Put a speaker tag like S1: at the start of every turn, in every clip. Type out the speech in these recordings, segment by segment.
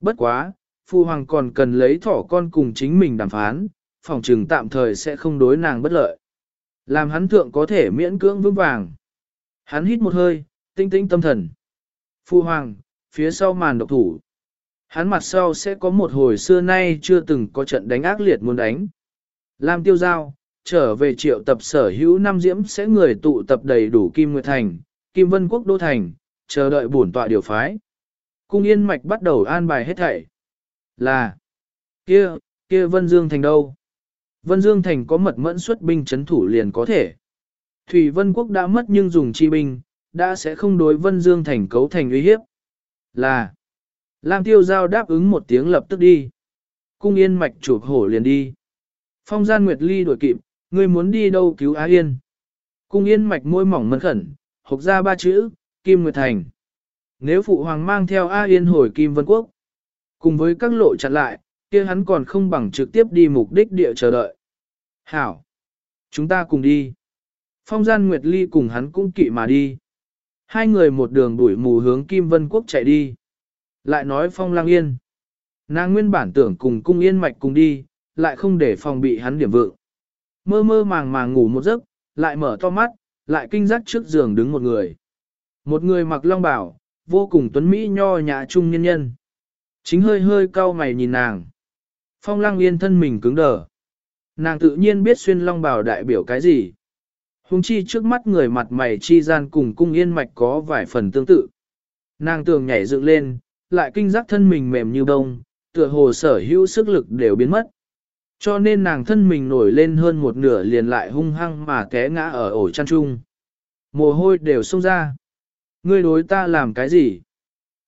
S1: Bất quá, Phu Hoàng còn cần lấy thỏ con cùng chính mình đàm phán, phòng trừng tạm thời sẽ không đối nàng bất lợi. Làm hắn thượng có thể miễn cưỡng vững vàng. Hắn hít một hơi, tinh tinh tâm thần. Phu Hoàng, phía sau màn độc thủ. Hắn mặt sau sẽ có một hồi xưa nay chưa từng có trận đánh ác liệt muốn đánh. Lam tiêu giao, trở về triệu tập sở hữu năm diễm sẽ người tụ tập đầy đủ Kim Nguyệt Thành, Kim Vân Quốc Đô Thành, chờ đợi bổn tọa điều phái. Cung yên mạch bắt đầu an bài hết thảy. Là, kia, kia Vân Dương Thành đâu? Vân Dương Thành có mật mẫn xuất binh chấn thủ liền có thể. Thủy Vân Quốc đã mất nhưng dùng chi binh, đã sẽ không đối Vân Dương Thành cấu thành uy hiếp. Là, Lam Tiêu Giao đáp ứng một tiếng lập tức đi. Cung yên mạch chụp hổ liền đi. Phong gian Nguyệt Ly đuổi kịp, ngươi muốn đi đâu cứu Á Yên. Cung yên mạch môi mỏng mẫn khẩn, hộc ra ba chữ, Kim Nguyệt Thành. Nếu Phụ Hoàng mang theo A Yên hồi Kim Vân Quốc, cùng với các lộ chặn lại, kia hắn còn không bằng trực tiếp đi mục đích địa chờ đợi. Hảo! Chúng ta cùng đi. Phong gian Nguyệt Ly cùng hắn cũng kỵ mà đi. Hai người một đường đuổi mù hướng Kim Vân Quốc chạy đi. Lại nói Phong Lang Yên. Nàng nguyên bản tưởng cùng cung yên mạch cùng đi, lại không để phòng bị hắn điểm vượng. Mơ mơ màng màng ngủ một giấc, lại mở to mắt, lại kinh giác trước giường đứng một người. Một người mặc long bảo, vô cùng tuấn mỹ nho nhã trung nhân nhân. Chính hơi hơi cau mày nhìn nàng. Phong lăng yên thân mình cứng đờ. Nàng tự nhiên biết xuyên long bảo đại biểu cái gì. Hùng chi trước mắt người mặt mày chi gian cùng cung yên mạch có vài phần tương tự. Nàng tường nhảy dựng lên, lại kinh giác thân mình mềm như bông, tựa hồ sở hữu sức lực đều biến mất. Cho nên nàng thân mình nổi lên hơn một nửa liền lại hung hăng mà té ngã ở ổ chăn chung. Mồ hôi đều xông ra. Ngươi đối ta làm cái gì?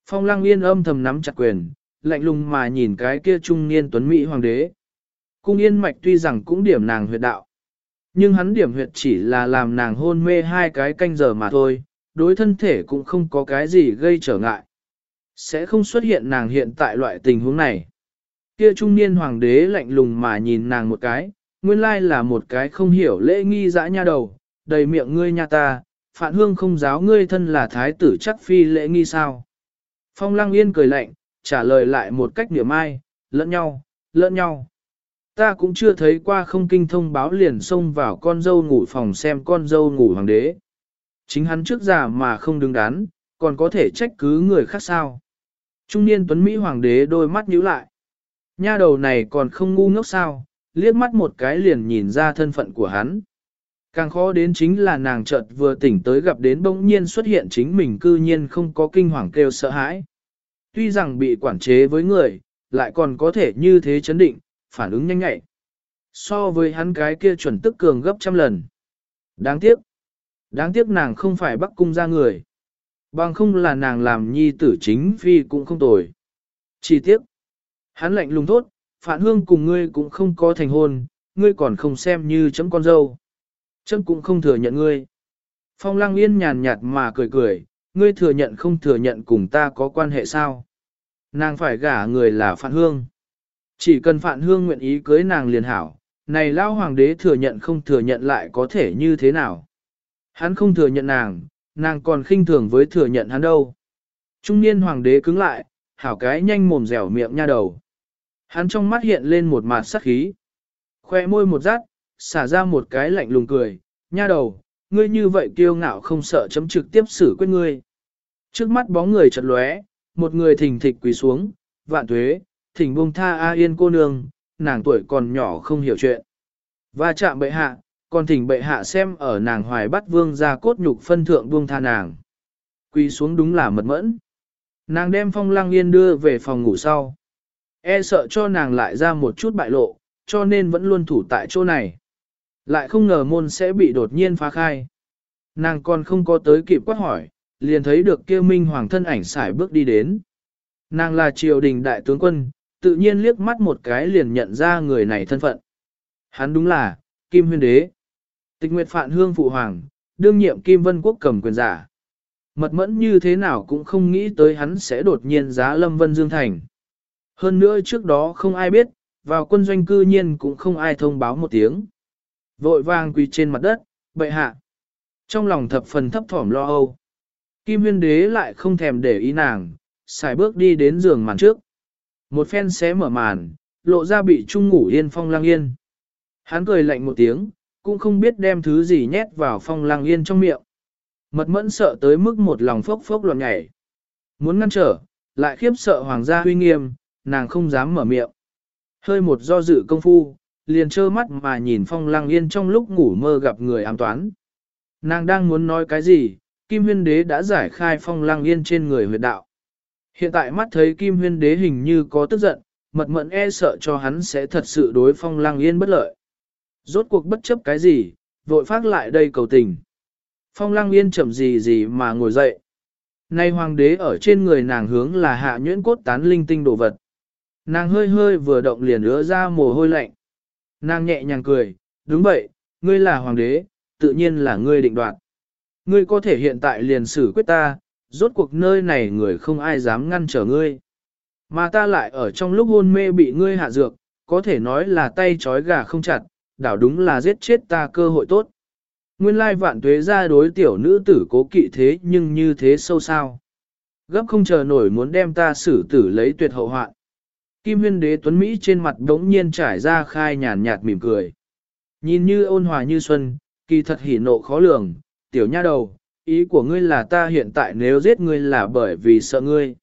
S1: Phong lăng yên âm thầm nắm chặt quyền, lạnh lùng mà nhìn cái kia trung niên tuấn Mỹ hoàng đế. Cung yên mạch tuy rằng cũng điểm nàng huyệt đạo. Nhưng hắn điểm huyệt chỉ là làm nàng hôn mê hai cái canh giờ mà thôi, đối thân thể cũng không có cái gì gây trở ngại. Sẽ không xuất hiện nàng hiện tại loại tình huống này. Kia trung niên hoàng đế lạnh lùng mà nhìn nàng một cái, nguyên lai là một cái không hiểu lễ nghi dã nha đầu, đầy miệng ngươi nha ta, Phạn hương không giáo ngươi thân là thái tử chắc phi lễ nghi sao. Phong lăng yên cười lạnh, trả lời lại một cách niệm ai, lẫn nhau, lẫn nhau. Ta cũng chưa thấy qua không kinh thông báo liền xông vào con dâu ngủ phòng xem con dâu ngủ hoàng đế. Chính hắn trước già mà không đứng đắn, còn có thể trách cứ người khác sao. Trung niên tuấn Mỹ hoàng đế đôi mắt nhíu lại. Nha đầu này còn không ngu ngốc sao, liếc mắt một cái liền nhìn ra thân phận của hắn. Càng khó đến chính là nàng chợt vừa tỉnh tới gặp đến bỗng nhiên xuất hiện chính mình cư nhiên không có kinh hoàng kêu sợ hãi. Tuy rằng bị quản chế với người, lại còn có thể như thế chấn định, phản ứng nhanh nhạy. So với hắn cái kia chuẩn tức cường gấp trăm lần. Đáng tiếc. Đáng tiếc nàng không phải bắt cung ra người. Bằng không là nàng làm nhi tử chính phi cũng không tồi. Chỉ tiếc. Hắn lạnh lùng thốt, phản hương cùng ngươi cũng không có thành hôn, ngươi còn không xem như chấm con dâu. Chấm cũng không thừa nhận ngươi. Phong lăng yên nhàn nhạt mà cười cười, ngươi thừa nhận không thừa nhận cùng ta có quan hệ sao? Nàng phải gả người là Phạn Hương. Chỉ cần Phạn Hương nguyện ý cưới nàng liền hảo, này lao hoàng đế thừa nhận không thừa nhận lại có thể như thế nào? Hắn không thừa nhận nàng, nàng còn khinh thường với thừa nhận hắn đâu. Trung niên hoàng đế cứng lại, hảo cái nhanh mồm dẻo miệng nha đầu. Hắn trong mắt hiện lên một mặt sắc khí. Khoe môi một rát, xả ra một cái lạnh lùng cười, nha đầu, ngươi như vậy kiêu ngạo không sợ chấm trực tiếp xử quyết ngươi. Trước mắt bóng người chật lóe, một người thình thịch quỳ xuống, vạn tuế, thỉnh buông tha A Yên cô nương, nàng tuổi còn nhỏ không hiểu chuyện. Và chạm bệ hạ, còn thỉnh bệ hạ xem ở nàng hoài bắt vương ra cốt nhục phân thượng buông tha nàng. Quỳ xuống đúng là mật mẫn. Nàng đem phong lăng yên đưa về phòng ngủ sau. E sợ cho nàng lại ra một chút bại lộ, cho nên vẫn luôn thủ tại chỗ này. Lại không ngờ môn sẽ bị đột nhiên phá khai. Nàng còn không có tới kịp quát hỏi, liền thấy được kia minh hoàng thân ảnh xài bước đi đến. Nàng là triều đình đại tướng quân, tự nhiên liếc mắt một cái liền nhận ra người này thân phận. Hắn đúng là, Kim Huyên Đế. Tịch Nguyệt Phạn Hương Phụ Hoàng, đương nhiệm Kim Vân Quốc cầm quyền giả. Mật mẫn như thế nào cũng không nghĩ tới hắn sẽ đột nhiên giá Lâm Vân Dương Thành. Hơn nữa trước đó không ai biết, vào quân doanh cư nhiên cũng không ai thông báo một tiếng. Vội vàng quỳ trên mặt đất, bệ hạ. Trong lòng thập phần thấp thỏm lo âu. Kim huyên đế lại không thèm để ý nàng, xài bước đi đến giường màn trước. một phen xé mở màn, lộ ra bị trung ngủ yên phong lang yên. Hắn cười lạnh một tiếng, cũng không biết đem thứ gì nhét vào phong lang yên trong miệng. Mật mẫn sợ tới mức một lòng phốc phốc loạn nhảy. Muốn ngăn trở, lại khiếp sợ hoàng gia huy nghiêm, nàng không dám mở miệng. Hơi một do dự công phu, liền trơ mắt mà nhìn phong lang yên trong lúc ngủ mơ gặp người ám toán. Nàng đang muốn nói cái gì, Kim Huyên Đế đã giải khai phong lang yên trên người huyệt đạo. Hiện tại mắt thấy Kim Huyên Đế hình như có tức giận, mật mẫn e sợ cho hắn sẽ thật sự đối phong lang yên bất lợi. Rốt cuộc bất chấp cái gì, vội phát lại đây cầu tình. Phong lang yên chậm gì gì mà ngồi dậy. Nay hoàng đế ở trên người nàng hướng là hạ nhuyễn cốt tán linh tinh đồ vật. Nàng hơi hơi vừa động liền ứa ra mồ hôi lạnh. Nàng nhẹ nhàng cười, đúng vậy, ngươi là hoàng đế, tự nhiên là ngươi định đoạt. Ngươi có thể hiện tại liền xử quyết ta, rốt cuộc nơi này người không ai dám ngăn trở ngươi. Mà ta lại ở trong lúc hôn mê bị ngươi hạ dược, có thể nói là tay trói gà không chặt, đảo đúng là giết chết ta cơ hội tốt. Nguyên lai vạn tuế ra đối tiểu nữ tử cố kỵ thế nhưng như thế sâu sao. Gấp không chờ nổi muốn đem ta xử tử lấy tuyệt hậu hoạn. Kim huyên đế tuấn Mỹ trên mặt đống nhiên trải ra khai nhàn nhạt mỉm cười. Nhìn như ôn hòa như xuân, kỳ thật hỉ nộ khó lường, tiểu nha đầu, ý của ngươi là ta hiện tại nếu giết ngươi là bởi vì sợ ngươi.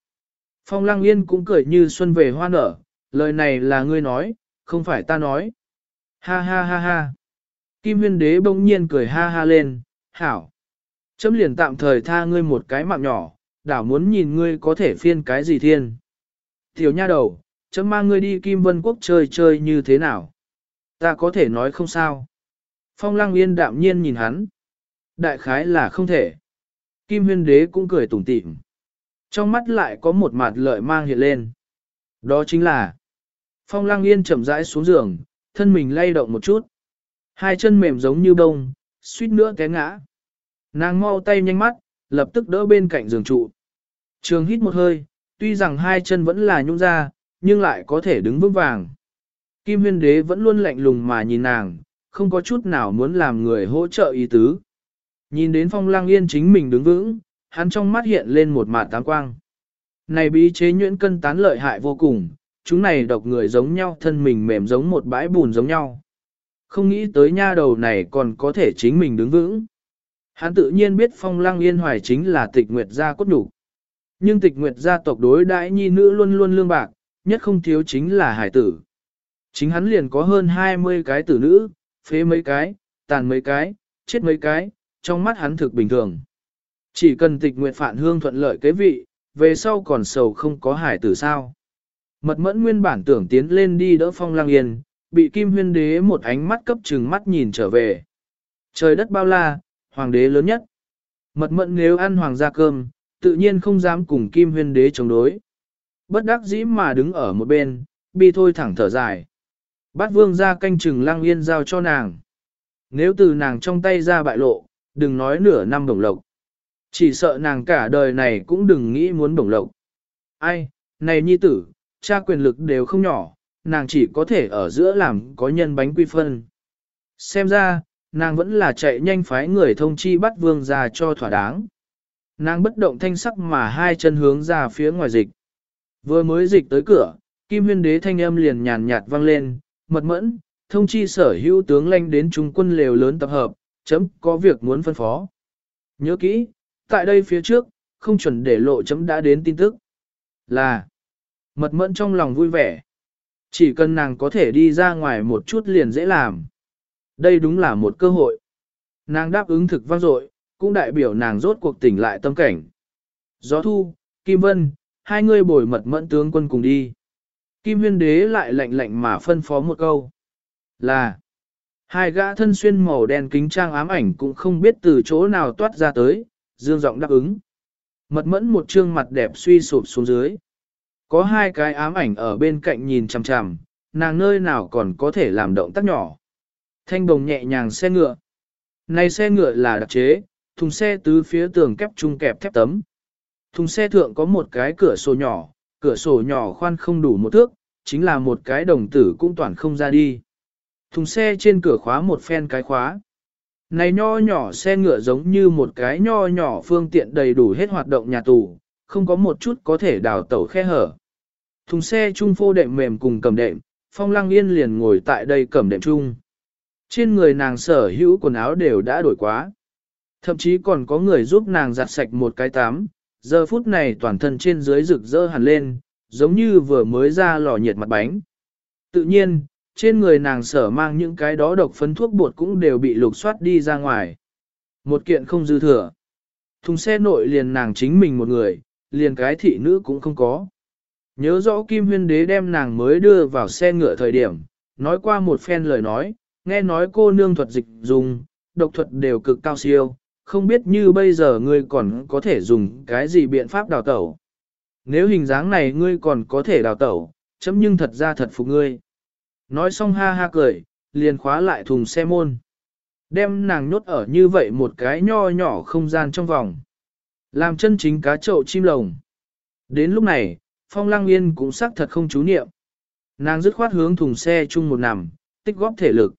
S1: Phong Lăng Yên cũng cười như xuân về hoa nở, lời này là ngươi nói, không phải ta nói. Ha ha ha ha. Kim huyên đế bỗng nhiên cười ha ha lên, hảo. Chấm liền tạm thời tha ngươi một cái mạng nhỏ, đảo muốn nhìn ngươi có thể phiên cái gì thiên. Tiểu nha đầu, chấm mang ngươi đi Kim Vân Quốc chơi chơi như thế nào? Ta có thể nói không sao. Phong Lăng Yên đạm nhiên nhìn hắn. Đại khái là không thể. Kim huyên đế cũng cười tủm tỉm. Trong mắt lại có một mặt lợi mang hiện lên. Đó chính là Phong Lăng Yên chậm rãi xuống giường, thân mình lay động một chút. Hai chân mềm giống như bông, suýt nữa té ngã. Nàng mau tay nhanh mắt, lập tức đỡ bên cạnh giường trụ. Trường hít một hơi, tuy rằng hai chân vẫn là nhung ra, nhưng lại có thể đứng vững vàng. Kim huyên đế vẫn luôn lạnh lùng mà nhìn nàng, không có chút nào muốn làm người hỗ trợ ý tứ. Nhìn đến phong lang yên chính mình đứng vững, hắn trong mắt hiện lên một mạt tám quang. Này bí chế nhuyễn cân tán lợi hại vô cùng, chúng này độc người giống nhau thân mình mềm giống một bãi bùn giống nhau. Không nghĩ tới nha đầu này còn có thể chính mình đứng vững. Hắn tự nhiên biết phong Lang yên hoài chính là tịch nguyệt gia cốt đủ. Nhưng tịch nguyệt gia tộc đối đãi nhi nữ luôn luôn lương bạc, nhất không thiếu chính là hải tử. Chính hắn liền có hơn 20 cái tử nữ, phế mấy cái, tàn mấy cái, chết mấy cái, trong mắt hắn thực bình thường. Chỉ cần tịch nguyện phản hương thuận lợi kế vị, về sau còn sầu không có hải tử sao. Mật mẫn nguyên bản tưởng tiến lên đi đỡ phong lang yên, bị kim huyên đế một ánh mắt cấp trừng mắt nhìn trở về. Trời đất bao la, hoàng đế lớn nhất. Mật mẫn nếu ăn hoàng gia cơm, tự nhiên không dám cùng kim huyên đế chống đối. Bất đắc dĩ mà đứng ở một bên, bi thôi thẳng thở dài. Bát vương ra canh chừng lang yên giao cho nàng. Nếu từ nàng trong tay ra bại lộ, đừng nói nửa năm đồng lộc. Chỉ sợ nàng cả đời này cũng đừng nghĩ muốn đồng lộc. Ai, này nhi tử, cha quyền lực đều không nhỏ, nàng chỉ có thể ở giữa làm có nhân bánh quy phân. Xem ra, nàng vẫn là chạy nhanh phái người thông chi bắt vương ra cho thỏa đáng. Nàng bất động thanh sắc mà hai chân hướng ra phía ngoài dịch. Vừa mới dịch tới cửa, Kim huyên đế thanh âm liền nhàn nhạt vang lên, mật mẫn, thông chi sở hữu tướng lanh đến trung quân lều lớn tập hợp, chấm có việc muốn phân phó. Nhớ kỹ, tại đây phía trước, không chuẩn để lộ chấm đã đến tin tức. Là, mật mẫn trong lòng vui vẻ. Chỉ cần nàng có thể đi ra ngoài một chút liền dễ làm. Đây đúng là một cơ hội. Nàng đáp ứng thực vang dội, cũng đại biểu nàng rốt cuộc tỉnh lại tâm cảnh. Gió thu, Kim Vân, hai người bồi mật mẫn tướng quân cùng đi. Kim huyên đế lại lạnh lạnh mà phân phó một câu. Là, hai gã thân xuyên màu đen kính trang ám ảnh cũng không biết từ chỗ nào toát ra tới, dương giọng đáp ứng. Mật mẫn một trương mặt đẹp suy sụp xuống dưới. Có hai cái ám ảnh ở bên cạnh nhìn chằm chằm, nàng nơi nào còn có thể làm động tác nhỏ. Thanh đồng nhẹ nhàng xe ngựa. Này xe ngựa là đặc chế, thùng xe tứ phía tường kép chung kẹp thép tấm. Thùng xe thượng có một cái cửa sổ nhỏ, cửa sổ nhỏ khoan không đủ một thước, chính là một cái đồng tử cũng toàn không ra đi. Thùng xe trên cửa khóa một phen cái khóa. Này nho nhỏ xe ngựa giống như một cái nho nhỏ phương tiện đầy đủ hết hoạt động nhà tù, không có một chút có thể đào tẩu khe hở. Thùng xe chung phô đệm mềm cùng cầm đệm, phong lăng yên liền ngồi tại đây cầm đệm chung. Trên người nàng sở hữu quần áo đều đã đổi quá. Thậm chí còn có người giúp nàng giặt sạch một cái tắm, giờ phút này toàn thân trên dưới rực rỡ hẳn lên, giống như vừa mới ra lò nhiệt mặt bánh. Tự nhiên, trên người nàng sở mang những cái đó độc phấn thuốc bột cũng đều bị lục soát đi ra ngoài. Một kiện không dư thừa. Thùng xe nội liền nàng chính mình một người, liền cái thị nữ cũng không có. Nhớ rõ Kim Huyên Đế đem nàng mới đưa vào xe ngựa thời điểm, nói qua một phen lời nói, nghe nói cô nương thuật dịch dùng, độc thuật đều cực cao siêu, không biết như bây giờ ngươi còn có thể dùng cái gì biện pháp đào tẩu. Nếu hình dáng này ngươi còn có thể đào tẩu, chấm nhưng thật ra thật phục ngươi. Nói xong ha ha cười, liền khóa lại thùng xe môn. Đem nàng nhốt ở như vậy một cái nho nhỏ không gian trong vòng. Làm chân chính cá trậu chim lồng. Đến lúc này, Phong Lăng Yên cũng xác thật không chú niệm. Nàng dứt khoát hướng thùng xe chung một nằm, tích góp thể lực.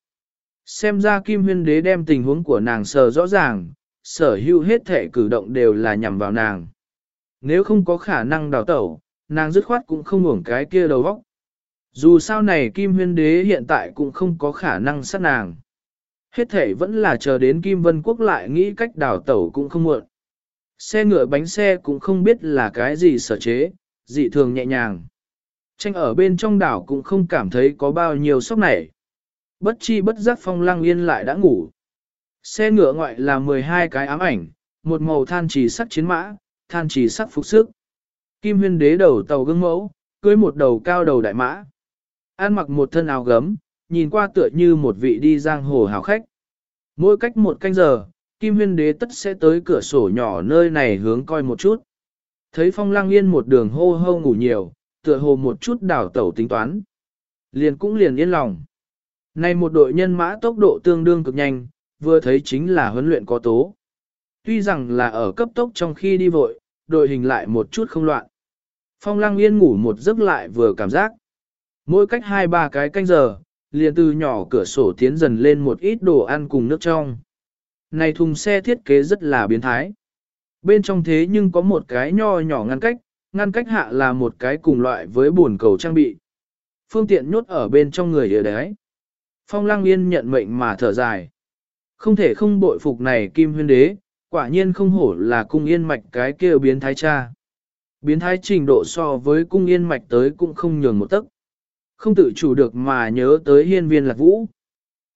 S1: Xem ra Kim Huyên Đế đem tình huống của nàng sờ rõ ràng, sở hữu hết thể cử động đều là nhằm vào nàng. Nếu không có khả năng đào tẩu, nàng dứt khoát cũng không ngủng cái kia đầu vóc. Dù sao này Kim Huyên Đế hiện tại cũng không có khả năng sát nàng. Hết thể vẫn là chờ đến Kim Vân Quốc lại nghĩ cách đào tẩu cũng không muộn. Xe ngựa bánh xe cũng không biết là cái gì sở chế, dị thường nhẹ nhàng. Tranh ở bên trong đảo cũng không cảm thấy có bao nhiêu sốc nảy. Bất chi bất giác phong lăng yên lại đã ngủ. Xe ngựa ngoại là 12 cái ám ảnh, một màu than chỉ sắc chiến mã, than chỉ sắc phục sức. Kim huyên đế đầu tàu gương mẫu, cưới một đầu cao đầu đại mã. An mặc một thân áo gấm, nhìn qua tựa như một vị đi giang hồ hào khách. Mỗi cách một canh giờ, Kim huyên đế tất sẽ tới cửa sổ nhỏ nơi này hướng coi một chút. Thấy phong lang yên một đường hô hô ngủ nhiều, tựa hồ một chút đảo tẩu tính toán. Liền cũng liền yên lòng. Này một đội nhân mã tốc độ tương đương cực nhanh, vừa thấy chính là huấn luyện có tố. Tuy rằng là ở cấp tốc trong khi đi vội, đội hình lại một chút không loạn. Phong lăng yên ngủ một giấc lại vừa cảm giác. Mỗi cách hai ba cái canh giờ, liền từ nhỏ cửa sổ tiến dần lên một ít đồ ăn cùng nước trong. Này thùng xe thiết kế rất là biến thái. Bên trong thế nhưng có một cái nho nhỏ ngăn cách, ngăn cách hạ là một cái cùng loại với buồn cầu trang bị. Phương tiện nhốt ở bên trong người địa đấy. Phong Lăng Yên nhận mệnh mà thở dài. Không thể không bội phục này Kim Huyên Đế, quả nhiên không hổ là cung yên mạch cái kia biến thái cha. Biến thái trình độ so với cung yên mạch tới cũng không nhường một tấc. Không tự chủ được mà nhớ tới hiên viên lạc vũ.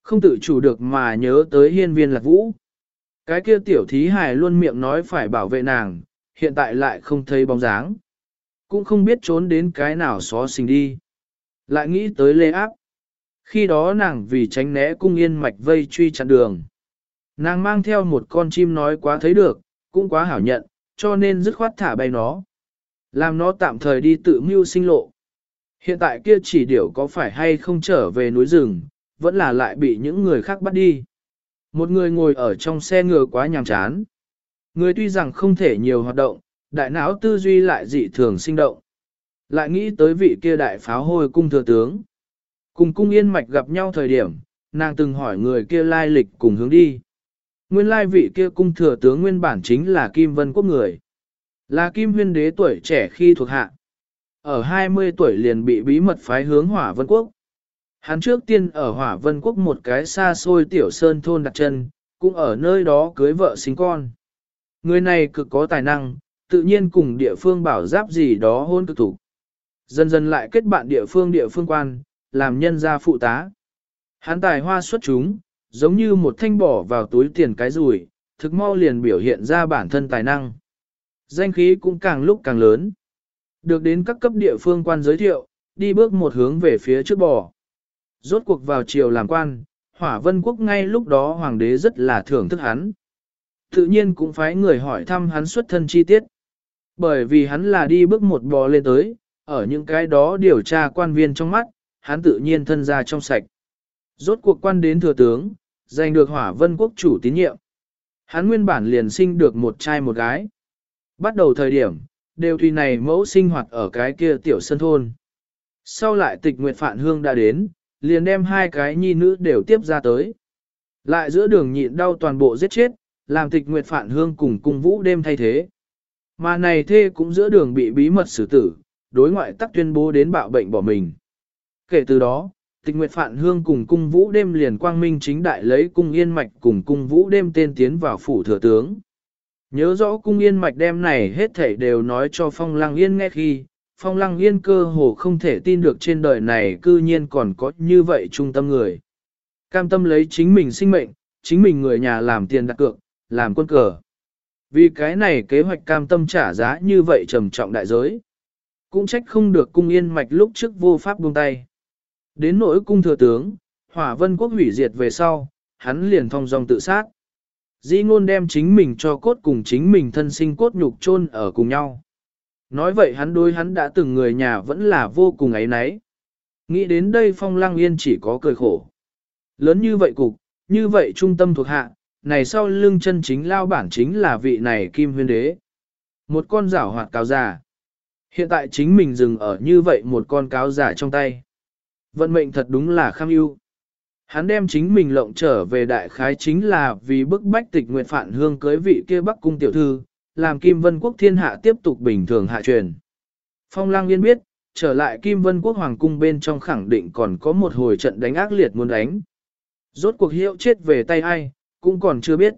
S1: Không tự chủ được mà nhớ tới hiên viên lạc vũ. Cái kia tiểu thí hài luôn miệng nói phải bảo vệ nàng, hiện tại lại không thấy bóng dáng. Cũng không biết trốn đến cái nào xó xình đi. Lại nghĩ tới lê áp. Khi đó nàng vì tránh né cung yên mạch vây truy chặn đường. Nàng mang theo một con chim nói quá thấy được, cũng quá hảo nhận, cho nên dứt khoát thả bay nó. Làm nó tạm thời đi tự mưu sinh lộ. Hiện tại kia chỉ điểu có phải hay không trở về núi rừng, vẫn là lại bị những người khác bắt đi. Một người ngồi ở trong xe ngựa quá nhàm chán. Người tuy rằng không thể nhiều hoạt động, đại não tư duy lại dị thường sinh động. Lại nghĩ tới vị kia đại pháo hôi cung thừa tướng. Cùng cung yên mạch gặp nhau thời điểm, nàng từng hỏi người kia lai lịch cùng hướng đi. Nguyên lai vị kia cung thừa tướng nguyên bản chính là Kim Vân Quốc người. Là Kim Huyên Đế tuổi trẻ khi thuộc hạ. Ở 20 tuổi liền bị bí mật phái hướng Hỏa Vân Quốc. Hắn trước tiên ở Hỏa Vân Quốc một cái xa xôi tiểu sơn thôn đặt chân, cũng ở nơi đó cưới vợ sinh con. Người này cực có tài năng, tự nhiên cùng địa phương bảo giáp gì đó hôn cực thủ. Dần dần lại kết bạn địa phương địa phương quan, làm nhân gia phụ tá. Hắn tài hoa xuất chúng, giống như một thanh bỏ vào túi tiền cái rùi, thực mau liền biểu hiện ra bản thân tài năng. Danh khí cũng càng lúc càng lớn. Được đến các cấp địa phương quan giới thiệu, đi bước một hướng về phía trước bò. Rốt cuộc vào triều làm quan, hỏa vân quốc ngay lúc đó hoàng đế rất là thưởng thức hắn. Tự nhiên cũng phải người hỏi thăm hắn xuất thân chi tiết. Bởi vì hắn là đi bước một bò lên tới, ở những cái đó điều tra quan viên trong mắt, hắn tự nhiên thân ra trong sạch. Rốt cuộc quan đến thừa tướng, giành được hỏa vân quốc chủ tín nhiệm. Hắn nguyên bản liền sinh được một trai một gái. Bắt đầu thời điểm, đều tùy này mẫu sinh hoạt ở cái kia tiểu sân thôn. Sau lại tịch nguyệt phản hương đã đến, liền đem hai cái nhi nữ đều tiếp ra tới. Lại giữa đường nhịn đau toàn bộ giết chết, làm tịch nguyệt phản hương cùng cung vũ đêm thay thế. Mà này thê cũng giữa đường bị bí mật xử tử, đối ngoại tắc tuyên bố đến bạo bệnh bỏ mình. Kể từ đó, tịch nguyệt phạn hương cùng cung vũ đêm liền quang minh chính đại lấy cung yên mạch cùng cung vũ đêm tên tiến vào phủ thừa tướng. Nhớ rõ cung yên mạch đêm này hết thảy đều nói cho phong lăng yên nghe khi, phong lăng yên cơ hồ không thể tin được trên đời này cư nhiên còn có như vậy trung tâm người. Cam tâm lấy chính mình sinh mệnh, chính mình người nhà làm tiền đặt cược, làm quân cờ. Vì cái này kế hoạch cam tâm trả giá như vậy trầm trọng đại giới. Cũng trách không được cung yên mạch lúc trước vô pháp buông tay. Đến nỗi cung thừa tướng, hỏa vân quốc hủy diệt về sau, hắn liền thong dong tự sát. Di ngôn đem chính mình cho cốt cùng chính mình thân sinh cốt nhục chôn ở cùng nhau. Nói vậy hắn đối hắn đã từng người nhà vẫn là vô cùng ấy nấy. Nghĩ đến đây phong lăng yên chỉ có cười khổ. Lớn như vậy cục, như vậy trung tâm thuộc hạ, này sau lưng chân chính lao bản chính là vị này kim huyên đế. Một con rảo hoạt cáo già. Hiện tại chính mình dừng ở như vậy một con cáo giả trong tay. Vận mệnh thật đúng là kham ưu. Hắn đem chính mình lộng trở về đại khái chính là vì bức bách tịch nguyện phản hương cưới vị kia bắc cung tiểu thư, làm Kim Vân Quốc thiên hạ tiếp tục bình thường hạ truyền. Phong Lang Yên biết, trở lại Kim Vân Quốc Hoàng Cung bên trong khẳng định còn có một hồi trận đánh ác liệt muốn đánh. Rốt cuộc hiệu chết về tay ai, cũng còn chưa biết.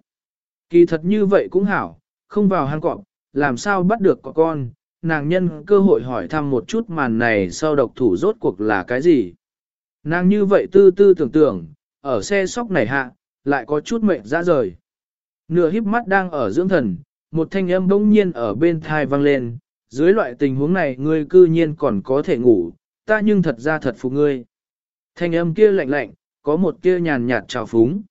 S1: Kỳ thật như vậy cũng hảo, không vào hang cọp, làm sao bắt được có con, nàng nhân cơ hội hỏi thăm một chút màn này sau độc thủ rốt cuộc là cái gì. Nàng như vậy tư tư tưởng tưởng, ở xe sóc này hạ, lại có chút mệnh ra rời. Nửa híp mắt đang ở dưỡng thần, một thanh âm bỗng nhiên ở bên thai vang lên, dưới loại tình huống này ngươi cư nhiên còn có thể ngủ, ta nhưng thật ra thật phục ngươi. Thanh âm kia lạnh lạnh, có một kia nhàn nhạt trào phúng.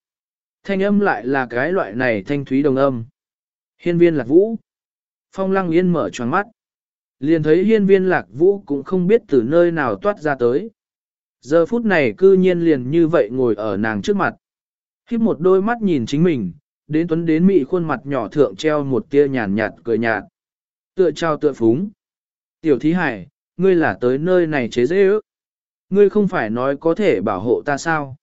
S1: Thanh âm lại là cái loại này thanh thúy đồng âm. Hiên viên lạc vũ. Phong lăng yên mở tròn mắt. Liền thấy hiên viên lạc vũ cũng không biết từ nơi nào toát ra tới. Giờ phút này cư nhiên liền như vậy ngồi ở nàng trước mặt. Khiếp một đôi mắt nhìn chính mình, đến tuấn đến mị khuôn mặt nhỏ thượng treo một tia nhàn nhạt cười nhạt. Tựa trao tựa phúng. Tiểu thí hải, ngươi là tới nơi này chế dễ ước. Ngươi không phải nói có thể bảo hộ ta sao?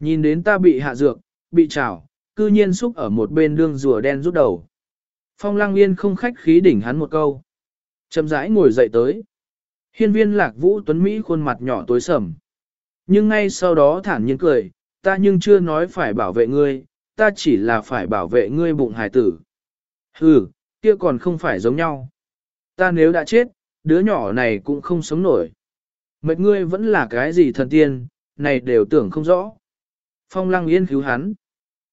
S1: Nhìn đến ta bị hạ dược, bị trảo, cư nhiên xúc ở một bên đương rùa đen rút đầu. Phong lăng yên không khách khí đỉnh hắn một câu. Chậm rãi ngồi dậy tới. Hiên viên lạc vũ tuấn Mỹ khuôn mặt nhỏ tối sầm. Nhưng ngay sau đó thản nhiên cười, ta nhưng chưa nói phải bảo vệ ngươi, ta chỉ là phải bảo vệ ngươi bụng hải tử. Hừ, kia còn không phải giống nhau. Ta nếu đã chết, đứa nhỏ này cũng không sống nổi. Mệt ngươi vẫn là cái gì thần tiên, này đều tưởng không rõ. Phong lăng yên cứu hắn.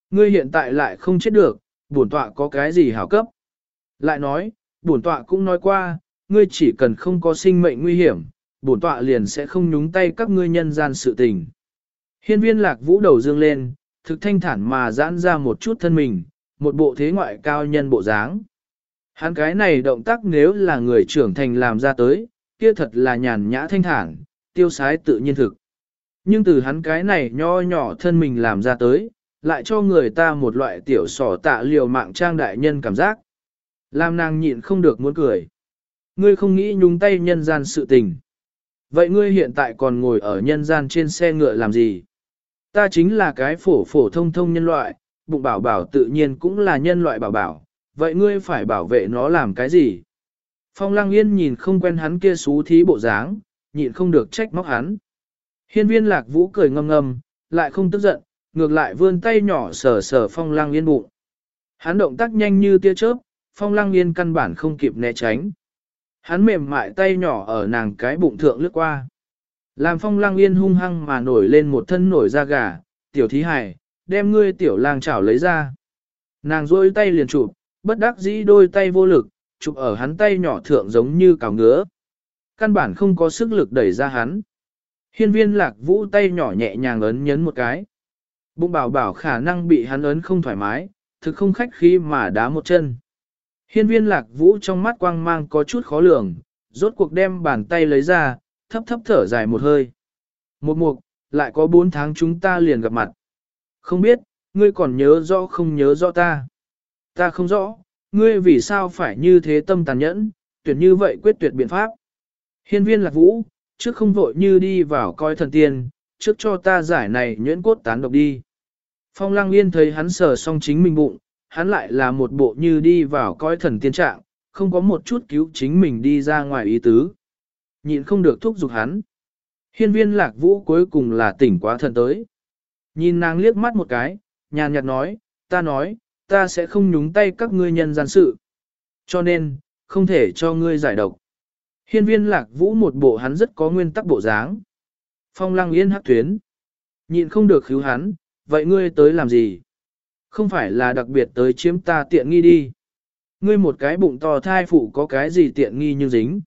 S1: Ngươi hiện tại lại không chết được, bổn tọa có cái gì hảo cấp. Lại nói, bổn tọa cũng nói qua, ngươi chỉ cần không có sinh mệnh nguy hiểm, bổn tọa liền sẽ không nhúng tay các ngươi nhân gian sự tình. Hiên viên lạc vũ đầu dương lên, thực thanh thản mà giãn ra một chút thân mình, một bộ thế ngoại cao nhân bộ dáng. Hắn cái này động tác nếu là người trưởng thành làm ra tới, kia thật là nhàn nhã thanh thản, tiêu sái tự nhiên thực. Nhưng từ hắn cái này nho nhỏ thân mình làm ra tới, lại cho người ta một loại tiểu sỏ tạ liều mạng trang đại nhân cảm giác. Làm nàng nhịn không được muốn cười. Ngươi không nghĩ nhúng tay nhân gian sự tình. Vậy ngươi hiện tại còn ngồi ở nhân gian trên xe ngựa làm gì? Ta chính là cái phổ phổ thông thông nhân loại, bụng bảo bảo tự nhiên cũng là nhân loại bảo bảo, vậy ngươi phải bảo vệ nó làm cái gì? Phong Lăng Yên nhìn không quen hắn kia xú thí bộ dáng, nhịn không được trách móc hắn. Hiên viên lạc vũ cười ngâm ngâm, lại không tức giận, ngược lại vươn tay nhỏ sờ sờ Phong Lăng Yên bụng. Hắn động tác nhanh như tia chớp, Phong Lăng Yên căn bản không kịp né tránh. Hắn mềm mại tay nhỏ ở nàng cái bụng thượng lướt qua. Làm phong lang yên hung hăng mà nổi lên một thân nổi da gà, tiểu thí hải, đem ngươi tiểu lang chảo lấy ra. Nàng rôi tay liền chụp, bất đắc dĩ đôi tay vô lực, chụp ở hắn tay nhỏ thượng giống như cào ngứa. Căn bản không có sức lực đẩy ra hắn. Hiên viên lạc vũ tay nhỏ nhẹ nhàng ấn nhấn một cái. Bụng bảo bảo khả năng bị hắn ấn không thoải mái, thực không khách khí mà đá một chân. Hiên viên lạc vũ trong mắt quang mang có chút khó lường, rốt cuộc đem bàn tay lấy ra, thấp thấp thở dài một hơi. Một mục, lại có bốn tháng chúng ta liền gặp mặt. Không biết, ngươi còn nhớ rõ không nhớ rõ ta. Ta không rõ, ngươi vì sao phải như thế tâm tàn nhẫn, tuyệt như vậy quyết tuyệt biện pháp. Hiên viên lạc vũ, trước không vội như đi vào coi thần tiên, trước cho ta giải này nhuyễn cốt tán độc đi. Phong lăng yên thấy hắn sờ xong chính mình bụng, hắn lại là một bộ như đi vào coi thần tiên trạng, không có một chút cứu chính mình đi ra ngoài ý tứ. nhịn không được thúc giục hắn. Hiên viên lạc vũ cuối cùng là tỉnh quá thần tới. Nhìn nàng liếc mắt một cái, nhàn nhạt nói, ta nói, ta sẽ không nhúng tay các ngươi nhân gian sự. Cho nên, không thể cho ngươi giải độc. Hiên viên lạc vũ một bộ hắn rất có nguyên tắc bộ dáng. Phong lăng yên hắc tuyến. Nhịn không được khíu hắn, vậy ngươi tới làm gì? Không phải là đặc biệt tới chiếm ta tiện nghi đi. Ngươi một cái bụng to thai phụ có cái gì tiện nghi như dính.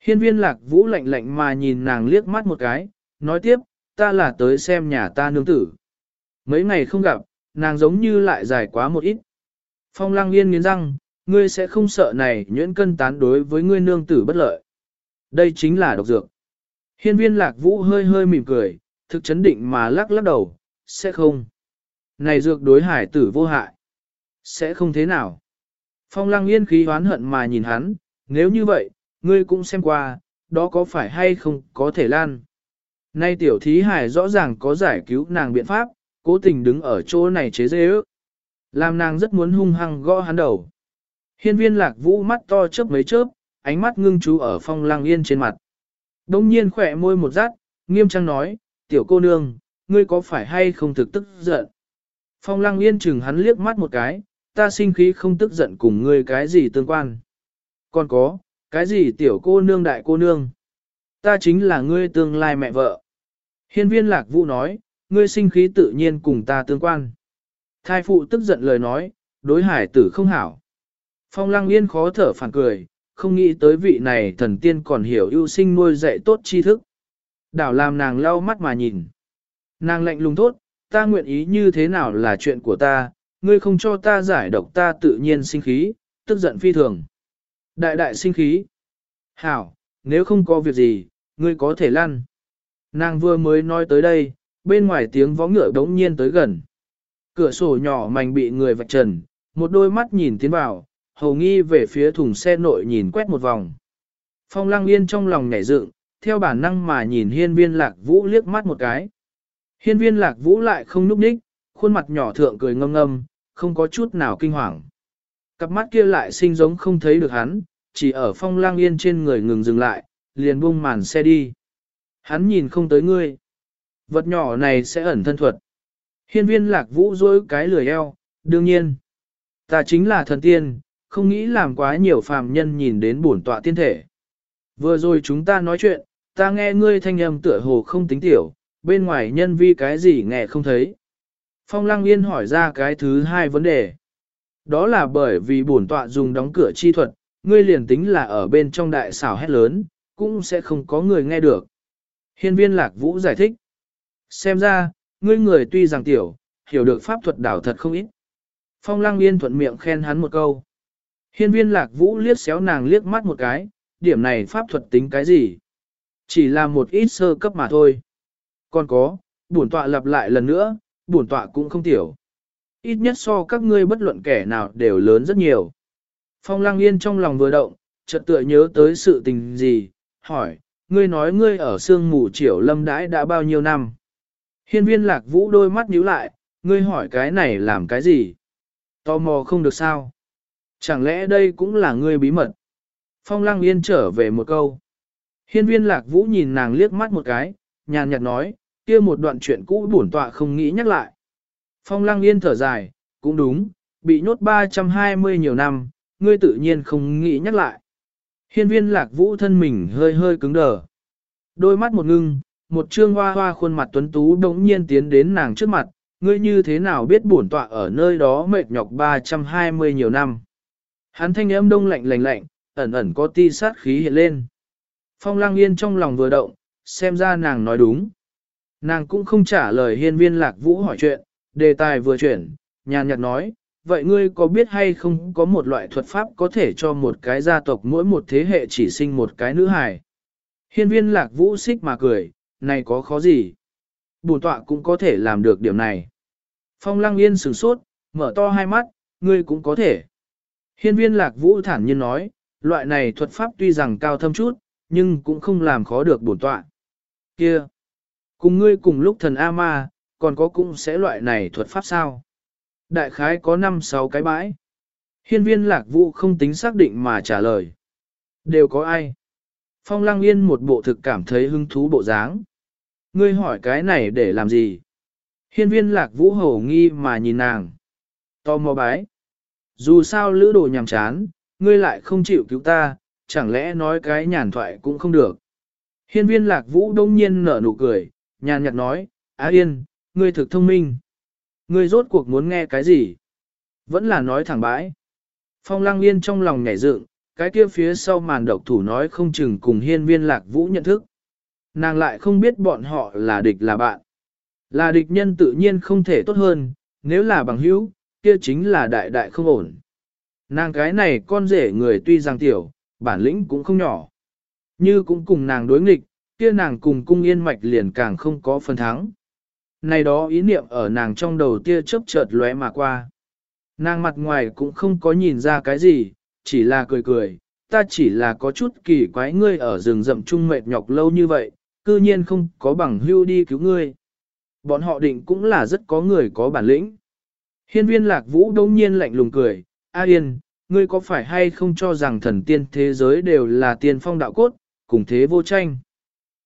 S1: Hiên viên lạc vũ lạnh lạnh mà nhìn nàng liếc mắt một cái, nói tiếp, ta là tới xem nhà ta nương tử. Mấy ngày không gặp, nàng giống như lại dài quá một ít. Phong lăng yên nghiến răng, ngươi sẽ không sợ này nhuyễn cân tán đối với ngươi nương tử bất lợi. Đây chính là độc dược. Hiên viên lạc vũ hơi hơi mỉm cười, thực chấn định mà lắc lắc đầu, sẽ không. Này dược đối hải tử vô hại. Sẽ không thế nào. Phong lăng yên khí hoán hận mà nhìn hắn, nếu như vậy, ngươi cũng xem qua, đó có phải hay không có thể lan. Nay tiểu thí hải rõ ràng có giải cứu nàng biện pháp, cố tình đứng ở chỗ này chế dê ước. Làm nàng rất muốn hung hăng gõ hắn đầu. Hiên viên lạc vũ mắt to chớp mấy chớp, ánh mắt ngưng chú ở phong lăng yên trên mặt. Đông nhiên khỏe môi một rát, nghiêm trang nói, tiểu cô nương, ngươi có phải hay không thực tức giận? Phong lăng yên chừng hắn liếc mắt một cái, ta sinh khí không tức giận cùng ngươi cái gì tương quan. Còn có, cái gì tiểu cô nương đại cô nương? Ta chính là ngươi tương lai mẹ vợ. Hiên viên lạc vũ nói, ngươi sinh khí tự nhiên cùng ta tương quan. Thai phụ tức giận lời nói, đối hải tử không hảo. Phong lăng yên khó thở phản cười, không nghĩ tới vị này thần tiên còn hiểu ưu sinh nuôi dạy tốt tri thức. Đảo làm nàng lau mắt mà nhìn. Nàng lạnh lùng thốt, ta nguyện ý như thế nào là chuyện của ta, ngươi không cho ta giải độc ta tự nhiên sinh khí, tức giận phi thường. Đại đại sinh khí. Hảo, nếu không có việc gì, ngươi có thể lăn. Nàng vừa mới nói tới đây, bên ngoài tiếng vó ngựa đống nhiên tới gần. Cửa sổ nhỏ mảnh bị người vạch trần, một đôi mắt nhìn tiến vào, hầu nghi về phía thùng xe nội nhìn quét một vòng. Phong lăng yên trong lòng nhảy dựng, theo bản năng mà nhìn hiên viên lạc vũ liếc mắt một cái. Hiên viên lạc vũ lại không núp đích, khuôn mặt nhỏ thượng cười ngâm ngâm, không có chút nào kinh hoàng. Cặp mắt kia lại sinh giống không thấy được hắn, chỉ ở phong lang yên trên người ngừng dừng lại, liền buông màn xe đi. Hắn nhìn không tới ngươi. Vật nhỏ này sẽ ẩn thân thuật. Hiên viên lạc vũ dối cái lười eo, đương nhiên. Ta chính là thần tiên, không nghĩ làm quá nhiều phàm nhân nhìn đến bổn tọa tiên thể. Vừa rồi chúng ta nói chuyện, ta nghe ngươi thanh âm tựa hồ không tính tiểu, bên ngoài nhân vi cái gì nghe không thấy. Phong Lăng Yên hỏi ra cái thứ hai vấn đề. Đó là bởi vì bổn tọa dùng đóng cửa chi thuật, ngươi liền tính là ở bên trong đại xảo hét lớn, cũng sẽ không có người nghe được. Hiên viên lạc vũ giải thích. Xem ra, ngươi người tuy rằng tiểu, hiểu được pháp thuật đảo thật không ít. Phong Lăng Yên thuận miệng khen hắn một câu. Hiên viên lạc vũ liếc xéo nàng liếc mắt một cái, điểm này pháp thuật tính cái gì? Chỉ là một ít sơ cấp mà thôi. Còn có, bổn tọa lặp lại lần nữa, bổn tọa cũng không tiểu. Ít nhất so các ngươi bất luận kẻ nào đều lớn rất nhiều. Phong lăng yên trong lòng vừa động, chợt tựa nhớ tới sự tình gì, hỏi, ngươi nói ngươi ở sương mù triều lâm đãi đã bao nhiêu năm. Hiên viên lạc vũ đôi mắt nhíu lại, ngươi hỏi cái này làm cái gì? Tò mò không được sao? Chẳng lẽ đây cũng là ngươi bí mật? Phong lăng yên trở về một câu. Hiên viên lạc vũ nhìn nàng liếc mắt một cái, nhàn nhạt nói, kia một đoạn chuyện cũ bổn tọa không nghĩ nhắc lại. Phong lăng yên thở dài, cũng đúng, bị nhốt 320 nhiều năm, ngươi tự nhiên không nghĩ nhắc lại. Hiên viên lạc vũ thân mình hơi hơi cứng đờ. Đôi mắt một ngưng, một trương hoa hoa khuôn mặt tuấn tú đống nhiên tiến đến nàng trước mặt, ngươi như thế nào biết bổn tọa ở nơi đó mệt nhọc 320 nhiều năm. Hắn thanh âm đông lạnh lạnh lạnh, ẩn ẩn có ti sát khí hiện lên. Phong lang yên trong lòng vừa động, xem ra nàng nói đúng. Nàng cũng không trả lời hiên viên lạc vũ hỏi chuyện, đề tài vừa chuyển, nhàn nhạt nói, vậy ngươi có biết hay không có một loại thuật pháp có thể cho một cái gia tộc mỗi một thế hệ chỉ sinh một cái nữ hài. Hiên viên lạc vũ xích mà cười, này có khó gì? Bùn tọa cũng có thể làm được điểm này. Phong lăng yên sửng sốt, mở to hai mắt, ngươi cũng có thể. Hiên viên lạc vũ thản nhiên nói, loại này thuật pháp tuy rằng cao thâm chút, nhưng cũng không làm khó được bổn tọa. Kia! Cùng ngươi cùng lúc thần A-ma, còn có cũng sẽ loại này thuật pháp sao? Đại khái có 5-6 cái bãi. Hiên viên lạc vũ không tính xác định mà trả lời. Đều có ai? Phong lăng yên một bộ thực cảm thấy hứng thú bộ dáng. Ngươi hỏi cái này để làm gì? Hiên viên lạc vũ hổ nghi mà nhìn nàng. To mò bái. Dù sao lữ đồ nhàm chán, ngươi lại không chịu cứu ta, chẳng lẽ nói cái nhàn thoại cũng không được. Hiên viên lạc vũ đông nhiên nở nụ cười, nhàn nhạt nói, Á Yên, ngươi thực thông minh. Ngươi rốt cuộc muốn nghe cái gì? Vẫn là nói thẳng bãi. Phong lăng yên trong lòng nhảy dựng, cái kia phía sau màn độc thủ nói không chừng cùng hiên viên lạc vũ nhận thức. Nàng lại không biết bọn họ là địch là bạn. Là địch nhân tự nhiên không thể tốt hơn, nếu là bằng hữu, kia chính là đại đại không ổn. Nàng cái này con rể người tuy rằng tiểu, bản lĩnh cũng không nhỏ. Như cũng cùng nàng đối nghịch, kia nàng cùng cung yên mạch liền càng không có phần thắng. Này đó ý niệm ở nàng trong đầu tia chớp chợt lóe mà qua. Nàng mặt ngoài cũng không có nhìn ra cái gì, chỉ là cười cười, ta chỉ là có chút kỳ quái ngươi ở rừng rậm trung mệt nhọc lâu như vậy, cư nhiên không có bằng hưu đi cứu ngươi. Bọn họ định cũng là rất có người có bản lĩnh. Hiên viên lạc vũ đông nhiên lạnh lùng cười, A Yên, ngươi có phải hay không cho rằng thần tiên thế giới đều là tiên phong đạo cốt, cùng thế vô tranh.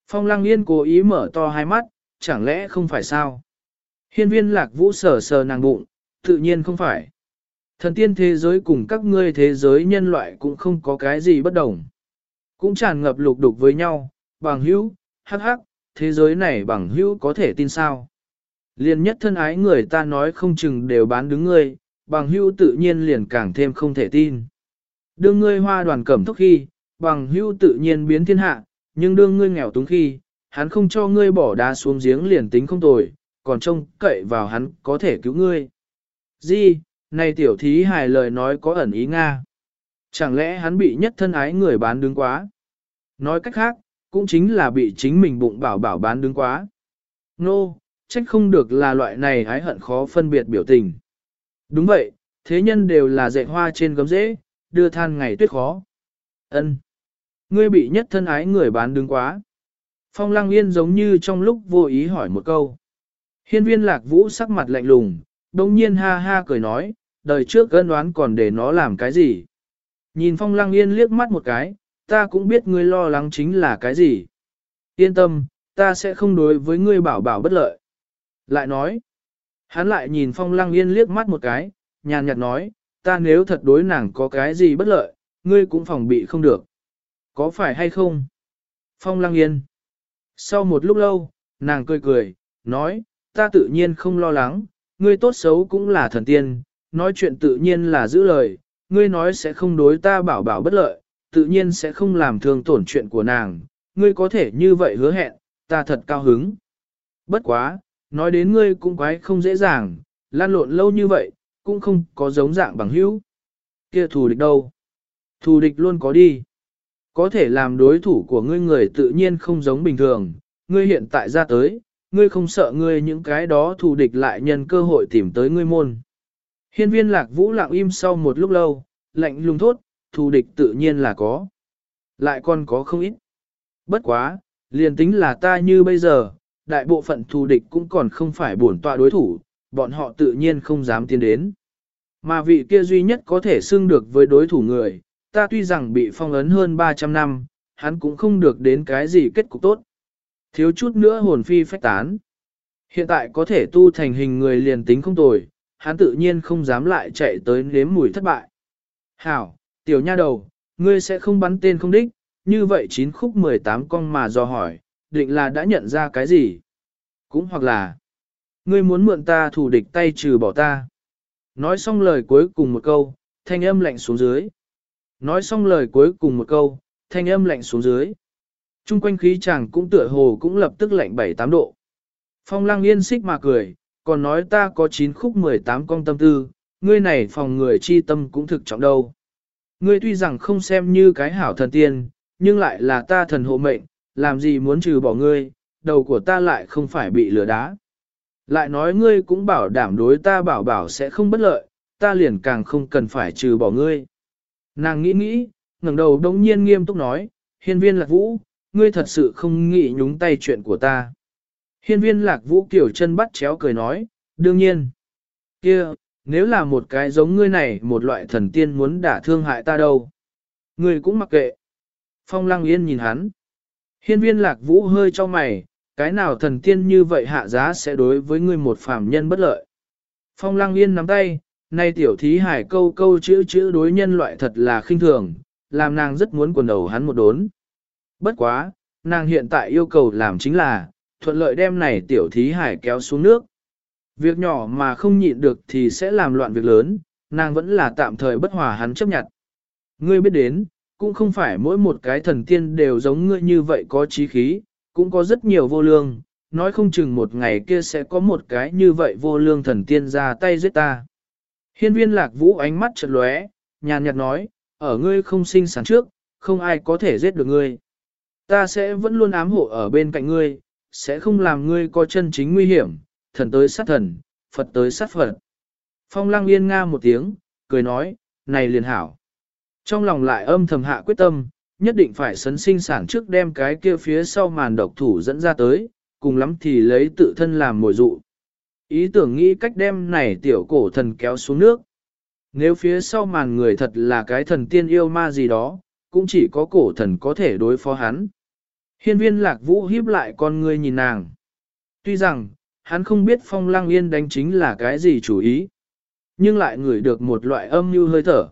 S1: Phong lăng yên cố ý mở to hai mắt, chẳng lẽ không phải sao? Hiên viên lạc vũ sờ sờ nàng bụng, tự nhiên không phải. Thần tiên thế giới cùng các ngươi thế giới nhân loại cũng không có cái gì bất đồng. Cũng tràn ngập lục đục với nhau, bằng hữu, hắc hắc, thế giới này bằng hữu có thể tin sao? Liên nhất thân ái người ta nói không chừng đều bán đứng ngươi, bằng hữu tự nhiên liền càng thêm không thể tin. Đương ngươi hoa đoàn cẩm thúc khi, bằng hữu tự nhiên biến thiên hạ, nhưng đương ngươi nghèo túng khi, hắn không cho ngươi bỏ đá xuống giếng liền tính không tồi, còn trông cậy vào hắn có thể cứu ngươi. Di, này tiểu thí hài lời nói có ẩn ý Nga. Chẳng lẽ hắn bị nhất thân ái người bán đứng quá? Nói cách khác, cũng chính là bị chính mình bụng bảo bảo bán đứng quá. Nô, no, trách không được là loại này ái hận khó phân biệt biểu tình. Đúng vậy, thế nhân đều là dạy hoa trên gấm rễ, đưa than ngày tuyết khó. Ân, Ngươi bị nhất thân ái người bán đứng quá. Phong lăng yên giống như trong lúc vô ý hỏi một câu. Hiên viên lạc vũ sắc mặt lạnh lùng, đồng nhiên ha ha cười nói, đời trước gân đoán còn để nó làm cái gì. Nhìn phong lăng yên liếc mắt một cái, ta cũng biết ngươi lo lắng chính là cái gì. Yên tâm, ta sẽ không đối với ngươi bảo bảo bất lợi. Lại nói, hắn lại nhìn phong lăng yên liếc mắt một cái, nhàn nhạt nói, ta nếu thật đối nàng có cái gì bất lợi, ngươi cũng phòng bị không được. Có phải hay không? Phong lăng yên. Sau một lúc lâu, nàng cười cười, nói, ta tự nhiên không lo lắng, ngươi tốt xấu cũng là thần tiên, nói chuyện tự nhiên là giữ lời, ngươi nói sẽ không đối ta bảo bảo bất lợi, tự nhiên sẽ không làm thương tổn chuyện của nàng, ngươi có thể như vậy hứa hẹn, ta thật cao hứng. Bất quá, nói đến ngươi cũng quái không dễ dàng, lan lộn lâu như vậy, cũng không có giống dạng bằng hữu. Kia thù địch đâu? Thù địch luôn có đi. Có thể làm đối thủ của ngươi người tự nhiên không giống bình thường, ngươi hiện tại ra tới, ngươi không sợ ngươi những cái đó thù địch lại nhân cơ hội tìm tới ngươi môn. Hiên viên lạc vũ lặng im sau một lúc lâu, lạnh lùng thốt, thù địch tự nhiên là có. Lại còn có không ít. Bất quá, liền tính là ta như bây giờ, đại bộ phận thù địch cũng còn không phải bổn tọa đối thủ, bọn họ tự nhiên không dám tiến đến. Mà vị kia duy nhất có thể xưng được với đối thủ người, ta tuy rằng bị phong ấn hơn 300 năm, hắn cũng không được đến cái gì kết cục tốt. Thiếu chút nữa hồn phi phách tán. Hiện tại có thể tu thành hình người liền tính không tồi, hắn tự nhiên không dám lại chạy tới nếm mùi thất bại. Hảo, tiểu nha đầu, ngươi sẽ không bắn tên không đích, như vậy chín khúc 18 con mà do hỏi, định là đã nhận ra cái gì? Cũng hoặc là, ngươi muốn mượn ta thủ địch tay trừ bỏ ta. Nói xong lời cuối cùng một câu, thanh âm lạnh xuống dưới. Nói xong lời cuối cùng một câu, thanh âm lạnh xuống dưới. Trung quanh khí chàng cũng tựa hồ cũng lập tức lạnh 7-8 độ. Phong lăng yên xích mà cười, còn nói ta có 9 khúc 18 con tâm tư, ngươi này phòng người chi tâm cũng thực trọng đâu. Ngươi tuy rằng không xem như cái hảo thần tiên, nhưng lại là ta thần hộ mệnh, làm gì muốn trừ bỏ ngươi, đầu của ta lại không phải bị lừa đá. Lại nói ngươi cũng bảo đảm đối ta bảo bảo sẽ không bất lợi, ta liền càng không cần phải trừ bỏ ngươi. Nàng nghĩ nghĩ, ngẩng đầu đống nhiên nghiêm túc nói, hiên viên lạc vũ, ngươi thật sự không nghĩ nhúng tay chuyện của ta. Hiên viên lạc vũ kiểu chân bắt chéo cười nói, đương nhiên. kia nếu là một cái giống ngươi này một loại thần tiên muốn đả thương hại ta đâu. Ngươi cũng mặc kệ. Phong lăng yên nhìn hắn. Hiên viên lạc vũ hơi cho mày, cái nào thần tiên như vậy hạ giá sẽ đối với ngươi một phàm nhân bất lợi. Phong lăng yên nắm tay, nay tiểu thí hải câu câu chữ chữ đối nhân loại thật là khinh thường, làm nàng rất muốn quần đầu hắn một đốn. Bất quá, nàng hiện tại yêu cầu làm chính là, thuận lợi đem này tiểu thí hải kéo xuống nước. Việc nhỏ mà không nhịn được thì sẽ làm loạn việc lớn, nàng vẫn là tạm thời bất hòa hắn chấp nhận. Ngươi biết đến, cũng không phải mỗi một cái thần tiên đều giống ngươi như vậy có trí khí, cũng có rất nhiều vô lương, nói không chừng một ngày kia sẽ có một cái như vậy vô lương thần tiên ra tay giết ta. Hiên viên lạc vũ ánh mắt chợt lóe, nhàn nhạt nói, ở ngươi không sinh sản trước, không ai có thể giết được ngươi. Ta sẽ vẫn luôn ám hộ ở bên cạnh ngươi, sẽ không làm ngươi có chân chính nguy hiểm, thần tới sát thần, Phật tới sát Phật. Phong lăng yên nga một tiếng, cười nói, này liền hảo. Trong lòng lại âm thầm hạ quyết tâm, nhất định phải sấn sinh sản trước đem cái kia phía sau màn độc thủ dẫn ra tới, cùng lắm thì lấy tự thân làm mồi dụ. Ý tưởng nghĩ cách đem này tiểu cổ thần kéo xuống nước. Nếu phía sau màn người thật là cái thần tiên yêu ma gì đó, cũng chỉ có cổ thần có thể đối phó hắn. Hiên viên lạc vũ hiếp lại con người nhìn nàng. Tuy rằng, hắn không biết phong lăng yên đánh chính là cái gì chủ ý, nhưng lại ngửi được một loại âm như hơi thở.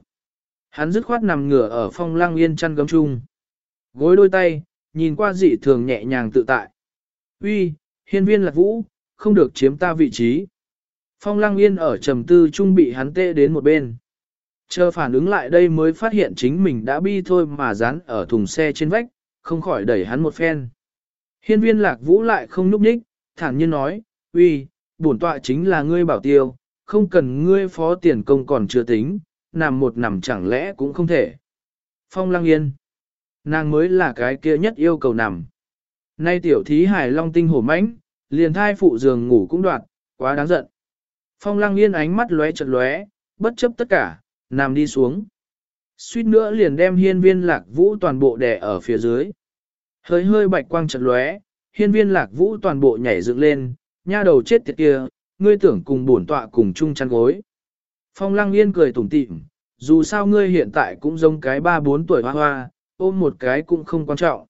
S1: Hắn dứt khoát nằm ngửa ở phong lăng yên chăn gấm chung. Gối đôi tay, nhìn qua dị thường nhẹ nhàng tự tại. Uy, hiên viên lạc vũ, không được chiếm ta vị trí. Phong lăng yên ở trầm tư trung bị hắn tê đến một bên. Chờ phản ứng lại đây mới phát hiện chính mình đã bi thôi mà dán ở thùng xe trên vách, không khỏi đẩy hắn một phen. Hiên viên lạc vũ lại không núp đích, thản nhiên nói, uy, bổn tọa chính là ngươi bảo tiêu, không cần ngươi phó tiền công còn chưa tính, nằm một nằm chẳng lẽ cũng không thể. Phong lăng yên, nàng mới là cái kia nhất yêu cầu nằm. Nay tiểu thí hải long tinh hổ mãnh, liền thai phụ giường ngủ cũng đoạt, quá đáng giận. Phong lăng yên ánh mắt lóe chật lóe, bất chấp tất cả, nằm đi xuống. Suýt nữa liền đem hiên viên lạc vũ toàn bộ đè ở phía dưới. Hơi hơi bạch quang chật lóe, hiên viên lạc vũ toàn bộ nhảy dựng lên, nha đầu chết tiệt kia, ngươi tưởng cùng bổn tọa cùng chung chăn gối. Phong lăng yên cười tủm tỉm, dù sao ngươi hiện tại cũng giống cái ba bốn tuổi hoa hoa, ôm một cái cũng không quan trọng.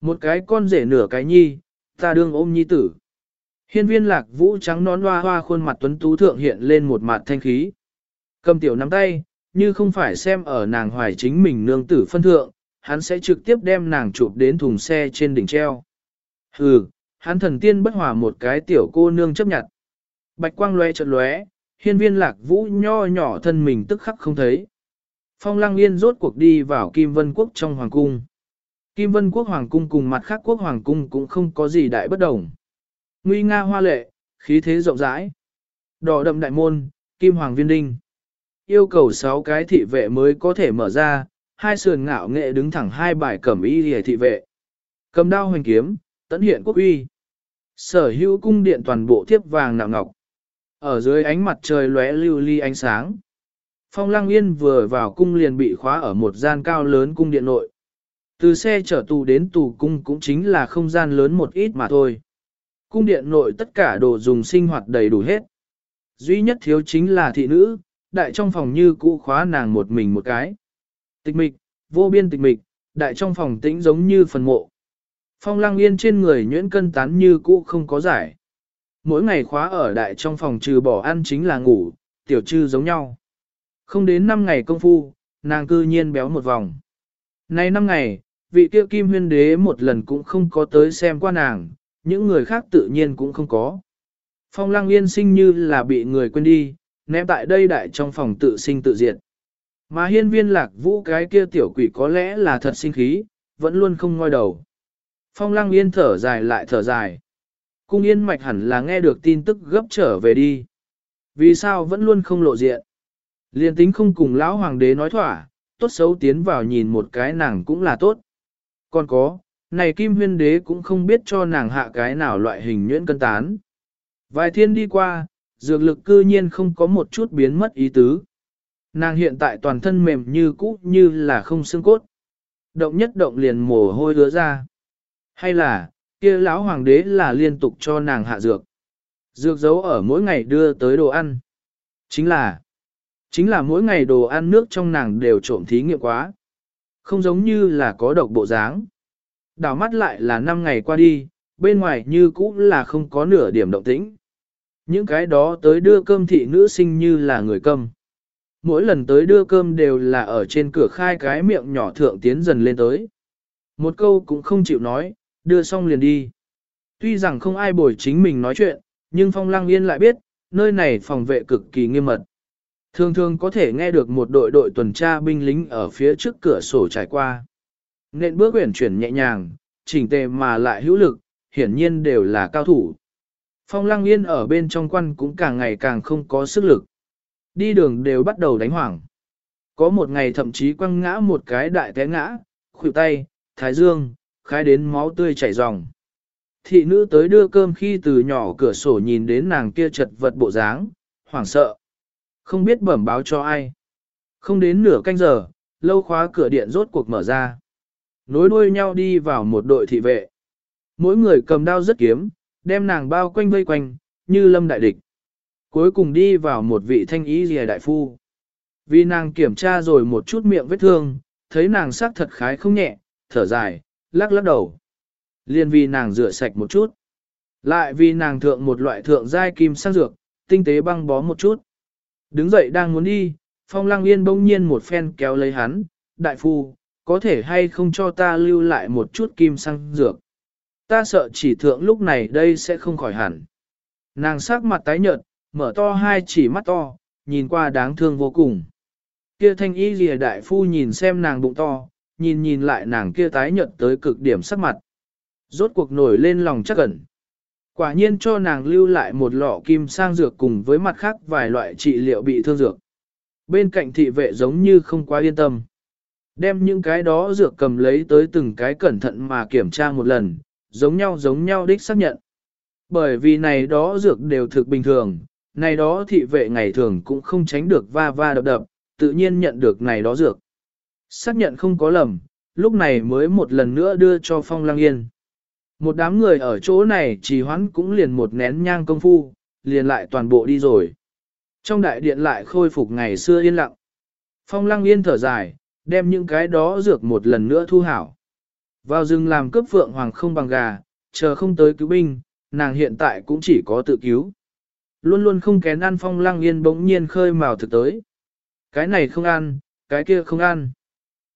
S1: Một cái con rể nửa cái nhi, ta đương ôm nhi tử. Hiên viên lạc vũ trắng nón hoa hoa khuôn mặt tuấn tú thượng hiện lên một mặt thanh khí. Cầm tiểu nắm tay, như không phải xem ở nàng hoài chính mình nương tử phân thượng, hắn sẽ trực tiếp đem nàng chụp đến thùng xe trên đỉnh treo. Hừ, hắn thần tiên bất hòa một cái tiểu cô nương chấp nhận. Bạch quang lóe chợt lóe, hiên viên lạc vũ nho nhỏ thân mình tức khắc không thấy. Phong lăng yên rốt cuộc đi vào Kim Vân Quốc trong Hoàng Cung. Kim Vân Quốc Hoàng Cung cùng mặt khác quốc Hoàng Cung cũng không có gì đại bất đồng. Nguy nga hoa lệ, khí thế rộng rãi. Đỏ đậm đại môn, Kim Hoàng Viên Đinh. Yêu cầu 6 cái thị vệ mới có thể mở ra, hai sườn ngạo nghệ đứng thẳng hai bài cẩm y hề thị vệ. Cầm đao hoành kiếm, tấn hiện quốc uy. Sở hữu cung điện toàn bộ thiếp vàng nạo ngọc. Ở dưới ánh mặt trời lóe lưu ly ánh sáng. Phong Lăng Yên vừa vào cung liền bị khóa ở một gian cao lớn cung điện nội. Từ xe chở tù đến tù cung cũng chính là không gian lớn một ít mà thôi. Cung điện nội tất cả đồ dùng sinh hoạt đầy đủ hết. Duy nhất thiếu chính là thị nữ, đại trong phòng như cũ khóa nàng một mình một cái. Tịch mịch, vô biên tịch mịch, đại trong phòng tĩnh giống như phần mộ. Phong lăng yên trên người nhuyễn cân tán như cũ không có giải. Mỗi ngày khóa ở đại trong phòng trừ bỏ ăn chính là ngủ, tiểu trư giống nhau. Không đến 5 ngày công phu, nàng cư nhiên béo một vòng. Nay 5 ngày, vị kia kim huyên đế một lần cũng không có tới xem qua nàng, những người khác tự nhiên cũng không có. Phong lăng yên sinh như là bị người quên đi, ném tại đây đại trong phòng tự sinh tự diệt. Mà hiên viên lạc vũ cái kia tiểu quỷ có lẽ là thật sinh khí, vẫn luôn không ngoi đầu. Phong lăng yên thở dài lại thở dài. Cung yên mạch hẳn là nghe được tin tức gấp trở về đi. Vì sao vẫn luôn không lộ diện? Liên tính không cùng lão hoàng đế nói thỏa, tốt xấu tiến vào nhìn một cái nàng cũng là tốt. Còn có, này kim huyên đế cũng không biết cho nàng hạ cái nào loại hình nhuyễn cân tán. Vài thiên đi qua, dược lực cư nhiên không có một chút biến mất ý tứ. Nàng hiện tại toàn thân mềm như cũ như là không xương cốt. Động nhất động liền mồ hôi đứa ra. Hay là, kia lão hoàng đế là liên tục cho nàng hạ dược. Dược giấu ở mỗi ngày đưa tới đồ ăn. Chính là, chính là mỗi ngày đồ ăn nước trong nàng đều trộm thí nghiệm quá. Không giống như là có độc bộ dáng. Đảo mắt lại là năm ngày qua đi, bên ngoài như cũ là không có nửa điểm động tĩnh. Những cái đó tới đưa cơm thị nữ sinh như là người câm. Mỗi lần tới đưa cơm đều là ở trên cửa khai cái miệng nhỏ thượng tiến dần lên tới. Một câu cũng không chịu nói, đưa xong liền đi. Tuy rằng không ai bồi chính mình nói chuyện, nhưng Phong Lăng Yên lại biết, nơi này phòng vệ cực kỳ nghiêm mật. Thường thường có thể nghe được một đội đội tuần tra binh lính ở phía trước cửa sổ trải qua. Nên bước uyển chuyển nhẹ nhàng, chỉnh tề mà lại hữu lực, hiển nhiên đều là cao thủ. Phong Lăng Yên ở bên trong quan cũng càng ngày càng không có sức lực. Đi đường đều bắt đầu đánh hoảng. Có một ngày thậm chí quăng ngã một cái đại té ngã, khuỷu tay, thái dương, khai đến máu tươi chảy ròng. Thị nữ tới đưa cơm khi từ nhỏ cửa sổ nhìn đến nàng kia chật vật bộ dáng, hoảng sợ. Không biết bẩm báo cho ai. Không đến nửa canh giờ, lâu khóa cửa điện rốt cuộc mở ra. Nối đuôi nhau đi vào một đội thị vệ. Mỗi người cầm đao rất kiếm, đem nàng bao quanh vây quanh, như lâm đại địch. Cuối cùng đi vào một vị thanh ý rìa đại phu. Vì nàng kiểm tra rồi một chút miệng vết thương, thấy nàng sắc thật khái không nhẹ, thở dài, lắc lắc đầu. Liên vì nàng rửa sạch một chút. Lại vì nàng thượng một loại thượng giai kim sang dược, tinh tế băng bó một chút. Đứng dậy đang muốn đi, phong lăng yên bỗng nhiên một phen kéo lấy hắn, đại phu, có thể hay không cho ta lưu lại một chút kim sang dược. Ta sợ chỉ thượng lúc này đây sẽ không khỏi hẳn. Nàng sắc mặt tái nhợt, mở to hai chỉ mắt to, nhìn qua đáng thương vô cùng. Kia thanh y lìa đại phu nhìn xem nàng bụng to, nhìn nhìn lại nàng kia tái nhợt tới cực điểm sắc mặt. Rốt cuộc nổi lên lòng chắc ẩn. Quả nhiên cho nàng lưu lại một lọ kim sang dược cùng với mặt khác vài loại trị liệu bị thương dược. Bên cạnh thị vệ giống như không quá yên tâm. Đem những cái đó dược cầm lấy tới từng cái cẩn thận mà kiểm tra một lần, giống nhau giống nhau đích xác nhận. Bởi vì này đó dược đều thực bình thường, này đó thị vệ ngày thường cũng không tránh được va va đập đập, tự nhiên nhận được này đó dược. Xác nhận không có lầm, lúc này mới một lần nữa đưa cho Phong Lăng Yên. Một đám người ở chỗ này trì hoãn cũng liền một nén nhang công phu, liền lại toàn bộ đi rồi. Trong đại điện lại khôi phục ngày xưa yên lặng. Phong Lăng Yên thở dài, đem những cái đó dược một lần nữa thu hảo. Vào rừng làm cướp phượng hoàng không bằng gà, chờ không tới cứu binh, nàng hiện tại cũng chỉ có tự cứu. Luôn luôn không kén ăn phong lăng yên bỗng nhiên khơi mào thực tới. Cái này không ăn, cái kia không ăn.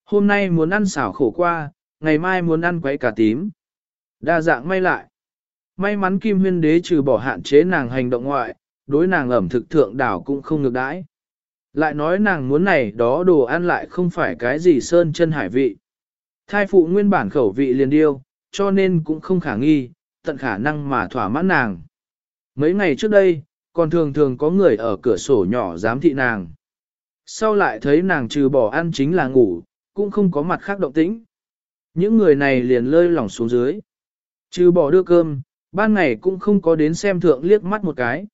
S1: Hôm nay muốn ăn xảo khổ qua, ngày mai muốn ăn quấy cà tím. Đa dạng may lại. May mắn Kim Huyên Đế trừ bỏ hạn chế nàng hành động ngoại, đối nàng ẩm thực thượng đảo cũng không ngược đãi. Lại nói nàng muốn này đó đồ ăn lại không phải cái gì sơn chân hải vị. Thai phụ nguyên bản khẩu vị liền điêu, cho nên cũng không khả nghi, tận khả năng mà thỏa mãn nàng. Mấy ngày trước đây, còn thường thường có người ở cửa sổ nhỏ giám thị nàng. Sau lại thấy nàng trừ bỏ ăn chính là ngủ, cũng không có mặt khác động tĩnh. Những người này liền lơi lỏng xuống dưới. Trừ bỏ đưa cơm, ban ngày cũng không có đến xem thượng liếc mắt một cái.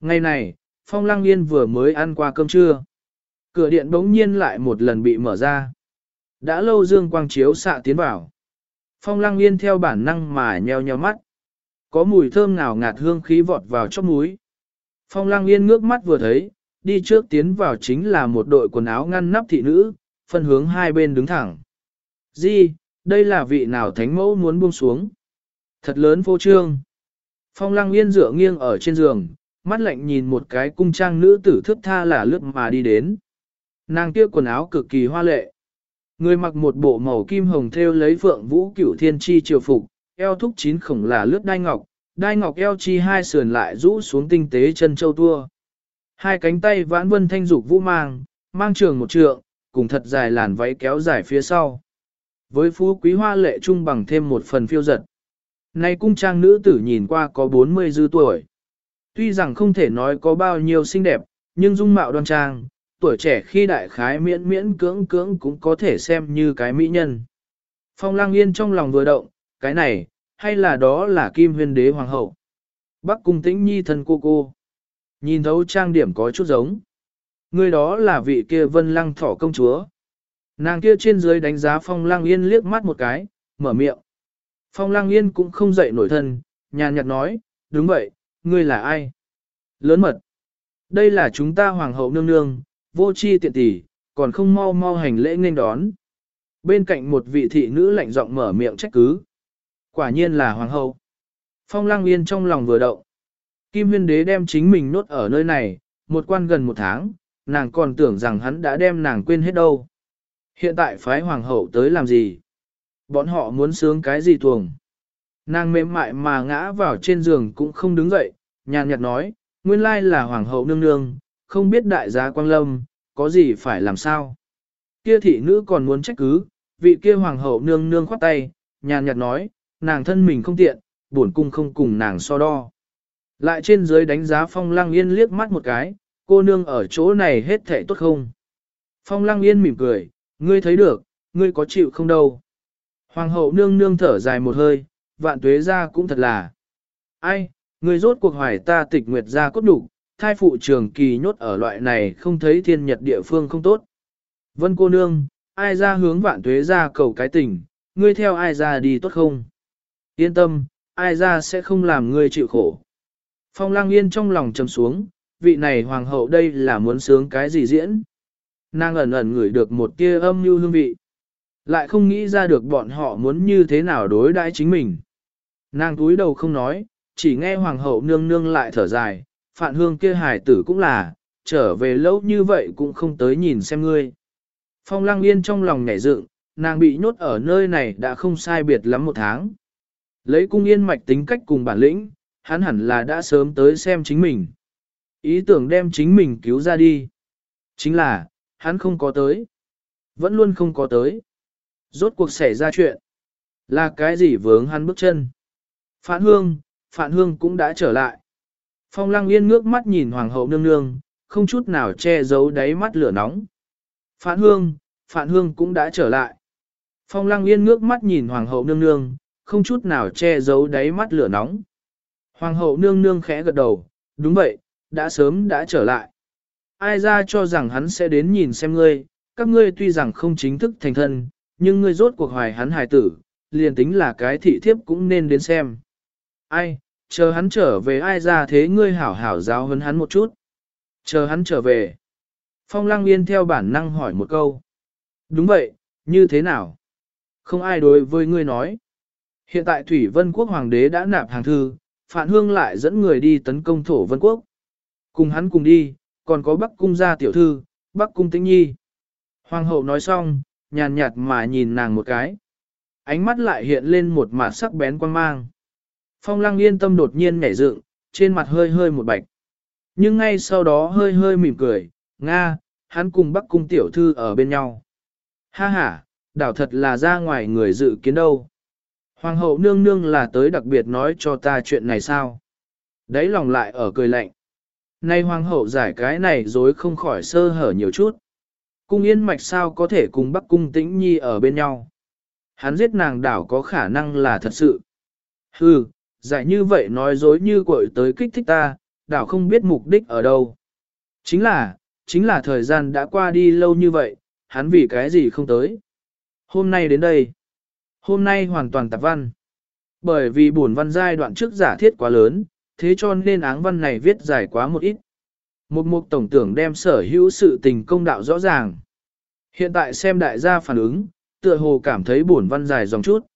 S1: Ngày này, Phong Lăng Yên vừa mới ăn qua cơm trưa. Cửa điện bỗng nhiên lại một lần bị mở ra. Đã lâu dương quang chiếu xạ tiến vào. Phong Lăng Yên theo bản năng mà nheo nheo mắt. Có mùi thơm ngào ngạt hương khí vọt vào chóp mũi. Phong Lăng Yên ngước mắt vừa thấy, đi trước tiến vào chính là một đội quần áo ngăn nắp thị nữ, phân hướng hai bên đứng thẳng. Di, đây là vị nào thánh mẫu muốn buông xuống. Thật lớn vô trương. Phong Lăng Yên dựa nghiêng ở trên giường, mắt lạnh nhìn một cái cung trang nữ tử thước tha là lướt mà đi đến. Nàng kia quần áo cực kỳ hoa lệ. Người mặc một bộ màu kim hồng thêu lấy phượng vũ cửu thiên chi triều phục, eo thúc chín khổng là lướt đai ngọc, đai ngọc eo chi hai sườn lại rũ xuống tinh tế chân châu tua. Hai cánh tay vãn vân thanh dục vũ mang, mang trường một trượng, cùng thật dài làn váy kéo dài phía sau. Với phú quý hoa lệ trung bằng thêm một phần phiêu giật. Nay cung trang nữ tử nhìn qua có 40 dư tuổi. Tuy rằng không thể nói có bao nhiêu xinh đẹp, nhưng dung mạo đoan trang, tuổi trẻ khi đại khái miễn miễn cưỡng cưỡng cũng có thể xem như cái mỹ nhân. Phong lang yên trong lòng vừa động, cái này, hay là đó là kim huyền đế hoàng hậu. Bắc cung tĩnh nhi thân cô cô. Nhìn thấu trang điểm có chút giống. Người đó là vị kia vân lăng thỏ công chúa. Nàng kia trên dưới đánh giá phong lang yên liếc mắt một cái, mở miệng. Phong lang yên cũng không dậy nổi thân, nhàn nhạt nói, đúng vậy, ngươi là ai? Lớn mật. Đây là chúng ta hoàng hậu nương nương, vô chi tiện tỷ, còn không mau mau hành lễ nên đón. Bên cạnh một vị thị nữ lạnh giọng mở miệng trách cứ. Quả nhiên là hoàng hậu. Phong Lang Yên trong lòng vừa động. Kim huyên đế đem chính mình nốt ở nơi này, một quan gần một tháng, nàng còn tưởng rằng hắn đã đem nàng quên hết đâu. Hiện tại phái hoàng hậu tới làm gì? Bọn họ muốn sướng cái gì tuồng? Nàng mềm mại mà ngã vào trên giường cũng không đứng dậy, nhàn nhạt nói, nguyên lai là hoàng hậu nương nương, không biết đại gia quang lâm, có gì phải làm sao? Kia thị nữ còn muốn trách cứ, vị kia hoàng hậu nương nương khoát tay, nhàn nhạt nói, nàng thân mình không tiện, bổn cung không cùng nàng so đo. Lại trên dưới đánh giá phong lăng yên liếc mắt một cái, cô nương ở chỗ này hết thể tốt không? Phong lăng yên mỉm cười, ngươi thấy được, ngươi có chịu không đâu. Hoàng hậu nương nương thở dài một hơi, vạn tuế ra cũng thật là. Ai, ngươi rốt cuộc hoài ta tịch nguyệt ra cốt đủ, thai phụ trường kỳ nhốt ở loại này không thấy thiên nhật địa phương không tốt. Vân cô nương, ai ra hướng vạn tuế ra cầu cái tình, ngươi theo ai ra đi tốt không? Yên tâm, ai ra sẽ không làm ngươi chịu khổ. Phong lang yên trong lòng trầm xuống, vị này hoàng hậu đây là muốn sướng cái gì diễn. Nàng ẩn ẩn ngửi được một tia âm như hương vị. Lại không nghĩ ra được bọn họ muốn như thế nào đối đãi chính mình. Nàng túi đầu không nói, chỉ nghe hoàng hậu nương nương lại thở dài, phạn hương kia hài tử cũng là, trở về lâu như vậy cũng không tới nhìn xem ngươi. Phong lăng yên trong lòng nhảy dựng, nàng bị nhốt ở nơi này đã không sai biệt lắm một tháng. Lấy cung yên mạch tính cách cùng bản lĩnh, hắn hẳn là đã sớm tới xem chính mình. Ý tưởng đem chính mình cứu ra đi. Chính là, hắn không có tới. Vẫn luôn không có tới. Rốt cuộc xảy ra chuyện. Là cái gì vướng hắn bước chân. Phản hương, Phạn hương cũng đã trở lại. Phong lăng yên ngước mắt nhìn hoàng hậu nương nương, không chút nào che giấu đáy mắt lửa nóng. Phạn hương, Phạn hương cũng đã trở lại. Phong lăng yên ngước mắt nhìn hoàng hậu nương nương, không chút nào che giấu đáy mắt lửa nóng. Hoàng hậu nương nương khẽ gật đầu, đúng vậy, đã sớm đã trở lại. Ai ra cho rằng hắn sẽ đến nhìn xem ngươi, các ngươi tuy rằng không chính thức thành thân, nhưng ngươi rốt cuộc hoài hắn hài tử, liền tính là cái thị thiếp cũng nên đến xem. Ai, chờ hắn trở về ai ra thế ngươi hảo hảo giáo hấn hắn một chút. Chờ hắn trở về. Phong lăng yên theo bản năng hỏi một câu. Đúng vậy, như thế nào? Không ai đối với ngươi nói. Hiện tại Thủy Vân Quốc Hoàng đế đã nạp hàng thư, Phạn Hương lại dẫn người đi tấn công thổ Vân Quốc. Cùng hắn cùng đi, còn có Bắc Cung gia tiểu thư, Bắc Cung Tĩnh Nhi. Hoàng hậu nói xong, nhàn nhạt mà nhìn nàng một cái. Ánh mắt lại hiện lên một mặt sắc bén quan mang. Phong lăng yên tâm đột nhiên nhảy dựng, trên mặt hơi hơi một bạch. Nhưng ngay sau đó hơi hơi mỉm cười, Nga, hắn cùng Bắc Cung tiểu thư ở bên nhau. Ha ha, đảo thật là ra ngoài người dự kiến đâu. Hoàng hậu nương nương là tới đặc biệt nói cho ta chuyện này sao? Đấy lòng lại ở cười lạnh. Nay hoàng hậu giải cái này dối không khỏi sơ hở nhiều chút. Cung yên mạch sao có thể cùng bắc cung tĩnh nhi ở bên nhau. Hắn giết nàng đảo có khả năng là thật sự. Hừ, giải như vậy nói dối như cội tới kích thích ta, đảo không biết mục đích ở đâu. Chính là, chính là thời gian đã qua đi lâu như vậy, hắn vì cái gì không tới. Hôm nay đến đây, hôm nay hoàn toàn tạp văn. Bởi vì buồn văn giai đoạn trước giả thiết quá lớn, thế cho nên áng văn này viết dài quá một ít. Một mục tổng tưởng đem sở hữu sự tình công đạo rõ ràng. Hiện tại xem đại gia phản ứng, tựa hồ cảm thấy buồn văn dài dòng chút.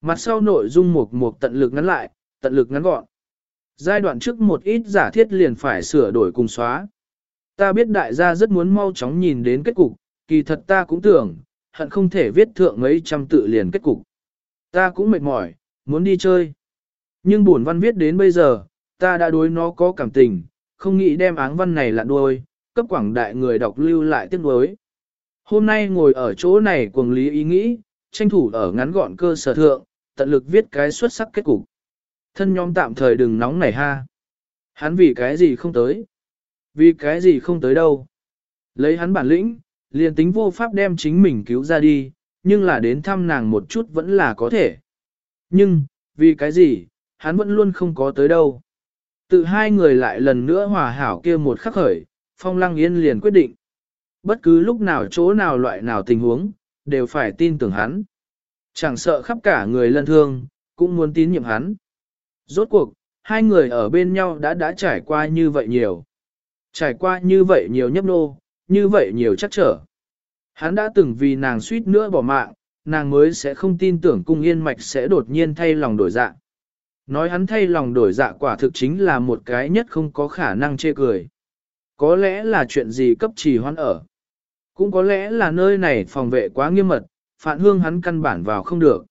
S1: Mặt sau nội dung mục mục tận lực ngắn lại, tận lực ngắn gọn. Giai đoạn trước một ít giả thiết liền phải sửa đổi cùng xóa. Ta biết đại gia rất muốn mau chóng nhìn đến kết cục, kỳ thật ta cũng tưởng, hận không thể viết thượng mấy trăm tự liền kết cục. Ta cũng mệt mỏi, muốn đi chơi. Nhưng buồn văn viết đến bây giờ, ta đã đối nó có cảm tình, không nghĩ đem áng văn này lặn đuôi, cấp quảng đại người đọc lưu lại tiếc nuối. Hôm nay ngồi ở chỗ này cuồng lý ý nghĩ, tranh thủ ở ngắn gọn cơ sở thượng, tận lực viết cái xuất sắc kết cục. Thân nhóm tạm thời đừng nóng nảy ha. Hắn vì cái gì không tới? Vì cái gì không tới đâu? Lấy hắn bản lĩnh, liền tính vô pháp đem chính mình cứu ra đi, nhưng là đến thăm nàng một chút vẫn là có thể. Nhưng, vì cái gì, hắn vẫn luôn không có tới đâu. Tự hai người lại lần nữa hòa hảo kia một khắc khởi, Phong Lăng Yên liền quyết định. Bất cứ lúc nào chỗ nào loại nào tình huống, đều phải tin tưởng hắn. Chẳng sợ khắp cả người lân thương, cũng muốn tín nhiệm hắn. Rốt cuộc, hai người ở bên nhau đã đã trải qua như vậy nhiều. Trải qua như vậy nhiều nhấp nô, như vậy nhiều chắc trở. Hắn đã từng vì nàng suýt nữa bỏ mạng, nàng mới sẽ không tin tưởng cung yên mạch sẽ đột nhiên thay lòng đổi dạ. Nói hắn thay lòng đổi dạ quả thực chính là một cái nhất không có khả năng chê cười. Có lẽ là chuyện gì cấp trì hoãn ở. Cũng có lẽ là nơi này phòng vệ quá nghiêm mật, phản hương hắn căn bản vào không được.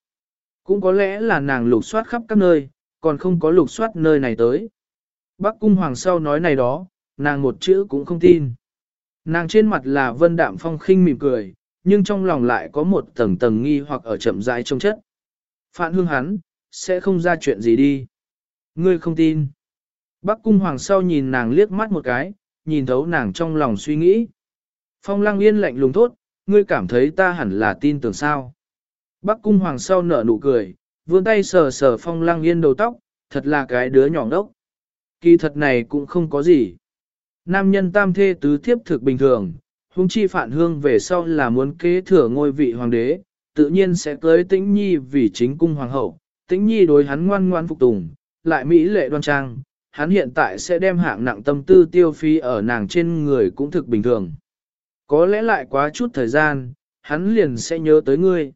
S1: Cũng có lẽ là nàng lục soát khắp các nơi, còn không có lục soát nơi này tới. Bác cung hoàng sau nói này đó, nàng một chữ cũng không tin. Nàng trên mặt là vân đạm phong khinh mỉm cười, nhưng trong lòng lại có một tầng tầng nghi hoặc ở chậm rãi trong chất. Phản hương hắn, sẽ không ra chuyện gì đi. Ngươi không tin. Bác cung hoàng sau nhìn nàng liếc mắt một cái, nhìn thấu nàng trong lòng suy nghĩ. Phong lăng yên lạnh lùng thốt, ngươi cảm thấy ta hẳn là tin tưởng sao. Bác cung hoàng sau nở nụ cười, vươn tay sờ sờ phong lăng yên đầu tóc, thật là cái đứa nhỏ đốc. Kỳ thật này cũng không có gì. Nam nhân tam thê tứ thiếp thực bình thường, hung chi phản hương về sau là muốn kế thừa ngôi vị hoàng đế, tự nhiên sẽ cưới tĩnh nhi vì chính cung hoàng hậu, tĩnh nhi đối hắn ngoan ngoan phục tùng, lại mỹ lệ đoan trang, hắn hiện tại sẽ đem hạng nặng tâm tư tiêu phí ở nàng trên người cũng thực bình thường. Có lẽ lại quá chút thời gian, hắn liền sẽ nhớ tới ngươi.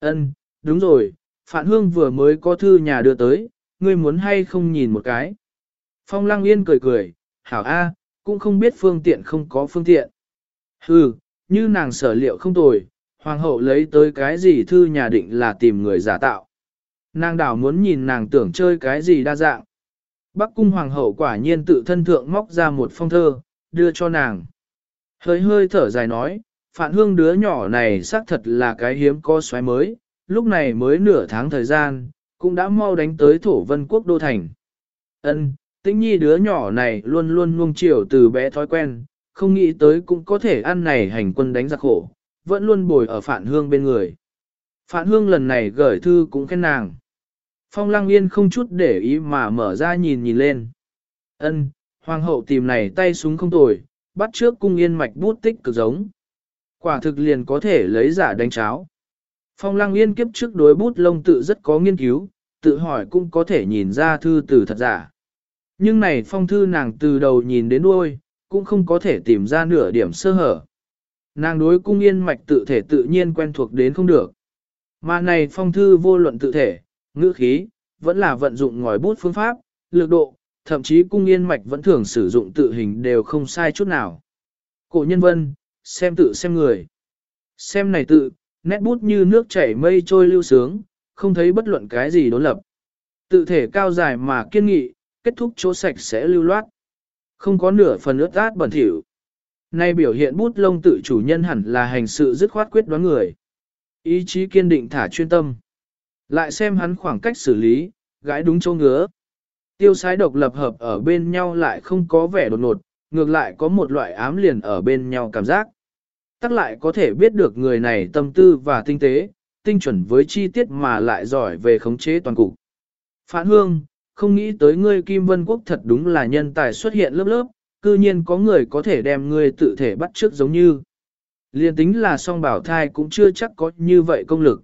S1: Ân, đúng rồi, Phạn Hương vừa mới có thư nhà đưa tới, ngươi muốn hay không nhìn một cái. Phong Lăng Yên cười cười, hảo A, cũng không biết phương tiện không có phương tiện. Hừ, như nàng sở liệu không tồi, hoàng hậu lấy tới cái gì thư nhà định là tìm người giả tạo. Nàng đảo muốn nhìn nàng tưởng chơi cái gì đa dạng. Bắc cung hoàng hậu quả nhiên tự thân thượng móc ra một phong thơ, đưa cho nàng. Hơi hơi thở dài nói, phản hương đứa nhỏ này xác thật là cái hiếm có xoáy mới, lúc này mới nửa tháng thời gian, cũng đã mau đánh tới thổ vân quốc đô thành. Ân, tĩnh nhi đứa nhỏ này luôn luôn nuông chiều từ bé thói quen, không nghĩ tới cũng có thể ăn này hành quân đánh giặc khổ, vẫn luôn bồi ở phản hương bên người. Phản hương lần này gửi thư cũng khen nàng. Phong lăng yên không chút để ý mà mở ra nhìn nhìn lên. Ân, hoàng hậu tìm này tay súng không tồi, bắt trước cung yên mạch bút tích cực giống. Quả thực liền có thể lấy giả đánh cháo. Phong lăng yên kiếp trước đối bút lông tự rất có nghiên cứu, tự hỏi cũng có thể nhìn ra thư từ thật giả. Nhưng này phong thư nàng từ đầu nhìn đến đuôi, cũng không có thể tìm ra nửa điểm sơ hở. Nàng đối cung yên mạch tự thể tự nhiên quen thuộc đến không được. Mà này phong thư vô luận tự thể, ngữ khí, vẫn là vận dụng ngòi bút phương pháp, lực độ, thậm chí cung yên mạch vẫn thường sử dụng tự hình đều không sai chút nào. Cổ nhân vân, xem tự xem người. Xem này tự, nét bút như nước chảy mây trôi lưu sướng, không thấy bất luận cái gì đối lập. Tự thể cao dài mà kiên nghị, kết thúc chỗ sạch sẽ lưu loát. Không có nửa phần ướt át bẩn thỉu. Nay biểu hiện bút lông tự chủ nhân hẳn là hành sự dứt khoát quyết đoán người. Ý chí kiên định thả chuyên tâm. Lại xem hắn khoảng cách xử lý, gãi đúng chỗ ngứa. Tiêu sái độc lập hợp ở bên nhau lại không có vẻ đột ngột, ngược lại có một loại ám liền ở bên nhau cảm giác. Tắc lại có thể biết được người này tâm tư và tinh tế, tinh chuẩn với chi tiết mà lại giỏi về khống chế toàn cục. Phản hương, không nghĩ tới ngươi Kim Vân Quốc thật đúng là nhân tài xuất hiện lớp lớp, cư nhiên có người có thể đem ngươi tự thể bắt trước giống như. Liên tính là song bảo thai cũng chưa chắc có như vậy công lực.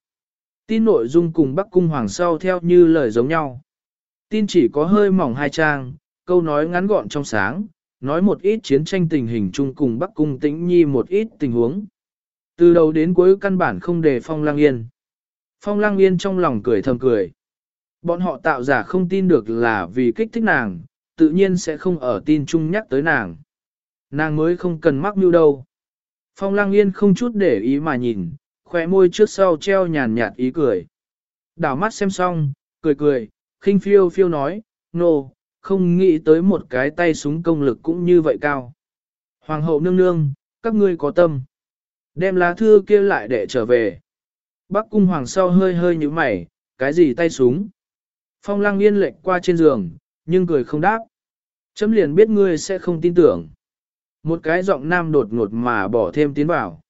S1: Tin nội dung cùng Bắc Cung Hoàng sau theo như lời giống nhau. Tin chỉ có hơi mỏng hai trang, câu nói ngắn gọn trong sáng, nói một ít chiến tranh tình hình chung cùng Bắc Cung Tĩnh Nhi một ít tình huống. Từ đầu đến cuối căn bản không đề Phong Lang Yên. Phong Lang Yên trong lòng cười thầm cười. Bọn họ tạo giả không tin được là vì kích thích nàng, tự nhiên sẽ không ở tin chung nhắc tới nàng. Nàng mới không cần mắc mưu đâu. Phong Lang Yên không chút để ý mà nhìn, khóe môi trước sau treo nhàn nhạt ý cười. Đảo mắt xem xong, cười cười, khinh phiêu phiêu nói, nô, no, không nghĩ tới một cái tay súng công lực cũng như vậy cao. Hoàng hậu nương nương, các ngươi có tâm. Đem lá thư kia lại để trở về. Bắc cung hoàng sau hơi hơi như mày, cái gì tay súng? Phong lăng yên lệnh qua trên giường, nhưng cười không đáp. Chấm liền biết ngươi sẽ không tin tưởng. Một cái giọng nam đột ngột mà bỏ thêm tiến vào.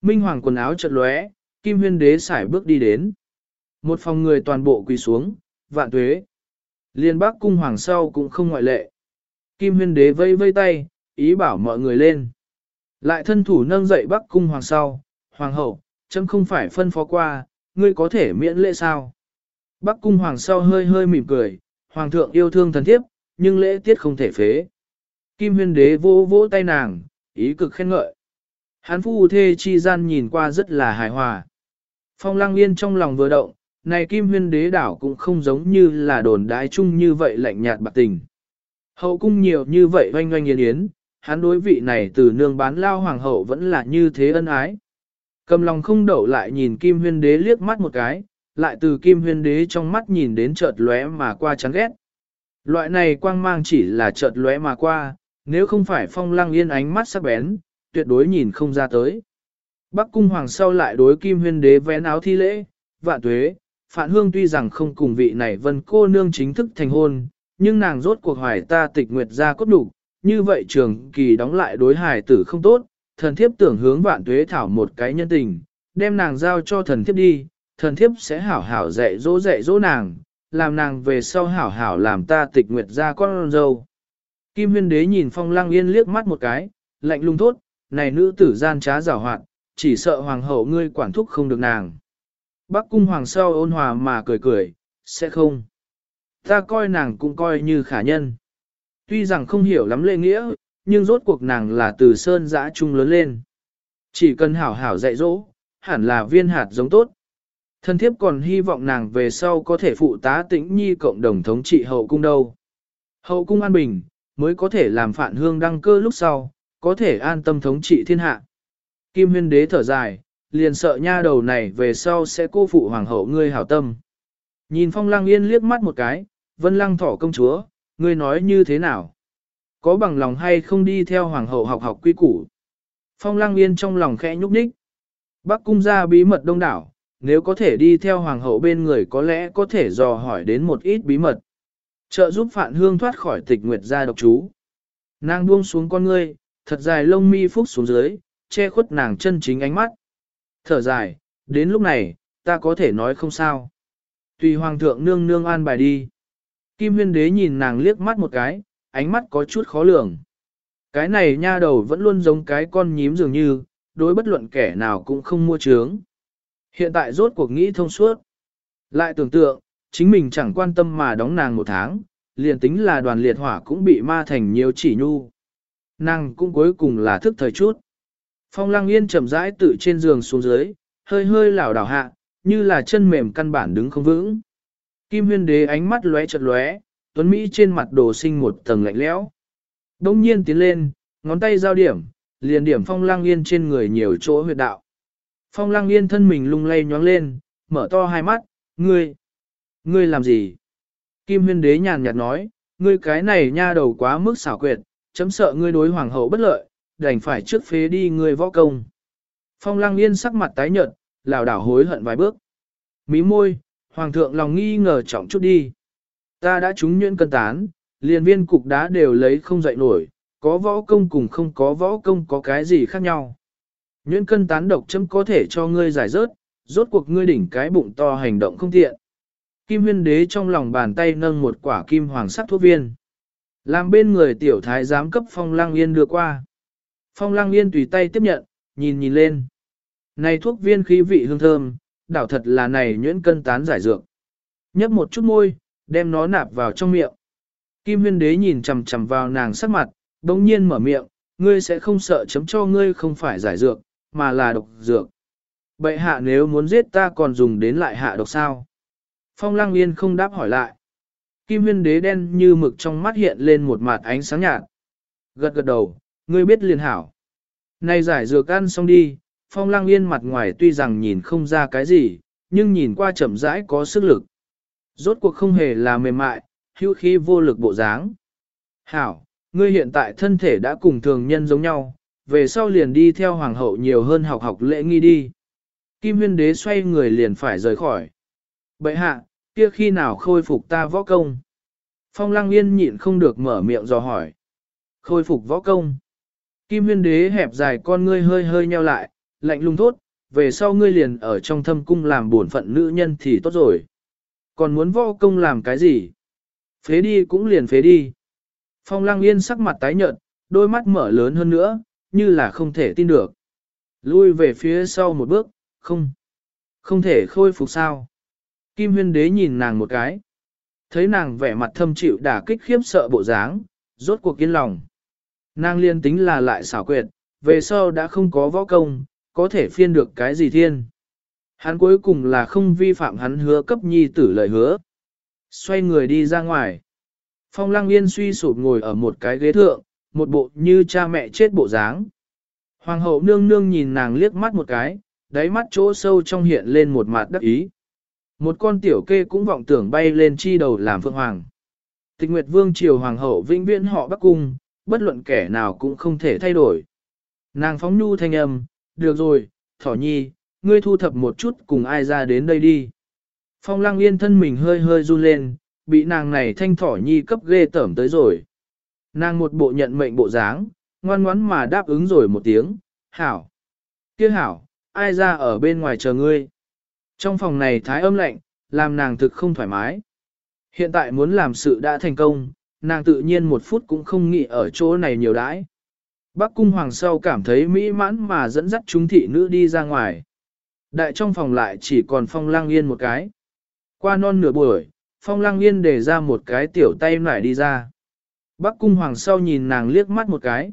S1: Minh hoàng quần áo chật lóe, kim huyên đế xải bước đi đến. Một phòng người toàn bộ quỳ xuống, vạn tuế. Liên bác cung hoàng sau cũng không ngoại lệ. Kim huyên đế vây vây tay, ý bảo mọi người lên. Lại thân thủ nâng dậy bắc cung hoàng sau, hoàng hậu, chấm không phải phân phó qua, ngươi có thể miễn lễ sao. Bắc cung hoàng sau hơi hơi mỉm cười, hoàng thượng yêu thương thần thiếp, nhưng lễ tiết không thể phế. Kim huyên đế vô vỗ tay nàng, ý cực khen ngợi. hán phu thê chi gian nhìn qua rất là hài hòa. Phong lang Yên trong lòng vừa động, này Kim Huyên Đế đảo cũng không giống như là đồn đái chung như vậy lạnh nhạt bạc tình. Hậu cung nhiều như vậy oanh oanh yên yến, hắn đối vị này từ nương bán lao hoàng hậu vẫn là như thế ân ái. Cầm lòng không đậu lại nhìn Kim Huyên Đế liếc mắt một cái, lại từ Kim Huyên Đế trong mắt nhìn đến chợt lóe mà qua chán ghét. Loại này quang mang chỉ là chợt lóe mà qua, nếu không phải phong lăng yên ánh mắt sắc bén, tuyệt đối nhìn không ra tới. Bắc cung hoàng sau lại đối Kim Huyên Đế vén áo thi lễ, vạn tuế, Phạn Hương tuy rằng không cùng vị này vân cô nương chính thức thành hôn, nhưng nàng rốt cuộc hoài ta tịch nguyệt ra cốt đủ, như vậy trường kỳ đóng lại đối hài tử không tốt, thần thiếp tưởng hướng vạn tuế thảo một cái nhân tình, đem nàng giao cho thần thiếp đi, thần thiếp sẽ hảo hảo dạy dỗ dạy dỗ nàng, làm nàng về sau hảo hảo làm ta tịch nguyệt ra con dâu. Kim huyên đế nhìn phong lăng yên liếc mắt một cái, lạnh lùng thốt, này nữ tử gian trá giảo hoạt, chỉ sợ hoàng hậu ngươi quản thúc không được nàng. Bắc cung hoàng sau ôn hòa mà cười cười, sẽ không. Ta coi nàng cũng coi như khả nhân. Tuy rằng không hiểu lắm lễ nghĩa, nhưng rốt cuộc nàng là từ sơn dã trung lớn lên. Chỉ cần hảo hảo dạy dỗ, hẳn là viên hạt giống tốt. Thân thiếp còn hy vọng nàng về sau có thể phụ tá tĩnh nhi cộng đồng thống trị hậu cung đâu. Hậu cung an bình, mới có thể làm phản hương đăng cơ lúc sau, có thể an tâm thống trị thiên hạ. Kim huyên đế thở dài, liền sợ nha đầu này về sau sẽ cô phụ hoàng hậu ngươi hảo tâm. Nhìn phong lăng yên liếc mắt một cái, vân lăng thỏ công chúa, ngươi nói như thế nào? Có bằng lòng hay không đi theo hoàng hậu học học quy củ? Phong lăng yên trong lòng khẽ nhúc nhích. Bắc cung gia bí mật đông đảo, nếu có thể đi theo hoàng hậu bên người có lẽ có thể dò hỏi đến một ít bí mật. Trợ giúp Phạn Hương thoát khỏi tịch nguyệt gia độc chú. Nàng buông xuống con ngươi, thật dài lông mi phúc xuống dưới, che khuất nàng chân chính ánh mắt. Thở dài, đến lúc này, ta có thể nói không sao. Tùy hoàng thượng nương nương an bài đi. Kim huyên đế nhìn nàng liếc mắt một cái, ánh mắt có chút khó lường. Cái này nha đầu vẫn luôn giống cái con nhím dường như, đối bất luận kẻ nào cũng không mua trướng. Hiện tại rốt cuộc nghĩ thông suốt. Lại tưởng tượng, chính mình chẳng quan tâm mà đóng nàng một tháng, liền tính là đoàn liệt hỏa cũng bị ma thành nhiều chỉ nhu. Nàng cũng cuối cùng là thức thời chút. Phong lăng yên chậm rãi tự trên giường xuống dưới, hơi hơi lảo đảo hạ, như là chân mềm căn bản đứng không vững. Kim huyên đế ánh mắt lóe chật lóe, tuấn Mỹ trên mặt đồ sinh một tầng lạnh lẽo. Đông nhiên tiến lên, ngón tay giao điểm, liền điểm phong lăng yên trên người nhiều chỗ huyệt đạo. Phong lăng yên thân mình lung lay nhoáng lên, mở to hai mắt, ngươi, ngươi làm gì? Kim huyên đế nhàn nhạt nói, ngươi cái này nha đầu quá mức xảo quyệt, chấm sợ ngươi đối hoàng hậu bất lợi, đành phải trước phế đi người võ công. Phong lăng yên sắc mặt tái nhợt, lảo đảo hối hận vài bước. Mí môi, hoàng thượng lòng nghi ngờ trọng chút đi. Ta đã trúng nhuyễn cân tán, liền viên cục đá đều lấy không dậy nổi, có võ công cùng không có võ công có cái gì khác nhau. Nhuyễn cân tán độc chấm có thể cho ngươi giải rớt, rốt cuộc ngươi đỉnh cái bụng to hành động không tiện. Kim huyên đế trong lòng bàn tay nâng một quả kim hoàng sắc thuốc viên. Làm bên người tiểu thái giám cấp phong lang yên đưa qua. Phong lang yên tùy tay tiếp nhận, nhìn nhìn lên. Này thuốc viên khí vị hương thơm, đảo thật là này nhuyễn cân tán giải dược. Nhấp một chút môi, đem nó nạp vào trong miệng. Kim huyên đế nhìn chằm chằm vào nàng sắc mặt, đống nhiên mở miệng, ngươi sẽ không sợ chấm cho ngươi không phải giải dược, mà là độc dược. Bệ hạ nếu muốn giết ta còn dùng đến lại hạ độc sao? Phong lăng yên không đáp hỏi lại. Kim huyên đế đen như mực trong mắt hiện lên một mặt ánh sáng nhạt. Gật gật đầu, ngươi biết liền hảo. Này giải dược ăn xong đi, phong lăng yên mặt ngoài tuy rằng nhìn không ra cái gì, nhưng nhìn qua chậm rãi có sức lực. Rốt cuộc không hề là mềm mại, hữu khí vô lực bộ dáng. Hảo, ngươi hiện tại thân thể đã cùng thường nhân giống nhau, về sau liền đi theo hoàng hậu nhiều hơn học học lễ nghi đi. Kim huyên đế xoay người liền phải rời khỏi. Bậy hạ, kia khi nào khôi phục ta võ công? Phong lăng yên nhịn không được mở miệng dò hỏi. Khôi phục võ công. Kim huyên đế hẹp dài con ngươi hơi hơi nheo lại, lạnh lùng thốt, về sau ngươi liền ở trong thâm cung làm bổn phận nữ nhân thì tốt rồi. Còn muốn võ công làm cái gì? Phế đi cũng liền phế đi. Phong lăng yên sắc mặt tái nhợt, đôi mắt mở lớn hơn nữa, như là không thể tin được. Lui về phía sau một bước, không. Không thể khôi phục sao. Kim huyên đế nhìn nàng một cái. Thấy nàng vẻ mặt thâm chịu đả kích khiếp sợ bộ dáng, rốt cuộc kiên lòng. Nàng liên tính là lại xảo quyệt, về sau đã không có võ công, có thể phiên được cái gì thiên. Hắn cuối cùng là không vi phạm hắn hứa cấp nhi tử lời hứa. Xoay người đi ra ngoài. Phong lăng yên suy sụp ngồi ở một cái ghế thượng, một bộ như cha mẹ chết bộ dáng. Hoàng hậu nương nương nhìn nàng liếc mắt một cái, đáy mắt chỗ sâu trong hiện lên một mặt đắc ý. Một con tiểu kê cũng vọng tưởng bay lên chi đầu làm phượng hoàng. Tịch Nguyệt Vương triều hoàng hậu vĩnh viễn họ Bắc Cung, bất luận kẻ nào cũng không thể thay đổi. Nàng phóng nhu thanh âm, được rồi, thỏ nhi, ngươi thu thập một chút cùng ai ra đến đây đi. Phong lăng yên thân mình hơi hơi run lên, bị nàng này thanh thỏ nhi cấp ghê tởm tới rồi. Nàng một bộ nhận mệnh bộ dáng, ngoan ngoắn mà đáp ứng rồi một tiếng, hảo. kia hảo, ai ra ở bên ngoài chờ ngươi. Trong phòng này thái âm lạnh, làm nàng thực không thoải mái. Hiện tại muốn làm sự đã thành công, nàng tự nhiên một phút cũng không nghĩ ở chỗ này nhiều đãi. Bác cung hoàng sau cảm thấy mỹ mãn mà dẫn dắt chúng thị nữ đi ra ngoài. Đại trong phòng lại chỉ còn phong lang yên một cái. Qua non nửa buổi, phong lang yên để ra một cái tiểu tay nải đi ra. Bác cung hoàng sau nhìn nàng liếc mắt một cái.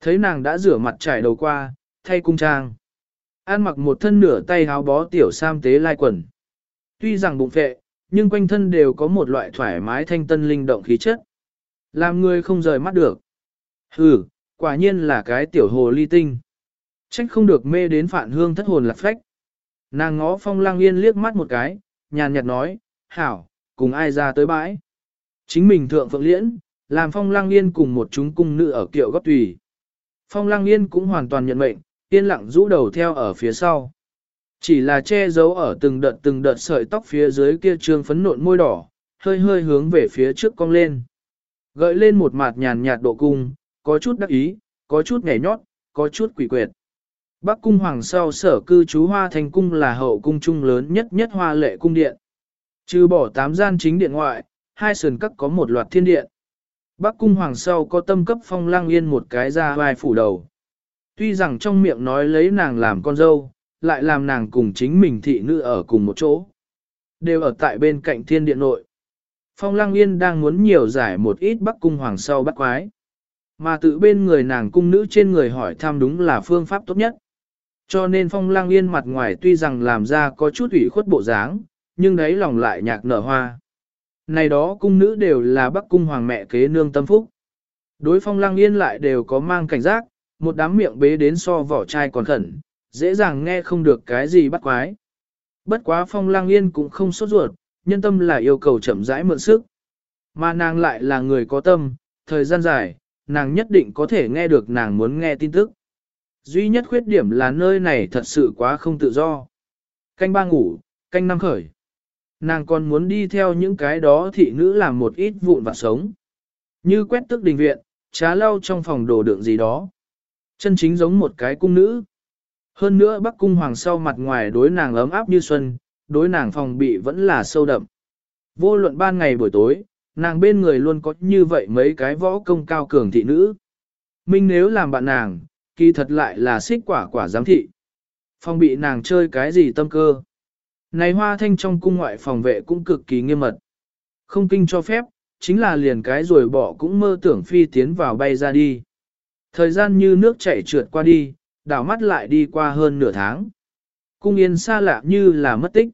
S1: Thấy nàng đã rửa mặt trải đầu qua, thay cung trang. An mặc một thân nửa tay áo bó tiểu sam tế lai quần. Tuy rằng bụng phệ, nhưng quanh thân đều có một loại thoải mái thanh tân linh động khí chất. Làm người không rời mắt được. Hừ, quả nhiên là cái tiểu hồ ly tinh. Trách không được mê đến phản hương thất hồn lạc phách. Nàng ngó phong lang yên liếc mắt một cái, nhàn nhạt nói, hảo, cùng ai ra tới bãi. Chính mình thượng phượng liễn, làm phong lang yên cùng một chúng cung nữ ở kiệu góc tùy. Phong lang yên cũng hoàn toàn nhận mệnh, yên lặng rũ đầu theo ở phía sau. Chỉ là che giấu ở từng đợt từng đợt sợi tóc phía dưới kia trương phấn nộn môi đỏ, hơi hơi hướng về phía trước cong lên. Gợi lên một mặt nhàn nhạt độ cung, có chút đắc ý, có chút nhảy nhót, có chút quỷ quyệt. Bắc cung hoàng sau sở cư trú hoa thành cung là hậu cung trung lớn nhất nhất hoa lệ cung điện. Trừ bỏ tám gian chính điện ngoại, hai sườn các có một loạt thiên điện. Bắc cung hoàng sau có tâm cấp phong lang yên một cái ra vai phủ đầu. Tuy rằng trong miệng nói lấy nàng làm con dâu, lại làm nàng cùng chính mình thị nữ ở cùng một chỗ. Đều ở tại bên cạnh thiên điện nội. Phong lang yên đang muốn nhiều giải một ít bắc cung hoàng sau bắt quái. Mà tự bên người nàng cung nữ trên người hỏi thăm đúng là phương pháp tốt nhất. Cho nên phong lang yên mặt ngoài tuy rằng làm ra có chút ủy khuất bộ dáng, nhưng đấy lòng lại nhạc nở hoa. Này đó cung nữ đều là bắc cung hoàng mẹ kế nương tâm phúc. Đối phong lang yên lại đều có mang cảnh giác, một đám miệng bế đến so vỏ chai còn khẩn, dễ dàng nghe không được cái gì bắt quái. Bất quá phong lang yên cũng không sốt ruột, nhân tâm là yêu cầu chậm rãi mượn sức. Mà nàng lại là người có tâm, thời gian dài, nàng nhất định có thể nghe được nàng muốn nghe tin tức. Duy nhất khuyết điểm là nơi này thật sự quá không tự do. Canh ba ngủ, canh năm khởi. Nàng còn muốn đi theo những cái đó thị nữ làm một ít vụn vặt sống. Như quét tức đình viện, trá lau trong phòng đồ đựng gì đó. Chân chính giống một cái cung nữ. Hơn nữa bắc cung hoàng sau mặt ngoài đối nàng ấm áp như xuân, đối nàng phòng bị vẫn là sâu đậm. Vô luận ban ngày buổi tối, nàng bên người luôn có như vậy mấy cái võ công cao cường thị nữ. Minh nếu làm bạn nàng, kỳ thật lại là xích quả quả giám thị. Phòng bị nàng chơi cái gì tâm cơ. Này hoa thanh trong cung ngoại phòng vệ cũng cực kỳ nghiêm mật. Không kinh cho phép, chính là liền cái rồi bỏ cũng mơ tưởng phi tiến vào bay ra đi. Thời gian như nước chảy trượt qua đi, đảo mắt lại đi qua hơn nửa tháng. Cung yên xa lạ như là mất tích.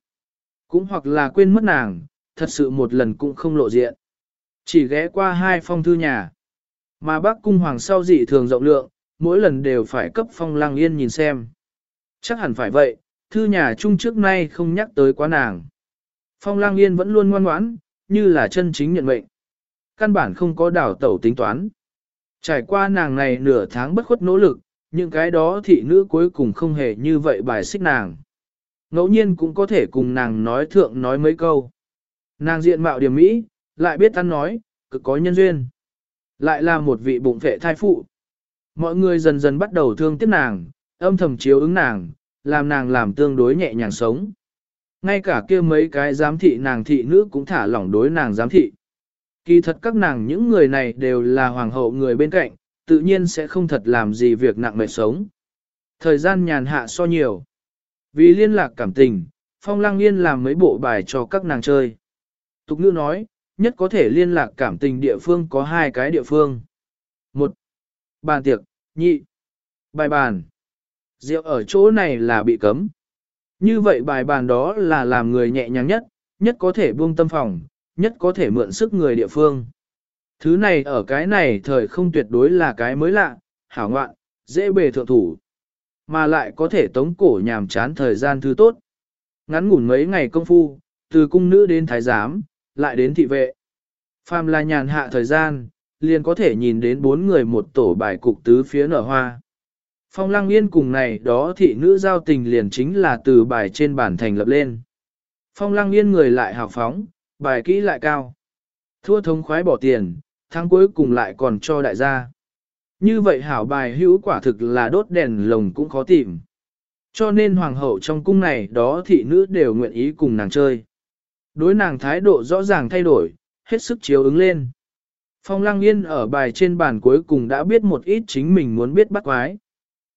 S1: Cũng hoặc là quên mất nàng, thật sự một lần cũng không lộ diện. Chỉ ghé qua hai phong thư nhà. Mà bác cung hoàng sau dị thường rộng lượng, mỗi lần đều phải cấp phong lang yên nhìn xem. Chắc hẳn phải vậy, thư nhà chung trước nay không nhắc tới quá nàng. Phong lang yên vẫn luôn ngoan ngoãn, như là chân chính nhận mệnh. Căn bản không có đảo tẩu tính toán. Trải qua nàng này nửa tháng bất khuất nỗ lực, những cái đó thị nữ cuối cùng không hề như vậy bài xích nàng. Ngẫu nhiên cũng có thể cùng nàng nói thượng nói mấy câu. Nàng diện mạo điểm mỹ, lại biết ăn nói, cực có nhân duyên. Lại là một vị bụng vệ thai phụ. Mọi người dần dần bắt đầu thương tiếc nàng, âm thầm chiếu ứng nàng, làm nàng làm tương đối nhẹ nhàng sống. Ngay cả kia mấy cái giám thị nàng thị nữ cũng thả lỏng đối nàng giám thị. Kỳ thật các nàng những người này đều là hoàng hậu người bên cạnh, tự nhiên sẽ không thật làm gì việc nặng mệt sống. Thời gian nhàn hạ so nhiều. Vì liên lạc cảm tình, Phong Lăng Yên làm mấy bộ bài cho các nàng chơi. Tục ngữ nói, nhất có thể liên lạc cảm tình địa phương có hai cái địa phương. Một, bàn tiệc, nhị, Bài bàn. Rượu ở chỗ này là bị cấm. Như vậy bài bàn đó là làm người nhẹ nhàng nhất, nhất có thể buông tâm phòng, nhất có thể mượn sức người địa phương. Thứ này ở cái này thời không tuyệt đối là cái mới lạ, hảo ngoạn, dễ bề thượng thủ. Mà lại có thể tống cổ nhàm chán thời gian thứ tốt. Ngắn ngủn mấy ngày công phu, từ cung nữ đến thái giám, lại đến thị vệ. Phàm là nhàn hạ thời gian, liền có thể nhìn đến bốn người một tổ bài cục tứ phía nở hoa. Phong lăng yên cùng này đó thị nữ giao tình liền chính là từ bài trên bản thành lập lên. Phong lăng yên người lại hào phóng, bài kỹ lại cao. Thua thống khoái bỏ tiền, tháng cuối cùng lại còn cho đại gia. Như vậy hảo bài hữu quả thực là đốt đèn lồng cũng khó tìm. Cho nên hoàng hậu trong cung này đó thị nữ đều nguyện ý cùng nàng chơi. Đối nàng thái độ rõ ràng thay đổi, hết sức chiếu ứng lên. Phong Lăng Yên ở bài trên bàn cuối cùng đã biết một ít chính mình muốn biết bắt quái.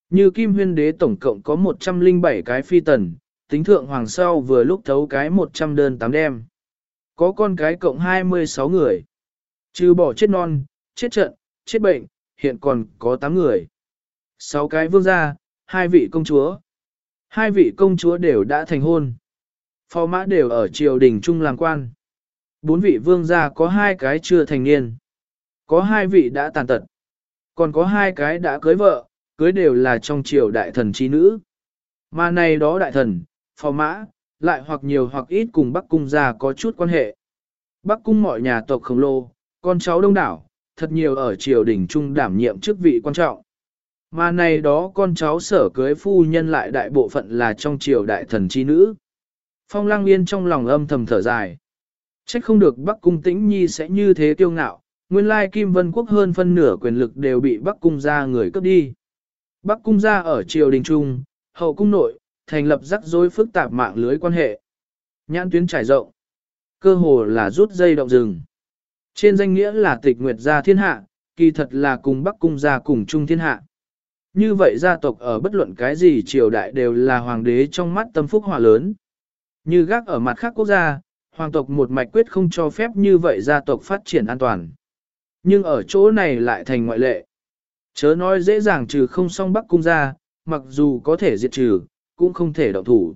S1: Như Kim Huyên Đế tổng cộng có 107 cái phi tần, tính thượng hoàng sau vừa lúc thấu cái 100 đơn tám đem. Có con cái cộng 26 người. Trừ bỏ chết non, chết trận, chết bệnh, hiện còn có 8 người. 6 cái vương gia, hai vị công chúa. Hai vị công chúa đều đã thành hôn. Phò mã đều ở triều đình trung làm quan. Bốn vị vương gia có hai cái chưa thành niên. Có hai vị đã tàn tật. Còn có hai cái đã cưới vợ, cưới đều là trong triều đại thần chi nữ. Mà này đó đại thần, phò mã, lại hoặc nhiều hoặc ít cùng Bắc Cung gia có chút quan hệ. Bắc Cung mọi nhà tộc khổng lồ, con cháu đông đảo, thật nhiều ở triều đình trung đảm nhiệm chức vị quan trọng. Mà này đó con cháu sở cưới phu nhân lại đại bộ phận là trong triều đại thần chi nữ. Phong Lăng Yên trong lòng âm thầm thở dài. Trách không được Bắc Cung Tĩnh Nhi sẽ như thế kiêu ngạo, nguyên lai Kim Vân Quốc hơn phân nửa quyền lực đều bị Bắc Cung gia người cướp đi. Bắc Cung gia ở triều đình trung, hậu cung nội, thành lập rắc rối phức tạp mạng lưới quan hệ. Nhãn tuyến trải rộng, cơ hồ là rút dây động rừng. Trên danh nghĩa là tịch nguyệt gia thiên hạ, kỳ thật là cùng Bắc Cung gia cùng chung thiên hạ. Như vậy gia tộc ở bất luận cái gì triều đại đều là hoàng đế trong mắt tâm phúc hòa lớn. Như gác ở mặt khác quốc gia, hoàng tộc một mạch quyết không cho phép như vậy gia tộc phát triển an toàn. Nhưng ở chỗ này lại thành ngoại lệ. Chớ nói dễ dàng trừ không xong Bắc Cung gia mặc dù có thể diệt trừ, cũng không thể động thủ.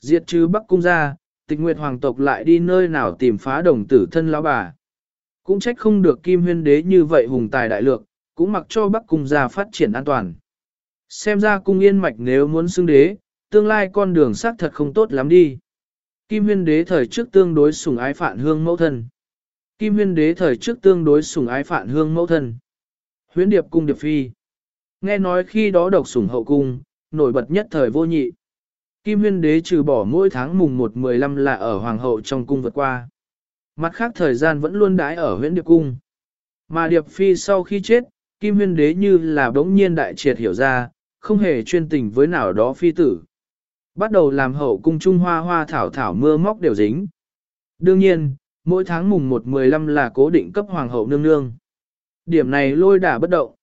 S1: Diệt trừ Bắc Cung gia tịch nguyệt hoàng tộc lại đi nơi nào tìm phá đồng tử thân lão bà. Cũng trách không được Kim Huyên Đế như vậy hùng tài đại lược, cũng mặc cho Bắc Cung gia phát triển an toàn. Xem ra cung yên mạch nếu muốn xưng đế, tương lai con đường xác thật không tốt lắm đi. Kim huyên đế thời trước tương đối sủng ái phản hương mẫu thân. Kim huyên đế thời trước tương đối sủng ái phản hương mẫu thân. Huyễn điệp cung điệp phi. Nghe nói khi đó độc sủng hậu cung, nổi bật nhất thời vô nhị. Kim huyên đế trừ bỏ mỗi tháng mùng 1-15 là ở hoàng hậu trong cung vượt qua. Mặt khác thời gian vẫn luôn đái ở huyễn điệp cung. Mà điệp phi sau khi chết, kim huyên đế như là đống nhiên đại triệt hiểu ra, không hề chuyên tình với nào đó phi tử. Bắt đầu làm hậu cung Trung Hoa hoa thảo thảo mưa móc đều dính. Đương nhiên, mỗi tháng mùng 1-15 là cố định cấp hoàng hậu nương nương. Điểm này lôi đả bất động.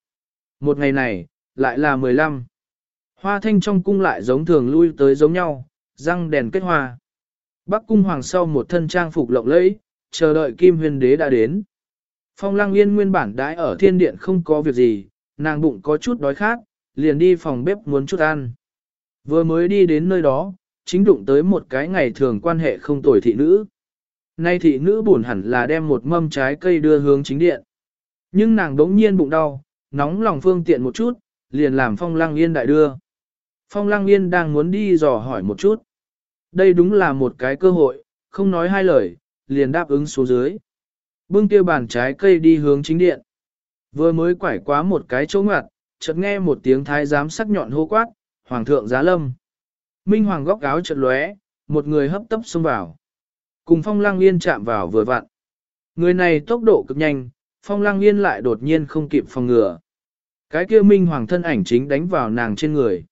S1: Một ngày này, lại là 15. Hoa thanh trong cung lại giống thường lui tới giống nhau, răng đèn kết hoa. Bắc cung hoàng sau một thân trang phục lộng lẫy, chờ đợi kim huyền đế đã đến. Phong lăng yên nguyên bản đãi ở thiên điện không có việc gì, nàng bụng có chút đói khát, liền đi phòng bếp muốn chút ăn. Vừa mới đi đến nơi đó, chính đụng tới một cái ngày thường quan hệ không tồi thị nữ. Nay thị nữ buồn hẳn là đem một mâm trái cây đưa hướng chính điện. Nhưng nàng đống nhiên bụng đau, nóng lòng phương tiện một chút, liền làm Phong Lăng Yên đại đưa. Phong Lăng Yên đang muốn đi dò hỏi một chút. Đây đúng là một cái cơ hội, không nói hai lời, liền đáp ứng xuống dưới. Bưng kia bàn trái cây đi hướng chính điện. Vừa mới quải quá một cái chỗ ngoặt, chợt nghe một tiếng thái giám sắc nhọn hô quát, Hoàng thượng giá lâm. Minh Hoàng góc áo chợt lóe, một người hấp tấp xông vào. Cùng Phong Lăng Yên chạm vào vừa vặn. Người này tốc độ cực nhanh, Phong Lăng Yên lại đột nhiên không kịp phòng ngừa. Cái kia Minh Hoàng thân ảnh chính đánh vào nàng trên người.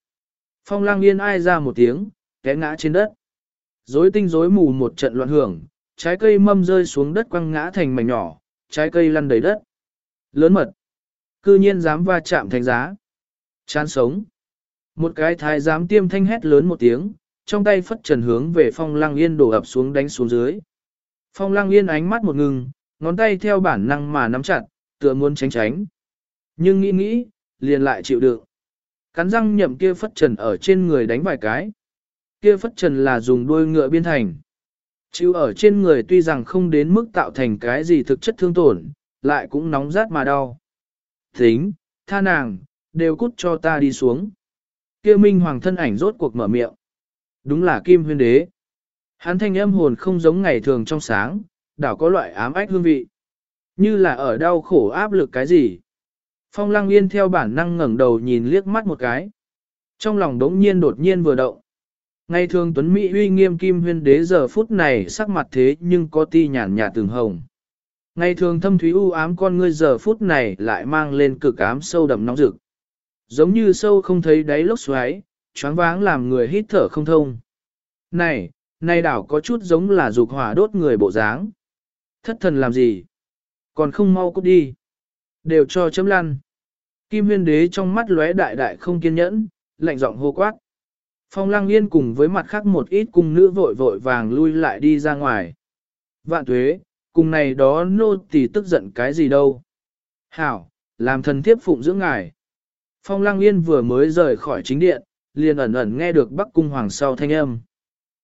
S1: Phong Lăng Yên ai ra một tiếng, té ngã trên đất. Rối tinh rối mù một trận loạn hưởng, trái cây mâm rơi xuống đất quăng ngã thành mảnh nhỏ, trái cây lăn đầy đất. Lớn mật. Cư nhiên dám va chạm thành giá. Chán sống. Một cái thái giám tiêm thanh hét lớn một tiếng, trong tay phất trần hướng về phong lăng yên đổ ập xuống đánh xuống dưới. Phong lăng yên ánh mắt một ngừng, ngón tay theo bản năng mà nắm chặt, tựa muốn tránh tránh. Nhưng nghĩ nghĩ, liền lại chịu đựng. Cắn răng nhậm kia phất trần ở trên người đánh vài cái. Kia phất trần là dùng đuôi ngựa biên thành. Chịu ở trên người tuy rằng không đến mức tạo thành cái gì thực chất thương tổn, lại cũng nóng rát mà đau. Tính, tha nàng, đều cút cho ta đi xuống. Kia minh hoàng thân ảnh rốt cuộc mở miệng. Đúng là kim huyên đế. Hắn thanh âm hồn không giống ngày thường trong sáng, đảo có loại ám ách hương vị. Như là ở đau khổ áp lực cái gì. Phong lăng yên theo bản năng ngẩng đầu nhìn liếc mắt một cái. Trong lòng đống nhiên đột nhiên vừa động. Ngày thường Tuấn Mỹ uy nghiêm kim huyên đế giờ phút này sắc mặt thế nhưng có ti nhàn nhạt từng hồng. Ngày thường thâm thúy u ám con ngươi giờ phút này lại mang lên cực ám sâu đậm nóng rực. Giống như sâu không thấy đáy lốc xoáy, choáng váng làm người hít thở không thông. Này, này đảo có chút giống là dục hỏa đốt người bộ dáng. Thất thần làm gì? Còn không mau cút đi. Đều cho chấm lăn. Kim huyên đế trong mắt lóe đại đại không kiên nhẫn, lạnh giọng hô quát. Phong lăng yên cùng với mặt khác một ít cung nữ vội vội vàng lui lại đi ra ngoài. Vạn tuế, cùng này đó nô tỳ tức giận cái gì đâu. Hảo, làm thần thiếp phụng dưỡng ngài. Phong lăng yên vừa mới rời khỏi chính điện, liền ẩn ẩn nghe được bắc cung hoàng sau thanh âm.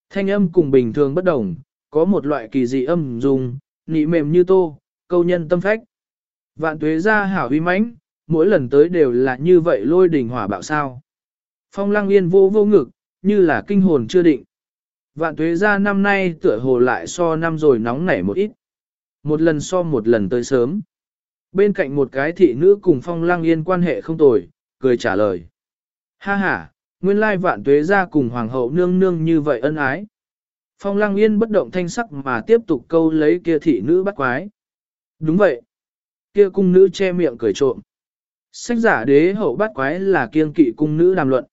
S1: Thanh âm cùng bình thường bất đồng, có một loại kỳ dị âm dùng, nị mềm như tô, câu nhân tâm phách. Vạn tuế ra hảo uy mãnh, mỗi lần tới đều là như vậy lôi đỉnh hỏa bạo sao. Phong lăng yên vô vô ngực, như là kinh hồn chưa định. Vạn tuế ra năm nay tựa hồ lại so năm rồi nóng nảy một ít. Một lần so một lần tới sớm. Bên cạnh một cái thị nữ cùng phong lăng yên quan hệ không tồi, cười trả lời. Ha ha, nguyên lai vạn tuế ra cùng hoàng hậu nương nương như vậy ân ái. Phong lăng yên bất động thanh sắc mà tiếp tục câu lấy kia thị nữ bắt quái. Đúng vậy. Kia cung nữ che miệng cười trộm. Sách giả đế hậu bắt quái là kiên kỵ cung nữ đàm luận.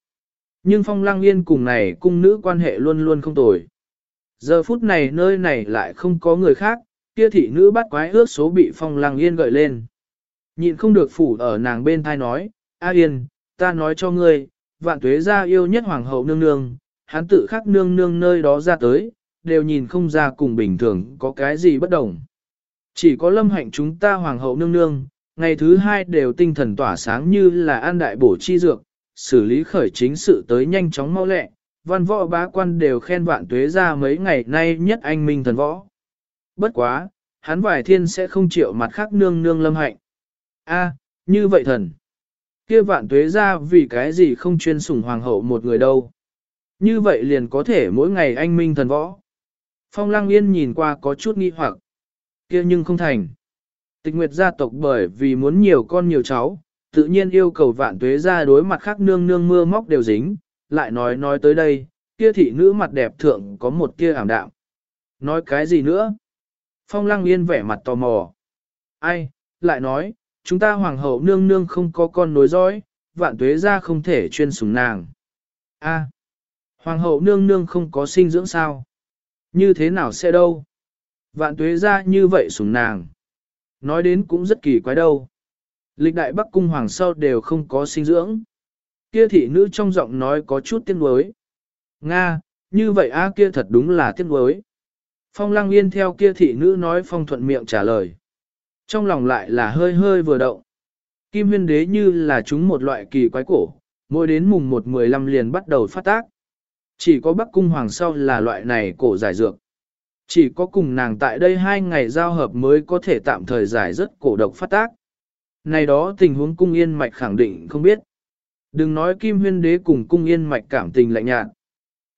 S1: Nhưng phong lăng yên cùng này cung nữ quan hệ luôn luôn không tồi. Giờ phút này nơi này lại không có người khác, kia thị nữ bắt quái ước số bị phong lăng yên gợi lên. Nhịn không được phủ ở nàng bên thai nói, A yên, ta nói cho ngươi, vạn tuế gia yêu nhất hoàng hậu nương nương, hắn tự khắc nương nương nơi đó ra tới, đều nhìn không ra cùng bình thường có cái gì bất đồng. Chỉ có lâm hạnh chúng ta hoàng hậu nương nương, ngày thứ hai đều tinh thần tỏa sáng như là an đại bổ chi dược, xử lý khởi chính sự tới nhanh chóng mau lẹ, văn võ bá quan đều khen vạn tuế ra mấy ngày nay nhất anh minh thần võ. Bất quá, hắn vải thiên sẽ không chịu mặt khác nương nương lâm hạnh. a như vậy thần. kia vạn tuế ra vì cái gì không chuyên sủng hoàng hậu một người đâu. Như vậy liền có thể mỗi ngày anh minh thần võ. Phong lăng yên nhìn qua có chút nghi hoặc. kia nhưng không thành. Tịch nguyệt gia tộc bởi vì muốn nhiều con nhiều cháu, tự nhiên yêu cầu vạn tuế ra đối mặt khác nương nương mưa móc đều dính, lại nói nói tới đây, kia thị nữ mặt đẹp thượng có một kia ảm đạm. Nói cái gì nữa? Phong lăng yên vẻ mặt tò mò. Ai, lại nói, chúng ta hoàng hậu nương nương không có con nối dõi, vạn tuế ra không thể chuyên sủng nàng. A, hoàng hậu nương nương không có sinh dưỡng sao? Như thế nào sẽ đâu? Vạn tuế ra như vậy sủng nàng. Nói đến cũng rất kỳ quái đâu. Lịch đại Bắc Cung Hoàng sau đều không có sinh dưỡng. Kia thị nữ trong giọng nói có chút tiếc nuối. Nga, như vậy a kia thật đúng là tiếc nuối. Phong lăng yên theo kia thị nữ nói phong thuận miệng trả lời. Trong lòng lại là hơi hơi vừa động. Kim huyên đế như là chúng một loại kỳ quái cổ, mỗi đến mùng 1-15 liền bắt đầu phát tác. Chỉ có Bắc Cung Hoàng sau là loại này cổ giải dược. Chỉ có cùng nàng tại đây hai ngày giao hợp mới có thể tạm thời giải rất cổ độc phát tác. Này đó tình huống cung yên mạch khẳng định không biết. Đừng nói kim huyên đế cùng cung yên mạch cảm tình lạnh nhạt.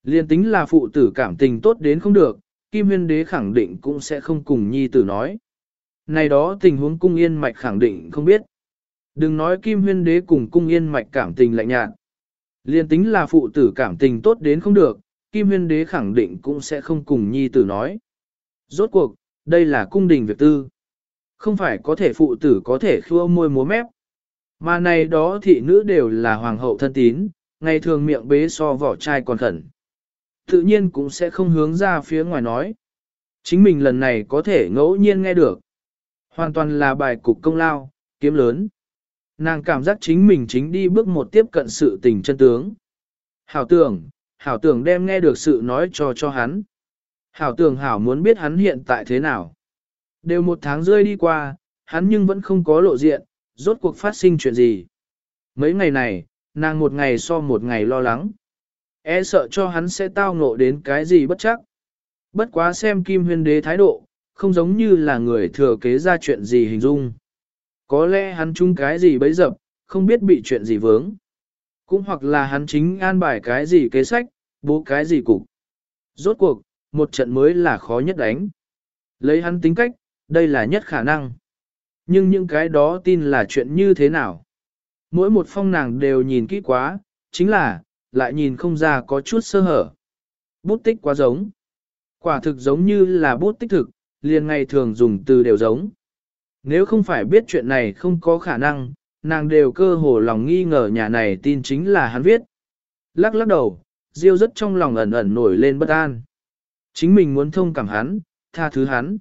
S1: Liên tính là phụ tử cảm tình tốt đến không được, kim huyên đế khẳng định cũng sẽ không cùng nhi tử nói. Này đó tình huống cung yên mạch khẳng định không biết. Đừng nói kim huyên đế cùng cung yên mạch cảm tình lạnh nhạt. Liên tính là phụ tử cảm tình tốt đến không được, kim huyên đế khẳng định cũng sẽ không cùng nhi tử nói. Rốt cuộc, đây là cung đình việc tư. Không phải có thể phụ tử có thể khua môi múa mép. Mà này đó thị nữ đều là hoàng hậu thân tín, ngày thường miệng bế so vỏ chai còn khẩn. Tự nhiên cũng sẽ không hướng ra phía ngoài nói. Chính mình lần này có thể ngẫu nhiên nghe được. Hoàn toàn là bài cục công lao, kiếm lớn. Nàng cảm giác chính mình chính đi bước một tiếp cận sự tình chân tướng. Hảo tưởng, hảo tưởng đem nghe được sự nói cho cho hắn. Hảo tưởng hảo muốn biết hắn hiện tại thế nào. Đều một tháng rơi đi qua, hắn nhưng vẫn không có lộ diện, rốt cuộc phát sinh chuyện gì. Mấy ngày này, nàng một ngày so một ngày lo lắng. E sợ cho hắn sẽ tao ngộ đến cái gì bất chắc. Bất quá xem kim huyên đế thái độ, không giống như là người thừa kế ra chuyện gì hình dung. Có lẽ hắn chung cái gì bấy dập, không biết bị chuyện gì vướng. Cũng hoặc là hắn chính an bài cái gì kế sách, bố cái gì cục. Rốt cuộc, một trận mới là khó nhất đánh. Lấy hắn tính cách, đây là nhất khả năng. Nhưng những cái đó tin là chuyện như thế nào? Mỗi một phong nàng đều nhìn kỹ quá, chính là, lại nhìn không ra có chút sơ hở. Bút tích quá giống. Quả thực giống như là bút tích thực, liền ngày thường dùng từ đều giống. Nếu không phải biết chuyện này không có khả năng, nàng đều cơ hồ lòng nghi ngờ nhà này tin chính là hắn viết. Lắc lắc đầu, Diêu rất trong lòng ẩn ẩn nổi lên bất an. Chính mình muốn thông cảm hắn, tha thứ hắn.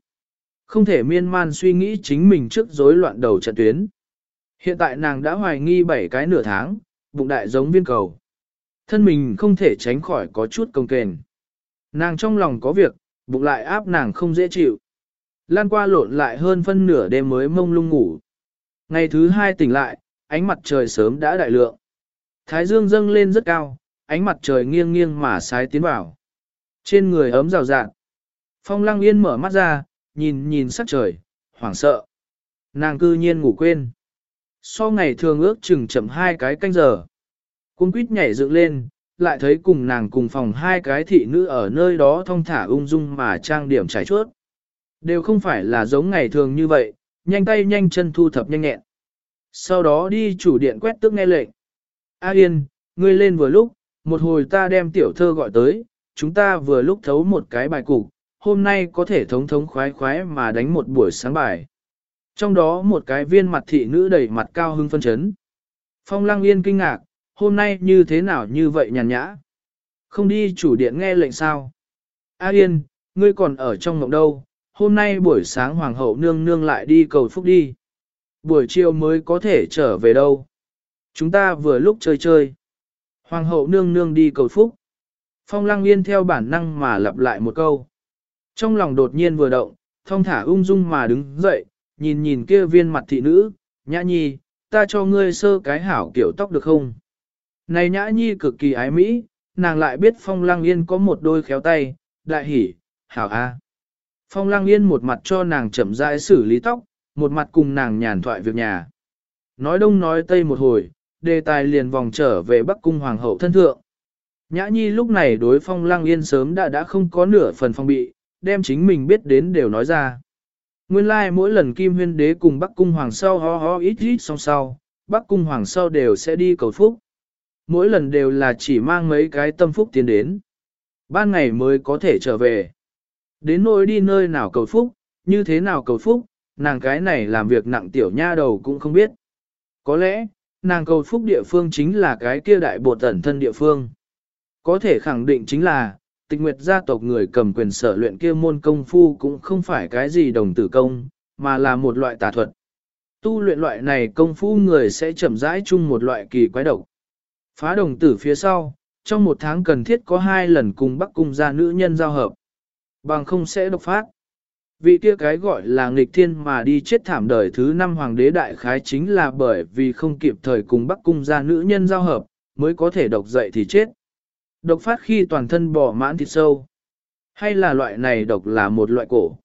S1: Không thể miên man suy nghĩ chính mình trước rối loạn đầu trận tuyến. Hiện tại nàng đã hoài nghi bảy cái nửa tháng, bụng đại giống viên cầu. Thân mình không thể tránh khỏi có chút công kềnh. Nàng trong lòng có việc, bụng lại áp nàng không dễ chịu. Lan qua lộn lại hơn phân nửa đêm mới mông lung ngủ. Ngày thứ hai tỉnh lại, ánh mặt trời sớm đã đại lượng. Thái dương dâng lên rất cao, ánh mặt trời nghiêng nghiêng mà sái tiến vào. Trên người ấm rào rạng Phong lăng yên mở mắt ra, nhìn nhìn sắc trời, hoảng sợ. Nàng cư nhiên ngủ quên. So ngày thường ước chừng chậm hai cái canh giờ. Cung quýt nhảy dựng lên, lại thấy cùng nàng cùng phòng hai cái thị nữ ở nơi đó thong thả ung dung mà trang điểm trải chuốt. Đều không phải là giống ngày thường như vậy, nhanh tay nhanh chân thu thập nhanh nhẹn. Sau đó đi chủ điện quét tước nghe lệnh. A Yên, ngươi lên vừa lúc, một hồi ta đem tiểu thơ gọi tới, chúng ta vừa lúc thấu một cái bài cục, hôm nay có thể thống thống khoái khoái mà đánh một buổi sáng bài. Trong đó một cái viên mặt thị nữ đầy mặt cao hưng phân chấn. Phong Lăng Yên kinh ngạc, hôm nay như thế nào như vậy nhàn nhã. Không đi chủ điện nghe lệnh sao. A Yên, ngươi còn ở trong mộng đâu, hôm nay buổi sáng Hoàng hậu nương nương lại đi cầu phúc đi. Buổi chiều mới có thể trở về đâu. Chúng ta vừa lúc chơi chơi. Hoàng hậu nương nương đi cầu phúc. Phong Lăng Yên theo bản năng mà lặp lại một câu. Trong lòng đột nhiên vừa động, thông thả ung dung mà đứng dậy, nhìn nhìn kia viên mặt thị nữ, nhã nhi, ta cho ngươi sơ cái hảo kiểu tóc được không? Này nhã nhi cực kỳ ái mỹ, nàng lại biết phong lăng yên có một đôi khéo tay, đại hỉ, hảo a. Phong lăng yên một mặt cho nàng chậm rãi xử lý tóc, một mặt cùng nàng nhàn thoại việc nhà. Nói đông nói tây một hồi, đề tài liền vòng trở về Bắc Cung Hoàng hậu thân thượng. Nhã Nhi lúc này đối phong lăng yên sớm đã đã không có nửa phần phong bị, đem chính mình biết đến đều nói ra. Nguyên lai like, mỗi lần Kim Huyên Đế cùng Bắc Cung Hoàng sau ho ho ít ít song sau, Bắc Cung Hoàng sau đều sẽ đi cầu phúc. Mỗi lần đều là chỉ mang mấy cái tâm phúc tiến đến. Ban ngày mới có thể trở về. Đến nỗi đi nơi nào cầu phúc, như thế nào cầu phúc, nàng cái này làm việc nặng tiểu nha đầu cũng không biết. Có lẽ, nàng cầu phúc địa phương chính là cái kia đại bộ tẩn thân địa phương. Có thể khẳng định chính là, tịch nguyệt gia tộc người cầm quyền sở luyện kia môn công phu cũng không phải cái gì đồng tử công, mà là một loại tà thuật. Tu luyện loại này công phu người sẽ chậm rãi chung một loại kỳ quái độc. Phá đồng tử phía sau, trong một tháng cần thiết có hai lần cùng bắc cung gia nữ nhân giao hợp. Bằng không sẽ độc phát. Vị kia cái gọi là nghịch thiên mà đi chết thảm đời thứ năm hoàng đế đại khái chính là bởi vì không kịp thời cùng bắc cung gia nữ nhân giao hợp, mới có thể độc dậy thì chết. Độc phát khi toàn thân bỏ mãn thịt sâu. Hay là loại này độc là một loại cổ.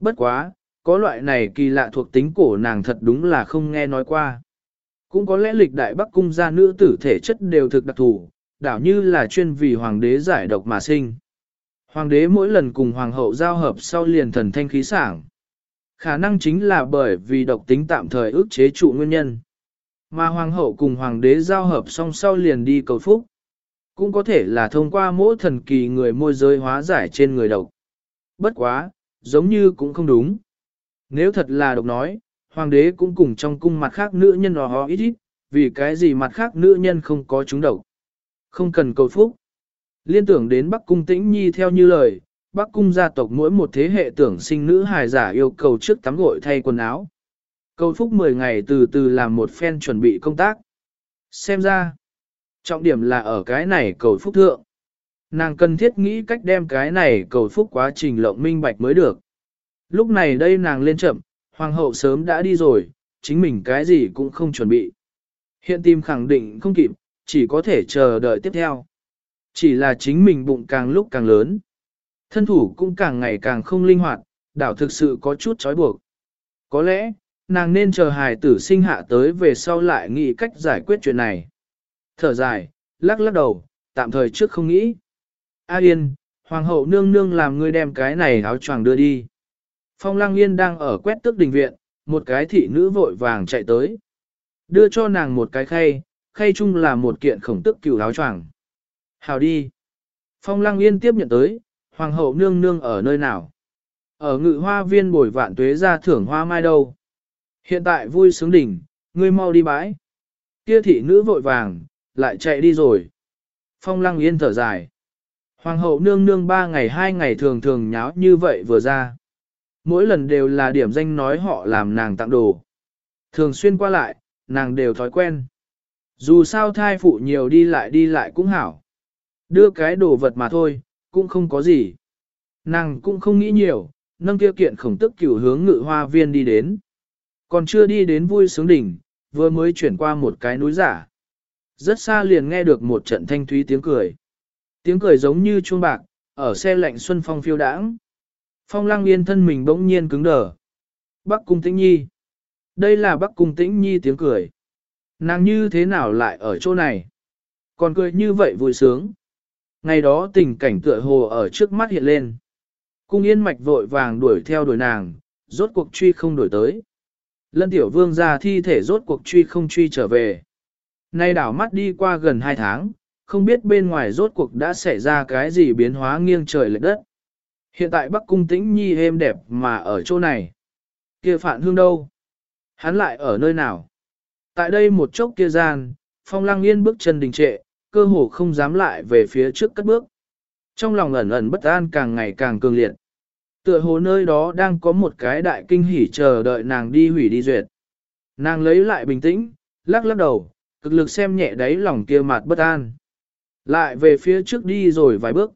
S1: Bất quá, có loại này kỳ lạ thuộc tính cổ nàng thật đúng là không nghe nói qua. Cũng có lẽ lịch đại bắc cung gia nữ tử thể chất đều thực đặc thù, đảo như là chuyên vì hoàng đế giải độc mà sinh. Hoàng đế mỗi lần cùng hoàng hậu giao hợp sau liền thần thanh khí sảng. Khả năng chính là bởi vì độc tính tạm thời ức chế trụ nguyên nhân. Mà hoàng hậu cùng hoàng đế giao hợp song sau liền đi cầu phúc. Cũng có thể là thông qua mỗi thần kỳ người môi giới hóa giải trên người độc. Bất quá, giống như cũng không đúng. Nếu thật là độc nói, hoàng đế cũng cùng trong cung mặt khác nữ nhân hò ít ít, vì cái gì mặt khác nữ nhân không có chúng độc. Không cần cầu phúc. Liên tưởng đến Bắc Cung Tĩnh Nhi theo như lời, Bắc Cung gia tộc mỗi một thế hệ tưởng sinh nữ hài giả yêu cầu trước tắm gội thay quần áo. Cầu phúc 10 ngày từ từ làm một phen chuẩn bị công tác. Xem ra, trọng điểm là ở cái này cầu phúc thượng. Nàng cần thiết nghĩ cách đem cái này cầu phúc quá trình lộng minh bạch mới được. Lúc này đây nàng lên chậm, hoàng hậu sớm đã đi rồi, chính mình cái gì cũng không chuẩn bị. Hiện tìm khẳng định không kịp, chỉ có thể chờ đợi tiếp theo. Chỉ là chính mình bụng càng lúc càng lớn. Thân thủ cũng càng ngày càng không linh hoạt, đảo thực sự có chút trói buộc. Có lẽ, nàng nên chờ hài tử sinh hạ tới về sau lại nghĩ cách giải quyết chuyện này. Thở dài, lắc lắc đầu, tạm thời trước không nghĩ. A Yên, Hoàng hậu nương nương làm ngươi đem cái này áo choàng đưa đi. Phong Lang Yên đang ở quét tước đình viện, một cái thị nữ vội vàng chạy tới. Đưa cho nàng một cái khay, khay chung là một kiện khổng tức cửu áo choàng. Hào đi. Phong Lang Yên tiếp nhận tới, Hoàng hậu nương nương ở nơi nào? Ở ngự hoa viên bồi vạn tuế ra thưởng hoa mai đâu? Hiện tại vui sướng đỉnh, ngươi mau đi bãi. Kia thị nữ vội vàng, lại chạy đi rồi. Phong Lăng Yên thở dài. Hoàng hậu nương nương ba ngày hai ngày thường thường nháo như vậy vừa ra. Mỗi lần đều là điểm danh nói họ làm nàng tặng đồ. Thường xuyên qua lại, nàng đều thói quen. Dù sao thai phụ nhiều đi lại đi lại cũng hảo. Đưa cái đồ vật mà thôi, cũng không có gì. Nàng cũng không nghĩ nhiều, nâng kia kiện khổng tức cửu hướng ngự hoa viên đi đến. Còn chưa đi đến vui sướng đỉnh, vừa mới chuyển qua một cái núi giả. Rất xa liền nghe được một trận thanh thúy tiếng cười. Tiếng cười giống như chuông bạc, ở xe lạnh xuân phong phiêu đãng. Phong lăng yên thân mình bỗng nhiên cứng đờ. Bắc cung tĩnh nhi. Đây là bắc cung tĩnh nhi tiếng cười. Nàng như thế nào lại ở chỗ này? Còn cười như vậy vui sướng. Ngày đó tình cảnh tựa hồ ở trước mắt hiện lên. Cung yên mạch vội vàng đuổi theo đuổi nàng, rốt cuộc truy không đuổi tới. Lân tiểu vương ra thi thể rốt cuộc truy không truy trở về. Nay đảo mắt đi qua gần hai tháng, không biết bên ngoài rốt cuộc đã xảy ra cái gì biến hóa nghiêng trời lệch đất. Hiện tại Bắc Cung Tĩnh Nhi êm đẹp mà ở chỗ này. kia Phạn Hương đâu? Hắn lại ở nơi nào? Tại đây một chốc kia gian, Phong Lăng Yên bước chân đình trệ, cơ hồ không dám lại về phía trước cất bước. Trong lòng ẩn ẩn bất an càng ngày càng cường liệt. Tựa hồ nơi đó đang có một cái đại kinh hỉ chờ đợi nàng đi hủy đi duyệt. Nàng lấy lại bình tĩnh, lắc lắc đầu, cực lực xem nhẹ đáy lòng kia mặt bất an. Lại về phía trước đi rồi vài bước.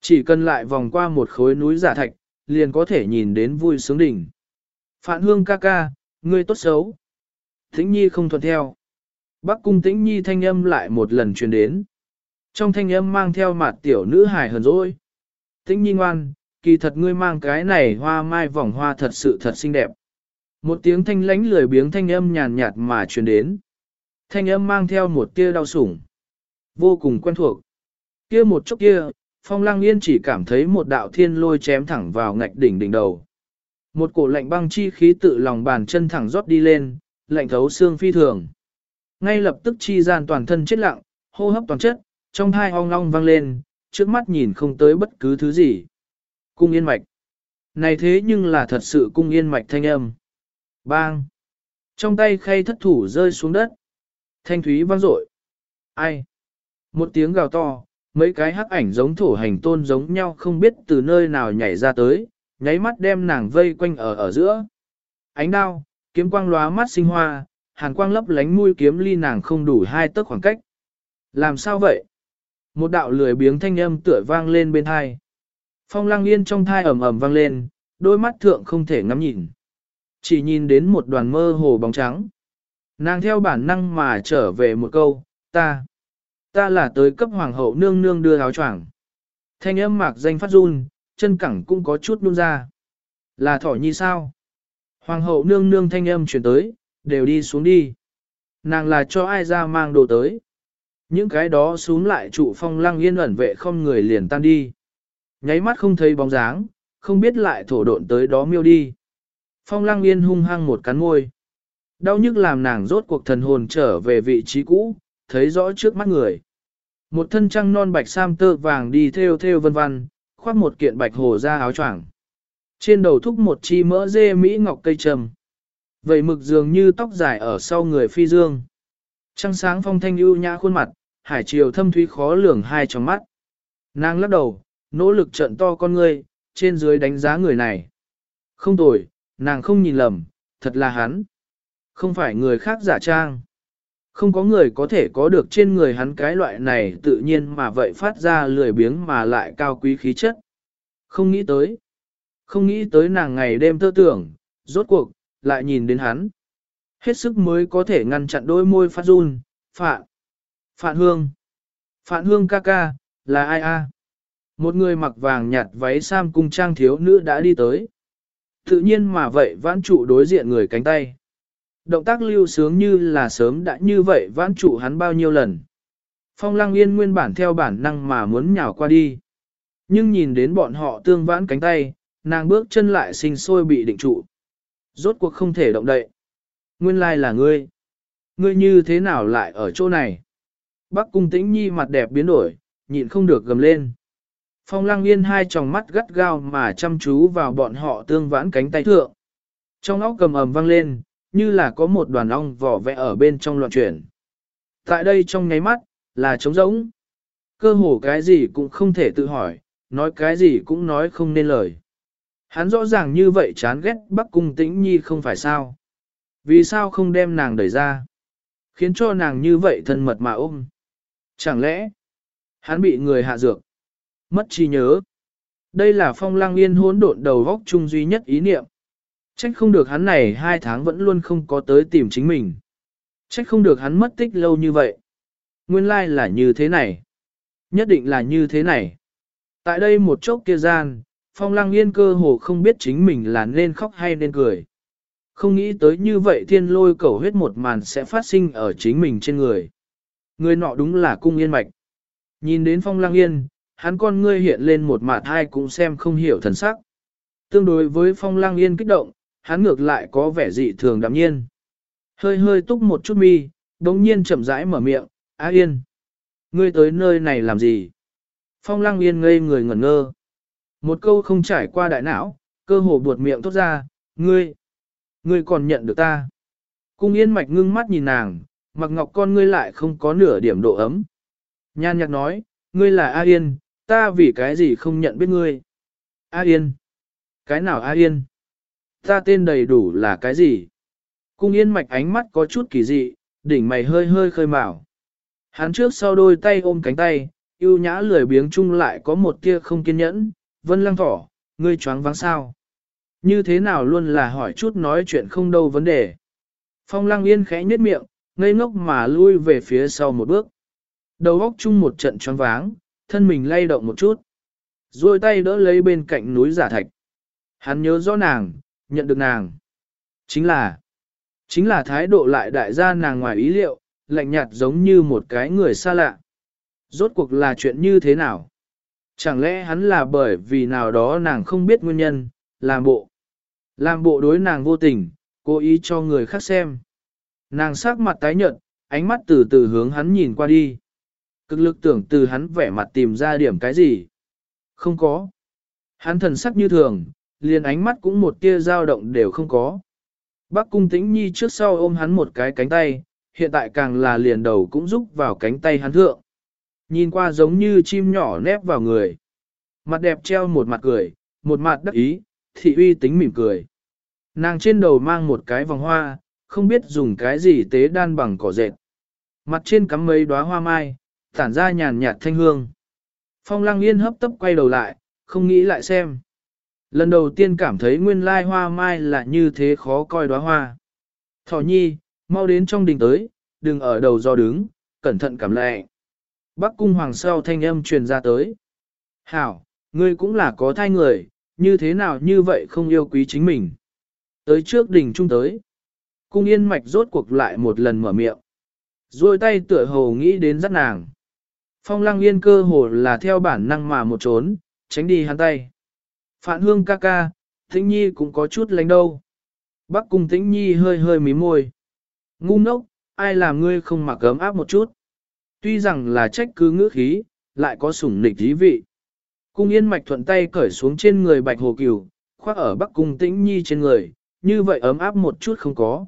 S1: Chỉ cần lại vòng qua một khối núi giả thạch, liền có thể nhìn đến vui sướng đỉnh. Phạn hương ca ca, ngươi tốt xấu. Tĩnh nhi không thuận theo. Bắc cung tĩnh nhi thanh âm lại một lần truyền đến. Trong thanh âm mang theo mặt tiểu nữ hài hờn dỗi. Tĩnh nhi ngoan, kỳ thật ngươi mang cái này hoa mai vòng hoa thật sự thật xinh đẹp. Một tiếng thanh lánh lười biếng thanh âm nhàn nhạt mà truyền đến. Thanh âm mang theo một tia đau sủng. Vô cùng quen thuộc. Kia một chốc kia, phong lăng yên chỉ cảm thấy một đạo thiên lôi chém thẳng vào ngạch đỉnh đỉnh đầu. Một cổ lạnh băng chi khí tự lòng bàn chân thẳng rót đi lên, lạnh thấu xương phi thường. Ngay lập tức chi gian toàn thân chết lặng, hô hấp toàn chất, trong hai ong long vang lên, trước mắt nhìn không tới bất cứ thứ gì. Cung yên mạch. Này thế nhưng là thật sự cung yên mạch thanh âm. Bang. Trong tay khay thất thủ rơi xuống đất. Thanh thúy vang dội. Ai? Một tiếng gào to, mấy cái hắc ảnh giống thổ hành tôn giống nhau không biết từ nơi nào nhảy ra tới, nháy mắt đem nàng vây quanh ở ở giữa. Ánh đao, kiếm quang lóa mắt sinh hoa, hàn quang lấp lánh mũi kiếm ly nàng không đủ hai tấc khoảng cách. Làm sao vậy? Một đạo lười biếng thanh âm tựa vang lên bên thai. Phong lang yên trong thai ẩm ẩm vang lên, đôi mắt thượng không thể ngắm nhìn. Chỉ nhìn đến một đoàn mơ hồ bóng trắng. Nàng theo bản năng mà trở về một câu, ta. Ta là tới cấp hoàng hậu nương nương đưa áo choàng. Thanh âm mạc danh phát run, chân cẳng cũng có chút nôn ra. Là thỏ nhi sao? Hoàng hậu nương nương thanh âm chuyển tới, đều đi xuống đi. Nàng là cho ai ra mang đồ tới. Những cái đó xuống lại trụ phong lăng yên ẩn vệ không người liền tan đi. Nháy mắt không thấy bóng dáng, không biết lại thổ độn tới đó miêu đi. Phong lăng yên hung hăng một cắn môi. Đau nhức làm nàng rốt cuộc thần hồn trở về vị trí cũ, thấy rõ trước mắt người. Một thân trăng non bạch sam tơ vàng đi theo theo vân vân, khoác một kiện bạch hồ ra áo choàng. Trên đầu thúc một chi mỡ dê mỹ ngọc cây trầm. Vậy mực dường như tóc dài ở sau người phi dương. Trăng sáng phong thanh ưu nhã khuôn mặt, hải chiều thâm thúy khó lường hai trong mắt. Nàng lắc đầu, nỗ lực trận to con ngươi, trên dưới đánh giá người này. Không tồi, nàng không nhìn lầm, thật là hắn. Không phải người khác giả trang. Không có người có thể có được trên người hắn cái loại này tự nhiên mà vậy phát ra lười biếng mà lại cao quý khí chất. Không nghĩ tới. Không nghĩ tới nàng ngày đêm thơ tưởng, rốt cuộc, lại nhìn đến hắn. Hết sức mới có thể ngăn chặn đôi môi phát run, phạn, Phạn Hương. Phạn Hương ca ca, là ai a? Một người mặc vàng nhạt váy sam cung trang thiếu nữ đã đi tới. Tự nhiên mà vậy vãn trụ đối diện người cánh tay. Động tác lưu sướng như là sớm đã như vậy vãn trụ hắn bao nhiêu lần. Phong lăng yên nguyên bản theo bản năng mà muốn nhào qua đi. Nhưng nhìn đến bọn họ tương vãn cánh tay, nàng bước chân lại sinh sôi bị định trụ. Rốt cuộc không thể động đậy. Nguyên lai là ngươi. Ngươi như thế nào lại ở chỗ này? Bắc cung tĩnh nhi mặt đẹp biến đổi, nhịn không được gầm lên. Phong lăng yên hai tròng mắt gắt gao mà chăm chú vào bọn họ tương vãn cánh tay thượng. Trong óc cầm ầm vang lên, như là có một đoàn ong vỏ vẽ ở bên trong loạn chuyển. Tại đây trong nháy mắt, là trống rỗng. Cơ hồ cái gì cũng không thể tự hỏi, nói cái gì cũng nói không nên lời. Hắn rõ ràng như vậy chán ghét Bắc Cung Tĩnh Nhi không phải sao. Vì sao không đem nàng đẩy ra? Khiến cho nàng như vậy thân mật mà ôm. Chẳng lẽ, hắn bị người hạ dược? Mất trí nhớ. Đây là phong lang yên hỗn độn đầu góc chung duy nhất ý niệm. Trách không được hắn này hai tháng vẫn luôn không có tới tìm chính mình. Trách không được hắn mất tích lâu như vậy. Nguyên lai là như thế này. Nhất định là như thế này. Tại đây một chốc kia gian, phong lăng yên cơ hồ không biết chính mình là nên khóc hay nên cười. Không nghĩ tới như vậy thiên lôi cầu huyết một màn sẽ phát sinh ở chính mình trên người. Người nọ đúng là cung yên mạch. Nhìn đến phong lăng yên, hắn con ngươi hiện lên một mặt hai cũng xem không hiểu thần sắc. Tương đối với phong lăng yên kích động, hắn ngược lại có vẻ dị thường đạm nhiên. Hơi hơi túc một chút mi, đống nhiên chậm rãi mở miệng, a Yên. Ngươi tới nơi này làm gì? Phong lăng yên ngây người ngẩn ngơ. Một câu không trải qua đại não, cơ hồ buột miệng thốt ra, ngươi. Ngươi còn nhận được ta. Cung yên mạch ngưng mắt nhìn nàng, mặc ngọc con ngươi lại không có nửa điểm độ ấm. Nhan nhạc nói, ngươi là A Yên, ta vì cái gì không nhận biết ngươi. A Yên. Cái nào A Yên? Ta tên đầy đủ là cái gì? Cung yên mạch ánh mắt có chút kỳ dị, đỉnh mày hơi hơi khơi mào. Hắn trước sau đôi tay ôm cánh tay, yêu nhã lười biếng chung lại có một tia không kiên nhẫn, vân lăng thỏ, ngươi choáng váng sao. Như thế nào luôn là hỏi chút nói chuyện không đâu vấn đề. Phong lăng yên khẽ nhếch miệng, ngây ngốc mà lui về phía sau một bước. Đầu óc chung một trận choáng váng, thân mình lay động một chút. Rồi tay đỡ lấy bên cạnh núi giả thạch. Hắn nhớ rõ nàng, nhận được nàng. Chính là, chính là thái độ lại đại gia nàng ngoài ý liệu, lạnh nhạt giống như một cái người xa lạ. Rốt cuộc là chuyện như thế nào? Chẳng lẽ hắn là bởi vì nào đó nàng không biết nguyên nhân, làm bộ. Làm bộ đối nàng vô tình, cố ý cho người khác xem. Nàng sắc mặt tái nhợt, ánh mắt từ từ hướng hắn nhìn qua đi. Cực lực tưởng từ hắn vẻ mặt tìm ra điểm cái gì. Không có. Hắn thần sắc như thường, liền ánh mắt cũng một tia dao động đều không có. Bác cung tĩnh nhi trước sau ôm hắn một cái cánh tay, hiện tại càng là liền đầu cũng rúc vào cánh tay hắn thượng. Nhìn qua giống như chim nhỏ nép vào người. Mặt đẹp treo một mặt cười, một mặt đắc ý, thị uy tính mỉm cười. Nàng trên đầu mang một cái vòng hoa, không biết dùng cái gì tế đan bằng cỏ dệt. Mặt trên cắm mấy đóa hoa mai, tản ra nhàn nhạt thanh hương. Phong lăng yên hấp tấp quay đầu lại, không nghĩ lại xem. Lần đầu tiên cảm thấy nguyên lai hoa mai là như thế khó coi đóa hoa. Thỏ nhi, mau đến trong đình tới, đừng ở đầu do đứng, cẩn thận cảm lệ. Bắc cung hoàng sau thanh âm truyền ra tới. Hảo, ngươi cũng là có thai người, như thế nào như vậy không yêu quý chính mình. Tới trước đỉnh trung tới. Cung yên mạch rốt cuộc lại một lần mở miệng. Rồi tay tựa hồ nghĩ đến dắt nàng. Phong lăng yên cơ hồ là theo bản năng mà một trốn, tránh đi hắn tay. Phạn hương ca ca, tĩnh nhi cũng có chút lánh đâu. Bắc cung tĩnh nhi hơi hơi mím môi. Ngu ngốc, ai làm ngươi không mặc ấm áp một chút. Tuy rằng là trách cứ ngữ khí, lại có sủng nịch dí vị. Cung yên mạch thuận tay cởi xuống trên người bạch hồ cửu, khoác ở bắc cung tĩnh nhi trên người, như vậy ấm áp một chút không có.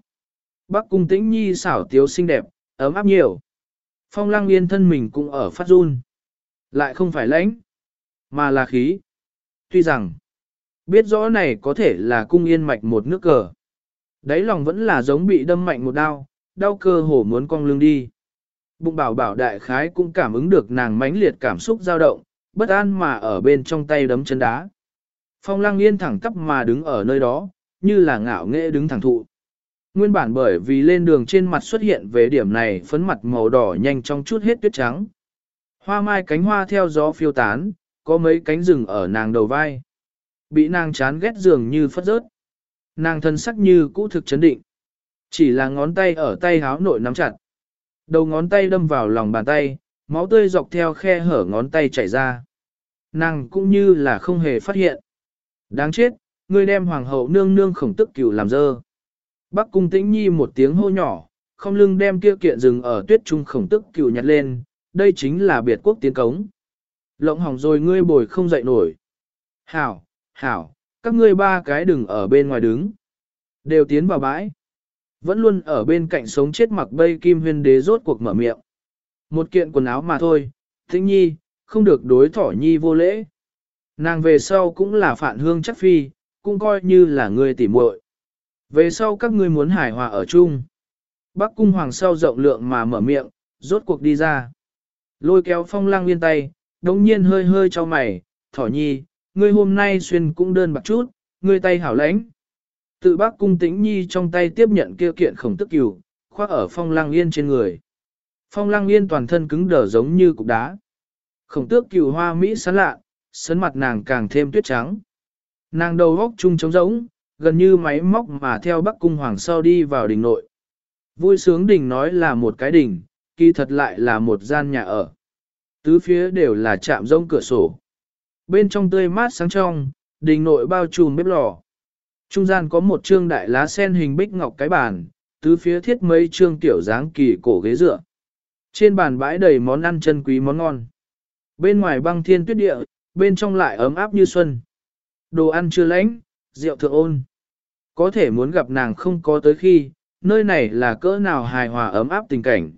S1: Bắc cung tĩnh nhi xảo tiếu xinh đẹp, ấm áp nhiều. Phong lăng yên thân mình cũng ở phát run. Lại không phải lãnh, mà là khí. Tuy rằng, biết rõ này có thể là cung yên mạch một nước cờ. đáy lòng vẫn là giống bị đâm mạnh một đau, đau cơ hổ muốn cong lưng đi. Bụng bảo bảo đại khái cũng cảm ứng được nàng mãnh liệt cảm xúc dao động, bất an mà ở bên trong tay đấm chân đá. Phong lăng yên thẳng tắp mà đứng ở nơi đó, như là ngạo nghệ đứng thẳng thụ. Nguyên bản bởi vì lên đường trên mặt xuất hiện về điểm này phấn mặt màu đỏ nhanh trong chút hết tuyết trắng. Hoa mai cánh hoa theo gió phiêu tán, có mấy cánh rừng ở nàng đầu vai. Bị nàng chán ghét dường như phất rớt. Nàng thân sắc như cũ thực chấn định. Chỉ là ngón tay ở tay háo nội nắm chặt. Đầu ngón tay đâm vào lòng bàn tay, máu tươi dọc theo khe hở ngón tay chảy ra. Nàng cũng như là không hề phát hiện. Đáng chết, ngươi đem hoàng hậu nương nương khổng tức cửu làm dơ. Bắc cung tĩnh nhi một tiếng hô nhỏ, không lưng đem kia kiện rừng ở tuyết trung khổng tức cửu nhặt lên, đây chính là biệt quốc tiến cống. Lộng hỏng rồi ngươi bồi không dậy nổi. Hảo, hảo, các ngươi ba cái đừng ở bên ngoài đứng. Đều tiến vào bãi. Vẫn luôn ở bên cạnh sống chết mặc bay kim huyên đế rốt cuộc mở miệng. Một kiện quần áo mà thôi, tĩnh nhi, không được đối thỏ nhi vô lễ. Nàng về sau cũng là phản hương chắc phi, cũng coi như là người tỉ muội. Về sau các ngươi muốn hài hòa ở chung. Bắc cung hoàng sau rộng lượng mà mở miệng, rốt cuộc đi ra. Lôi kéo phong lang liên tay, đống nhiên hơi hơi cho mày, thỏ nhi, ngươi hôm nay xuyên cũng đơn bạc chút, ngươi tay hảo lãnh. Tự bác cung tĩnh nhi trong tay tiếp nhận kia kiện khổng tức cửu, khoác ở phong lang yên trên người. Phong lang yên toàn thân cứng đờ giống như cục đá. Khổng tước cửu hoa Mỹ sán lạ, sấn mặt nàng càng thêm tuyết trắng. Nàng đầu góc chung trống rỗng, gần như máy móc mà theo bắc cung hoàng sau đi vào đình nội. Vui sướng đình nói là một cái đình, kỳ thật lại là một gian nhà ở. Tứ phía đều là chạm rông cửa sổ. Bên trong tươi mát sáng trong, đình nội bao trùm bếp lò. Trung gian có một trương đại lá sen hình bích ngọc cái bàn, tứ phía thiết mấy trương tiểu dáng kỳ cổ ghế dựa. Trên bàn bãi đầy món ăn chân quý món ngon. Bên ngoài băng thiên tuyết địa, bên trong lại ấm áp như xuân. Đồ ăn chưa lánh, rượu thượng ôn. Có thể muốn gặp nàng không có tới khi, nơi này là cỡ nào hài hòa ấm áp tình cảnh.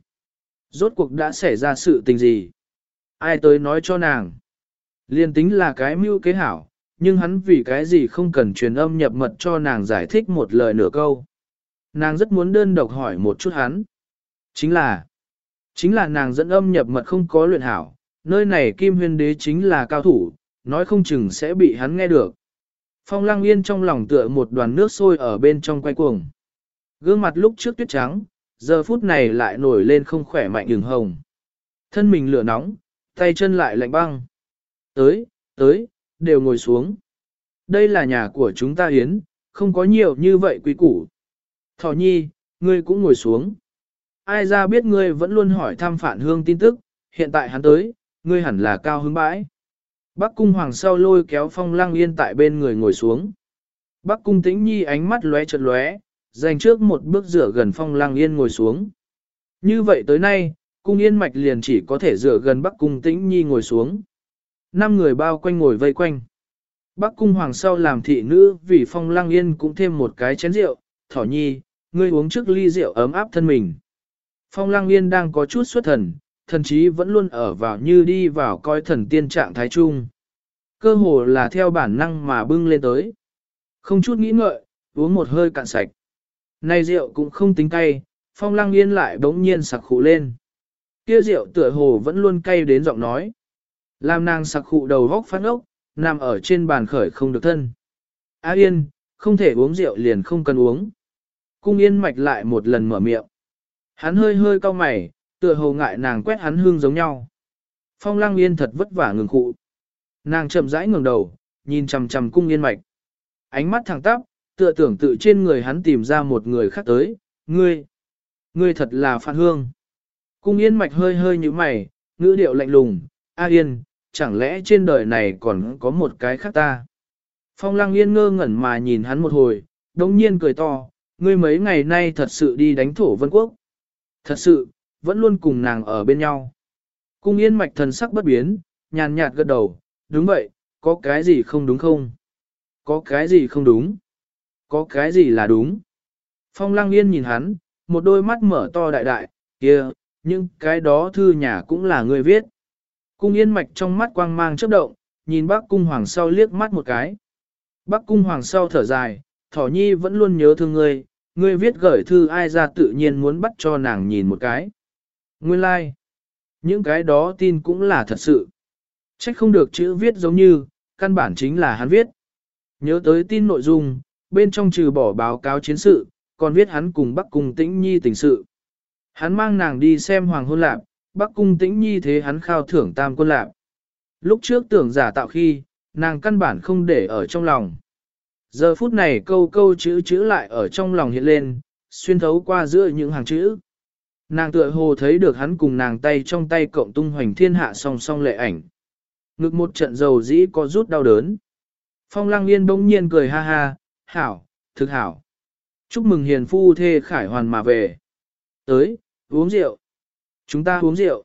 S1: Rốt cuộc đã xảy ra sự tình gì? Ai tới nói cho nàng? Liên tính là cái mưu kế hảo, nhưng hắn vì cái gì không cần truyền âm nhập mật cho nàng giải thích một lời nửa câu. Nàng rất muốn đơn độc hỏi một chút hắn. Chính là, chính là nàng dẫn âm nhập mật không có luyện hảo, nơi này kim huyên đế chính là cao thủ, nói không chừng sẽ bị hắn nghe được. Phong lăng yên trong lòng tựa một đoàn nước sôi ở bên trong quay cuồng. Gương mặt lúc trước tuyết trắng, giờ phút này lại nổi lên không khỏe mạnh đường hồng. Thân mình lửa nóng, tay chân lại lạnh băng. Tới, tới, đều ngồi xuống. Đây là nhà của chúng ta Yến, không có nhiều như vậy quý củ. Thỏ nhi, ngươi cũng ngồi xuống. Ai ra biết ngươi vẫn luôn hỏi thăm phản hương tin tức, hiện tại hắn tới, ngươi hẳn là cao hứng bãi. Bắc cung hoàng sau lôi kéo phong lăng yên tại bên người ngồi xuống. Bắc cung tĩnh nhi ánh mắt lóe chợt lóe, dành trước một bước rửa gần phong lăng yên ngồi xuống. Như vậy tới nay, cung yên mạch liền chỉ có thể rửa gần bắc cung tĩnh nhi ngồi xuống. Năm người bao quanh ngồi vây quanh. Bắc cung hoàng sau làm thị nữ vì phong lăng yên cũng thêm một cái chén rượu, thỏ nhi, ngươi uống trước ly rượu ấm áp thân mình. Phong lăng yên đang có chút xuất thần, thần chí vẫn luôn ở vào như đi vào coi thần tiên trạng thái trung. Cơ hồ là theo bản năng mà bưng lên tới. Không chút nghĩ ngợi, uống một hơi cạn sạch. Này rượu cũng không tính cay, phong lăng yên lại bỗng nhiên sặc khụ lên. Kia rượu tựa hồ vẫn luôn cay đến giọng nói. Làm nàng sặc khụ đầu góc phát ốc, nằm ở trên bàn khởi không được thân. A yên, không thể uống rượu liền không cần uống. Cung yên mạch lại một lần mở miệng. Hắn hơi hơi cau mày, tựa hồ ngại nàng quét hắn hương giống nhau. Phong lang yên thật vất vả ngừng khụ. Nàng chậm rãi ngừng đầu, nhìn chằm chằm cung yên mạch. Ánh mắt thẳng tắp, tựa tưởng tự trên người hắn tìm ra một người khác tới, ngươi. Ngươi thật là phản hương. Cung yên mạch hơi hơi như mày, ngữ điệu lạnh lùng, A yên, chẳng lẽ trên đời này còn có một cái khác ta? Phong lăng yên ngơ ngẩn mà nhìn hắn một hồi, đồng nhiên cười to, ngươi mấy ngày nay thật sự đi đánh thổ vân quốc. Thật sự, vẫn luôn cùng nàng ở bên nhau. Cung yên mạch thần sắc bất biến, nhàn nhạt gật đầu, đúng vậy, có cái gì không đúng không? Có cái gì không đúng? Có cái gì là đúng? Phong lăng yên nhìn hắn, một đôi mắt mở to đại đại, kia, nhưng cái đó thư nhà cũng là người viết. Cung yên mạch trong mắt quang mang chớp động, nhìn bác cung hoàng sau liếc mắt một cái. Bác cung hoàng sau thở dài, thỏ nhi vẫn luôn nhớ thương ngươi, ngươi viết gửi thư ai ra tự nhiên muốn bắt cho nàng nhìn một cái. Nguyên lai, like. những cái đó tin cũng là thật sự. Trách không được chữ viết giống như, căn bản chính là hắn viết. Nhớ tới tin nội dung, bên trong trừ bỏ báo cáo chiến sự, còn viết hắn cùng Bắc Cung Tĩnh Nhi tình sự. Hắn mang nàng đi xem Hoàng hôn lạc, Bắc Cung Tĩnh Nhi thế hắn khao thưởng tam quân lạc. Lúc trước tưởng giả tạo khi, nàng căn bản không để ở trong lòng. Giờ phút này câu câu chữ chữ lại ở trong lòng hiện lên, xuyên thấu qua giữa những hàng chữ. Nàng tựa hồ thấy được hắn cùng nàng tay trong tay cộng tung hoành thiên hạ song song lệ ảnh. Ngực một trận dầu dĩ có rút đau đớn. Phong lăng yên bỗng nhiên cười ha ha, hảo, thực hảo. Chúc mừng hiền phu thê khải hoàn mà về. Tới, uống rượu. Chúng ta uống rượu.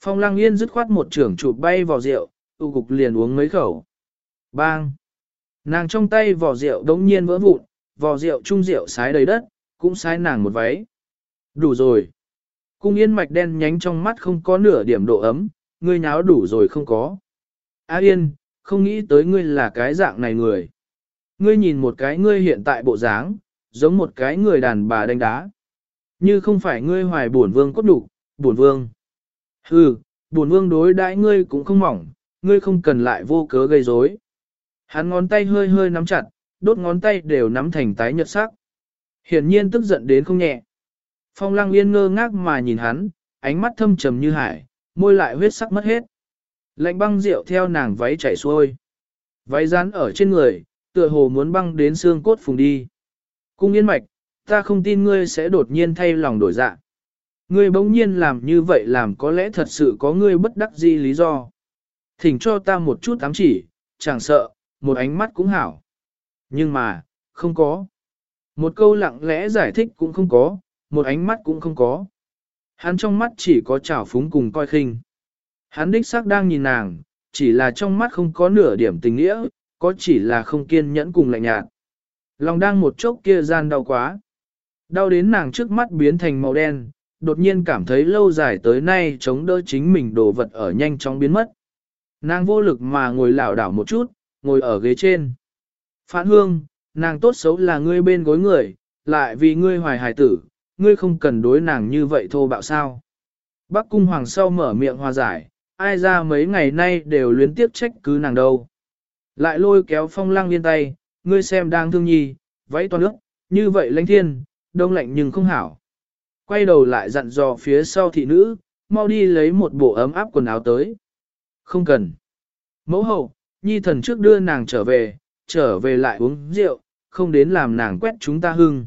S1: Phong lăng yên dứt khoát một trưởng chụp bay vào rượu, tụ cục liền uống mấy khẩu. Bang! Nàng trong tay vỏ rượu đống nhiên vỡ vụn, vỏ rượu chung rượu sái đầy đất, cũng sái nàng một váy. Đủ rồi. Cung yên mạch đen nhánh trong mắt không có nửa điểm độ ấm, ngươi nháo đủ rồi không có. A yên, không nghĩ tới ngươi là cái dạng này người. Ngươi nhìn một cái ngươi hiện tại bộ dáng, giống một cái người đàn bà đánh đá. Như không phải ngươi hoài buồn vương cốt đủ, bổn vương. Hừ, bổn vương đối đãi ngươi cũng không mỏng, ngươi không cần lại vô cớ gây rối. Hắn ngón tay hơi hơi nắm chặt, đốt ngón tay đều nắm thành tái nhợt sắc. Hiển nhiên tức giận đến không nhẹ. Phong lăng yên ngơ ngác mà nhìn hắn, ánh mắt thâm trầm như hải, môi lại huyết sắc mất hết. Lạnh băng rượu theo nàng váy chảy xuôi. Váy rán ở trên người, tựa hồ muốn băng đến xương cốt phùng đi. Cung yên mạch, ta không tin ngươi sẽ đột nhiên thay lòng đổi dạ. Ngươi bỗng nhiên làm như vậy làm có lẽ thật sự có ngươi bất đắc di lý do. Thỉnh cho ta một chút ám chỉ, chẳng sợ, một ánh mắt cũng hảo. Nhưng mà, không có. Một câu lặng lẽ giải thích cũng không có, một ánh mắt cũng không có. Hắn trong mắt chỉ có trào phúng cùng coi khinh. Hắn đích xác đang nhìn nàng, chỉ là trong mắt không có nửa điểm tình nghĩa, có chỉ là không kiên nhẫn cùng lạnh nhạt. Lòng đang một chốc kia gian đau quá. Đau đến nàng trước mắt biến thành màu đen, đột nhiên cảm thấy lâu dài tới nay chống đỡ chính mình đồ vật ở nhanh chóng biến mất. Nàng vô lực mà ngồi lảo đảo một chút, ngồi ở ghế trên. Phản hương, nàng tốt xấu là ngươi bên gối người, lại vì ngươi hoài hài tử, ngươi không cần đối nàng như vậy thô bạo sao. Bắc cung hoàng sau mở miệng hòa giải, ai ra mấy ngày nay đều luyến tiếp trách cứ nàng đâu. Lại lôi kéo phong lang liên tay, ngươi xem đang thương nhi, váy toàn nước, như vậy lãnh thiên, đông lạnh nhưng không hảo. Quay đầu lại dặn dò phía sau thị nữ, mau đi lấy một bộ ấm áp quần áo tới. Không cần. Mẫu hậu, nhi thần trước đưa nàng trở về, trở về lại uống rượu, không đến làm nàng quét chúng ta hưng.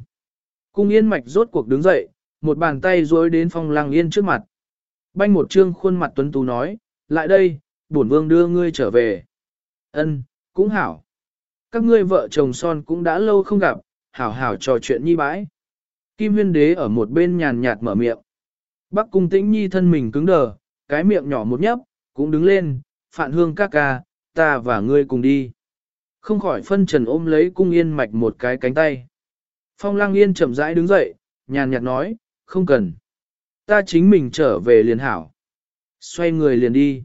S1: Cung yên mạch rốt cuộc đứng dậy, một bàn tay dối đến phong lăng yên trước mặt. Banh một trương khuôn mặt tuấn tú nói, lại đây, bổn vương đưa ngươi trở về. Ân, cũng hảo. Các ngươi vợ chồng son cũng đã lâu không gặp, hảo hảo trò chuyện nhi bãi. Kim huyên đế ở một bên nhàn nhạt mở miệng. Bắc cung tĩnh nhi thân mình cứng đờ, cái miệng nhỏ một nhấp, cũng đứng lên, phạn hương ca ca, ta và ngươi cùng đi. Không khỏi phân trần ôm lấy cung yên mạch một cái cánh tay. Phong lang yên chậm rãi đứng dậy, nhàn nhạt nói, không cần. Ta chính mình trở về liền hảo. Xoay người liền đi.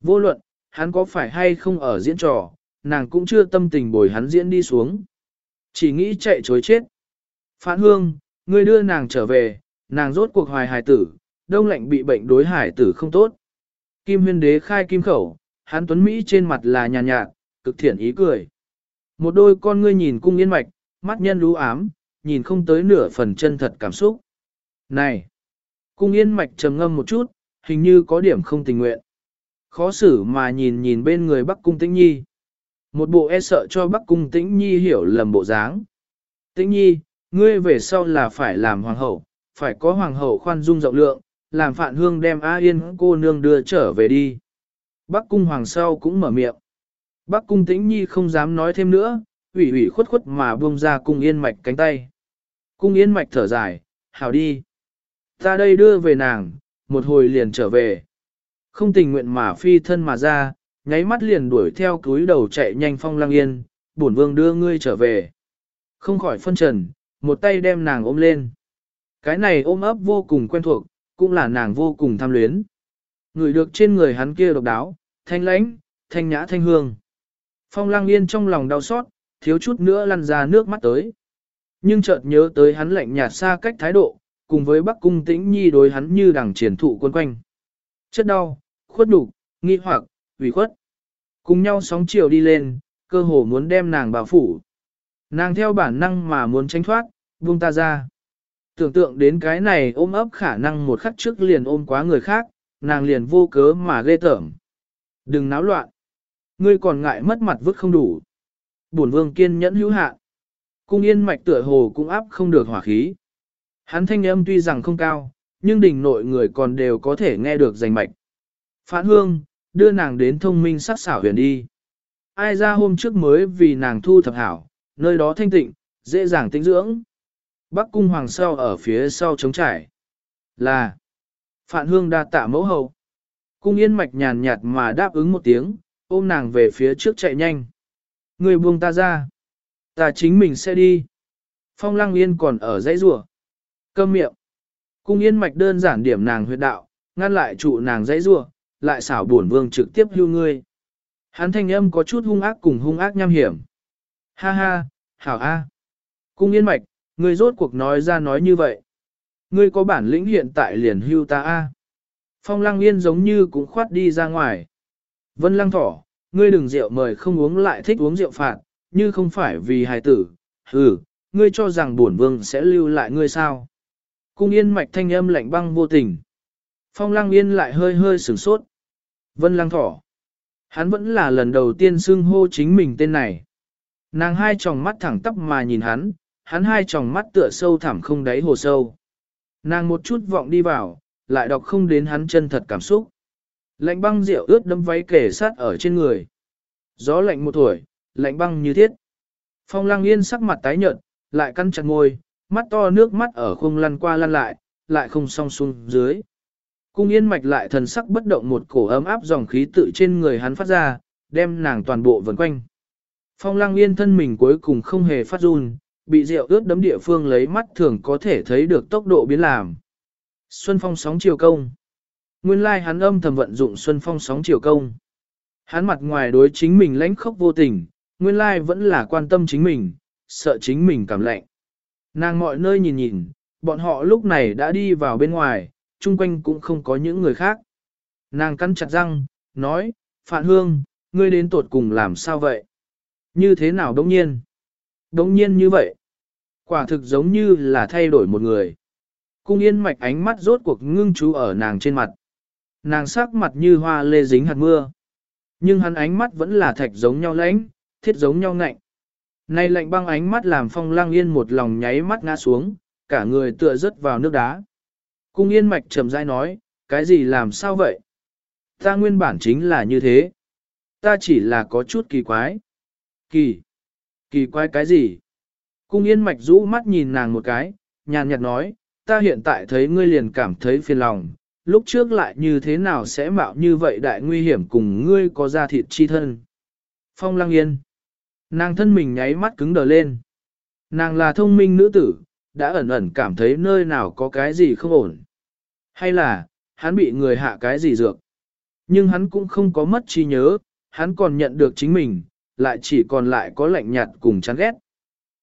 S1: Vô luận, hắn có phải hay không ở diễn trò, nàng cũng chưa tâm tình bồi hắn diễn đi xuống. Chỉ nghĩ chạy chối chết. Phản hương, ngươi đưa nàng trở về, nàng rốt cuộc hoài hài tử, đông lạnh bị bệnh đối hải tử không tốt. Kim huyên đế khai kim khẩu, hắn tuấn Mỹ trên mặt là nhàn nhạt, cực thiện ý cười. Một đôi con ngươi nhìn cung yên mạch, mắt nhân lú ám, nhìn không tới nửa phần chân thật cảm xúc. Này! Cung yên mạch trầm ngâm một chút, hình như có điểm không tình nguyện. Khó xử mà nhìn nhìn bên người Bắc Cung Tĩnh Nhi. Một bộ e sợ cho Bắc Cung Tĩnh Nhi hiểu lầm bộ dáng. Tĩnh Nhi, ngươi về sau là phải làm hoàng hậu, phải có hoàng hậu khoan dung rộng lượng, làm phạn hương đem A Yên cô nương đưa trở về đi. Bắc Cung Hoàng sau cũng mở miệng. Bắc Cung Tĩnh Nhi không dám nói thêm nữa, ủy ủy khuất khuất mà buông ra Cung Yên Mạch cánh tay. Cung Yên Mạch thở dài, hảo đi. Ta đây đưa về nàng, một hồi liền trở về. Không tình nguyện mà phi thân mà ra, nháy mắt liền đuổi theo túi đầu chạy nhanh phong lang yên, bổn vương đưa ngươi trở về. Không khỏi phân trần, một tay đem nàng ôm lên. Cái này ôm ấp vô cùng quen thuộc, cũng là nàng vô cùng tham luyến. Người được trên người hắn kia độc đáo, thanh lãnh, thanh nhã thanh hương. Phong lang yên trong lòng đau xót, thiếu chút nữa lăn ra nước mắt tới. Nhưng chợt nhớ tới hắn lạnh nhạt xa cách thái độ, cùng với Bắc Cung Tĩnh Nhi đối hắn như đằng triển thụ quân quanh. Chất đau, khuất đủ, nghi hoặc, ủy khuất. Cùng nhau sóng chiều đi lên, cơ hồ muốn đem nàng bảo phủ. Nàng theo bản năng mà muốn tránh thoát, buông ta ra. Tưởng tượng đến cái này ôm ấp khả năng một khắc trước liền ôm quá người khác, nàng liền vô cớ mà ghê tởm. Đừng náo loạn. Ngươi còn ngại mất mặt vứt không đủ. Bổn vương kiên nhẫn hữu hạn. Cung yên mạch tựa hồ cũng áp không được hỏa khí. Hắn thanh âm tuy rằng không cao, nhưng đỉnh nội người còn đều có thể nghe được rành mạch. Phản hương, đưa nàng đến thông minh sắc xảo huyền đi. Ai ra hôm trước mới vì nàng thu thập hảo, nơi đó thanh tịnh, dễ dàng tĩnh dưỡng. Bắc cung hoàng sau ở phía sau trống trải. Là Phạn hương đa tạ mẫu hậu. Cung yên mạch nhàn nhạt mà đáp ứng một tiếng, ôm nàng về phía trước chạy nhanh. Người buông ta ra. Ta chính mình sẽ đi. Phong lăng yên còn ở dãy rùa. Cơm miệng. Cung yên mạch đơn giản điểm nàng huyệt đạo, ngăn lại trụ nàng dãy rùa, lại xảo buồn vương trực tiếp hưu ngươi. Hắn thanh âm có chút hung ác cùng hung ác nham hiểm. Ha ha, hảo a. Cung yên mạch, ngươi rốt cuộc nói ra nói như vậy. Ngươi có bản lĩnh hiện tại liền hưu ta a. Phong lăng yên giống như cũng khoát đi ra ngoài. Vân lăng thỏ, ngươi đừng rượu mời không uống lại thích uống rượu phạt, như không phải vì hài tử, hừ, ngươi cho rằng bổn vương sẽ lưu lại ngươi sao. Cung yên mạch thanh âm lạnh băng vô tình. Phong lăng yên lại hơi hơi sửng sốt. Vân lăng thỏ. Hắn vẫn là lần đầu tiên xưng hô chính mình tên này. Nàng hai tròng mắt thẳng tắp mà nhìn hắn, hắn hai tròng mắt tựa sâu thẳm không đáy hồ sâu. Nàng một chút vọng đi vào, lại đọc không đến hắn chân thật cảm xúc. Lạnh băng rượu ướt đâm váy kể sát ở trên người. Gió lạnh một tuổi, lạnh băng như thiết. Phong lăng yên sắc mặt tái nhợt, lại căn chặt ngôi, mắt to nước mắt ở khung lăn qua lăn lại, lại không song xuống dưới. Cung yên mạch lại thần sắc bất động một cổ ấm áp dòng khí tự trên người hắn phát ra, đem nàng toàn bộ vần quanh. Phong lăng yên thân mình cuối cùng không hề phát run, bị rượu ướt đấm địa phương lấy mắt thường có thể thấy được tốc độ biến làm. Xuân phong sóng chiều công. Nguyên lai hắn âm thầm vận dụng xuân phong sóng chiều công. Hắn mặt ngoài đối chính mình lãnh khốc vô tình, nguyên lai vẫn là quan tâm chính mình, sợ chính mình cảm lạnh. Nàng mọi nơi nhìn nhìn, bọn họ lúc này đã đi vào bên ngoài, chung quanh cũng không có những người khác. Nàng cắn chặt răng, nói, Phạn Hương, ngươi đến tột cùng làm sao vậy? Như thế nào đống nhiên? Đống nhiên như vậy. Quả thực giống như là thay đổi một người. Cung yên mạch ánh mắt rốt cuộc ngưng chú ở nàng trên mặt. Nàng sắc mặt như hoa lê dính hạt mưa. Nhưng hắn ánh mắt vẫn là thạch giống nhau lãnh, thiết giống nhau ngạnh. Nay lạnh băng ánh mắt làm phong lang yên một lòng nháy mắt ngã xuống, cả người tựa rớt vào nước đá. Cung yên mạch trầm dai nói, cái gì làm sao vậy? Ta nguyên bản chính là như thế. Ta chỉ là có chút kỳ quái. Kỳ. Kỳ quái cái gì? Cung yên mạch rũ mắt nhìn nàng một cái, nhàn nhạt nói, ta hiện tại thấy ngươi liền cảm thấy phiền lòng, lúc trước lại như thế nào sẽ mạo như vậy đại nguy hiểm cùng ngươi có ra thịt chi thân. Phong lăng yên. Nàng thân mình nháy mắt cứng đờ lên. Nàng là thông minh nữ tử, đã ẩn ẩn cảm thấy nơi nào có cái gì không ổn. Hay là, hắn bị người hạ cái gì dược. Nhưng hắn cũng không có mất trí nhớ, hắn còn nhận được chính mình, lại chỉ còn lại có lạnh nhạt cùng chán ghét.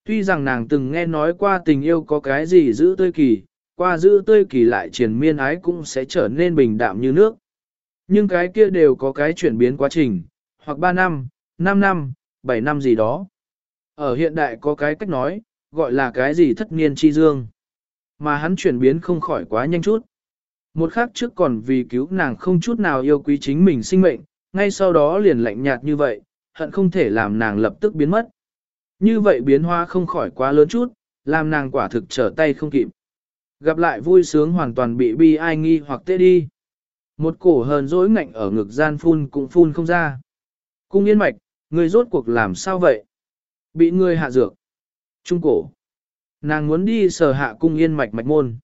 S1: Tuy rằng nàng từng nghe nói qua tình yêu có cái gì giữ tươi kỳ, qua giữ tươi kỳ lại triền miên ái cũng sẽ trở nên bình đạm như nước. Nhưng cái kia đều có cái chuyển biến quá trình, hoặc 3 năm, 5 năm, 7 năm gì đó. Ở hiện đại có cái cách nói, gọi là cái gì thất niên chi dương. Mà hắn chuyển biến không khỏi quá nhanh chút. Một khắc trước còn vì cứu nàng không chút nào yêu quý chính mình sinh mệnh, ngay sau đó liền lạnh nhạt như vậy, hận không thể làm nàng lập tức biến mất. Như vậy biến hóa không khỏi quá lớn chút, làm nàng quả thực trở tay không kịp. Gặp lại vui sướng hoàn toàn bị bi ai nghi hoặc tê đi. Một cổ hờn dỗi ngạnh ở ngực gian phun cũng phun không ra. Cung yên mạch, người rốt cuộc làm sao vậy? Bị người hạ dược. Trung cổ. Nàng muốn đi sờ hạ cung yên mạch mạch môn.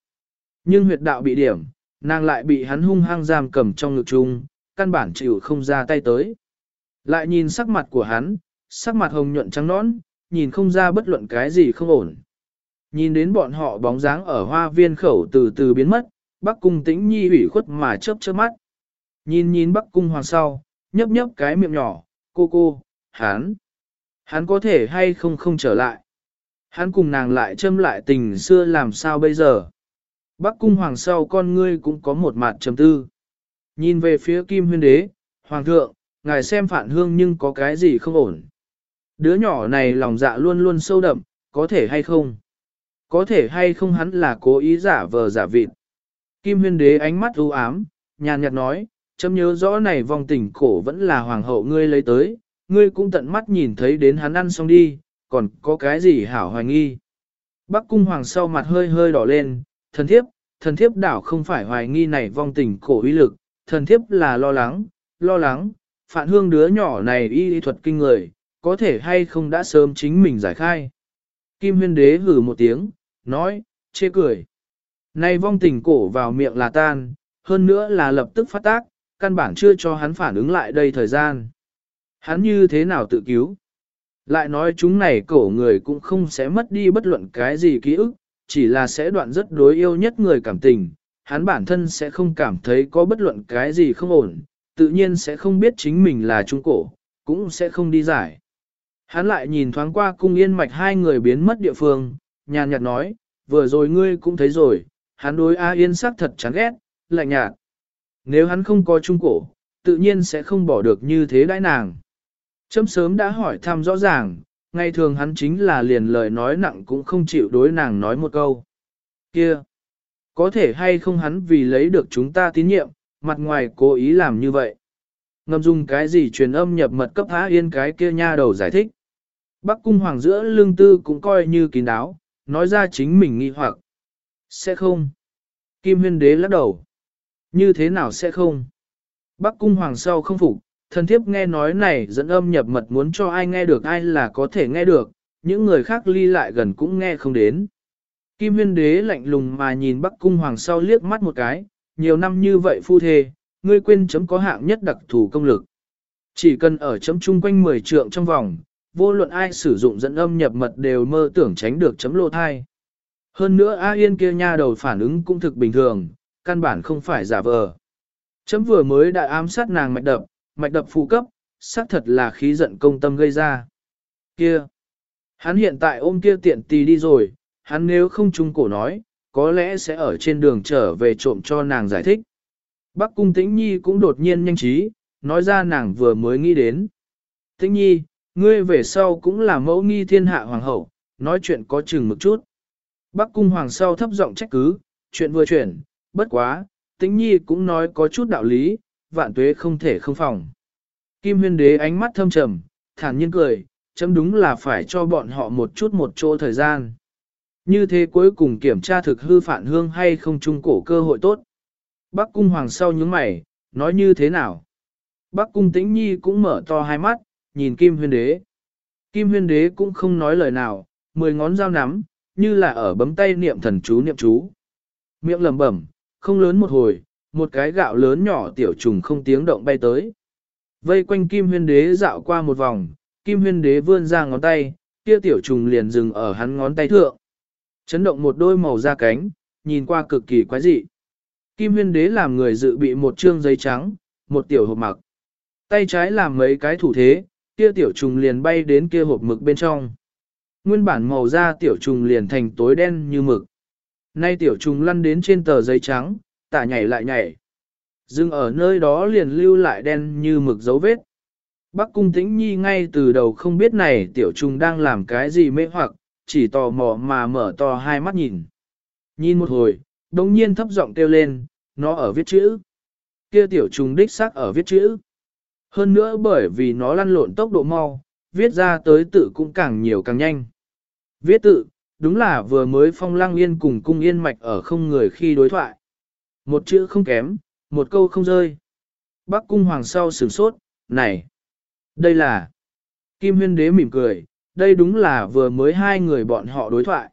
S1: Nhưng huyệt đạo bị điểm, nàng lại bị hắn hung hăng giam cầm trong ngực chung, căn bản chịu không ra tay tới. Lại nhìn sắc mặt của hắn, sắc mặt hồng nhuận trắng nõn, nhìn không ra bất luận cái gì không ổn. Nhìn đến bọn họ bóng dáng ở hoa viên khẩu từ từ biến mất, Bắc Cung tĩnh nhi ủy khuất mà chớp chớp mắt. Nhìn nhìn Bắc Cung hoàng sau, nhấp nhấp cái miệng nhỏ, cô cô, hắn, hắn có thể hay không không trở lại. Hắn cùng nàng lại châm lại tình xưa làm sao bây giờ. Bắc Cung hoàng sau con ngươi cũng có một mặt trầm tư. Nhìn về phía Kim Huyên Đế, Hoàng thượng, ngài xem phản hương nhưng có cái gì không ổn. Đứa nhỏ này lòng dạ luôn luôn sâu đậm, có thể hay không? Có thể hay không hắn là cố ý giả vờ giả vịt. Kim huyên đế ánh mắt u ám, nhàn nhạt nói, chấm nhớ rõ này vòng tình cổ vẫn là hoàng hậu ngươi lấy tới, ngươi cũng tận mắt nhìn thấy đến hắn ăn xong đi, còn có cái gì hảo hoài nghi. Bắc cung hoàng sau mặt hơi hơi đỏ lên, thần thiếp, thần thiếp đảo không phải hoài nghi này vong tình cổ uy lực, thần thiếp là lo lắng, lo lắng, phản hương đứa nhỏ này y y thuật kinh người, có thể hay không đã sớm chính mình giải khai. Kim huyên đế hử một tiếng, nói, chê cười. Nay vong tình cổ vào miệng là tan, hơn nữa là lập tức phát tác, căn bản chưa cho hắn phản ứng lại đây thời gian. Hắn như thế nào tự cứu? Lại nói chúng này cổ người cũng không sẽ mất đi bất luận cái gì ký ức, chỉ là sẽ đoạn rất đối yêu nhất người cảm tình, hắn bản thân sẽ không cảm thấy có bất luận cái gì không ổn, tự nhiên sẽ không biết chính mình là trung cổ, cũng sẽ không đi giải. Hắn lại nhìn thoáng qua cung yên mạch hai người biến mất địa phương, nhàn nhạt nói, vừa rồi ngươi cũng thấy rồi, hắn đối A Yên sắc thật chán ghét, lạnh nhạt. Nếu hắn không có trung cổ, tự nhiên sẽ không bỏ được như thế đãi nàng. Chấm sớm đã hỏi thăm rõ ràng, ngày thường hắn chính là liền lời nói nặng cũng không chịu đối nàng nói một câu. Kia! Có thể hay không hắn vì lấy được chúng ta tín nhiệm, mặt ngoài cố ý làm như vậy. Ngâm dùng cái gì truyền âm nhập mật cấp Á yên cái kia nha đầu giải thích. Bắc cung hoàng giữa lương tư cũng coi như kín đáo, nói ra chính mình nghi hoặc. Sẽ không. Kim huyên đế lắc đầu. Như thế nào sẽ không? Bắc cung hoàng sau không phục, thần thiếp nghe nói này dẫn âm nhập mật muốn cho ai nghe được ai là có thể nghe được, những người khác ly lại gần cũng nghe không đến. Kim huyên đế lạnh lùng mà nhìn Bắc cung hoàng sau liếc mắt một cái, nhiều năm như vậy phu thề, ngươi quên chấm có hạng nhất đặc thù công lực. Chỉ cần ở chấm chung quanh 10 trượng trong vòng, vô luận ai sử dụng dẫn âm nhập mật đều mơ tưởng tránh được chấm lô thai. Hơn nữa A Yên kia nha đầu phản ứng cũng thực bình thường, căn bản không phải giả vờ. Chấm vừa mới đã ám sát nàng mạch đập, mạch đập phụ cấp, xác thật là khí giận công tâm gây ra. Kia! Hắn hiện tại ôm kia tiện tì đi rồi, hắn nếu không trung cổ nói, có lẽ sẽ ở trên đường trở về trộm cho nàng giải thích. Bắc cung tĩnh nhi cũng đột nhiên nhanh trí, nói ra nàng vừa mới nghĩ đến. Tĩnh nhi, ngươi về sau cũng là mẫu nghi thiên hạ hoàng hậu, nói chuyện có chừng một chút. Bắc cung hoàng sau thấp giọng trách cứ, chuyện vừa chuyển, bất quá, tĩnh nhi cũng nói có chút đạo lý, vạn tuế không thể không phòng. Kim huyên đế ánh mắt thâm trầm, thản nhiên cười, chấm đúng là phải cho bọn họ một chút một chỗ thời gian. Như thế cuối cùng kiểm tra thực hư phản hương hay không trung cổ cơ hội tốt. Bắc cung hoàng sau nhướng mày, nói như thế nào? Bắc cung tĩnh nhi cũng mở to hai mắt, nhìn kim huyên đế. Kim huyên đế cũng không nói lời nào, mười ngón dao nắm, như là ở bấm tay niệm thần chú niệm chú. Miệng lẩm bẩm, không lớn một hồi, một cái gạo lớn nhỏ tiểu trùng không tiếng động bay tới. Vây quanh kim huyên đế dạo qua một vòng, kim huyên đế vươn ra ngón tay, kia tiểu trùng liền dừng ở hắn ngón tay thượng. Chấn động một đôi màu da cánh, nhìn qua cực kỳ quái dị. Kim huyên đế làm người dự bị một trương giấy trắng, một tiểu hộp mặc. Tay trái làm mấy cái thủ thế, kia tiểu trùng liền bay đến kia hộp mực bên trong. Nguyên bản màu da tiểu trùng liền thành tối đen như mực. Nay tiểu trùng lăn đến trên tờ giấy trắng, tả nhảy lại nhảy. Dừng ở nơi đó liền lưu lại đen như mực dấu vết. Bắc cung tĩnh nhi ngay từ đầu không biết này tiểu trùng đang làm cái gì mê hoặc, chỉ tò mò mà mở to hai mắt nhìn. Nhìn một hồi, đồng nhiên thấp giọng kêu lên, nó ở viết chữ. Kia tiểu trùng đích xác ở viết chữ. Hơn nữa bởi vì nó lăn lộn tốc độ mau, viết ra tới tự cũng càng nhiều càng nhanh. Viết tự, đúng là vừa mới phong lang yên cùng cung yên mạch ở không người khi đối thoại. Một chữ không kém, một câu không rơi. Bắc cung hoàng sau sửng sốt, này, đây là... Kim huyên đế mỉm cười, đây đúng là vừa mới hai người bọn họ đối thoại.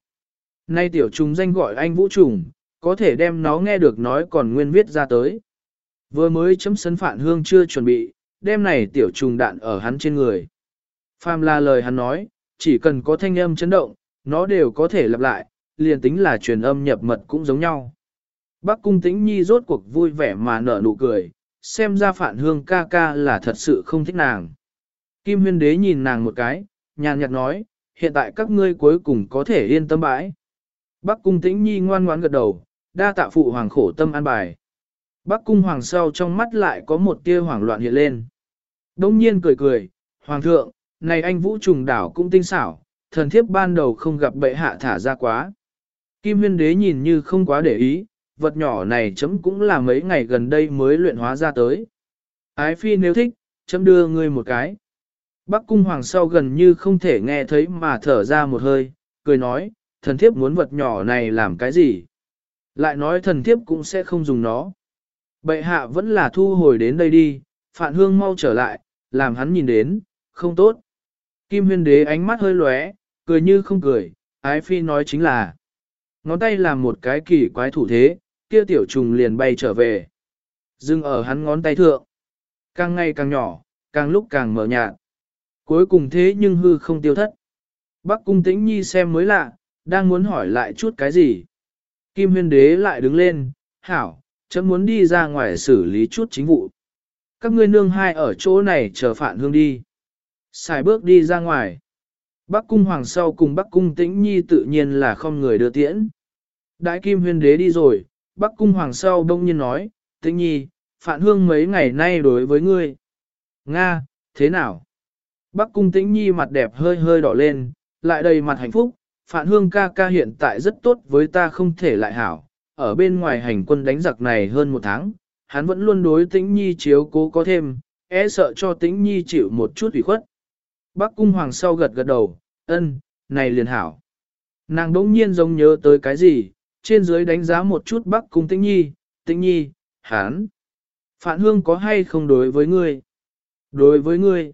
S1: Nay tiểu trùng danh gọi anh vũ trùng, có thể đem nó nghe được nói còn nguyên viết ra tới. Vừa mới chấm sân phản hương chưa chuẩn bị, đem này tiểu trùng đạn ở hắn trên người. Phàm là lời hắn nói, chỉ cần có thanh âm chấn động, nó đều có thể lặp lại, liền tính là truyền âm nhập mật cũng giống nhau. Bác cung tĩnh nhi rốt cuộc vui vẻ mà nở nụ cười, xem ra phản hương ca ca là thật sự không thích nàng. Kim huyên đế nhìn nàng một cái, nhàn nhạt nói, hiện tại các ngươi cuối cùng có thể yên tâm bãi. Bác cung tĩnh nhi ngoan ngoãn gật đầu, đa tạ phụ hoàng khổ tâm an bài. Bắc cung hoàng sau trong mắt lại có một tia hoảng loạn hiện lên. Đông nhiên cười cười, hoàng thượng, này anh vũ trùng đảo cũng tinh xảo, thần thiếp ban đầu không gặp bệ hạ thả ra quá. Kim huyên đế nhìn như không quá để ý, vật nhỏ này chấm cũng là mấy ngày gần đây mới luyện hóa ra tới. Ái phi nếu thích, chấm đưa ngươi một cái. Bắc cung hoàng sau gần như không thể nghe thấy mà thở ra một hơi, cười nói, thần thiếp muốn vật nhỏ này làm cái gì? Lại nói thần thiếp cũng sẽ không dùng nó. Bệ hạ vẫn là thu hồi đến đây đi, phạn hương mau trở lại, làm hắn nhìn đến, không tốt. Kim huyên đế ánh mắt hơi lóe, cười như không cười, ái phi nói chính là. Ngón tay làm một cái kỳ quái thủ thế, kia tiểu trùng liền bay trở về. Dừng ở hắn ngón tay thượng. Càng ngày càng nhỏ, càng lúc càng mở nhạt. Cuối cùng thế nhưng hư không tiêu thất. Bắc cung tĩnh nhi xem mới lạ, đang muốn hỏi lại chút cái gì. Kim huyên đế lại đứng lên, hảo, chấm muốn đi ra ngoài xử lý chút chính vụ. Các ngươi nương hai ở chỗ này chờ phản hương đi. Xài bước đi ra ngoài. Bắc cung hoàng sau cùng Bắc cung tĩnh nhi tự nhiên là không người đưa tiễn. Đại kim huyên đế đi rồi, Bắc cung hoàng sau đông nhiên nói, tĩnh nhi, phản hương mấy ngày nay đối với ngươi. Nga, thế nào? Bắc cung tĩnh nhi mặt đẹp hơi hơi đỏ lên, lại đầy mặt hạnh phúc, phản hương ca ca hiện tại rất tốt với ta không thể lại hảo. Ở bên ngoài hành quân đánh giặc này hơn một tháng, hắn vẫn luôn đối tĩnh nhi chiếu cố có thêm, e sợ cho tĩnh nhi chịu một chút ủy khuất. Bắc cung hoàng sau gật gật đầu, ân, này liền hảo. Nàng đỗng nhiên giống nhớ tới cái gì, trên dưới đánh giá một chút bắc cung tĩnh nhi, tĩnh nhi, hán. Phản hương có hay không đối với ngươi? Đối với ngươi,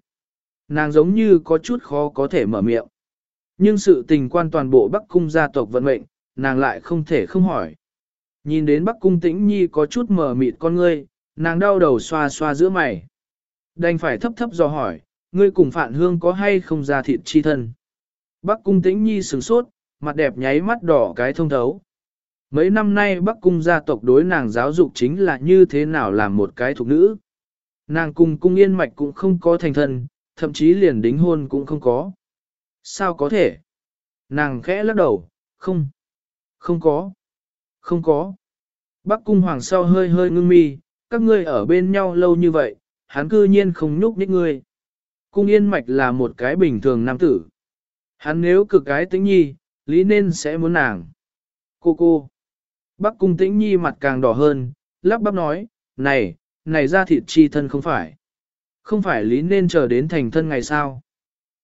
S1: nàng giống như có chút khó có thể mở miệng. Nhưng sự tình quan toàn bộ bắc cung gia tộc vận mệnh, nàng lại không thể không hỏi. Nhìn đến bắc cung tĩnh nhi có chút mở mịt con ngươi, nàng đau đầu xoa xoa giữa mày. Đành phải thấp thấp dò hỏi, ngươi cùng phản hương có hay không ra thịt chi thân? Bắc cung tĩnh nhi sửng sốt, mặt đẹp nháy mắt đỏ cái thông thấu. Mấy năm nay Bắc cung gia tộc đối nàng giáo dục chính là như thế nào làm một cái thuộc nữ. Nàng cùng cung yên mạch cũng không có thành thân, thậm chí liền đính hôn cũng không có. Sao có thể? Nàng khẽ lắc đầu, không, không có, không có. Bắc cung hoàng sau hơi hơi ngưng mi, các ngươi ở bên nhau lâu như vậy, hắn cư nhiên không nhúc nhích ngươi. Cung yên mạch là một cái bình thường nam tử. Hắn nếu cực cái tĩnh nhi, lý nên sẽ muốn nàng. Cô cô. Bắc cung tĩnh nhi mặt càng đỏ hơn, lắp bắp nói, này, này ra thịt chi thân không phải. Không phải lý nên chờ đến thành thân ngày sao.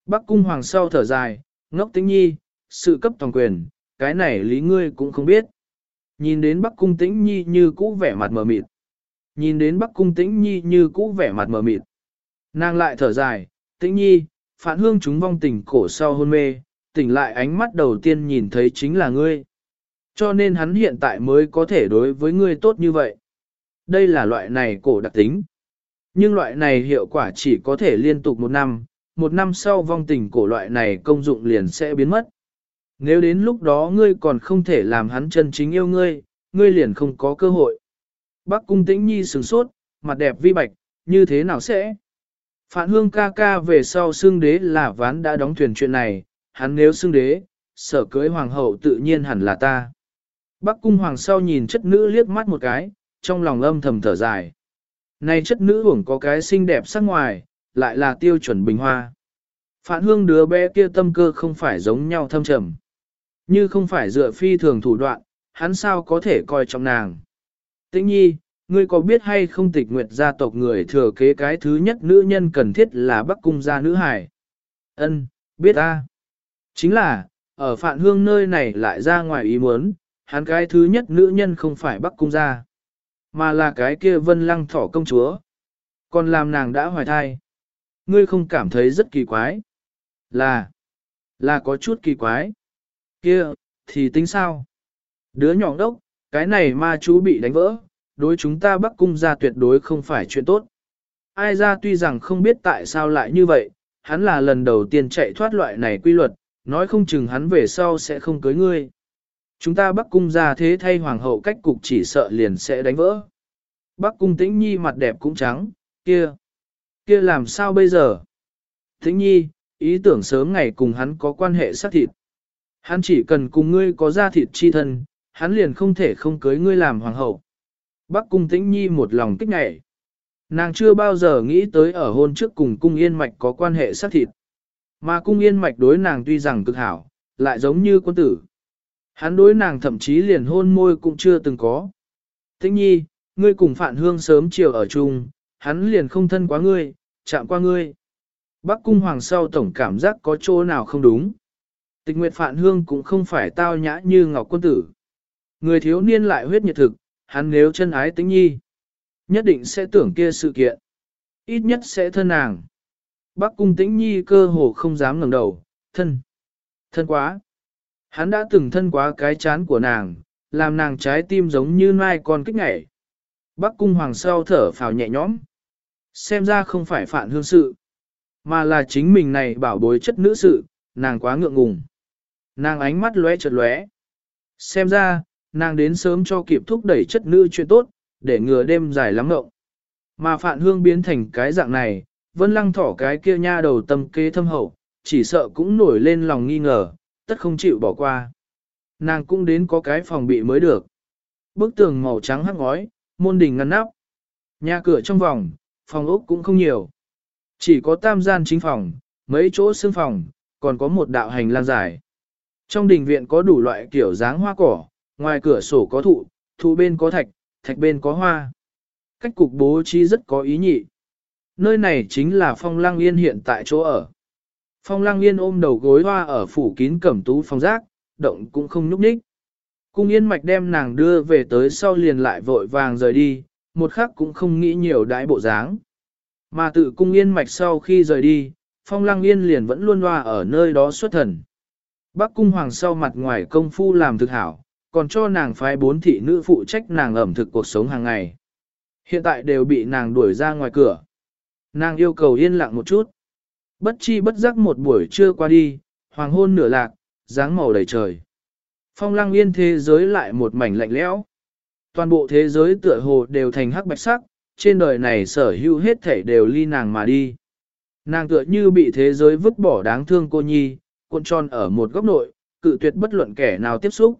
S1: Bắc cung hoàng sau thở dài, ngốc tĩnh nhi, sự cấp toàn quyền, cái này lý ngươi cũng không biết. Nhìn đến Bắc cung tĩnh nhi như cũ vẻ mặt mờ mịt. Nhìn đến Bắc cung tĩnh nhi như cũ vẻ mặt mờ mịt. Nàng lại thở dài, tĩnh nhi, phản hương chúng vong tình cổ sau hôn mê, tỉnh lại ánh mắt đầu tiên nhìn thấy chính là ngươi. Cho nên hắn hiện tại mới có thể đối với ngươi tốt như vậy. Đây là loại này cổ đặc tính. Nhưng loại này hiệu quả chỉ có thể liên tục một năm, một năm sau vong tình cổ loại này công dụng liền sẽ biến mất. Nếu đến lúc đó ngươi còn không thể làm hắn chân chính yêu ngươi, ngươi liền không có cơ hội. Bác cung tĩnh nhi sửng sốt, mặt đẹp vi bạch, như thế nào sẽ? Phản hương ca ca về sau xương đế là ván đã đóng thuyền chuyện này, hắn nếu xương đế, sở cưới hoàng hậu tự nhiên hẳn là ta. Bắc cung hoàng sau nhìn chất nữ liếc mắt một cái, trong lòng âm thầm thở dài. Này chất nữ hưởng có cái xinh đẹp sắc ngoài, lại là tiêu chuẩn bình hoa. Phản hương đứa bé kia tâm cơ không phải giống nhau thâm trầm. Như không phải dựa phi thường thủ đoạn, hắn sao có thể coi trọng nàng. Tĩnh nhi, ngươi có biết hay không tịch nguyệt gia tộc người thừa kế cái thứ nhất nữ nhân cần thiết là bắc cung gia nữ hải? Ân, biết a. Chính là, ở phạn hương nơi này lại ra ngoài ý muốn, hắn cái thứ nhất nữ nhân không phải bắc cung gia, mà là cái kia vân lăng thỏ công chúa. Còn làm nàng đã hoài thai. Ngươi không cảm thấy rất kỳ quái. Là, là có chút kỳ quái. Kia, thì tính sao? Đứa nhỏ đốc, cái này ma chú bị đánh vỡ, đối chúng ta bắc cung ra tuyệt đối không phải chuyện tốt. Ai ra tuy rằng không biết tại sao lại như vậy, hắn là lần đầu tiên chạy thoát loại này quy luật, nói không chừng hắn về sau sẽ không cưới ngươi. Chúng ta bắc cung ra thế thay hoàng hậu cách cục chỉ sợ liền sẽ đánh vỡ. Bắc cung tĩnh nhi mặt đẹp cũng trắng, kia, kia làm sao bây giờ? Tĩnh nhi, ý tưởng sớm ngày cùng hắn có quan hệ xác thịt. Hắn chỉ cần cùng ngươi có ra thịt chi thân, hắn liền không thể không cưới ngươi làm hoàng hậu. Bắc cung tĩnh nhi một lòng kích ngại. Nàng chưa bao giờ nghĩ tới ở hôn trước cùng cung yên mạch có quan hệ xác thịt. Mà cung yên mạch đối nàng tuy rằng cực hảo, lại giống như quân tử. Hắn đối nàng thậm chí liền hôn môi cũng chưa từng có. Tĩnh nhi, ngươi cùng phản Hương sớm chiều ở chung, hắn liền không thân quá ngươi, chạm qua ngươi. Bắc cung hoàng sau tổng cảm giác có chỗ nào không đúng. Tịch nguyệt Phạn Hương cũng không phải tao nhã như ngọc quân tử. Người thiếu niên lại huyết nhiệt thực, hắn nếu chân ái tính nhi, nhất định sẽ tưởng kia sự kiện. Ít nhất sẽ thân nàng. Bắc cung tĩnh nhi cơ hồ không dám ngẩng đầu, thân. Thân quá. Hắn đã từng thân quá cái chán của nàng, làm nàng trái tim giống như mai con kích ngảy. Bắc cung hoàng sau thở phào nhẹ nhõm. Xem ra không phải phản hương sự, mà là chính mình này bảo bối chất nữ sự, nàng quá ngượng ngùng. Nàng ánh mắt lóe chợt lóe. Xem ra, nàng đến sớm cho kịp thúc đẩy chất nữ chuyện tốt, để ngừa đêm dài lắm ngộng. Mà Phạn hương biến thành cái dạng này, vân lăng thỏ cái kia nha đầu tâm kế thâm hậu, chỉ sợ cũng nổi lên lòng nghi ngờ, tất không chịu bỏ qua. Nàng cũng đến có cái phòng bị mới được. Bức tường màu trắng hắc ngói, môn đình ngăn nắp. Nhà cửa trong vòng, phòng ốc cũng không nhiều. Chỉ có tam gian chính phòng, mấy chỗ xương phòng, còn có một đạo hành lang dài. Trong đình viện có đủ loại kiểu dáng hoa cỏ, ngoài cửa sổ có thụ, thụ bên có thạch, thạch bên có hoa. Cách cục bố trí rất có ý nhị. Nơi này chính là phong lang yên hiện tại chỗ ở. Phong lang yên ôm đầu gối hoa ở phủ kín cẩm tú phong rác, động cũng không nhúc nhích. Cung yên mạch đem nàng đưa về tới sau liền lại vội vàng rời đi, một khắc cũng không nghĩ nhiều đãi bộ dáng. Mà tự cung yên mạch sau khi rời đi, phong lang yên liền vẫn luôn hoa ở nơi đó xuất thần. Bác cung hoàng sau mặt ngoài công phu làm thực hảo, còn cho nàng phái bốn thị nữ phụ trách nàng ẩm thực cuộc sống hàng ngày. Hiện tại đều bị nàng đuổi ra ngoài cửa. Nàng yêu cầu yên lặng một chút. Bất chi bất giác một buổi trưa qua đi, hoàng hôn nửa lạc, dáng màu đầy trời. Phong lăng yên thế giới lại một mảnh lạnh lẽo. Toàn bộ thế giới tựa hồ đều thành hắc bạch sắc, trên đời này sở hữu hết thảy đều ly nàng mà đi. Nàng tựa như bị thế giới vứt bỏ đáng thương cô nhi, cuộn tròn ở một góc nội, cự tuyệt bất luận kẻ nào tiếp xúc.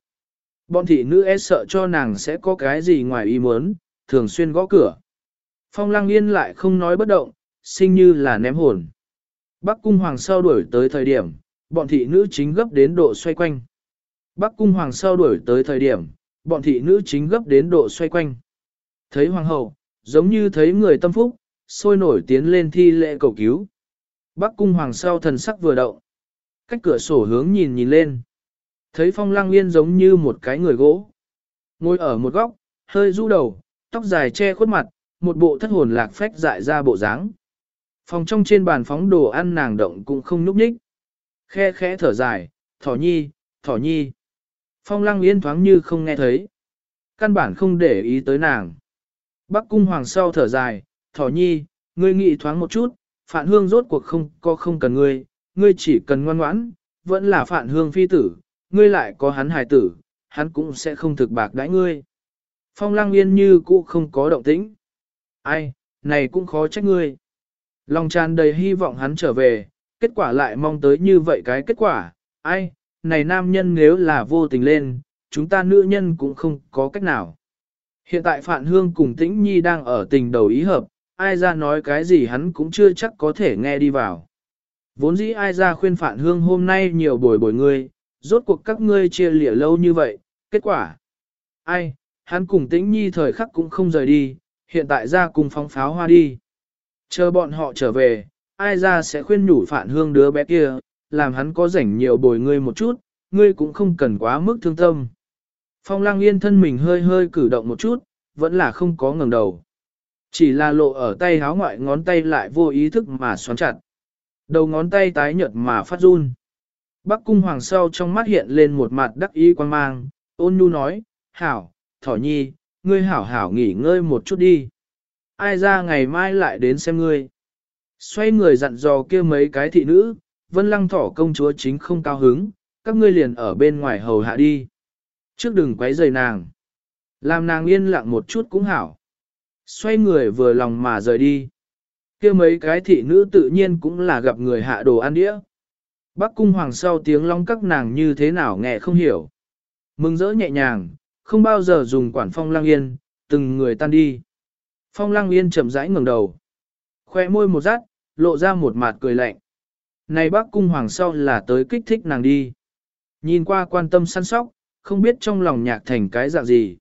S1: Bọn thị nữ e sợ cho nàng sẽ có cái gì ngoài ý muốn, thường xuyên gõ cửa. Phong lăng yên lại không nói bất động, sinh như là ném hồn. Bắc cung hoàng sau đuổi tới thời điểm, bọn thị nữ chính gấp đến độ xoay quanh. Bắc cung hoàng sau đuổi tới thời điểm, bọn thị nữ chính gấp đến độ xoay quanh. Thấy hoàng hậu, giống như thấy người tâm phúc, sôi nổi tiến lên thi lễ cầu cứu. Bắc cung hoàng sau thần sắc vừa động. Cách cửa sổ hướng nhìn nhìn lên. Thấy phong lăng yên giống như một cái người gỗ. Ngồi ở một góc, hơi du đầu, tóc dài che khuất mặt, một bộ thất hồn lạc phách dại ra bộ dáng. Phòng trong trên bàn phóng đồ ăn nàng động cũng không núp nhích. Khe khẽ thở dài, thỏ nhi, thỏ nhi. Phong lăng yên thoáng như không nghe thấy. Căn bản không để ý tới nàng. Bắc cung hoàng sau thở dài, thỏ nhi, ngươi nghĩ thoáng một chút, phản hương rốt cuộc không có không cần ngươi, ngươi chỉ cần ngoan ngoãn, vẫn là phản hương phi tử, ngươi lại có hắn hài tử, hắn cũng sẽ không thực bạc đãi ngươi. Phong Lang yên như cũ không có động tĩnh. Ai, này cũng khó trách ngươi. Lòng tràn đầy hy vọng hắn trở về, kết quả lại mong tới như vậy cái kết quả, ai, này nam nhân nếu là vô tình lên, chúng ta nữ nhân cũng không có cách nào. Hiện tại Phạn Hương cùng Tĩnh Nhi đang ở tình đầu ý hợp, ai ra nói cái gì hắn cũng chưa chắc có thể nghe đi vào. Vốn dĩ ai ra khuyên phản Hương hôm nay nhiều bồi bồi ngươi, rốt cuộc các ngươi chia lìa lâu như vậy, kết quả. Ai, hắn cùng Tĩnh Nhi thời khắc cũng không rời đi, hiện tại ra cùng phóng pháo hoa đi. Chờ bọn họ trở về, ai ra sẽ khuyên nhủ phản Hương đứa bé kia, làm hắn có rảnh nhiều bồi ngươi một chút, ngươi cũng không cần quá mức thương tâm. Phong lang yên thân mình hơi hơi cử động một chút, vẫn là không có ngẩng đầu. Chỉ là lộ ở tay háo ngoại ngón tay lại vô ý thức mà xoắn chặt. Đầu ngón tay tái nhợt mà phát run. Bắc cung hoàng sau trong mắt hiện lên một mặt đắc ý quan mang, ôn nhu nói, hảo, thỏ nhi, ngươi hảo hảo nghỉ ngơi một chút đi. Ai ra ngày mai lại đến xem ngươi. Xoay người dặn dò kia mấy cái thị nữ, vân lăng thỏ công chúa chính không cao hứng, các ngươi liền ở bên ngoài hầu hạ đi. Trước đừng quấy rầy nàng. Làm nàng yên lặng một chút cũng hảo. Xoay người vừa lòng mà rời đi kia mấy cái thị nữ tự nhiên cũng là gặp người hạ đồ ăn đĩa. Bắc cung hoàng sau tiếng long các nàng như thế nào nghe không hiểu. Mừng rỡ nhẹ nhàng, không bao giờ dùng quản phong lang yên, từng người tan đi. Phong lang yên chậm rãi ngẩng đầu. Khoe môi một rát, lộ ra một mặt cười lạnh. Này bác cung hoàng sau là tới kích thích nàng đi. Nhìn qua quan tâm săn sóc, không biết trong lòng nhạc thành cái dạng gì.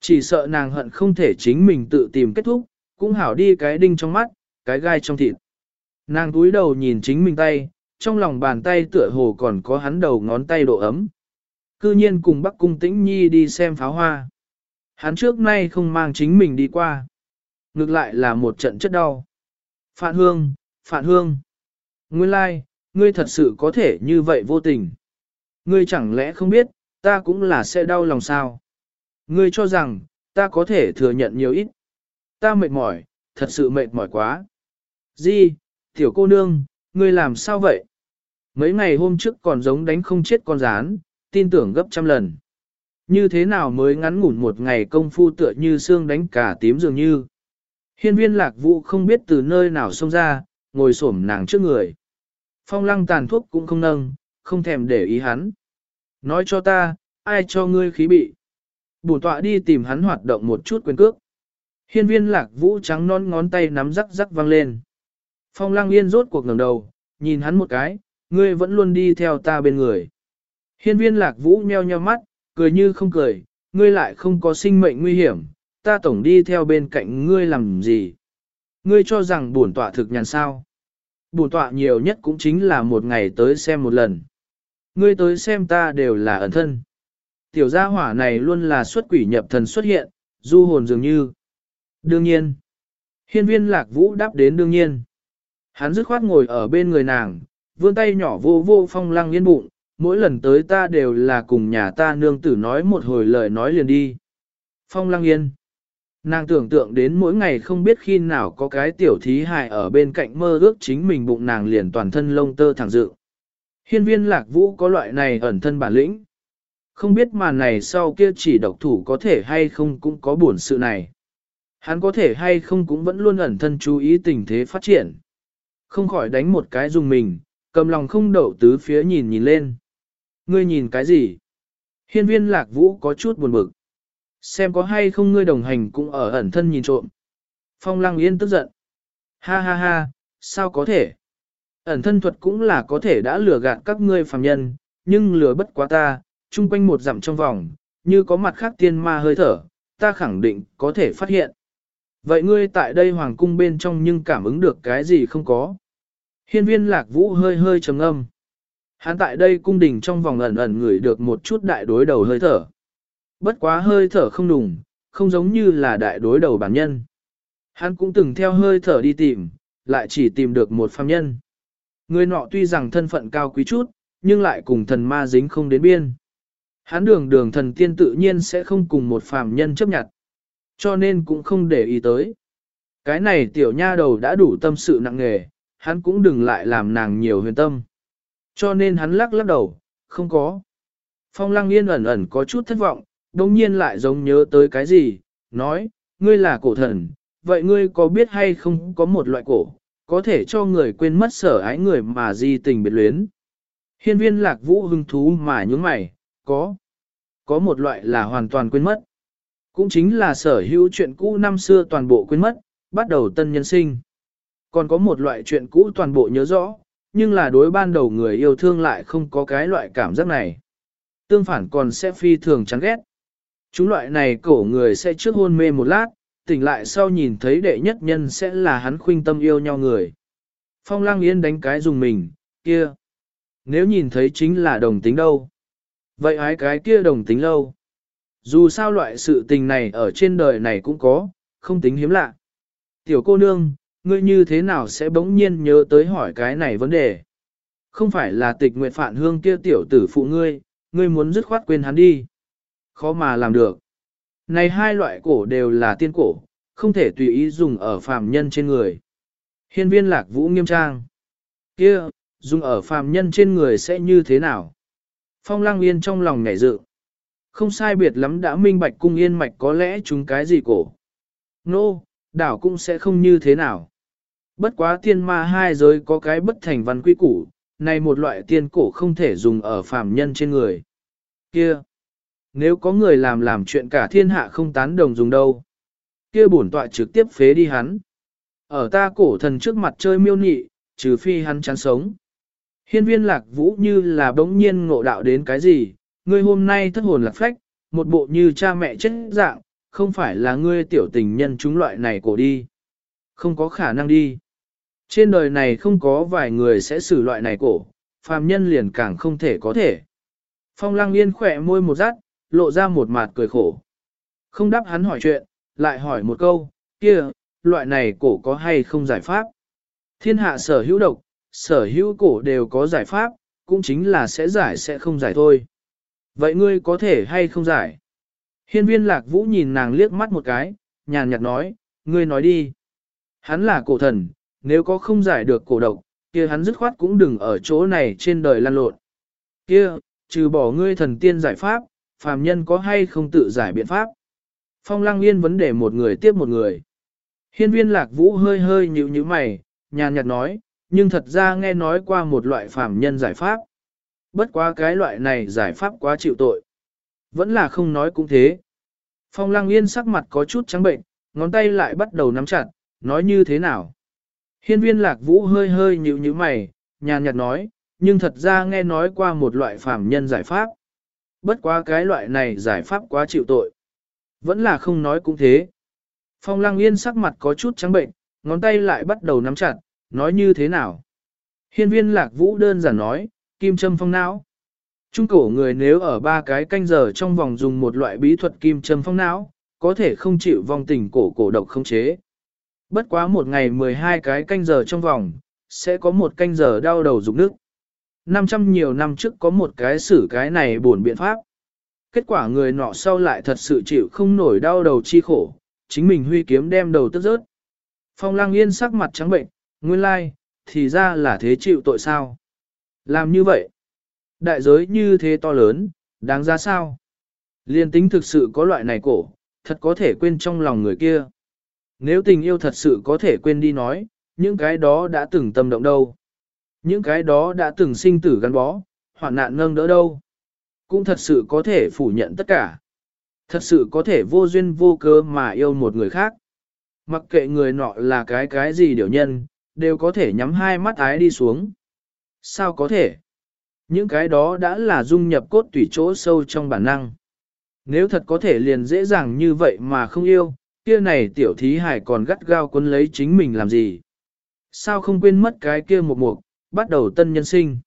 S1: Chỉ sợ nàng hận không thể chính mình tự tìm kết thúc, cũng hảo đi cái đinh trong mắt, cái gai trong thịt. Nàng túi đầu nhìn chính mình tay, trong lòng bàn tay tựa hồ còn có hắn đầu ngón tay độ ấm. Cư nhiên cùng Bắc Cung Tĩnh Nhi đi xem pháo hoa. Hắn trước nay không mang chính mình đi qua. Ngược lại là một trận chất đau. Phạn hương, phạn hương. Nguyên lai, like, ngươi thật sự có thể như vậy vô tình. Ngươi chẳng lẽ không biết, ta cũng là sẽ đau lòng sao. Ngươi cho rằng, ta có thể thừa nhận nhiều ít. Ta mệt mỏi, thật sự mệt mỏi quá. Di, tiểu cô nương, ngươi làm sao vậy? Mấy ngày hôm trước còn giống đánh không chết con rán, tin tưởng gấp trăm lần. Như thế nào mới ngắn ngủn một ngày công phu tựa như xương đánh cả tím dường như. Hiên viên lạc vũ không biết từ nơi nào xông ra, ngồi xổm nàng trước người. Phong lăng tàn thuốc cũng không nâng, không thèm để ý hắn. Nói cho ta, ai cho ngươi khí bị. Bổn tọa đi tìm hắn hoạt động một chút quyền cước. Hiên viên lạc vũ trắng non ngón tay nắm rắc rắc văng lên. Phong lăng yên rốt cuộc ngẩng đầu, nhìn hắn một cái, ngươi vẫn luôn đi theo ta bên người. Hiên viên lạc vũ nheo nheo mắt, cười như không cười, ngươi lại không có sinh mệnh nguy hiểm, ta tổng đi theo bên cạnh ngươi làm gì. Ngươi cho rằng bổn tọa thực nhàn sao. Bổn tọa nhiều nhất cũng chính là một ngày tới xem một lần. Ngươi tới xem ta đều là ẩn thân. Tiểu gia hỏa này luôn là xuất quỷ nhập thần xuất hiện, du hồn dường như. Đương nhiên. Hiên viên lạc vũ đáp đến đương nhiên. Hắn dứt khoát ngồi ở bên người nàng, vươn tay nhỏ vô vô phong lăng yên bụng, mỗi lần tới ta đều là cùng nhà ta nương tử nói một hồi lời nói liền đi. Phong lăng yên. Nàng tưởng tượng đến mỗi ngày không biết khi nào có cái tiểu thí hại ở bên cạnh mơ ước chính mình bụng nàng liền toàn thân lông tơ thẳng dự. Hiên viên lạc vũ có loại này ẩn thân bản lĩnh. Không biết màn này sau kia chỉ độc thủ có thể hay không cũng có buồn sự này. Hắn có thể hay không cũng vẫn luôn ẩn thân chú ý tình thế phát triển. Không khỏi đánh một cái dùng mình, cầm lòng không đậu tứ phía nhìn nhìn lên. Ngươi nhìn cái gì? Hiên viên lạc vũ có chút buồn bực. Xem có hay không ngươi đồng hành cũng ở ẩn thân nhìn trộm. Phong lăng yên tức giận. Ha ha ha, sao có thể? Ẩn thân thuật cũng là có thể đã lừa gạt các ngươi phàm nhân, nhưng lừa bất quá ta, chung quanh một dặm trong vòng, như có mặt khác tiên ma hơi thở, ta khẳng định có thể phát hiện. Vậy ngươi tại đây hoàng cung bên trong nhưng cảm ứng được cái gì không có? Hiên viên lạc vũ hơi hơi trầm âm. Hắn tại đây cung đình trong vòng ẩn ẩn ngửi được một chút đại đối đầu hơi thở. Bất quá hơi thở không đùng, không giống như là đại đối đầu bản nhân. Hắn cũng từng theo hơi thở đi tìm, lại chỉ tìm được một phàm nhân. Người nọ tuy rằng thân phận cao quý chút, nhưng lại cùng thần ma dính không đến biên. Hắn đường đường thần tiên tự nhiên sẽ không cùng một phàm nhân chấp nhận, cho nên cũng không để ý tới. Cái này tiểu nha đầu đã đủ tâm sự nặng nề, hắn cũng đừng lại làm nàng nhiều huyền tâm. Cho nên hắn lắc lắc đầu, không có. Phong lăng yên ẩn ẩn có chút thất vọng, đồng nhiên lại giống nhớ tới cái gì, nói, ngươi là cổ thần, vậy ngươi có biết hay không có một loại cổ, có thể cho người quên mất sở ái người mà di tình biệt luyến. Hiên viên lạc vũ hưng thú mà nhướng mày, có. Có một loại là hoàn toàn quên mất. Cũng chính là sở hữu chuyện cũ năm xưa toàn bộ quên mất, bắt đầu tân nhân sinh. Còn có một loại chuyện cũ toàn bộ nhớ rõ, nhưng là đối ban đầu người yêu thương lại không có cái loại cảm giác này. Tương phản còn sẽ phi thường chán ghét. Chúng loại này cổ người sẽ trước hôn mê một lát, tỉnh lại sau nhìn thấy đệ nhất nhân sẽ là hắn khuynh tâm yêu nhau người. Phong lang yên đánh cái dùng mình, kia. Nếu nhìn thấy chính là đồng tính đâu. Vậy ái cái kia đồng tính lâu. Dù sao loại sự tình này ở trên đời này cũng có, không tính hiếm lạ. Tiểu cô nương, ngươi như thế nào sẽ bỗng nhiên nhớ tới hỏi cái này vấn đề? Không phải là tịch nguyện phản hương kia tiểu tử phụ ngươi, ngươi muốn dứt khoát quên hắn đi. Khó mà làm được. Này hai loại cổ đều là tiên cổ, không thể tùy ý dùng ở phàm nhân trên người. Hiên viên lạc vũ nghiêm trang. kia dùng ở phàm nhân trên người sẽ như thế nào? Phong lăng yên trong lòng ngảy dự. Không sai biệt lắm đã minh bạch cung yên mạch có lẽ chúng cái gì cổ. Nô, no, đảo cũng sẽ không như thế nào. Bất quá tiên ma hai giới có cái bất thành văn quy củ, này một loại tiên cổ không thể dùng ở phàm nhân trên người. Kia! Nếu có người làm làm chuyện cả thiên hạ không tán đồng dùng đâu. Kia bổn tọa trực tiếp phế đi hắn. Ở ta cổ thần trước mặt chơi miêu nhị, trừ phi hắn chán sống. Hiên viên lạc vũ như là bỗng nhiên ngộ đạo đến cái gì, ngươi hôm nay thất hồn lạc phách, một bộ như cha mẹ chết dạng, không phải là ngươi tiểu tình nhân chúng loại này cổ đi. Không có khả năng đi. Trên đời này không có vài người sẽ xử loại này cổ, phàm nhân liền càng không thể có thể. Phong lăng yên khỏe môi một rát, lộ ra một mặt cười khổ. Không đáp hắn hỏi chuyện, lại hỏi một câu, kia, loại này cổ có hay không giải pháp? Thiên hạ sở hữu độc, sở hữu cổ đều có giải pháp, cũng chính là sẽ giải sẽ không giải thôi. Vậy ngươi có thể hay không giải? Hiên viên lạc vũ nhìn nàng liếc mắt một cái, nhàn nhạt nói, ngươi nói đi. Hắn là cổ thần, nếu có không giải được cổ độc, kia hắn dứt khoát cũng đừng ở chỗ này trên đời lan lộn. Kia, trừ bỏ ngươi thần tiên giải pháp, phàm nhân có hay không tự giải biện pháp? Phong lăng yên vấn đề một người tiếp một người. Hiên viên lạc vũ hơi hơi nhíu nhíu mày, nhàn nhạt nói, nhưng thật ra nghe nói qua một loại phàm nhân giải pháp. Bất quá cái loại này giải pháp quá chịu tội. Vẫn là không nói cũng thế. Phong lăng yên sắc mặt có chút trắng bệnh, ngón tay lại bắt đầu nắm chặt, nói như thế nào. Hiên viên lạc vũ hơi hơi nhíu nhíu mày, nhàn nhạt nói, nhưng thật ra nghe nói qua một loại phàm nhân giải pháp. Bất quá cái loại này giải pháp quá chịu tội. Vẫn là không nói cũng thế. Phong lăng yên sắc mặt có chút trắng bệnh, ngón tay lại bắt đầu nắm chặt, nói như thế nào. Hiên viên lạc vũ đơn giản nói, kim châm phong não. Trung cổ người nếu ở ba cái canh giờ trong vòng dùng một loại bí thuật kim châm phong não, có thể không chịu vong tình cổ cổ độc không chế. Bất quá một ngày 12 cái canh giờ trong vòng, sẽ có một canh giờ đau đầu rụng nước. 500 nhiều năm trước có một cái xử cái này buồn biện pháp. Kết quả người nọ sau lại thật sự chịu không nổi đau đầu chi khổ, chính mình huy kiếm đem đầu tức rớt. Phong lang yên sắc mặt trắng bệnh, nguyên lai, thì ra là thế chịu tội sao. Làm như vậy, đại giới như thế to lớn, đáng ra sao? Liên tính thực sự có loại này cổ, thật có thể quên trong lòng người kia. Nếu tình yêu thật sự có thể quên đi nói, những cái đó đã từng tâm động đâu. Những cái đó đã từng sinh tử gắn bó, hoạn nạn nâng đỡ đâu. Cũng thật sự có thể phủ nhận tất cả. Thật sự có thể vô duyên vô cớ mà yêu một người khác. Mặc kệ người nọ là cái cái gì điều nhân, đều có thể nhắm hai mắt ái đi xuống. Sao có thể? Những cái đó đã là dung nhập cốt tủy chỗ sâu trong bản năng. Nếu thật có thể liền dễ dàng như vậy mà không yêu, kia này tiểu thí hải còn gắt gao quấn lấy chính mình làm gì? Sao không quên mất cái kia một mục, bắt đầu tân nhân sinh?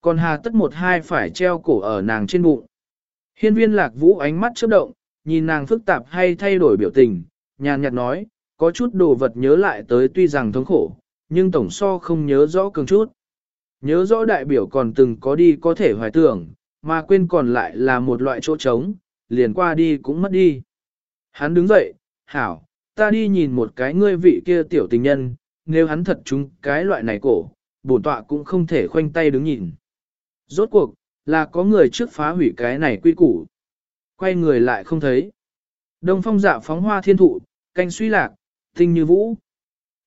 S1: Còn hà tất một hai phải treo cổ ở nàng trên bụng. Hiên viên lạc vũ ánh mắt chớp động, nhìn nàng phức tạp hay thay đổi biểu tình, nhàn nhạt nói, có chút đồ vật nhớ lại tới tuy rằng thống khổ, nhưng tổng so không nhớ rõ cường chút. Nhớ rõ đại biểu còn từng có đi có thể hoài tưởng, mà quên còn lại là một loại chỗ trống, liền qua đi cũng mất đi. Hắn đứng dậy, hảo, ta đi nhìn một cái ngươi vị kia tiểu tình nhân, nếu hắn thật chúng cái loại này cổ, bổn tọa cũng không thể khoanh tay đứng nhìn. Rốt cuộc, là có người trước phá hủy cái này quy củ. Quay người lại không thấy. Đông phong dạ phóng hoa thiên thụ, canh suy lạc, tinh như vũ.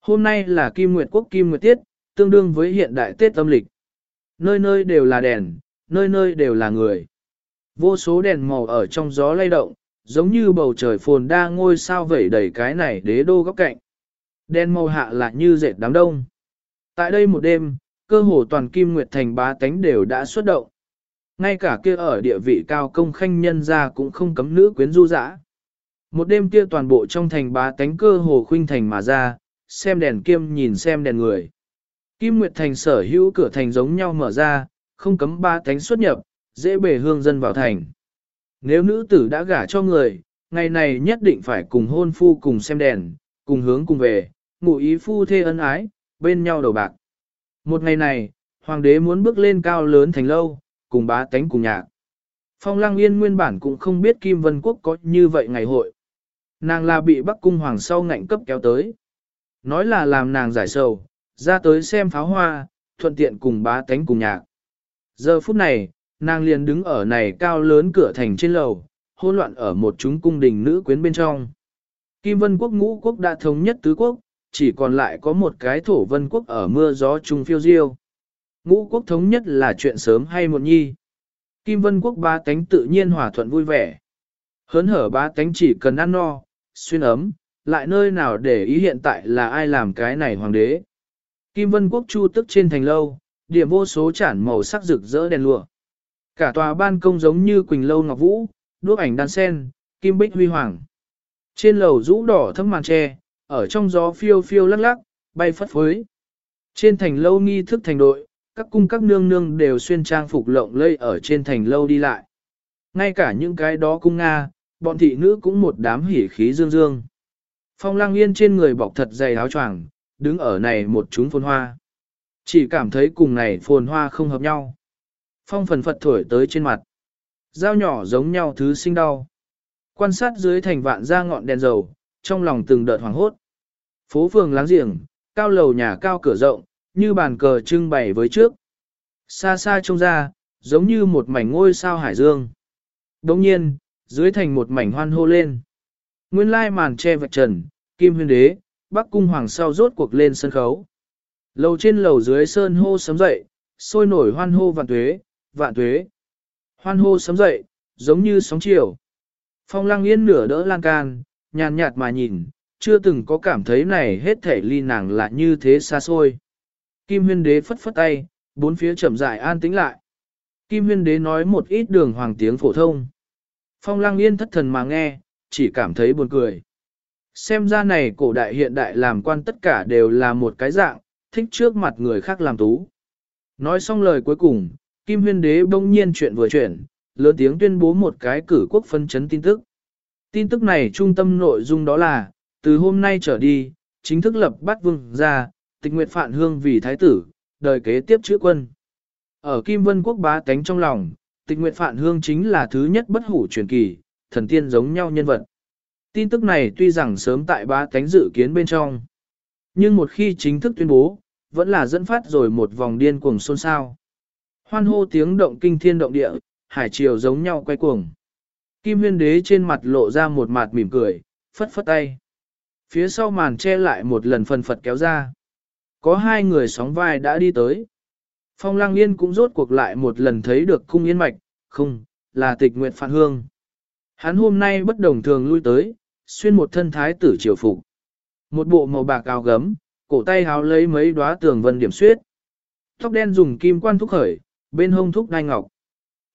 S1: Hôm nay là Kim Nguyệt Quốc Kim Nguyệt Tiết, tương đương với hiện đại Tết âm lịch. Nơi nơi đều là đèn, nơi nơi đều là người. Vô số đèn màu ở trong gió lay động, giống như bầu trời phồn đa ngôi sao vẩy đầy cái này đế đô góc cạnh. đen màu hạ là như dệt đám đông. Tại đây một đêm, cơ hồ toàn Kim Nguyệt Thành bá tánh đều đã xuất động. Ngay cả kia ở địa vị cao công khanh nhân ra cũng không cấm nữ quyến du dã. Một đêm kia toàn bộ trong thành bá tánh cơ hồ khuynh thành mà ra, xem đèn kiêm nhìn xem đèn người. Kim Nguyệt Thành sở hữu cửa thành giống nhau mở ra, không cấm ba thánh xuất nhập, dễ bề hương dân vào thành. Nếu nữ tử đã gả cho người, ngày này nhất định phải cùng hôn phu cùng xem đèn, cùng hướng cùng về, ngụ ý phu thê ân ái, bên nhau đầu bạc. Một ngày này, hoàng đế muốn bước lên cao lớn thành lâu, cùng bá tánh cùng nhạc. Phong lang Yên nguyên bản cũng không biết Kim Vân Quốc có như vậy ngày hội. Nàng là bị Bắc Cung Hoàng sau ngạnh cấp kéo tới. Nói là làm nàng giải sầu, ra tới xem pháo hoa, thuận tiện cùng bá tánh cùng nhạc. Giờ phút này, nàng liền đứng ở này cao lớn cửa thành trên lầu, hỗn loạn ở một chúng cung đình nữ quyến bên trong. Kim Vân Quốc ngũ quốc đã thống nhất tứ quốc, chỉ còn lại có một cái thổ vân quốc ở mưa gió trung phiêu diêu. Ngũ quốc thống nhất là chuyện sớm hay một nhi. Kim Vân Quốc ba tánh tự nhiên hòa thuận vui vẻ. Hớn hở ba tánh chỉ cần ăn no, xuyên ấm, lại nơi nào để ý hiện tại là ai làm cái này hoàng đế. Kim Vân Quốc chu tức trên thành lâu, điểm vô số chản màu sắc rực rỡ đèn lụa. Cả tòa ban công giống như quỳnh lâu ngọc vũ, đuốc ảnh đan sen, kim bích huy hoàng. Trên lầu rũ đỏ thấm màn tre, ở trong gió phiêu phiêu lắc lắc, bay phất phới. Trên thành lâu nghi thức thành đội, các cung các nương nương đều xuyên trang phục lộng lây ở trên thành lâu đi lại. Ngay cả những cái đó cung Nga, bọn thị nữ cũng một đám hỉ khí dương dương. Phong lang yên trên người bọc thật dày áo choàng, đứng ở này một chúng phồn hoa. Chỉ cảm thấy cùng này phồn hoa không hợp nhau. Phong phần phật thổi tới trên mặt. Dao nhỏ giống nhau thứ sinh đau. Quan sát dưới thành vạn ra ngọn đèn dầu, trong lòng từng đợt hoảng hốt. Phố phường láng giềng, cao lầu nhà cao cửa rộng, như bàn cờ trưng bày với trước. Xa xa trông ra, giống như một mảnh ngôi sao hải dương. Đồng nhiên, dưới thành một mảnh hoan hô lên. Nguyên lai màn che vạch trần, kim huyên đế, bắc cung hoàng sau rốt cuộc lên sân khấu. Lầu trên lầu dưới sơn hô sấm dậy, sôi nổi hoan hô vạn tuế, vạn tuế. Hoan hô sấm dậy, giống như sóng chiều. Phong lăng yên nửa đỡ lan can, nhàn nhạt mà nhìn, chưa từng có cảm thấy này hết thể ly nàng lại như thế xa xôi. Kim huyên đế phất phất tay, bốn phía chậm dại an tĩnh lại. Kim huyên đế nói một ít đường hoàng tiếng phổ thông. Phong lăng yên thất thần mà nghe, chỉ cảm thấy buồn cười. Xem ra này cổ đại hiện đại làm quan tất cả đều là một cái dạng, thích trước mặt người khác làm tú. Nói xong lời cuối cùng, Kim huyên đế bỗng nhiên chuyện vừa chuyển, lớn tiếng tuyên bố một cái cử quốc phân chấn tin tức. Tin tức này trung tâm nội dung đó là, từ hôm nay trở đi, chính thức lập bát vương ra, tịch nguyệt phạn hương vì thái tử, đời kế tiếp chữ quân. Ở Kim Vân quốc bá tánh trong lòng, tịch nguyệt phạn hương chính là thứ nhất bất hủ truyền kỳ, thần tiên giống nhau nhân vật. Tin tức này tuy rằng sớm tại bá tánh dự kiến bên trong, nhưng một khi chính thức tuyên bố, vẫn là dẫn phát rồi một vòng điên cuồng xôn xao. Hoan hô tiếng động kinh thiên động địa, hải triều giống nhau quay cuồng. Kim huyên đế trên mặt lộ ra một mặt mỉm cười, phất phất tay. Phía sau màn che lại một lần phần phật kéo ra. Có hai người sóng vai đã đi tới. Phong Lăng Yên cũng rốt cuộc lại một lần thấy được cung yên mạch, không, là tịch nguyệt phản hương. Hắn hôm nay bất đồng thường lui tới, xuyên một thân thái tử triều phục. Một bộ màu bạc áo gấm, cổ tay háo lấy mấy đóa tường vân điểm xuyết. Tóc đen dùng kim quan thúc khởi, bên hông thúc đai ngọc.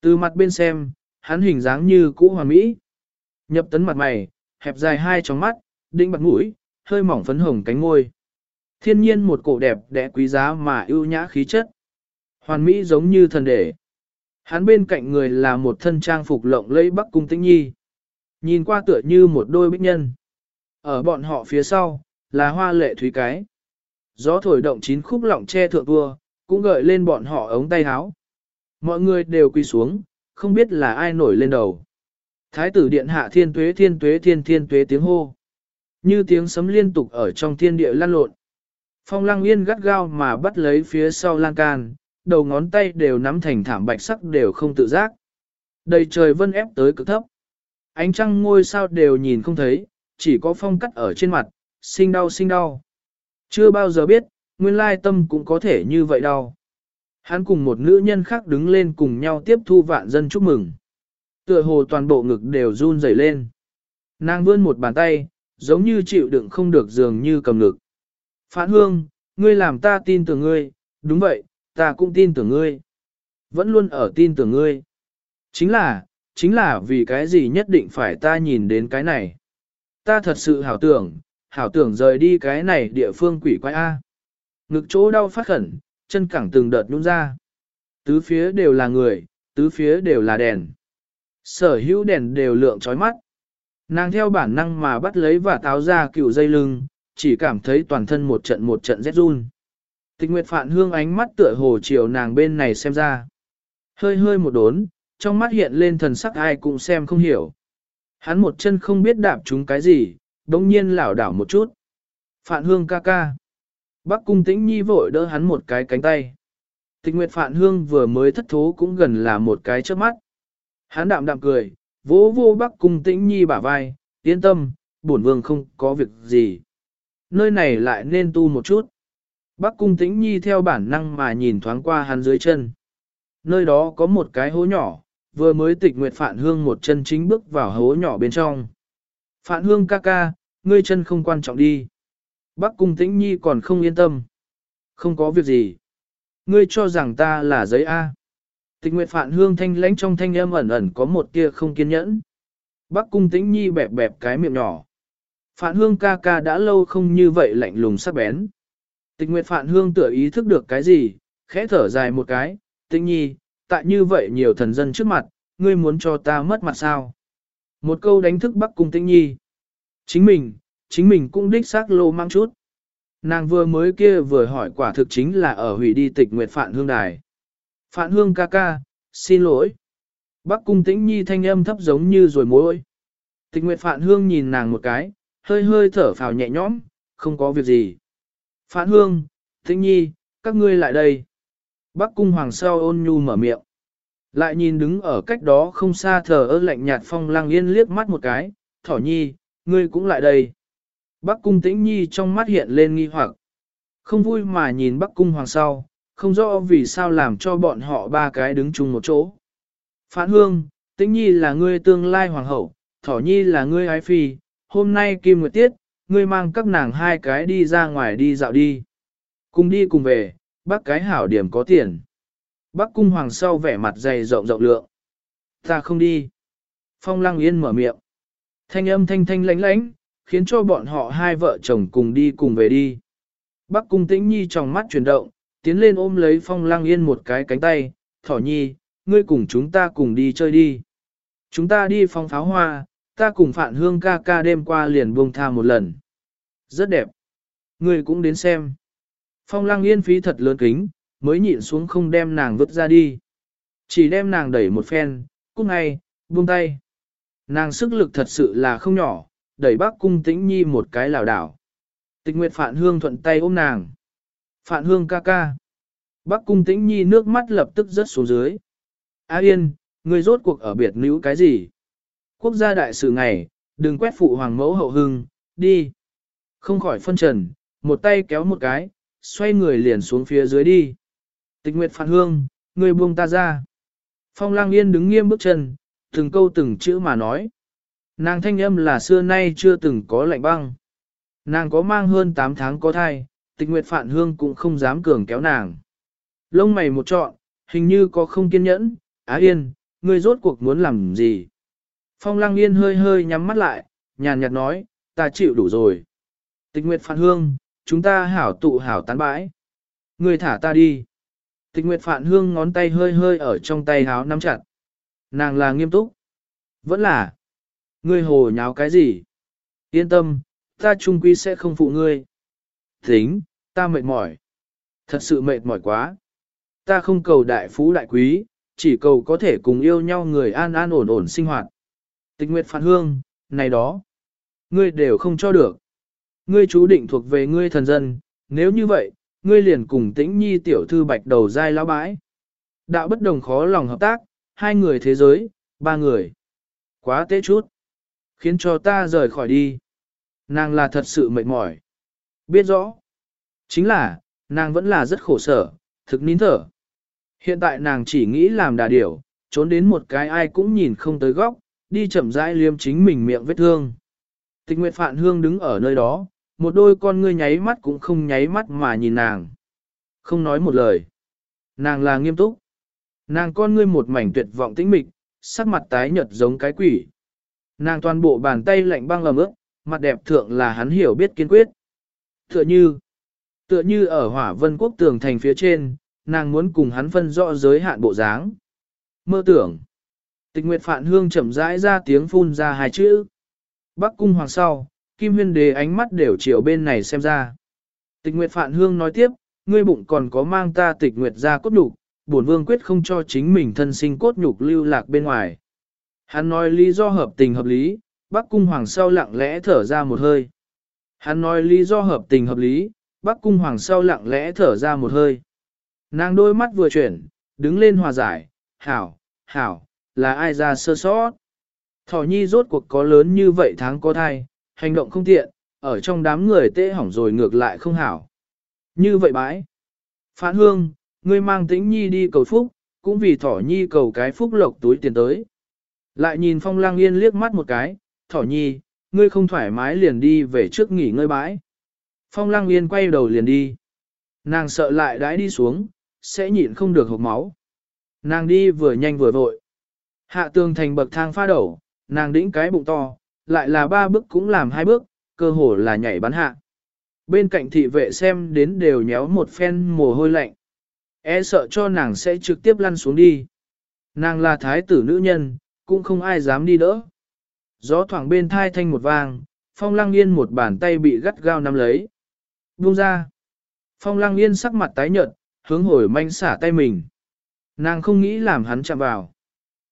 S1: Từ mặt bên xem, hắn hình dáng như cũ hoàn mỹ. Nhập tấn mặt mày, hẹp dài hai tròng mắt, đĩnh bạc mũi, hơi mỏng phấn hồng cánh ngôi. Thiên nhiên một cổ đẹp đẽ quý giá mà ưu nhã khí chất. Hoàn mỹ giống như thần đệ. Hắn bên cạnh người là một thân trang phục lộng lẫy bắc cung tĩnh nhi. Nhìn qua tựa như một đôi bích nhân. Ở bọn họ phía sau, là hoa lệ thúy cái. Gió thổi động chín khúc lọng che thượng vua, cũng gợi lên bọn họ ống tay áo. Mọi người đều quỳ xuống, không biết là ai nổi lên đầu. Thái tử điện hạ thiên tuế thiên tuế thiên thiên tuế tiếng hô. Như tiếng sấm liên tục ở trong thiên địa lan lộn. Phong lăng yên gắt gao mà bắt lấy phía sau lan can, đầu ngón tay đều nắm thành thảm bạch sắc đều không tự giác. Đầy trời vân ép tới cực thấp. Ánh trăng ngôi sao đều nhìn không thấy, chỉ có phong cắt ở trên mặt, sinh đau sinh đau. Chưa bao giờ biết, nguyên lai tâm cũng có thể như vậy đau. Hắn cùng một nữ nhân khác đứng lên cùng nhau tiếp thu vạn dân chúc mừng. Tựa hồ toàn bộ ngực đều run rẩy lên. Nàng vươn một bàn tay, giống như chịu đựng không được dường như cầm ngực. Phản hương, ngươi làm ta tin tưởng ngươi, đúng vậy, ta cũng tin tưởng ngươi. Vẫn luôn ở tin tưởng ngươi. Chính là, chính là vì cái gì nhất định phải ta nhìn đến cái này. Ta thật sự hảo tưởng, hảo tưởng rời đi cái này địa phương quỷ quái A. Ngực chỗ đau phát khẩn, chân cẳng từng đợt nhún ra. Tứ phía đều là người, tứ phía đều là đèn. Sở hữu đèn đều lượng chói mắt. Nàng theo bản năng mà bắt lấy và táo ra cựu dây lưng, chỉ cảm thấy toàn thân một trận một trận rét run. Tịch Nguyệt Phạn Hương ánh mắt tựa hồ chiều nàng bên này xem ra. Hơi hơi một đốn, trong mắt hiện lên thần sắc ai cũng xem không hiểu. Hắn một chân không biết đạp chúng cái gì, đống nhiên lảo đảo một chút. Phạn Hương ca ca. Bác cung tĩnh nhi vội đỡ hắn một cái cánh tay. Tịch Nguyệt Phạn Hương vừa mới thất thố cũng gần là một cái trước mắt. Hắn đạm đạm cười, vỗ vô bác cung tĩnh nhi bả vai, yên tâm, bổn vương không có việc gì. Nơi này lại nên tu một chút. Bác cung tĩnh nhi theo bản năng mà nhìn thoáng qua hắn dưới chân. Nơi đó có một cái hố nhỏ, vừa mới tịch nguyệt phản hương một chân chính bước vào hố nhỏ bên trong. Phản hương ca ca, ngươi chân không quan trọng đi. Bác cung tĩnh nhi còn không yên tâm. Không có việc gì. Ngươi cho rằng ta là giấy A. Tịch Nguyệt Phạn Hương thanh lãnh trong thanh âm ẩn ẩn có một tia không kiên nhẫn. Bắc Cung Tĩnh Nhi bẹp bẹp cái miệng nhỏ. Phạn Hương ca ca đã lâu không như vậy lạnh lùng sắc bén. Tịch Nguyệt Phạn Hương tựa ý thức được cái gì, khẽ thở dài một cái, Tĩnh Nhi, tại như vậy nhiều thần dân trước mặt, ngươi muốn cho ta mất mặt sao? Một câu đánh thức Bắc Cung Tĩnh Nhi. Chính mình, chính mình cũng đích xác lô mang chút. Nàng vừa mới kia vừa hỏi quả thực chính là ở hủy đi tịch Nguyệt Phạn Hương Đài. Phạn Hương ca ca, xin lỗi. Bắc Cung Tĩnh Nhi thanh âm thấp giống như rồi mối. Tịch Nguyệt Phạn Hương nhìn nàng một cái, hơi hơi thở phào nhẹ nhõm, không có việc gì. Phạn Hương, Tĩnh Nhi, các ngươi lại đây. Bắc Cung Hoàng sao ôn nhu mở miệng. Lại nhìn đứng ở cách đó không xa thờ ơ lạnh nhạt phong lang yên liếc mắt một cái, thỏ nhi, ngươi cũng lại đây. Bắc cung tĩnh nhi trong mắt hiện lên nghi hoặc. Không vui mà nhìn Bắc cung hoàng sau, không rõ vì sao làm cho bọn họ ba cái đứng chung một chỗ. Phản hương, tĩnh nhi là ngươi tương lai hoàng hậu, thỏ nhi là ngươi ái phi, hôm nay kim nguyệt tiết, ngươi mang các nàng hai cái đi ra ngoài đi dạo đi. Cùng đi cùng về, bác cái hảo điểm có tiền. Bắc cung hoàng sau vẻ mặt dày rộng rộng lượng. Ta không đi. Phong lăng yên mở miệng. Thanh âm thanh thanh lánh lánh, khiến cho bọn họ hai vợ chồng cùng đi cùng về đi. Bắc cung tĩnh nhi trong mắt chuyển động, tiến lên ôm lấy phong lăng yên một cái cánh tay, thỏ nhi, ngươi cùng chúng ta cùng đi chơi đi. Chúng ta đi phong pháo hoa, ta cùng phản hương ca ca đêm qua liền buông tha một lần. Rất đẹp. Ngươi cũng đến xem. Phong lăng yên phí thật lớn kính, mới nhịn xuống không đem nàng vứt ra đi. Chỉ đem nàng đẩy một phen, cút ngay, buông tay. Nàng sức lực thật sự là không nhỏ, đẩy bác cung tĩnh nhi một cái lảo đảo. Tịch nguyệt phạn hương thuận tay ôm nàng. Phạn hương ca ca. Bác cung tĩnh nhi nước mắt lập tức rớt xuống dưới. A yên, người rốt cuộc ở biệt nữ cái gì? Quốc gia đại sự ngày, đừng quét phụ hoàng mẫu hậu hưng, đi. Không khỏi phân trần, một tay kéo một cái, xoay người liền xuống phía dưới đi. Tịch nguyệt Phạn hương, người buông ta ra. Phong lang yên đứng nghiêm bước chân, từng câu từng chữ mà nói. Nàng thanh âm là xưa nay chưa từng có lạnh băng. Nàng có mang hơn 8 tháng có thai, tịch nguyệt phản hương cũng không dám cường kéo nàng. Lông mày một trọn, hình như có không kiên nhẫn, á yên, ngươi rốt cuộc muốn làm gì? Phong lăng yên hơi hơi nhắm mắt lại, nhàn nhạt nói, ta chịu đủ rồi. Tịch nguyệt phản hương, chúng ta hảo tụ hảo tán bãi. Ngươi thả ta đi. Tịch Nguyệt phản Hương ngón tay hơi hơi ở trong tay háo nắm chặt. Nàng là nghiêm túc. Vẫn là. Ngươi hồ nháo cái gì? Yên tâm, ta trung quy sẽ không phụ ngươi. Tính, ta mệt mỏi. Thật sự mệt mỏi quá. Ta không cầu đại phú đại quý, chỉ cầu có thể cùng yêu nhau người an an ổn ổn sinh hoạt. Tịch Nguyệt phản Hương, này đó. Ngươi đều không cho được. Ngươi chú định thuộc về ngươi thần dân, nếu như vậy, ngươi liền cùng tĩnh nhi tiểu thư bạch đầu dai lão bãi. Đạo bất đồng khó lòng hợp tác, hai người thế giới, ba người. Quá tế chút. Khiến cho ta rời khỏi đi. Nàng là thật sự mệt mỏi. Biết rõ. Chính là, nàng vẫn là rất khổ sở, thực nín thở. Hiện tại nàng chỉ nghĩ làm đà điểu, trốn đến một cái ai cũng nhìn không tới góc, đi chậm rãi liêm chính mình miệng vết thương. Tịch Nguyệt Phạn Hương đứng ở nơi đó, một đôi con ngươi nháy mắt cũng không nháy mắt mà nhìn nàng. Không nói một lời. Nàng là nghiêm túc. Nàng con ngươi một mảnh tuyệt vọng tĩnh mịch, sắc mặt tái nhợt giống cái quỷ. Nàng toàn bộ bàn tay lạnh băng ẩm ướt, mặt đẹp thượng là hắn hiểu biết kiên quyết. Tựa như, tựa như ở hỏa vân quốc tường thành phía trên, nàng muốn cùng hắn phân rõ giới hạn bộ dáng. Mơ tưởng. Tịch Nguyệt Phạn Hương chậm rãi ra tiếng phun ra hai chữ. Bắc cung hoàng sau, Kim huyên đế ánh mắt đều chiều bên này xem ra. Tịch Nguyệt Phạn Hương nói tiếp, ngươi bụng còn có mang ta tịch Nguyệt ra cốt nhục, bổn vương quyết không cho chính mình thân sinh cốt nhục lưu lạc bên ngoài. Hắn nói lý do hợp tình hợp lý, Bắc Cung Hoàng sau lặng lẽ thở ra một hơi. Hắn nói lý do hợp tình hợp lý, Bắc Cung Hoàng sau lặng lẽ thở ra một hơi. Nàng đôi mắt vừa chuyển, đứng lên hòa giải, hảo, hảo, là ai ra sơ sót. Thỏ nhi rốt cuộc có lớn như vậy tháng có thai, hành động không tiện, ở trong đám người tê hỏng rồi ngược lại không hảo. Như vậy bãi. Phản hương, ngươi mang tĩnh nhi đi cầu phúc, cũng vì thỏ nhi cầu cái phúc lộc túi tiền tới. Lại nhìn phong lang yên liếc mắt một cái, thỏ nhi, ngươi không thoải mái liền đi về trước nghỉ ngơi bãi. Phong lang yên quay đầu liền đi. Nàng sợ lại đãi đi xuống, sẽ nhịn không được hộp máu. Nàng đi vừa nhanh vừa vội. Hạ tường thành bậc thang pha đầu, nàng đĩnh cái bụng to, lại là ba bước cũng làm hai bước, cơ hồ là nhảy bắn hạ. Bên cạnh thị vệ xem đến đều nhéo một phen mồ hôi lạnh. E sợ cho nàng sẽ trực tiếp lăn xuống đi. Nàng là thái tử nữ nhân, cũng không ai dám đi đỡ. Gió thoảng bên thai thanh một vang, phong lăng yên một bàn tay bị gắt gao nắm lấy. Buông ra. Phong lăng yên sắc mặt tái nhợt, hướng hồi manh xả tay mình. Nàng không nghĩ làm hắn chạm vào.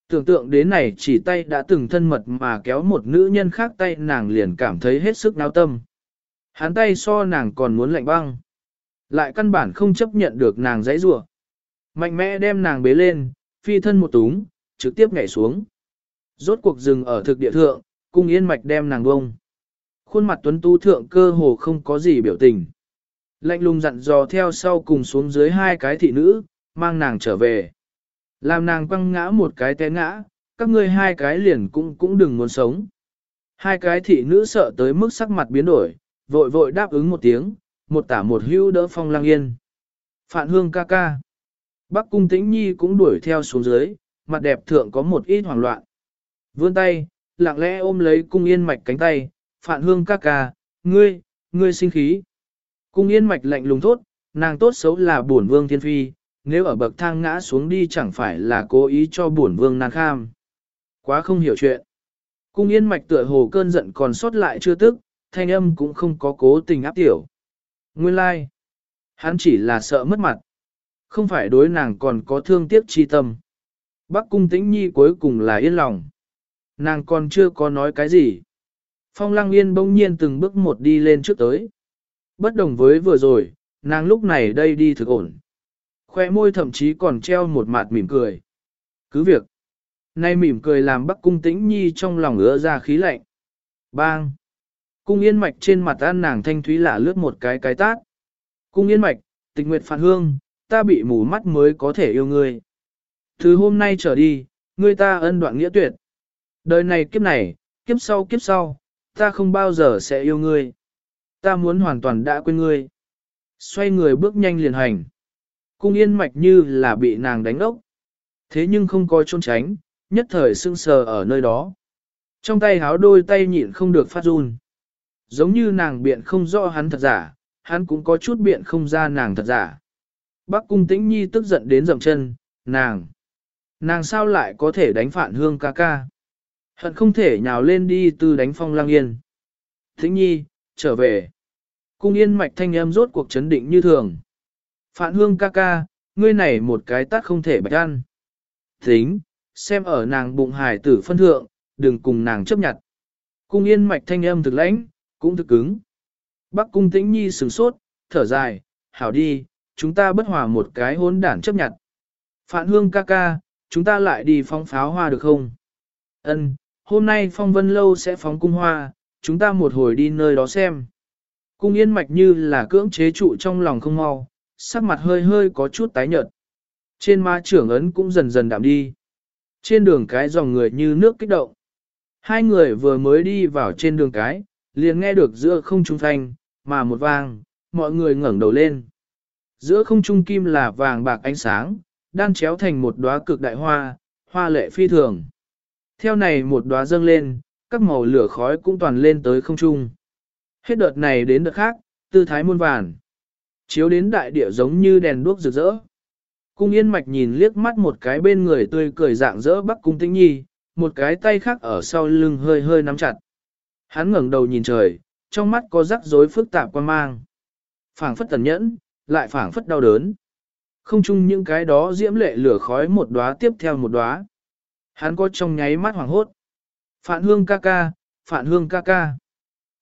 S1: Tưởng tượng đến này chỉ tay đã từng thân mật mà kéo một nữ nhân khác tay nàng liền cảm thấy hết sức náo tâm. Hắn tay so nàng còn muốn lạnh băng. Lại căn bản không chấp nhận được nàng giấy rủa Mạnh mẽ đem nàng bế lên, phi thân một túng, trực tiếp nhảy xuống. Rốt cuộc dừng ở thực địa thượng, cung yên mạch đem nàng bông. Khuôn mặt tuấn tu thượng cơ hồ không có gì biểu tình. Lạnh lùng dặn dò theo sau cùng xuống dưới hai cái thị nữ, mang nàng trở về. Làm nàng quăng ngã một cái té ngã, các ngươi hai cái liền cũng cũng đừng muốn sống. Hai cái thị nữ sợ tới mức sắc mặt biến đổi, vội vội đáp ứng một tiếng, một tả một hưu đỡ phong lang yên. Phạn hương ca ca. Bắc cung tĩnh nhi cũng đuổi theo xuống dưới, mặt đẹp thượng có một ít hoảng loạn. Vươn tay, lặng lẽ ôm lấy cung yên mạch cánh tay, phạn hương ca ca, ngươi, ngươi sinh khí. Cung yên mạch lạnh lùng thốt, nàng tốt xấu là bổn vương thiên phi, nếu ở bậc thang ngã xuống đi chẳng phải là cố ý cho bổn vương nàng kham. Quá không hiểu chuyện. Cung yên mạch tựa hồ cơn giận còn sót lại chưa tức, thanh âm cũng không có cố tình áp tiểu. Nguyên lai, like. hắn chỉ là sợ mất mặt. Không phải đối nàng còn có thương tiếc chi tâm. Bắc cung tĩnh nhi cuối cùng là yên lòng. Nàng còn chưa có nói cái gì. Phong lăng yên bỗng nhiên từng bước một đi lên trước tới. Bất đồng với vừa rồi, nàng lúc này đây đi thực ổn. Khoe môi thậm chí còn treo một mạt mỉm cười. Cứ việc. Nay mỉm cười làm bắc cung tĩnh nhi trong lòng ứa ra khí lạnh. Bang. Cung yên mạch trên mặt an nàng thanh thúy lạ lướt một cái cái tát. Cung yên mạch, tịch nguyệt phản hương, ta bị mù mắt mới có thể yêu ngươi. Từ hôm nay trở đi, ngươi ta ân đoạn nghĩa tuyệt. Đời này kiếp này, kiếp sau kiếp sau, ta không bao giờ sẽ yêu ngươi. Ta muốn hoàn toàn đã quên ngươi. Xoay người bước nhanh liền hành. Cung yên mạch như là bị nàng đánh ốc. Thế nhưng không có trốn tránh, nhất thời sưng sờ ở nơi đó. Trong tay háo đôi tay nhịn không được phát run. Giống như nàng biện không rõ hắn thật giả, hắn cũng có chút biện không ra nàng thật giả. Bác cung tĩnh nhi tức giận đến dầm chân, nàng. Nàng sao lại có thể đánh phản hương ca ca? Hận không thể nhào lên đi từ đánh phong lang yên. thính nhi, trở về. Cung yên mạch thanh âm rốt cuộc chấn định như thường. Phản hương ca ca, ngươi này một cái tát không thể bạch ăn. thính xem ở nàng bụng hải tử phân thượng, đừng cùng nàng chấp nhận. Cung yên mạch thanh âm thực lãnh, cũng thực cứng. Bắc cung tĩnh nhi sửng sốt, thở dài, hảo đi, chúng ta bất hòa một cái hỗn đản chấp nhận. Phạn hương ca ca, chúng ta lại đi phong pháo hoa được không? Ân, hôm nay phong vân lâu sẽ phóng cung hoa, chúng ta một hồi đi nơi đó xem. Cung yên mạch như là cưỡng chế trụ trong lòng không mau, sắc mặt hơi hơi có chút tái nhợt. Trên ma trưởng ấn cũng dần dần đạm đi. Trên đường cái dòng người như nước kích động. Hai người vừa mới đi vào trên đường cái, liền nghe được giữa không trung thanh, mà một vang, mọi người ngẩng đầu lên. Giữa không trung kim là vàng bạc ánh sáng, đan chéo thành một đóa cực đại hoa, hoa lệ phi thường. Theo này một đóa dâng lên, các màu lửa khói cũng toàn lên tới không trung. Hết đợt này đến đợt khác, tư thái muôn vàn. Chiếu đến đại địa giống như đèn đuốc rực rỡ. Cung yên mạch nhìn liếc mắt một cái bên người tươi cười dạng dỡ bắc cung tĩnh nhi, một cái tay khác ở sau lưng hơi hơi nắm chặt. Hắn ngẩng đầu nhìn trời, trong mắt có rắc rối phức tạp quan mang. phảng phất tần nhẫn, lại phảng phất đau đớn. Không chung những cái đó diễm lệ lửa khói một đóa tiếp theo một đóa. Hắn có trong nháy mắt hoàng hốt. Phạn hương ca ca, phạn hương ca ca.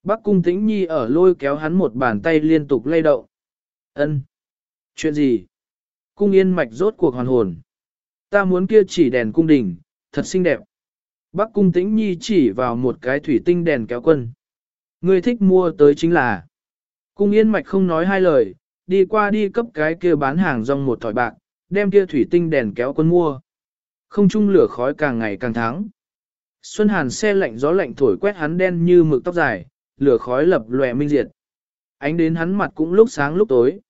S1: Bác cung tĩnh nhi ở lôi kéo hắn một bàn tay liên tục lay động. ân Chuyện gì? Cung yên mạch rốt cuộc hoàn hồn. Ta muốn kia chỉ đèn cung đình, thật xinh đẹp. Bác cung tĩnh nhi chỉ vào một cái thủy tinh đèn kéo quân. Người thích mua tới chính là. Cung yên mạch không nói hai lời, đi qua đi cấp cái kia bán hàng rong một thỏi bạc, đem kia thủy tinh đèn kéo quân mua. Không trung lửa khói càng ngày càng thắng. Xuân Hàn xe lạnh gió lạnh thổi quét hắn đen như mực tóc dài, lửa khói lập lòe minh diệt. Ánh đến hắn mặt cũng lúc sáng lúc tối.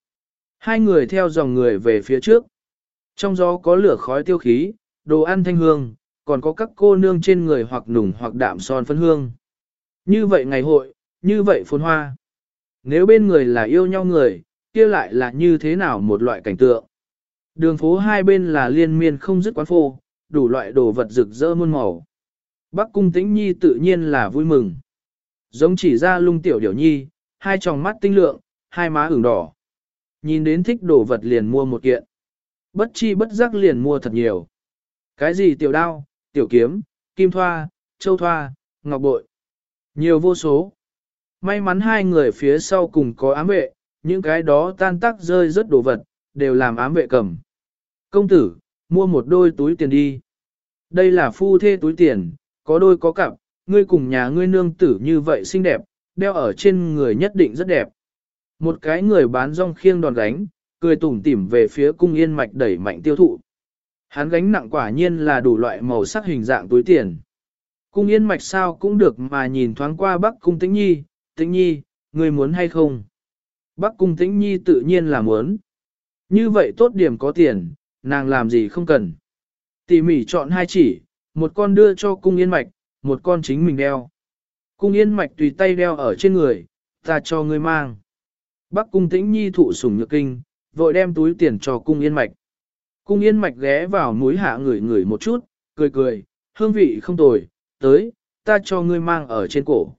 S1: Hai người theo dòng người về phía trước. Trong gió có lửa khói tiêu khí, đồ ăn thanh hương, còn có các cô nương trên người hoặc nùng hoặc đạm son phân hương. Như vậy ngày hội, như vậy phồn hoa. Nếu bên người là yêu nhau người, kia lại là như thế nào một loại cảnh tượng. Đường phố hai bên là liên miên không dứt quán phô, đủ loại đồ vật rực rỡ muôn màu. Bắc cung tĩnh nhi tự nhiên là vui mừng. Giống chỉ ra lung tiểu điểu nhi, hai tròng mắt tinh lượng, hai má ửng đỏ. Nhìn đến thích đồ vật liền mua một kiện. Bất chi bất giác liền mua thật nhiều. Cái gì tiểu đao, tiểu kiếm, kim thoa, châu thoa, ngọc bội. Nhiều vô số. May mắn hai người phía sau cùng có ám vệ, những cái đó tan tác rơi rất đồ vật, đều làm ám vệ cầm. Công tử, mua một đôi túi tiền đi. Đây là phu thê túi tiền, có đôi có cặp, ngươi cùng nhà ngươi nương tử như vậy xinh đẹp, đeo ở trên người nhất định rất đẹp. Một cái người bán rong khiêng đòn gánh, cười tủm tỉm về phía cung yên mạch đẩy mạnh tiêu thụ. Hắn gánh nặng quả nhiên là đủ loại màu sắc hình dạng túi tiền. Cung yên mạch sao cũng được mà nhìn thoáng qua bắc cung tĩnh nhi, tĩnh nhi, ngươi muốn hay không? Bắc cung tĩnh nhi tự nhiên là muốn. Như vậy tốt điểm có tiền, nàng làm gì không cần. Tỉ mỉ chọn hai chỉ, một con đưa cho cung yên mạch, một con chính mình đeo. Cung yên mạch tùy tay đeo ở trên người, ta cho ngươi mang. Bắc cung tĩnh nhi thụ sủng nhược kinh, vội đem túi tiền cho cung yên mạch. Cung yên mạch ghé vào núi hạ ngửi ngửi một chút, cười cười, hương vị không tồi, tới, ta cho ngươi mang ở trên cổ.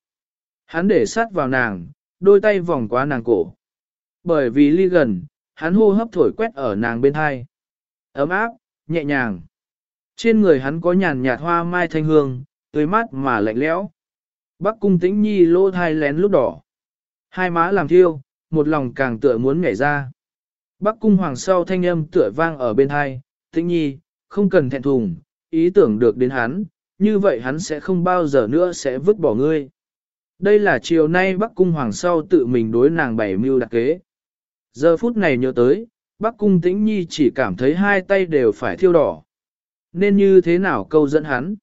S1: Hắn để sát vào nàng, đôi tay vòng qua nàng cổ. Bởi vì ly gần, hắn hô hấp thổi quét ở nàng bên hai. Ấm áp, nhẹ nhàng. Trên người hắn có nhàn nhạt hoa mai thanh hương, tươi mát mà lạnh lẽo. Bắc cung tĩnh nhi lô thai lén lúc đỏ. Hai má làm thiêu, một lòng càng tựa muốn nhảy ra. Bắc cung hoàng sau thanh âm tựa vang ở bên hai, tĩnh nhi, không cần thẹn thùng, ý tưởng được đến hắn, như vậy hắn sẽ không bao giờ nữa sẽ vứt bỏ ngươi. Đây là chiều nay Bắc cung hoàng sau tự mình đối nàng bảy mưu đặc kế. Giờ phút này nhớ tới, Bắc cung tĩnh nhi chỉ cảm thấy hai tay đều phải thiêu đỏ. Nên như thế nào câu dẫn hắn?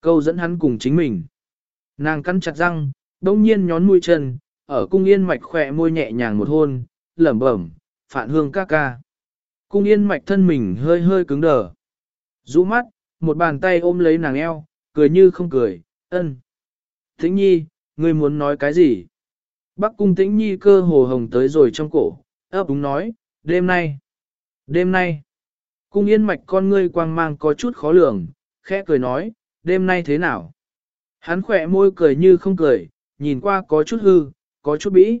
S1: Câu dẫn hắn cùng chính mình. Nàng cắn chặt răng, đông nhiên nhón mũi chân, ở cung yên mạch khỏe môi nhẹ nhàng một hôn, lẩm bẩm, phản hương ca ca. Cung yên mạch thân mình hơi hơi cứng đờ. rũ mắt, một bàn tay ôm lấy nàng eo, cười như không cười, ân. Tĩnh nhi, ngươi muốn nói cái gì? Bắc cung tĩnh nhi cơ hồ hồng tới rồi trong cổ, ấp đúng nói, đêm nay. Đêm nay. Cung yên mạch con ngươi quang mang có chút khó lường, khẽ cười nói, đêm nay thế nào? Hắn khỏe môi cười như không cười, nhìn qua có chút hư, có chút bĩ.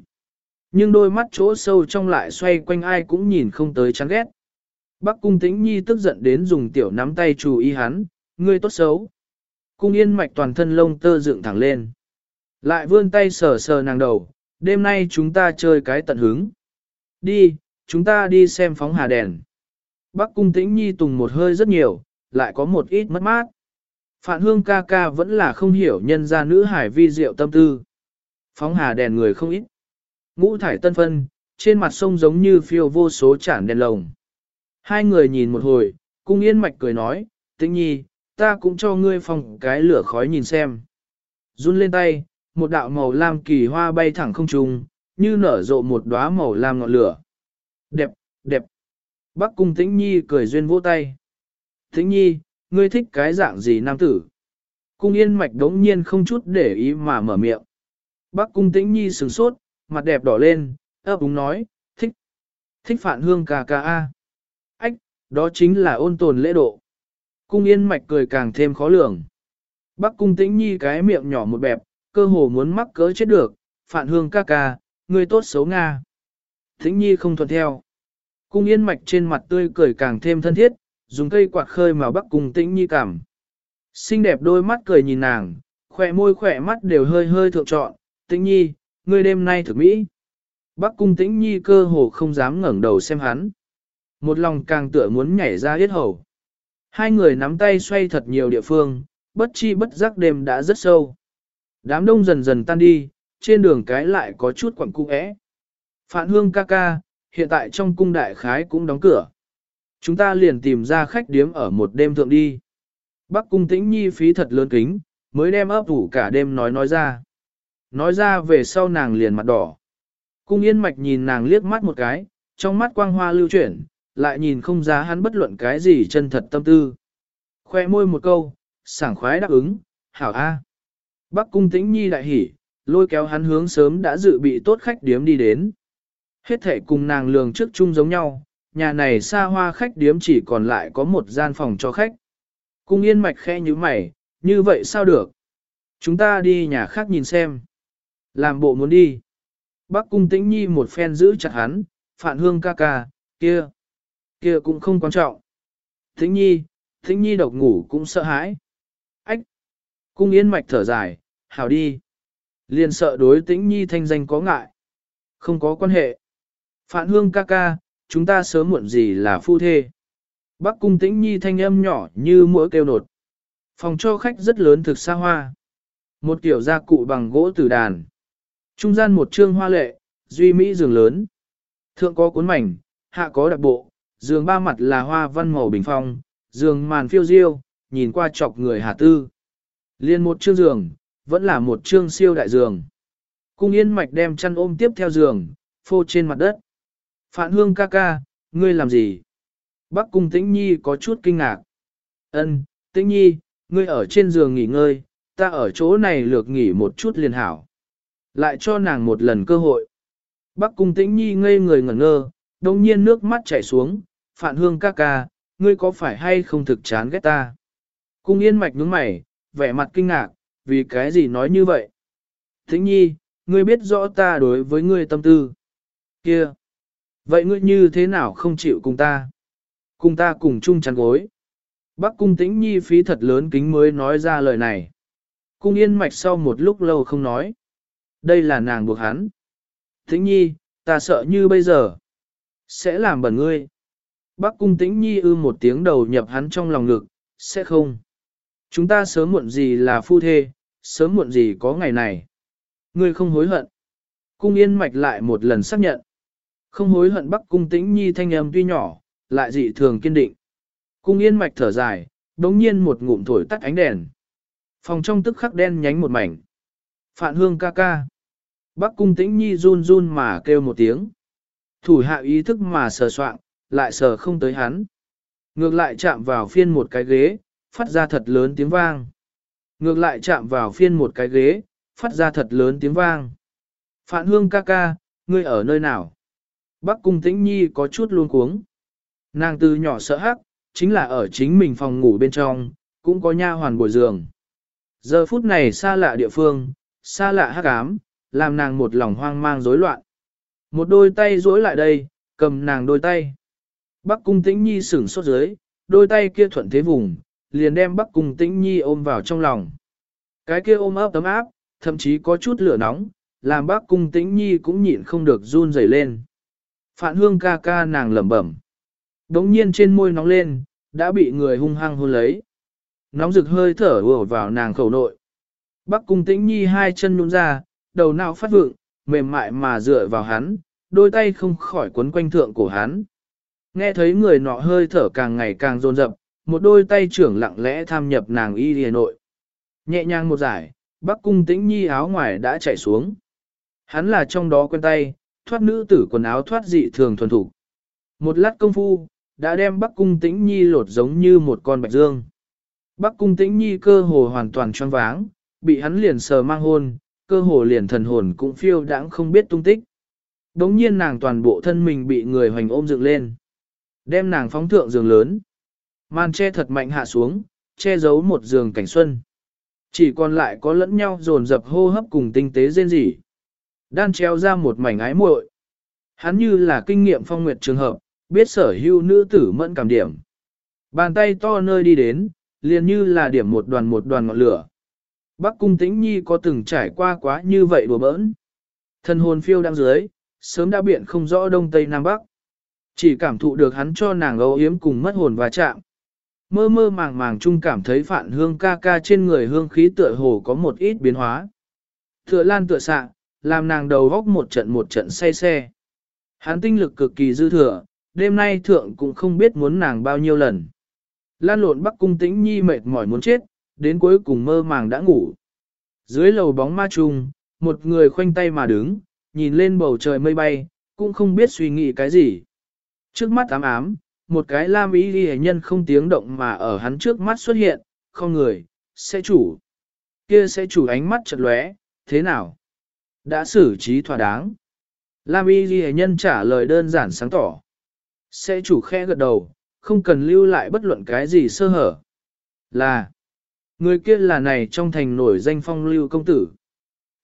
S1: Nhưng đôi mắt chỗ sâu trong lại xoay quanh ai cũng nhìn không tới chán ghét. Bắc cung tĩnh nhi tức giận đến dùng tiểu nắm tay chú ý hắn, ngươi tốt xấu. Cung yên mạch toàn thân lông tơ dựng thẳng lên. Lại vươn tay sờ sờ nàng đầu, đêm nay chúng ta chơi cái tận hứng. Đi, chúng ta đi xem phóng hà đèn. Bắc cung tĩnh nhi tùng một hơi rất nhiều, lại có một ít mất mát. Phạn hương ca ca vẫn là không hiểu nhân gia nữ hải vi diệu tâm tư. Phóng hà đèn người không ít. Ngũ thải tân phân, trên mặt sông giống như phiêu vô số chản đèn lồng. Hai người nhìn một hồi, cung yên mạch cười nói, tĩnh nhi, ta cũng cho ngươi phòng cái lửa khói nhìn xem. Run lên tay, một đạo màu lam kỳ hoa bay thẳng không trung, như nở rộ một đóa màu lam ngọn lửa. Đẹp, đẹp. Bắc cung tĩnh nhi cười duyên vỗ tay. Tĩnh nhi, ngươi thích cái dạng gì nam tử? Cung yên mạch đống nhiên không chút để ý mà mở miệng. Bắc cung tĩnh nhi sửng sốt, mặt đẹp đỏ lên, ấp úng nói, thích. Thích phản hương ca ca a. Ách, đó chính là ôn tồn lễ độ. Cung yên mạch cười càng thêm khó lường. Bắc cung tĩnh nhi cái miệng nhỏ một bẹp, cơ hồ muốn mắc cỡ chết được, phản hương ca ca, ngươi tốt xấu Nga. Tĩnh nhi không thuận theo. Cung yên mạch trên mặt tươi cười càng thêm thân thiết, dùng cây quạt khơi mà bắc cung tĩnh nhi cảm. Xinh đẹp đôi mắt cười nhìn nàng, khỏe môi khỏe mắt đều hơi hơi thượng trọn, tĩnh nhi, ngươi đêm nay thực mỹ. Bắc cung tĩnh nhi cơ hồ không dám ngẩng đầu xem hắn. Một lòng càng tựa muốn nhảy ra hết hầu. Hai người nắm tay xoay thật nhiều địa phương, bất chi bất giác đêm đã rất sâu. Đám đông dần dần tan đi, trên đường cái lại có chút quặng cung ẽ. Phạn hương ca ca, hiện tại trong cung đại khái cũng đóng cửa. Chúng ta liền tìm ra khách điếm ở một đêm thượng đi. Bắc cung tĩnh nhi phí thật lớn kính, mới đem ấp ủ cả đêm nói nói ra. Nói ra về sau nàng liền mặt đỏ. Cung yên mạch nhìn nàng liếc mắt một cái, trong mắt quang hoa lưu chuyển, lại nhìn không ra hắn bất luận cái gì chân thật tâm tư. Khoe môi một câu, sảng khoái đáp ứng, hảo A. Bắc cung tĩnh nhi đại hỉ, lôi kéo hắn hướng sớm đã dự bị tốt khách điếm đi đến. Hết thể cùng nàng lường trước chung giống nhau, nhà này xa hoa khách điếm chỉ còn lại có một gian phòng cho khách. Cung yên mạch khe như mày, như vậy sao được? Chúng ta đi nhà khác nhìn xem. Làm bộ muốn đi. Bác cung tĩnh nhi một phen giữ chặt hắn, phản hương ca ca, kia, kia cũng không quan trọng. Tĩnh nhi, tĩnh nhi độc ngủ cũng sợ hãi. Ách! Cung yên mạch thở dài, hảo đi. Liền sợ đối tĩnh nhi thanh danh có ngại. Không có quan hệ. Phạn hương ca ca, chúng ta sớm muộn gì là phu thê. Bác cung tĩnh nhi thanh âm nhỏ như mũi kêu nột. Phòng cho khách rất lớn thực xa hoa. Một kiểu gia cụ bằng gỗ tử đàn. Trung gian một trương hoa lệ, duy mỹ giường lớn. Thượng có cuốn mảnh, hạ có đặc bộ, giường ba mặt là hoa văn màu bình phong, giường màn phiêu diêu, nhìn qua chọc người hà tư. Liên một trương giường, vẫn là một trương siêu đại giường. Cung yên mạch đem chăn ôm tiếp theo giường, phô trên mặt đất. Phạn hương ca ca, ngươi làm gì? Bác cung tĩnh nhi có chút kinh ngạc. Ân, tĩnh nhi, ngươi ở trên giường nghỉ ngơi, ta ở chỗ này lược nghỉ một chút liền hảo. Lại cho nàng một lần cơ hội. Bác cung tĩnh nhi ngây người ngẩn ngơ, đồng nhiên nước mắt chảy xuống, phạn hương ca ca, ngươi có phải hay không thực chán ghét ta? Cung yên mạch nhướng mày, vẻ mặt kinh ngạc, vì cái gì nói như vậy? Tĩnh nhi, ngươi biết rõ ta đối với ngươi tâm tư. Kia! Vậy ngươi như thế nào không chịu cùng ta? Cùng ta cùng chung chăn gối. Bác cung tĩnh nhi phí thật lớn kính mới nói ra lời này. Cung yên mạch sau một lúc lâu không nói. Đây là nàng buộc hắn. Tĩnh nhi, ta sợ như bây giờ. Sẽ làm bẩn ngươi. Bác cung tĩnh nhi ư một tiếng đầu nhập hắn trong lòng ngực. Sẽ không. Chúng ta sớm muộn gì là phu thê, sớm muộn gì có ngày này. Ngươi không hối hận. Cung yên mạch lại một lần xác nhận. Không hối hận Bắc cung tĩnh nhi thanh âm tuy nhỏ, lại dị thường kiên định. Cung yên mạch thở dài, đống nhiên một ngụm thổi tắt ánh đèn. Phòng trong tức khắc đen nhánh một mảnh. Phạn hương ca ca. Bắc cung tĩnh nhi run run mà kêu một tiếng. Thủ hạ ý thức mà sờ soạn, lại sờ không tới hắn. Ngược lại chạm vào phiên một cái ghế, phát ra thật lớn tiếng vang. Ngược lại chạm vào phiên một cái ghế, phát ra thật lớn tiếng vang. Phạn hương ca ca, ngươi ở nơi nào? Bắc cung tĩnh nhi có chút luôn cuống. Nàng từ nhỏ sợ hắc, chính là ở chính mình phòng ngủ bên trong, cũng có nha hoàn bồi giường. Giờ phút này xa lạ địa phương, xa lạ hắc ám, làm nàng một lòng hoang mang rối loạn. Một đôi tay rối lại đây, cầm nàng đôi tay. Bắc cung tĩnh nhi sửng sốt dưới, đôi tay kia thuận thế vùng, liền đem Bắc cung tĩnh nhi ôm vào trong lòng. Cái kia ôm ấp tấm áp, thậm chí có chút lửa nóng, làm Bắc cung tĩnh nhi cũng nhịn không được run rẩy lên. Phạn hương ca ca nàng lẩm bẩm. Đống nhiên trên môi nóng lên, đã bị người hung hăng hôn lấy. Nóng rực hơi thở ùa vào nàng khẩu nội. Bắc cung tĩnh nhi hai chân nhún ra, đầu não phát vượng, mềm mại mà dựa vào hắn, đôi tay không khỏi quấn quanh thượng cổ hắn. Nghe thấy người nọ hơi thở càng ngày càng rồn rập, một đôi tay trưởng lặng lẽ tham nhập nàng y lìa nội. Nhẹ nhàng một giải, bắc cung tĩnh nhi áo ngoài đã chạy xuống. Hắn là trong đó quen tay, thoát nữ tử quần áo thoát dị thường thuần thủ. Một lát công phu, đã đem Bắc Cung Tĩnh Nhi lột giống như một con bạch dương. Bắc Cung Tĩnh Nhi cơ hồ hoàn toàn choáng váng, bị hắn liền sờ mang hôn, cơ hồ liền thần hồn cũng phiêu đãng không biết tung tích. Đống nhiên nàng toàn bộ thân mình bị người hoành ôm dựng lên. Đem nàng phóng thượng giường lớn. Màn che thật mạnh hạ xuống, che giấu một giường cảnh xuân. Chỉ còn lại có lẫn nhau dồn dập hô hấp cùng tinh tế rên rỉ. Đan treo ra một mảnh ái muội. Hắn như là kinh nghiệm phong nguyệt trường hợp, biết sở hữu nữ tử mẫn cảm điểm. Bàn tay to nơi đi đến, liền như là điểm một đoàn một đoàn ngọn lửa. Bắc cung tĩnh nhi có từng trải qua quá như vậy đùa bỡn. Thân hồn phiêu đang dưới, sớm đã biện không rõ đông tây nam bắc. Chỉ cảm thụ được hắn cho nàng âu yếm cùng mất hồn và chạm. Mơ mơ màng màng chung cảm thấy phản hương ca ca trên người hương khí tựa hồ có một ít biến hóa. Tựa lan tựa sạng làm nàng đầu góc một trận một trận say xe. Hắn tinh lực cực kỳ dư thừa, đêm nay thượng cũng không biết muốn nàng bao nhiêu lần. Lan lộn bắc cung tĩnh nhi mệt mỏi muốn chết, đến cuối cùng mơ màng đã ngủ. Dưới lầu bóng ma trùng, một người khoanh tay mà đứng, nhìn lên bầu trời mây bay, cũng không biết suy nghĩ cái gì. Trước mắt ám ám, một cái lam ý ghi nhân không tiếng động mà ở hắn trước mắt xuất hiện, không người, sẽ chủ. Kia sẽ chủ ánh mắt chật lóe, thế nào? Đã xử trí thỏa đáng. Lam y ghi nhân trả lời đơn giản sáng tỏ. Sẽ chủ khe gật đầu, không cần lưu lại bất luận cái gì sơ hở. Là, người kia là này trong thành nổi danh phong lưu công tử.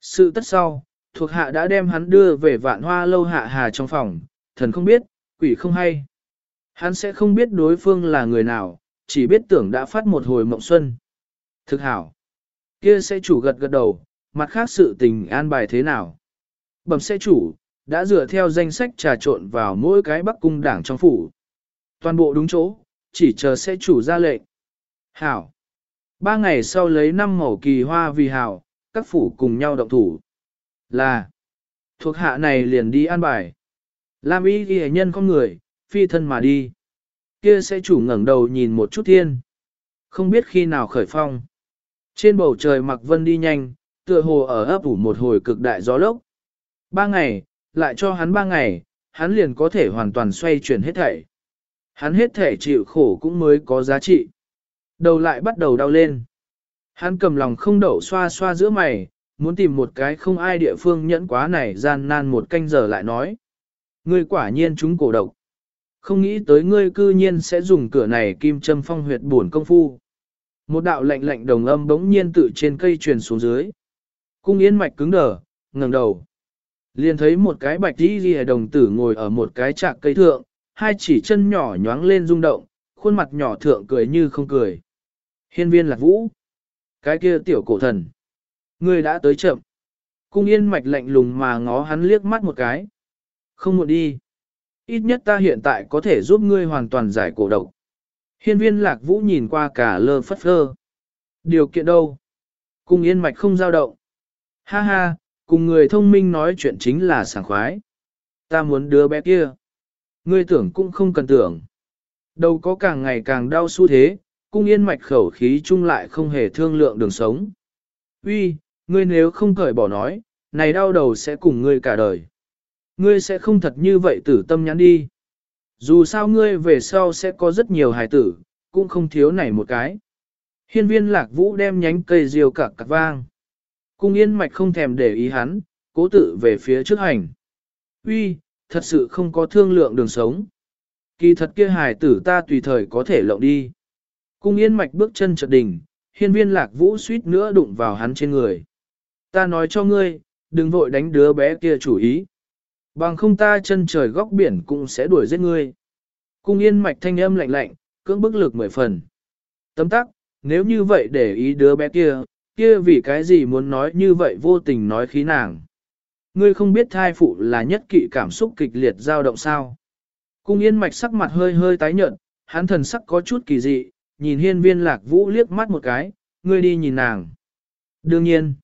S1: Sự tất sau, thuộc hạ đã đem hắn đưa về vạn hoa lâu hạ hà trong phòng, thần không biết, quỷ không hay. Hắn sẽ không biết đối phương là người nào, chỉ biết tưởng đã phát một hồi mộng xuân. Thực hảo. Kia sẽ chủ gật gật đầu, mặt khác sự tình an bài thế nào. Bẩm sẽ chủ, đã dựa theo danh sách trà trộn vào mỗi cái bắc cung đảng trong phủ. Toàn bộ đúng chỗ, chỉ chờ sẽ chủ ra lệnh. Hảo. Ba ngày sau lấy năm màu kỳ hoa vì hảo, các phủ cùng nhau động thủ. Là. Thuộc hạ này liền đi an bài. Lam y ghi nhân con người, phi thân mà đi. Kia sẽ chủ ngẩng đầu nhìn một chút thiên. Không biết khi nào khởi phong. Trên bầu trời mặc vân đi nhanh, tựa hồ ở ấp ủ một hồi cực đại gió lốc. Ba ngày, lại cho hắn ba ngày, hắn liền có thể hoàn toàn xoay chuyển hết thảy. Hắn hết thể chịu khổ cũng mới có giá trị. Đầu lại bắt đầu đau lên. Hắn cầm lòng không đậu xoa xoa giữa mày, muốn tìm một cái không ai địa phương nhẫn quá này gian nan một canh giờ lại nói. Ngươi quả nhiên chúng cổ độc. Không nghĩ tới ngươi cư nhiên sẽ dùng cửa này kim châm phong huyệt buồn công phu. Một đạo lạnh lạnh đồng âm bỗng nhiên tự trên cây truyền xuống dưới. Cung yên mạch cứng đờ, ngẩng đầu. Liền thấy một cái bạch đi ghi đồng tử ngồi ở một cái trạc cây thượng, hai chỉ chân nhỏ nhoáng lên rung động, khuôn mặt nhỏ thượng cười như không cười. Hiên viên lạc vũ. Cái kia tiểu cổ thần. Ngươi đã tới chậm. Cung yên mạch lạnh lùng mà ngó hắn liếc mắt một cái. Không muộn đi. Ít nhất ta hiện tại có thể giúp ngươi hoàn toàn giải cổ độc. Hiên viên lạc vũ nhìn qua cả lơ phất phơ. Điều kiện đâu? Cung yên mạch không giao động. Ha ha, cùng người thông minh nói chuyện chính là sảng khoái. Ta muốn đứa bé kia. Ngươi tưởng cũng không cần tưởng. Đâu có càng ngày càng đau xu thế, cung yên mạch khẩu khí chung lại không hề thương lượng đường sống. Uy, ngươi nếu không cởi bỏ nói, này đau đầu sẽ cùng ngươi cả đời. Ngươi sẽ không thật như vậy tử tâm nhắn đi. Dù sao ngươi về sau sẽ có rất nhiều hài tử, cũng không thiếu này một cái. Hiên viên lạc vũ đem nhánh cây diều cả cặt vang. Cung yên mạch không thèm để ý hắn, cố tự về phía trước hành. Uy, thật sự không có thương lượng đường sống. Kỳ thật kia hài tử ta tùy thời có thể lộng đi. Cung yên mạch bước chân chợt đỉnh, hiên viên lạc vũ suýt nữa đụng vào hắn trên người. Ta nói cho ngươi, đừng vội đánh đứa bé kia chủ ý. Bằng không ta chân trời góc biển cũng sẽ đuổi giết ngươi. Cung yên mạch thanh âm lạnh lạnh, cưỡng bức lực mười phần. Tấm tắc, nếu như vậy để ý đứa bé kia, kia vì cái gì muốn nói như vậy vô tình nói khí nàng. Ngươi không biết thai phụ là nhất kỵ cảm xúc kịch liệt dao động sao. Cung yên mạch sắc mặt hơi hơi tái nhợt, hắn thần sắc có chút kỳ dị, nhìn hiên viên lạc vũ liếc mắt một cái, ngươi đi nhìn nàng. Đương nhiên,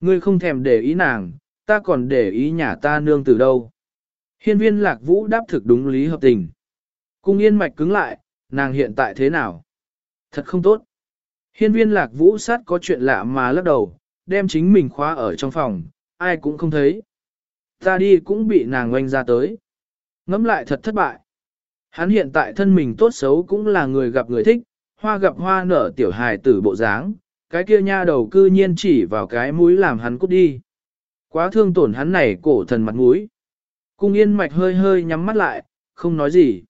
S1: ngươi không thèm để ý nàng, ta còn để ý nhà ta nương từ đâu. Hiên viên lạc vũ đáp thực đúng lý hợp tình. Cung yên mạch cứng lại, nàng hiện tại thế nào? Thật không tốt. Hiên viên lạc vũ sát có chuyện lạ mà lắc đầu, đem chính mình khóa ở trong phòng, ai cũng không thấy. Ta đi cũng bị nàng oanh ra tới. Ngắm lại thật thất bại. Hắn hiện tại thân mình tốt xấu cũng là người gặp người thích, hoa gặp hoa nở tiểu hài tử bộ dáng, cái kia nha đầu cư nhiên chỉ vào cái mũi làm hắn cút đi. Quá thương tổn hắn này cổ thần mặt mũi. Cung yên mạch hơi hơi nhắm mắt lại, không nói gì.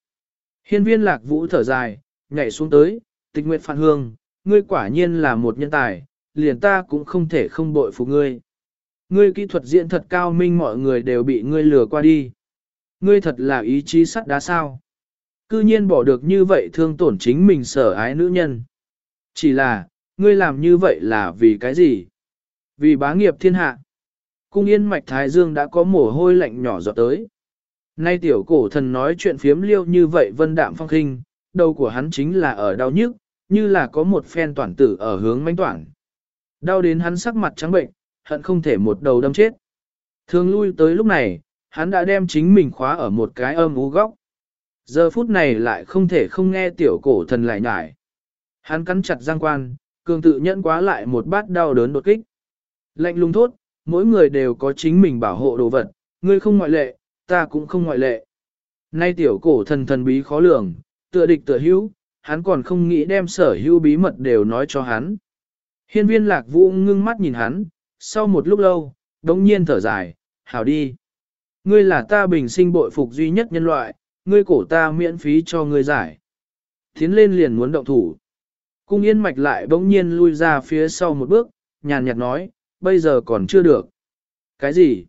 S1: Hiên viên lạc vũ thở dài, nhảy xuống tới, tịch nguyệt phản hương, ngươi quả nhiên là một nhân tài, liền ta cũng không thể không bội phục ngươi. Ngươi kỹ thuật diễn thật cao minh mọi người đều bị ngươi lừa qua đi. Ngươi thật là ý chí sắt đá sao. Cư nhiên bỏ được như vậy thương tổn chính mình sở ái nữ nhân. Chỉ là, ngươi làm như vậy là vì cái gì? Vì bá nghiệp thiên hạ. Cung yên mạch thái dương đã có mồ hôi lạnh nhỏ giọt tới. Nay tiểu cổ thần nói chuyện phiếm liêu như vậy vân đạm phong khinh, đầu của hắn chính là ở đau nhức, như là có một phen toàn tử ở hướng manh toàn. Đau đến hắn sắc mặt trắng bệnh, hận không thể một đầu đâm chết. Thường lui tới lúc này, hắn đã đem chính mình khóa ở một cái âm ú góc. Giờ phút này lại không thể không nghe tiểu cổ thần lại nhải. Hắn cắn chặt giang quan, cường tự nhẫn quá lại một bát đau đớn đột kích. Lạnh lùng thốt, mỗi người đều có chính mình bảo hộ đồ vật, ngươi không ngoại lệ, ta cũng không ngoại lệ. Nay tiểu cổ thần thần bí khó lường, tựa địch tựa hữu, hắn còn không nghĩ đem sở hữu bí mật đều nói cho hắn. Hiên viên lạc vũ ngưng mắt nhìn hắn, sau một lúc lâu, đống nhiên thở dài, hảo đi. Ngươi là ta bình sinh bội phục duy nhất nhân loại, ngươi cổ ta miễn phí cho ngươi giải. Tiến lên liền muốn động thủ. Cung yên mạch lại bỗng nhiên lui ra phía sau một bước, nhàn nhạt nói, bây giờ còn chưa được. Cái gì?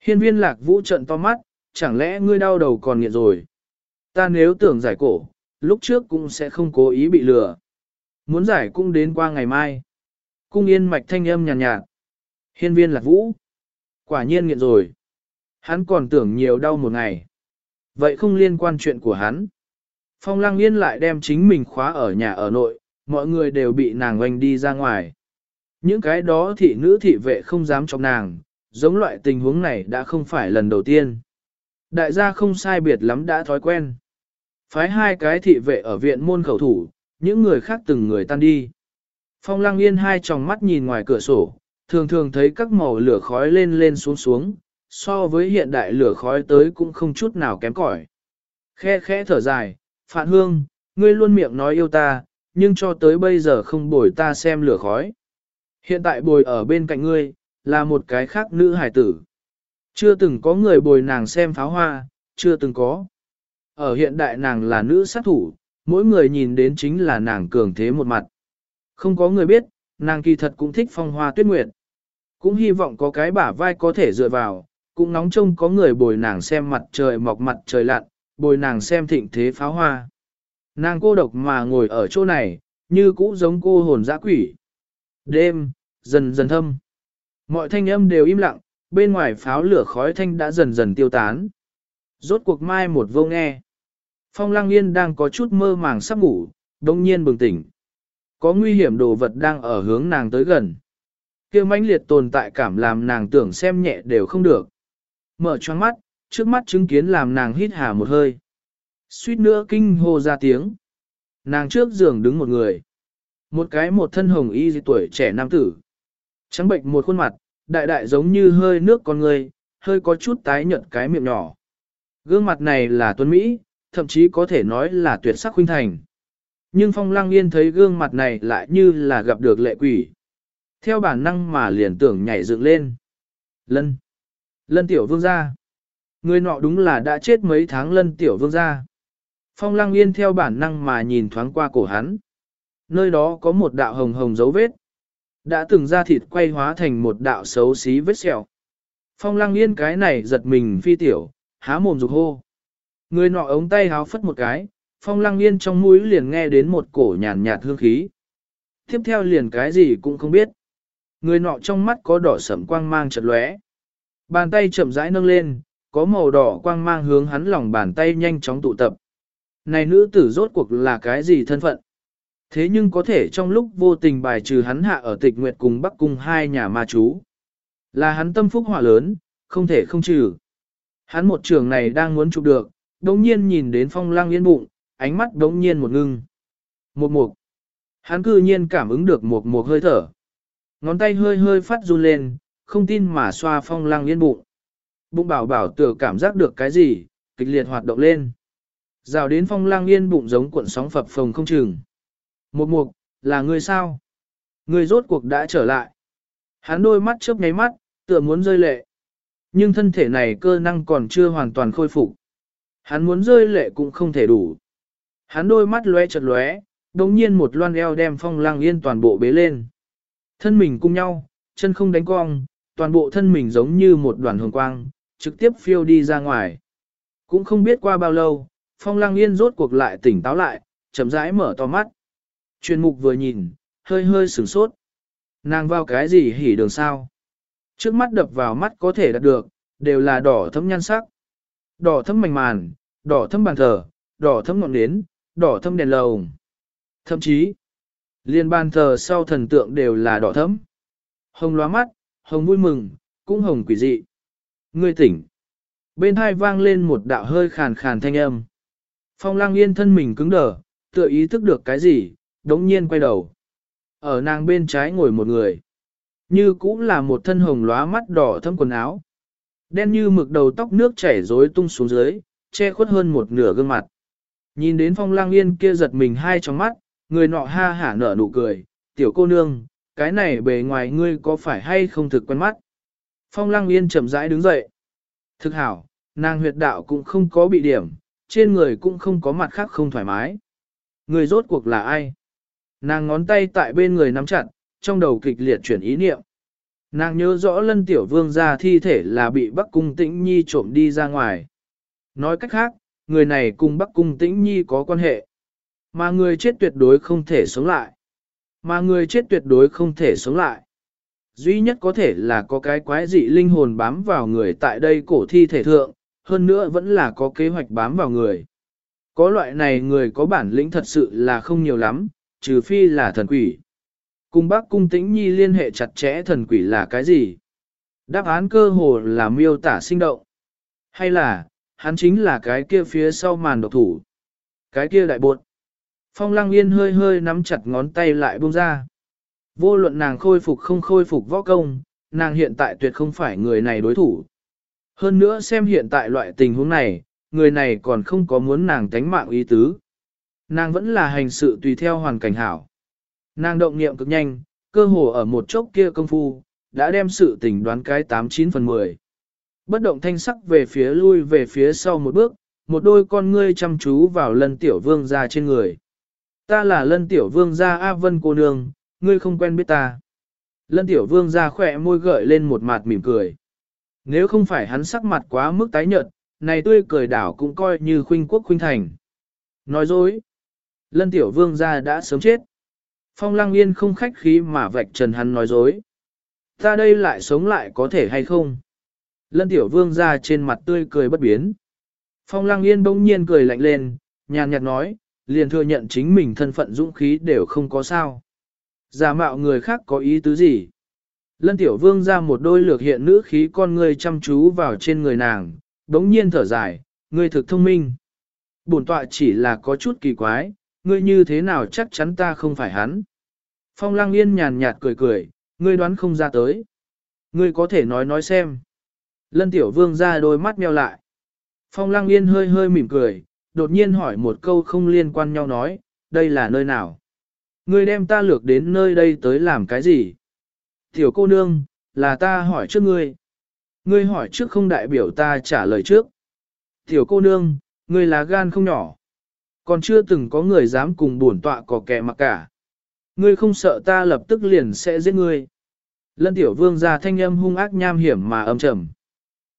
S1: Hiên viên lạc vũ trận to mắt, chẳng lẽ ngươi đau đầu còn nghiện rồi? Ta nếu tưởng giải cổ, lúc trước cũng sẽ không cố ý bị lừa. Muốn giải cũng đến qua ngày mai. Cung yên mạch thanh âm nhàn nhạt, nhạt. Hiên viên lạc vũ. Quả nhiên nghiện rồi. Hắn còn tưởng nhiều đau một ngày. Vậy không liên quan chuyện của hắn. Phong lăng yên lại đem chính mình khóa ở nhà ở nội, mọi người đều bị nàng oanh đi ra ngoài. Những cái đó thị nữ thị vệ không dám chọc nàng, giống loại tình huống này đã không phải lần đầu tiên. Đại gia không sai biệt lắm đã thói quen. Phái hai cái thị vệ ở viện môn khẩu thủ, những người khác từng người tan đi. Phong lăng yên hai tròng mắt nhìn ngoài cửa sổ, thường thường thấy các màu lửa khói lên lên xuống xuống, so với hiện đại lửa khói tới cũng không chút nào kém cỏi. Khe khẽ thở dài, Phạn Hương, ngươi luôn miệng nói yêu ta, nhưng cho tới bây giờ không bồi ta xem lửa khói. Hiện tại bồi ở bên cạnh ngươi, là một cái khác nữ hải tử. Chưa từng có người bồi nàng xem pháo hoa, chưa từng có. Ở hiện đại nàng là nữ sát thủ, mỗi người nhìn đến chính là nàng cường thế một mặt. Không có người biết, nàng kỳ thật cũng thích phong hoa tuyết nguyệt. Cũng hy vọng có cái bả vai có thể dựa vào, cũng nóng trông có người bồi nàng xem mặt trời mọc mặt trời lặn, bồi nàng xem thịnh thế pháo hoa. Nàng cô độc mà ngồi ở chỗ này, như cũ giống cô hồn dã quỷ. Đêm, dần dần thâm. Mọi thanh âm đều im lặng, bên ngoài pháo lửa khói thanh đã dần dần tiêu tán. Rốt cuộc mai một vô nghe. Phong Lăng Yên đang có chút mơ màng sắp ngủ, đông nhiên bừng tỉnh. Có nguy hiểm đồ vật đang ở hướng nàng tới gần. kia mãnh liệt tồn tại cảm làm nàng tưởng xem nhẹ đều không được. Mở choáng mắt, trước mắt chứng kiến làm nàng hít hà một hơi. Suýt nữa kinh hô ra tiếng. Nàng trước giường đứng một người. Một cái một thân hồng y tuổi trẻ nam tử. Trắng bệnh một khuôn mặt, đại đại giống như hơi nước con người, hơi có chút tái nhợt cái miệng nhỏ. Gương mặt này là tuấn Mỹ, thậm chí có thể nói là tuyệt sắc huynh thành. Nhưng phong lăng yên thấy gương mặt này lại như là gặp được lệ quỷ. Theo bản năng mà liền tưởng nhảy dựng lên. Lân. Lân tiểu vương gia. Người nọ đúng là đã chết mấy tháng lân tiểu vương gia. Phong lăng yên theo bản năng mà nhìn thoáng qua cổ hắn. Nơi đó có một đạo hồng hồng dấu vết. Đã từng ra thịt quay hóa thành một đạo xấu xí vết sẹo. Phong lăng yên cái này giật mình phi tiểu, há mồm rục hô. Người nọ ống tay háo phất một cái, phong lăng yên trong mũi liền nghe đến một cổ nhàn nhạt hương khí. Tiếp theo liền cái gì cũng không biết. Người nọ trong mắt có đỏ sẩm quang mang chật lóe. Bàn tay chậm rãi nâng lên, có màu đỏ quang mang hướng hắn lòng bàn tay nhanh chóng tụ tập. Này nữ tử rốt cuộc là cái gì thân phận? Thế nhưng có thể trong lúc vô tình bài trừ hắn hạ ở tịch nguyệt cùng bắc cung hai nhà ma chú. Là hắn tâm phúc hỏa lớn, không thể không trừ. Hắn một trường này đang muốn chụp được, đống nhiên nhìn đến phong lang yên bụng, ánh mắt đống nhiên một ngưng. Một mục. Hắn cư nhiên cảm ứng được một mục hơi thở. Ngón tay hơi hơi phát run lên, không tin mà xoa phong lang yên bụng. Bụng bảo bảo tựa cảm giác được cái gì, kịch liệt hoạt động lên. Rào đến phong lang yên bụng giống cuộn sóng phập phồng không chừng. Một mục, là người sao? Người rốt cuộc đã trở lại. Hắn đôi mắt chớp nháy mắt, tựa muốn rơi lệ. Nhưng thân thể này cơ năng còn chưa hoàn toàn khôi phục. Hắn muốn rơi lệ cũng không thể đủ. Hắn đôi mắt lóe chật lóe, đồng nhiên một loan eo đem phong lang yên toàn bộ bế lên. Thân mình cùng nhau, chân không đánh cong, toàn bộ thân mình giống như một đoàn hồng quang, trực tiếp phiêu đi ra ngoài. Cũng không biết qua bao lâu, phong lang yên rốt cuộc lại tỉnh táo lại, chậm rãi mở to mắt. Chuyên mục vừa nhìn, hơi hơi sửng sốt. Nàng vào cái gì hỉ đường sao? Trước mắt đập vào mắt có thể đạt được, đều là đỏ thấm nhan sắc. Đỏ thâm mảnh màn, đỏ thâm bàn thờ, đỏ thâm ngọn nến, đỏ thâm đèn lồng. Thậm chí, liên bàn thờ sau thần tượng đều là đỏ thấm. Hồng lóa mắt, hồng vui mừng, cũng hồng quỷ dị. Ngươi tỉnh. Bên hai vang lên một đạo hơi khàn khàn thanh âm. Phong lang yên thân mình cứng đờ, tựa ý thức được cái gì, đống nhiên quay đầu. Ở nàng bên trái ngồi một người. Như cũng là một thân hồng lóa mắt đỏ thâm quần áo. Đen như mực đầu tóc nước chảy rối tung xuống dưới, che khuất hơn một nửa gương mặt. Nhìn đến phong lang yên kia giật mình hai trong mắt, người nọ ha hả nở nụ cười, tiểu cô nương, cái này bề ngoài ngươi có phải hay không thực quen mắt. Phong lang yên chậm rãi đứng dậy. Thực hảo, nàng huyệt đạo cũng không có bị điểm, trên người cũng không có mặt khác không thoải mái. Người rốt cuộc là ai? Nàng ngón tay tại bên người nắm chặt, trong đầu kịch liệt chuyển ý niệm. Nàng nhớ rõ lân tiểu vương ra thi thể là bị Bắc Cung Tĩnh Nhi trộm đi ra ngoài. Nói cách khác, người này cùng Bắc Cung Tĩnh Nhi có quan hệ. Mà người chết tuyệt đối không thể sống lại. Mà người chết tuyệt đối không thể sống lại. Duy nhất có thể là có cái quái dị linh hồn bám vào người tại đây cổ thi thể thượng, hơn nữa vẫn là có kế hoạch bám vào người. Có loại này người có bản lĩnh thật sự là không nhiều lắm, trừ phi là thần quỷ. Cùng bác cung tĩnh nhi liên hệ chặt chẽ thần quỷ là cái gì? Đáp án cơ hồ là miêu tả sinh động. Hay là, hắn chính là cái kia phía sau màn độc thủ. Cái kia đại bột. Phong lăng yên hơi hơi nắm chặt ngón tay lại buông ra. Vô luận nàng khôi phục không khôi phục võ công, nàng hiện tại tuyệt không phải người này đối thủ. Hơn nữa xem hiện tại loại tình huống này, người này còn không có muốn nàng tánh mạng ý tứ. Nàng vẫn là hành sự tùy theo hoàn cảnh hảo. Nàng động niệm cực nhanh, cơ hồ ở một chốc kia công phu, đã đem sự tình đoán cái 89 phần 10. Bất động thanh sắc về phía lui về phía sau một bước, một đôi con ngươi chăm chú vào lân tiểu vương ra trên người. Ta là lân tiểu vương gia A Vân cô nương, ngươi không quen biết ta. Lân tiểu vương ra khỏe môi gợi lên một mặt mỉm cười. Nếu không phải hắn sắc mặt quá mức tái nhợt, này tươi cười đảo cũng coi như khuynh quốc khuynh thành. Nói dối. Lân tiểu vương ra đã sớm chết. Phong lăng yên không khách khí mà vạch trần hắn nói dối. Ta đây lại sống lại có thể hay không? Lân tiểu vương ra trên mặt tươi cười bất biến. Phong lăng yên bỗng nhiên cười lạnh lên, nhàn nhạt nói, liền thừa nhận chính mình thân phận dũng khí đều không có sao. Giả mạo người khác có ý tứ gì? Lân tiểu vương ra một đôi lược hiện nữ khí con người chăm chú vào trên người nàng, bỗng nhiên thở dài, ngươi thực thông minh. Bổn tọa chỉ là có chút kỳ quái, ngươi như thế nào chắc chắn ta không phải hắn. Phong lăng yên nhàn nhạt cười cười, ngươi đoán không ra tới. Ngươi có thể nói nói xem. Lân tiểu vương ra đôi mắt meo lại. Phong lăng yên hơi hơi mỉm cười, đột nhiên hỏi một câu không liên quan nhau nói, đây là nơi nào? Ngươi đem ta lược đến nơi đây tới làm cái gì? Tiểu cô nương, là ta hỏi trước ngươi. Ngươi hỏi trước không đại biểu ta trả lời trước. Tiểu cô nương, ngươi là gan không nhỏ. Còn chưa từng có người dám cùng bổn tọa có kẻ mặc cả. Ngươi không sợ ta lập tức liền sẽ giết ngươi. Lân tiểu vương ra thanh âm hung ác nham hiểm mà âm trầm.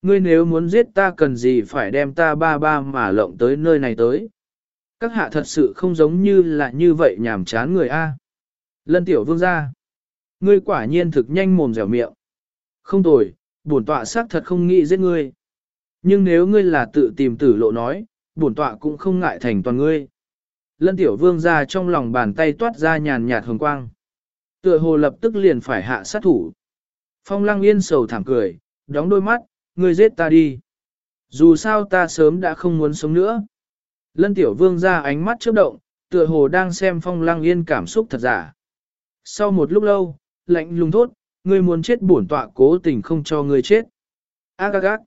S1: Ngươi nếu muốn giết ta cần gì phải đem ta ba ba mà lộng tới nơi này tới. Các hạ thật sự không giống như là như vậy nhảm chán người A. Lân tiểu vương ra. Ngươi quả nhiên thực nhanh mồm dẻo miệng. Không tồi, bổn tọa xác thật không nghĩ giết ngươi. Nhưng nếu ngươi là tự tìm tử lộ nói, bổn tọa cũng không ngại thành toàn ngươi. Lân tiểu vương ra trong lòng bàn tay toát ra nhàn nhạt hồng quang. Tựa hồ lập tức liền phải hạ sát thủ. Phong lăng yên sầu thảm cười, đóng đôi mắt, ngươi giết ta đi. Dù sao ta sớm đã không muốn sống nữa. Lân tiểu vương ra ánh mắt chớp động, tựa hồ đang xem phong lăng yên cảm xúc thật giả. Sau một lúc lâu, lạnh lùng thốt, ngươi muốn chết bổn tọa cố tình không cho ngươi chết. Ác ác ác.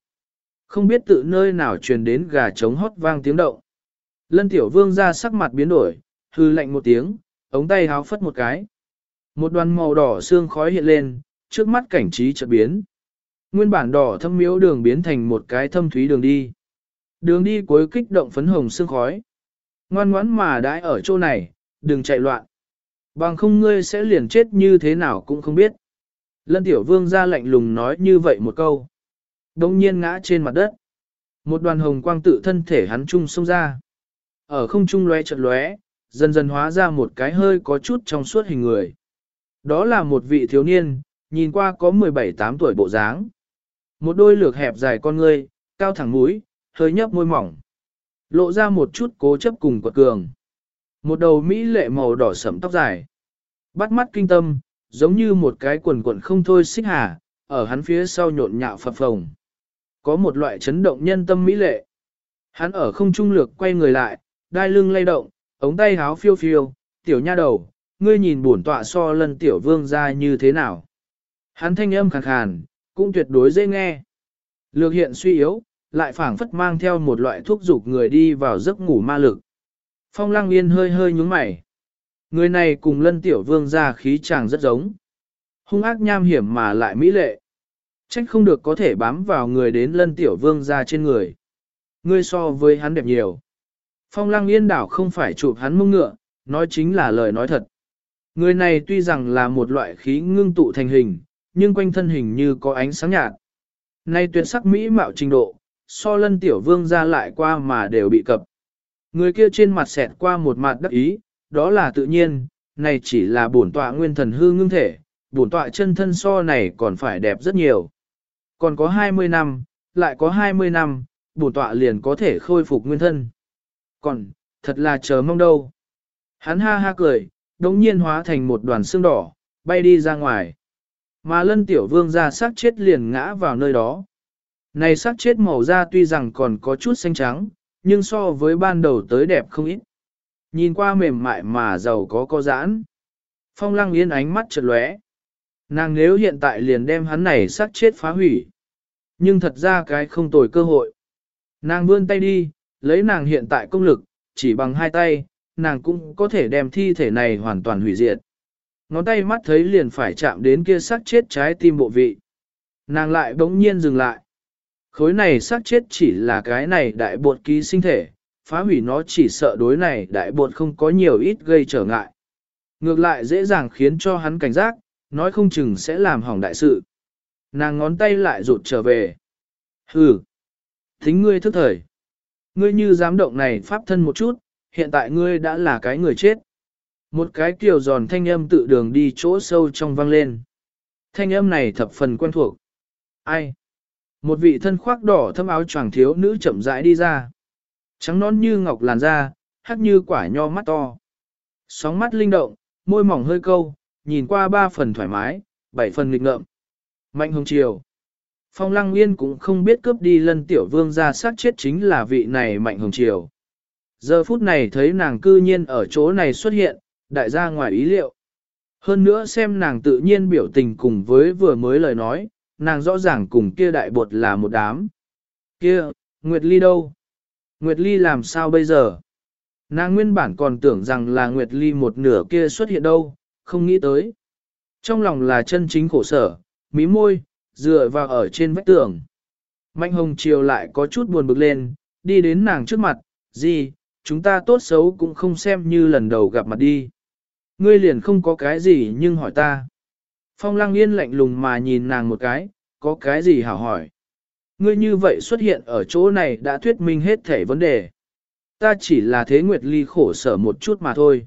S1: Không biết tự nơi nào truyền đến gà trống hót vang tiếng động. Lân tiểu vương ra sắc mặt biến đổi, hư lạnh một tiếng, ống tay háo phất một cái. Một đoàn màu đỏ xương khói hiện lên, trước mắt cảnh trí chợt biến. Nguyên bản đỏ thâm miếu đường biến thành một cái thâm thúy đường đi. Đường đi cuối kích động phấn hồng xương khói. Ngoan ngoãn mà đãi ở chỗ này, đừng chạy loạn. Bằng không ngươi sẽ liền chết như thế nào cũng không biết. Lân tiểu vương ra lạnh lùng nói như vậy một câu. Đông nhiên ngã trên mặt đất. Một đoàn hồng quang tự thân thể hắn trung xông ra. Ở không trung lóe chợt lóe, dần dần hóa ra một cái hơi có chút trong suốt hình người. Đó là một vị thiếu niên, nhìn qua có 17-8 tuổi bộ dáng. Một đôi lược hẹp dài con ngươi, cao thẳng mũi, hơi nhấp môi mỏng. Lộ ra một chút cố chấp cùng quật cường. Một đầu mỹ lệ màu đỏ sẫm tóc dài. Bắt mắt kinh tâm, giống như một cái quần quần không thôi xích hà, ở hắn phía sau nhộn nhạo phập phồng. Có một loại chấn động nhân tâm mỹ lệ. Hắn ở không trung lược quay người lại, đai lưng lay động, ống tay háo phiêu phiêu, tiểu nha đầu, ngươi nhìn bổn tọa so lần tiểu vương ra như thế nào. Hắn thanh âm khàn khàn, cũng tuyệt đối dễ nghe. Lược hiện suy yếu, lại phảng phất mang theo một loại thuốc dục người đi vào giấc ngủ ma lực. Phong lăng yên hơi hơi nhúng mày. Người này cùng lân tiểu vương ra khí chàng rất giống. Hung ác nham hiểm mà lại mỹ lệ. Trách không được có thể bám vào người đến lân tiểu vương ra trên người. Ngươi so với hắn đẹp nhiều. Phong lăng yên đảo không phải chụp hắn mông ngựa, nói chính là lời nói thật. Người này tuy rằng là một loại khí ngưng tụ thành hình, nhưng quanh thân hình như có ánh sáng nhạt. Nay tuyệt sắc mỹ mạo trình độ, so lân tiểu vương ra lại qua mà đều bị cập. Người kia trên mặt xẹt qua một mặt đắc ý, đó là tự nhiên, này chỉ là bổn tọa nguyên thần hư ngưng thể, bổn tọa chân thân so này còn phải đẹp rất nhiều. Còn có 20 năm, lại có 20 năm, bổn tọa liền có thể khôi phục nguyên thân. Còn, thật là chờ mong đâu. Hắn ha ha cười, đống nhiên hóa thành một đoàn xương đỏ, bay đi ra ngoài. Mà lân tiểu vương ra sát chết liền ngã vào nơi đó. Này sát chết màu da tuy rằng còn có chút xanh trắng, nhưng so với ban đầu tới đẹp không ít. Nhìn qua mềm mại mà giàu có có giãn. Phong lăng yên ánh mắt chợt lóe. Nàng nếu hiện tại liền đem hắn này sát chết phá hủy. Nhưng thật ra cái không tồi cơ hội. Nàng vươn tay đi, lấy nàng hiện tại công lực, chỉ bằng hai tay, nàng cũng có thể đem thi thể này hoàn toàn hủy diệt. Ngón tay mắt thấy liền phải chạm đến kia xác chết trái tim bộ vị. Nàng lại bỗng nhiên dừng lại. Khối này xác chết chỉ là cái này đại bột ký sinh thể, phá hủy nó chỉ sợ đối này đại bột không có nhiều ít gây trở ngại. Ngược lại dễ dàng khiến cho hắn cảnh giác, nói không chừng sẽ làm hỏng đại sự. Nàng ngón tay lại rụt trở về. Hừ, thính ngươi thức thời. Ngươi như dám động này pháp thân một chút, hiện tại ngươi đã là cái người chết. Một cái kiều giòn thanh âm tự đường đi chỗ sâu trong vang lên. Thanh âm này thập phần quen thuộc. Ai? Một vị thân khoác đỏ thâm áo choàng thiếu nữ chậm rãi đi ra. Trắng nón như ngọc làn da, hắc như quả nho mắt to. Sóng mắt linh động, môi mỏng hơi câu, nhìn qua ba phần thoải mái, bảy phần nghịch ngợm. Mạnh hồng chiều. Phong lăng yên cũng không biết cướp đi lân tiểu vương ra sát chết chính là vị này mạnh hồng chiều. Giờ phút này thấy nàng cư nhiên ở chỗ này xuất hiện, đại gia ngoài ý liệu. Hơn nữa xem nàng tự nhiên biểu tình cùng với vừa mới lời nói, nàng rõ ràng cùng kia đại bột là một đám. Kia, Nguyệt Ly đâu? Nguyệt Ly làm sao bây giờ? Nàng nguyên bản còn tưởng rằng là Nguyệt Ly một nửa kia xuất hiện đâu, không nghĩ tới. Trong lòng là chân chính khổ sở, mí môi, dựa vào ở trên vách tường. Mạnh hồng chiều lại có chút buồn bực lên, đi đến nàng trước mặt, gì, chúng ta tốt xấu cũng không xem như lần đầu gặp mặt đi. Ngươi liền không có cái gì nhưng hỏi ta. Phong lăng yên lạnh lùng mà nhìn nàng một cái, có cái gì hảo hỏi. Ngươi như vậy xuất hiện ở chỗ này đã thuyết minh hết thể vấn đề. Ta chỉ là thế nguyệt ly khổ sở một chút mà thôi.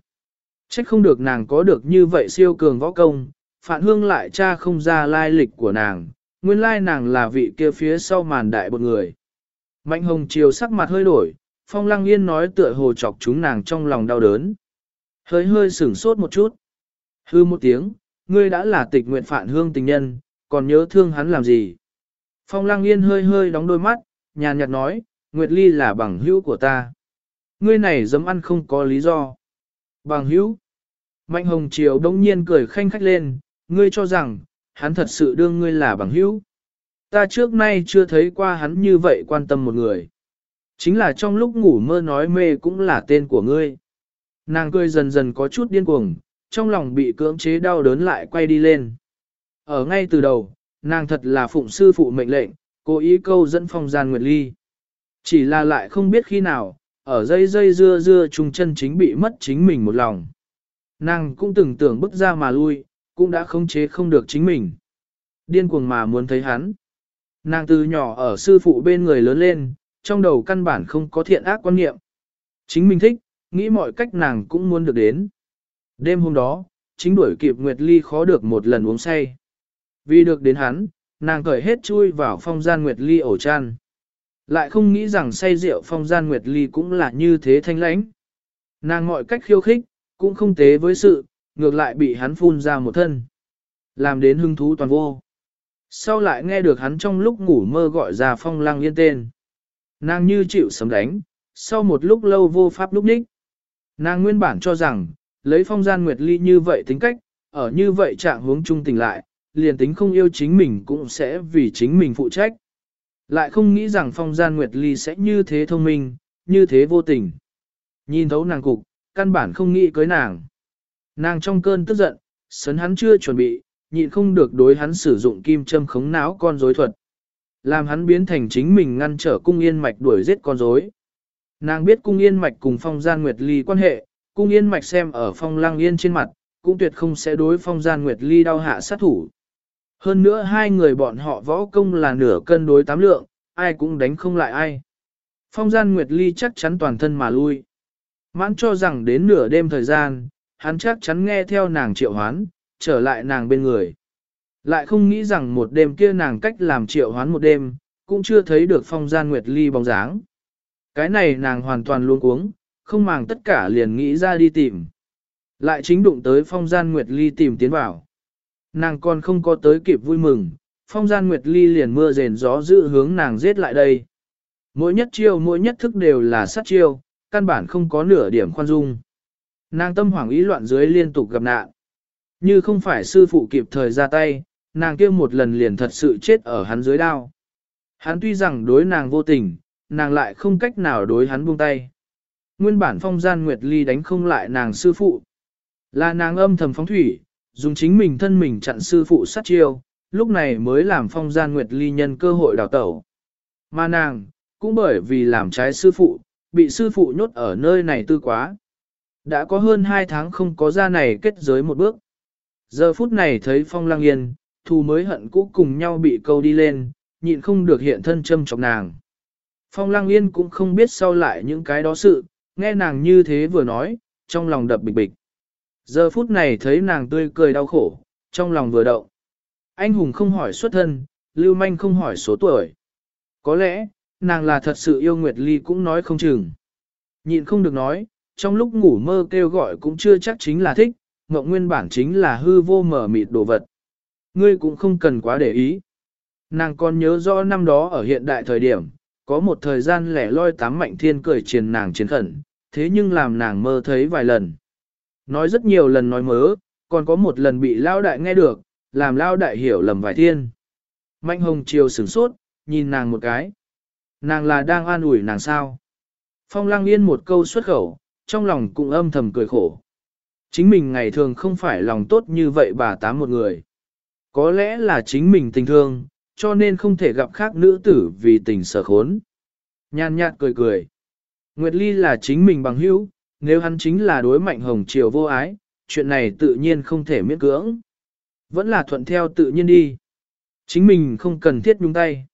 S1: Trách không được nàng có được như vậy siêu cường võ công, Phạn hương lại cha không ra lai lịch của nàng, nguyên lai nàng là vị kia phía sau màn đại một người. Mạnh hồng chiều sắc mặt hơi đổi, phong lăng yên nói tựa hồ chọc chúng nàng trong lòng đau đớn. Hơi hơi sửng sốt một chút. Hư một tiếng, ngươi đã là tịch nguyện phản hương tình nhân, còn nhớ thương hắn làm gì? Phong lăng yên hơi hơi đóng đôi mắt, nhàn nhạt nói, Nguyệt Ly là bằng hữu của ta. Ngươi này dám ăn không có lý do. Bằng hữu. Mạnh hồng chiều đông nhiên cười khanh khách lên, ngươi cho rằng, hắn thật sự đương ngươi là bằng hữu. Ta trước nay chưa thấy qua hắn như vậy quan tâm một người. Chính là trong lúc ngủ mơ nói mê cũng là tên của ngươi. Nàng cười dần dần có chút điên cuồng, trong lòng bị cưỡng chế đau đớn lại quay đi lên. Ở ngay từ đầu, nàng thật là phụng sư phụ mệnh lệnh, cố ý câu dẫn phong gian nguyệt ly. Chỉ là lại không biết khi nào, ở dây dây dưa dưa trùng chân chính bị mất chính mình một lòng. Nàng cũng từng tưởng bước ra mà lui, cũng đã khống chế không được chính mình. Điên cuồng mà muốn thấy hắn. Nàng từ nhỏ ở sư phụ bên người lớn lên, trong đầu căn bản không có thiện ác quan niệm. Chính mình thích, nghĩ mọi cách nàng cũng muốn được đến. Đêm hôm đó, chính đuổi kịp Nguyệt Ly khó được một lần uống say. Vì được đến hắn, nàng cởi hết chui vào phong gian Nguyệt Ly ổ chăn. Lại không nghĩ rằng say rượu phong gian Nguyệt Ly cũng là như thế thanh lãnh. Nàng mọi cách khiêu khích, cũng không tế với sự, ngược lại bị hắn phun ra một thân. Làm đến hưng thú toàn vô. Sau lại nghe được hắn trong lúc ngủ mơ gọi ra phong lăng yên tên. Nàng như chịu sấm đánh, sau một lúc lâu vô pháp lúc đích. Nàng nguyên bản cho rằng, lấy phong gian nguyệt ly như vậy tính cách, ở như vậy trạng hướng trung tình lại, liền tính không yêu chính mình cũng sẽ vì chính mình phụ trách. Lại không nghĩ rằng phong gian Nguyệt Ly sẽ như thế thông minh, như thế vô tình. Nhìn thấu nàng cục, căn bản không nghĩ cưới nàng. Nàng trong cơn tức giận, sấn hắn chưa chuẩn bị, nhịn không được đối hắn sử dụng kim châm khống não con rối thuật. Làm hắn biến thành chính mình ngăn trở cung yên mạch đuổi giết con rối. Nàng biết cung yên mạch cùng phong gian nguyệt ly quan hệ, cung yên mạch xem ở phong lang yên trên mặt, cũng tuyệt không sẽ đối phong gian nguyệt ly đau hạ sát thủ. Hơn nữa hai người bọn họ võ công là nửa cân đối tám lượng, ai cũng đánh không lại ai. Phong gian nguyệt ly chắc chắn toàn thân mà lui. Mãn cho rằng đến nửa đêm thời gian, hắn chắc chắn nghe theo nàng triệu hoán, trở lại nàng bên người. Lại không nghĩ rằng một đêm kia nàng cách làm triệu hoán một đêm, cũng chưa thấy được phong gian nguyệt ly bóng dáng. Cái này nàng hoàn toàn luôn cuống, không màng tất cả liền nghĩ ra đi tìm. Lại chính đụng tới phong gian nguyệt ly tìm tiến vào. Nàng còn không có tới kịp vui mừng, phong gian nguyệt ly liền mưa rền gió dự hướng nàng giết lại đây. Mỗi nhất chiêu mỗi nhất thức đều là sát chiêu, căn bản không có nửa điểm khoan dung. Nàng tâm hoảng ý loạn dưới liên tục gặp nạn. Như không phải sư phụ kịp thời ra tay, nàng kia một lần liền thật sự chết ở hắn dưới đao. Hắn tuy rằng đối nàng vô tình, nàng lại không cách nào đối hắn buông tay. Nguyên bản phong gian Nguyệt Ly đánh không lại nàng sư phụ. Là nàng âm thầm phóng thủy, dùng chính mình thân mình chặn sư phụ sát chiêu, lúc này mới làm phong gian Nguyệt Ly nhân cơ hội đào tẩu. Mà nàng, cũng bởi vì làm trái sư phụ, bị sư phụ nhốt ở nơi này tư quá. Đã có hơn 2 tháng không có ra này kết giới một bước. Giờ phút này thấy phong lang yên, thù mới hận cũ cùng nhau bị câu đi lên, nhịn không được hiện thân châm chọc nàng. Phong lang yên cũng không biết sau lại những cái đó sự, nghe nàng như thế vừa nói, trong lòng đập bịch bịch. Giờ phút này thấy nàng tươi cười đau khổ, trong lòng vừa động. Anh hùng không hỏi xuất thân, lưu manh không hỏi số tuổi. Có lẽ, nàng là thật sự yêu Nguyệt Ly cũng nói không chừng. Nhịn không được nói, trong lúc ngủ mơ kêu gọi cũng chưa chắc chính là thích, mộng nguyên bản chính là hư vô mở mịt đồ vật. Ngươi cũng không cần quá để ý. Nàng còn nhớ rõ năm đó ở hiện đại thời điểm, có một thời gian lẻ loi tám mạnh thiên cười triền nàng chiến khẩn, thế nhưng làm nàng mơ thấy vài lần. Nói rất nhiều lần nói mớ, còn có một lần bị lao đại nghe được, làm lao đại hiểu lầm vài thiên. Mạnh hồng chiều sửng sốt, nhìn nàng một cái. Nàng là đang an ủi nàng sao. Phong lang yên một câu xuất khẩu, trong lòng cũng âm thầm cười khổ. Chính mình ngày thường không phải lòng tốt như vậy bà tám một người. Có lẽ là chính mình tình thương, cho nên không thể gặp khác nữ tử vì tình sở khốn. Nhàn nhạt cười cười. Nguyệt Ly là chính mình bằng hữu, nếu hắn chính là đối mạnh hồng triều vô ái, chuyện này tự nhiên không thể miễn cưỡng. Vẫn là thuận theo tự nhiên đi. Chính mình không cần thiết nhúng tay.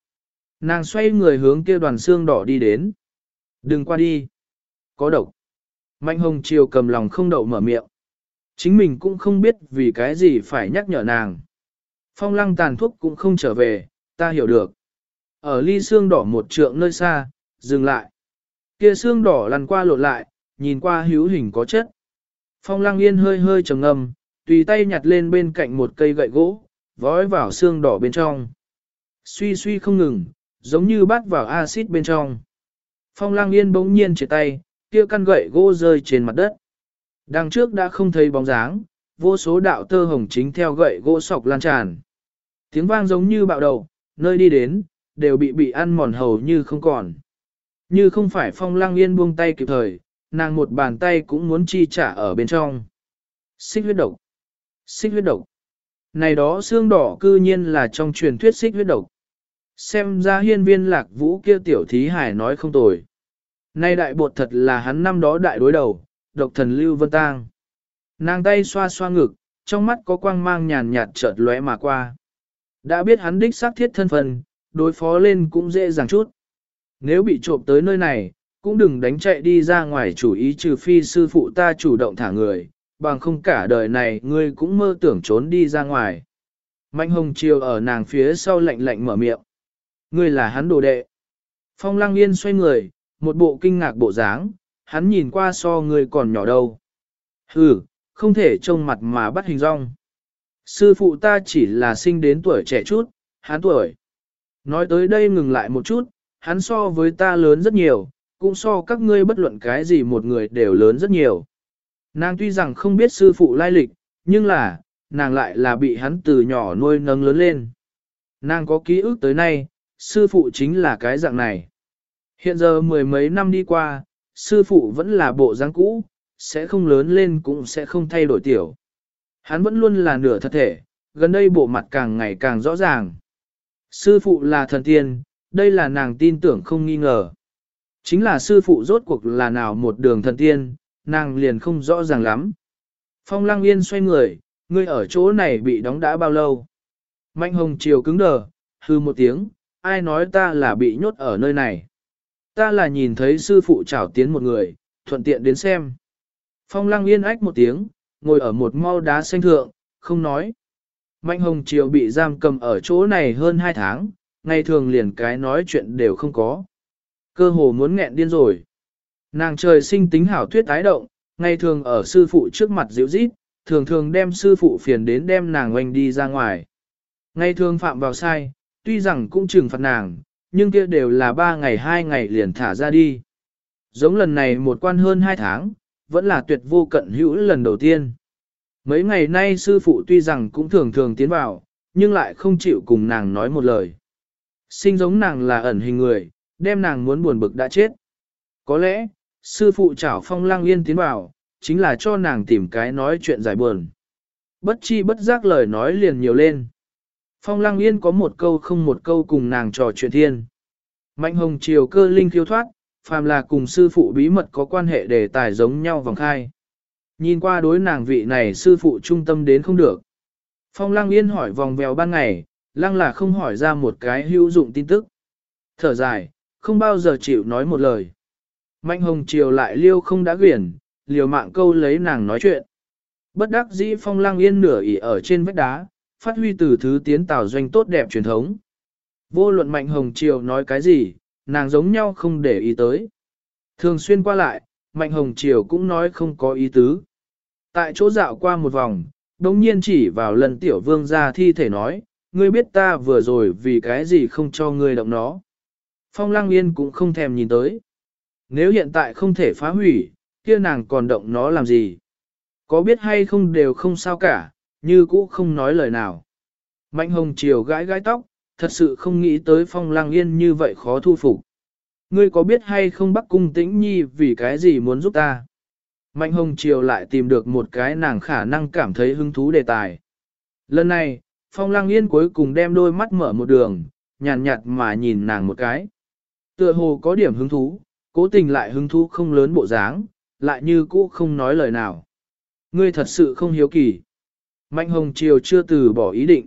S1: Nàng xoay người hướng kia đoàn xương đỏ đi đến. Đừng qua đi. Có độc. Mạnh hồng triều cầm lòng không đậu mở miệng. Chính mình cũng không biết vì cái gì phải nhắc nhở nàng. Phong lăng tàn thuốc cũng không trở về, ta hiểu được. Ở ly xương đỏ một trượng nơi xa, dừng lại. Kia xương đỏ lăn qua lộn lại, nhìn qua hữu hình có chất. Phong lăng yên hơi hơi trầm ngâm, tùy tay nhặt lên bên cạnh một cây gậy gỗ, vói vào xương đỏ bên trong. Suy suy không ngừng, giống như bắt vào axit bên trong. Phong lăng yên bỗng nhiên chỉ tay, kia căn gậy gỗ rơi trên mặt đất. Đằng trước đã không thấy bóng dáng, vô số đạo tơ hồng chính theo gậy gỗ sọc lan tràn. Tiếng vang giống như bạo đầu, nơi đi đến, đều bị bị ăn mòn hầu như không còn. Như không phải phong lang yên buông tay kịp thời, nàng một bàn tay cũng muốn chi trả ở bên trong. Xích huyết độc. Xích huyết độc. Này đó xương đỏ cư nhiên là trong truyền thuyết xích huyết độc. Xem ra hiên viên lạc vũ kia tiểu thí hải nói không tồi. Nay đại bột thật là hắn năm đó đại đối đầu, độc thần lưu vân tang. Nàng tay xoa xoa ngực, trong mắt có quang mang nhàn nhạt chợt lóe mà qua. Đã biết hắn đích xác thiết thân phần, đối phó lên cũng dễ dàng chút. Nếu bị trộm tới nơi này, cũng đừng đánh chạy đi ra ngoài chủ ý trừ phi sư phụ ta chủ động thả người, bằng không cả đời này ngươi cũng mơ tưởng trốn đi ra ngoài. Mạnh hồng chiều ở nàng phía sau lạnh lạnh mở miệng. Ngươi là hắn đồ đệ. Phong lăng yên xoay người, một bộ kinh ngạc bộ dáng, hắn nhìn qua so người còn nhỏ đâu. Hừ, không thể trông mặt mà bắt hình rong. Sư phụ ta chỉ là sinh đến tuổi trẻ chút, hắn tuổi. Nói tới đây ngừng lại một chút, hắn so với ta lớn rất nhiều, cũng so các ngươi bất luận cái gì một người đều lớn rất nhiều. Nàng tuy rằng không biết sư phụ lai lịch, nhưng là, nàng lại là bị hắn từ nhỏ nuôi nâng lớn lên. Nàng có ký ức tới nay, sư phụ chính là cái dạng này. Hiện giờ mười mấy năm đi qua, sư phụ vẫn là bộ dáng cũ, sẽ không lớn lên cũng sẽ không thay đổi tiểu. Hắn vẫn luôn là nửa thật thể, gần đây bộ mặt càng ngày càng rõ ràng. Sư phụ là thần tiên, đây là nàng tin tưởng không nghi ngờ. Chính là sư phụ rốt cuộc là nào một đường thần tiên, nàng liền không rõ ràng lắm. Phong lăng yên xoay người, ngươi ở chỗ này bị đóng đã bao lâu? Mạnh hồng chiều cứng đờ, hư một tiếng, ai nói ta là bị nhốt ở nơi này? Ta là nhìn thấy sư phụ trảo tiến một người, thuận tiện đến xem. Phong lăng yên ách một tiếng, ngồi ở một mau đá xanh thượng, không nói. Mạnh hồng triều bị giam cầm ở chỗ này hơn hai tháng, ngày thường liền cái nói chuyện đều không có. Cơ hồ muốn nghẹn điên rồi. Nàng trời sinh tính hảo thuyết tái động, ngày thường ở sư phụ trước mặt dịu rít, thường thường đem sư phụ phiền đến đem nàng oanh đi ra ngoài. Ngày thường phạm vào sai, tuy rằng cũng trừng phạt nàng, nhưng kia đều là ba ngày hai ngày liền thả ra đi. Giống lần này một quan hơn hai tháng, vẫn là tuyệt vô cận hữu lần đầu tiên. Mấy ngày nay sư phụ tuy rằng cũng thường thường tiến vào, nhưng lại không chịu cùng nàng nói một lời. Sinh giống nàng là ẩn hình người, đem nàng muốn buồn bực đã chết. Có lẽ, sư phụ chảo phong lang yên tiến vào, chính là cho nàng tìm cái nói chuyện giải buồn. Bất chi bất giác lời nói liền nhiều lên. Phong lang yên có một câu không một câu cùng nàng trò chuyện thiên. Mạnh hồng chiều cơ linh khiêu thoát, phàm là cùng sư phụ bí mật có quan hệ đề tài giống nhau vòng khai. Nhìn qua đối nàng vị này sư phụ trung tâm đến không được. Phong lăng yên hỏi vòng vèo ban ngày, lăng là không hỏi ra một cái hữu dụng tin tức. Thở dài, không bao giờ chịu nói một lời. Mạnh hồng chiều lại liêu không đã quyển, liều mạng câu lấy nàng nói chuyện. Bất đắc dĩ phong lăng yên nửa ỉ ở trên vách đá, phát huy từ thứ tiến tạo doanh tốt đẹp truyền thống. Vô luận mạnh hồng triều nói cái gì, nàng giống nhau không để ý tới. Thường xuyên qua lại, mạnh hồng triều cũng nói không có ý tứ. Tại chỗ dạo qua một vòng, đồng nhiên chỉ vào lần tiểu vương ra thi thể nói, ngươi biết ta vừa rồi vì cái gì không cho ngươi động nó. Phong lăng yên cũng không thèm nhìn tới. Nếu hiện tại không thể phá hủy, kia nàng còn động nó làm gì? Có biết hay không đều không sao cả, như cũ không nói lời nào. Mạnh hồng chiều gãi gãi tóc, thật sự không nghĩ tới phong lang yên như vậy khó thu phục. Ngươi có biết hay không bắc cung tĩnh nhi vì cái gì muốn giúp ta? Mạnh hồng chiều lại tìm được một cái nàng khả năng cảm thấy hứng thú đề tài. Lần này, phong lang yên cuối cùng đem đôi mắt mở một đường, nhàn nhạt, nhạt mà nhìn nàng một cái. Tựa hồ có điểm hứng thú, cố tình lại hứng thú không lớn bộ dáng, lại như cũ không nói lời nào. Ngươi thật sự không hiếu kỳ. Mạnh Hồng Triều chưa từ bỏ ý định.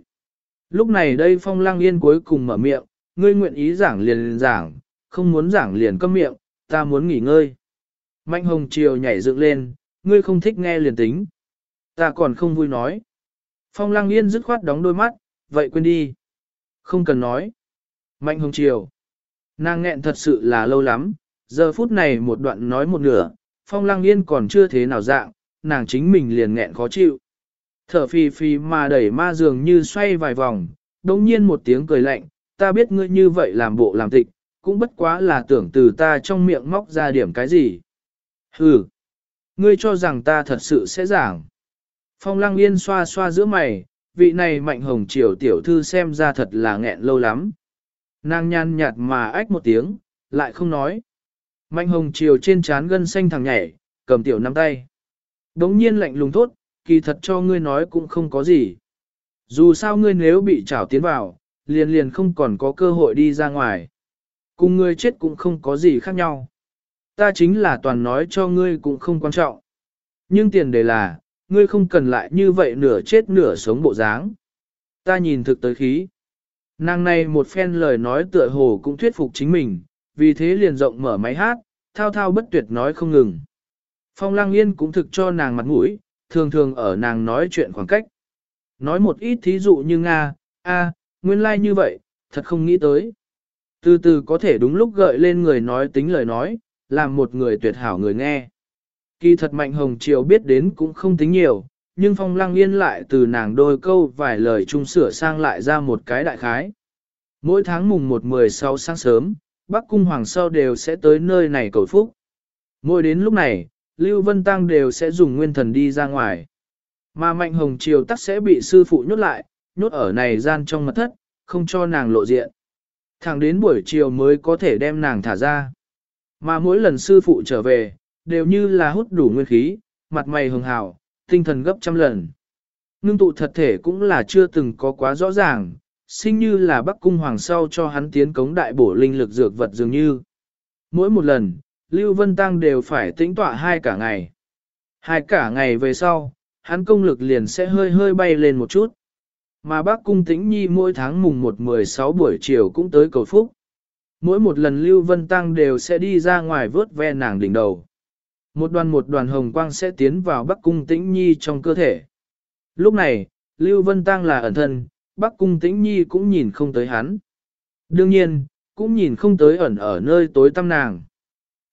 S1: Lúc này đây Phong Lăng Yên cuối cùng mở miệng, ngươi nguyện ý giảng liền, liền giảng, không muốn giảng liền câm miệng, ta muốn nghỉ ngơi. Mạnh Hồng Triều nhảy dựng lên, ngươi không thích nghe liền tính. Ta còn không vui nói. Phong Lăng Yên dứt khoát đóng đôi mắt, vậy quên đi. Không cần nói. Mạnh Hồng Triều. Nàng nghẹn thật sự là lâu lắm, giờ phút này một đoạn nói một nửa, Phong Lăng Yên còn chưa thế nào dạng, nàng chính mình liền nghẹn khó chịu. Thở phì phì mà đẩy ma dường như xoay vài vòng, đồng nhiên một tiếng cười lạnh, ta biết ngươi như vậy làm bộ làm tịch, cũng bất quá là tưởng từ ta trong miệng móc ra điểm cái gì. Hừ, ngươi cho rằng ta thật sự sẽ giảng. Phong lăng yên xoa xoa giữa mày, vị này mạnh hồng triều tiểu thư xem ra thật là nghẹn lâu lắm. Nàng nhăn nhạt mà ách một tiếng, lại không nói. Mạnh hồng triều trên trán gân xanh thằng nhảy, cầm tiểu nắm tay. Đống nhiên lạnh lùng thốt, kỳ thật cho ngươi nói cũng không có gì. Dù sao ngươi nếu bị trảo tiến vào, liền liền không còn có cơ hội đi ra ngoài. Cùng ngươi chết cũng không có gì khác nhau. Ta chính là toàn nói cho ngươi cũng không quan trọng. Nhưng tiền đề là, ngươi không cần lại như vậy nửa chết nửa sống bộ dáng. Ta nhìn thực tới khí. Nàng này một phen lời nói tựa hồ cũng thuyết phục chính mình, vì thế liền rộng mở máy hát, thao thao bất tuyệt nói không ngừng. Phong Lang Yên cũng thực cho nàng mặt mũi, thường thường ở nàng nói chuyện khoảng cách. Nói một ít thí dụ như Nga, a, nguyên lai like như vậy, thật không nghĩ tới. Từ từ có thể đúng lúc gợi lên người nói tính lời nói, làm một người tuyệt hảo người nghe. Kỳ thật Mạnh Hồng Triều biết đến cũng không tính nhiều, nhưng Phong Lăng Yên lại từ nàng đôi câu vài lời chung sửa sang lại ra một cái đại khái. Mỗi tháng mùng 1-16 sáng sớm, Bắc Cung Hoàng sau đều sẽ tới nơi này cầu phúc. Mỗi đến lúc này, Lưu Vân Tăng đều sẽ dùng nguyên thần đi ra ngoài. Mà Mạnh Hồng Triều tắc sẽ bị sư phụ nhốt lại, nhốt ở này gian trong mật thất, không cho nàng lộ diện. Thẳng đến buổi chiều mới có thể đem nàng thả ra. Mà mỗi lần sư phụ trở về, đều như là hút đủ nguyên khí, mặt mày hường hào, tinh thần gấp trăm lần. Ngưng tụ thật thể cũng là chưa từng có quá rõ ràng, sinh như là Bắc Cung Hoàng sau cho hắn tiến cống đại bổ linh lực dược vật dường như. Mỗi một lần, Lưu Vân Tăng đều phải tĩnh tọa hai cả ngày. Hai cả ngày về sau, hắn công lực liền sẽ hơi hơi bay lên một chút. Mà bác cung tĩnh nhi mỗi tháng mùng 1-16 buổi chiều cũng tới cầu phúc. Mỗi một lần Lưu Vân Tăng đều sẽ đi ra ngoài vớt ve nàng đỉnh đầu. Một đoàn một đoàn hồng quang sẽ tiến vào bắc cung tĩnh nhi trong cơ thể. Lúc này, Lưu Vân Tăng là ẩn thân, bắc cung tĩnh nhi cũng nhìn không tới hắn. Đương nhiên, cũng nhìn không tới ẩn ở nơi tối tăm nàng.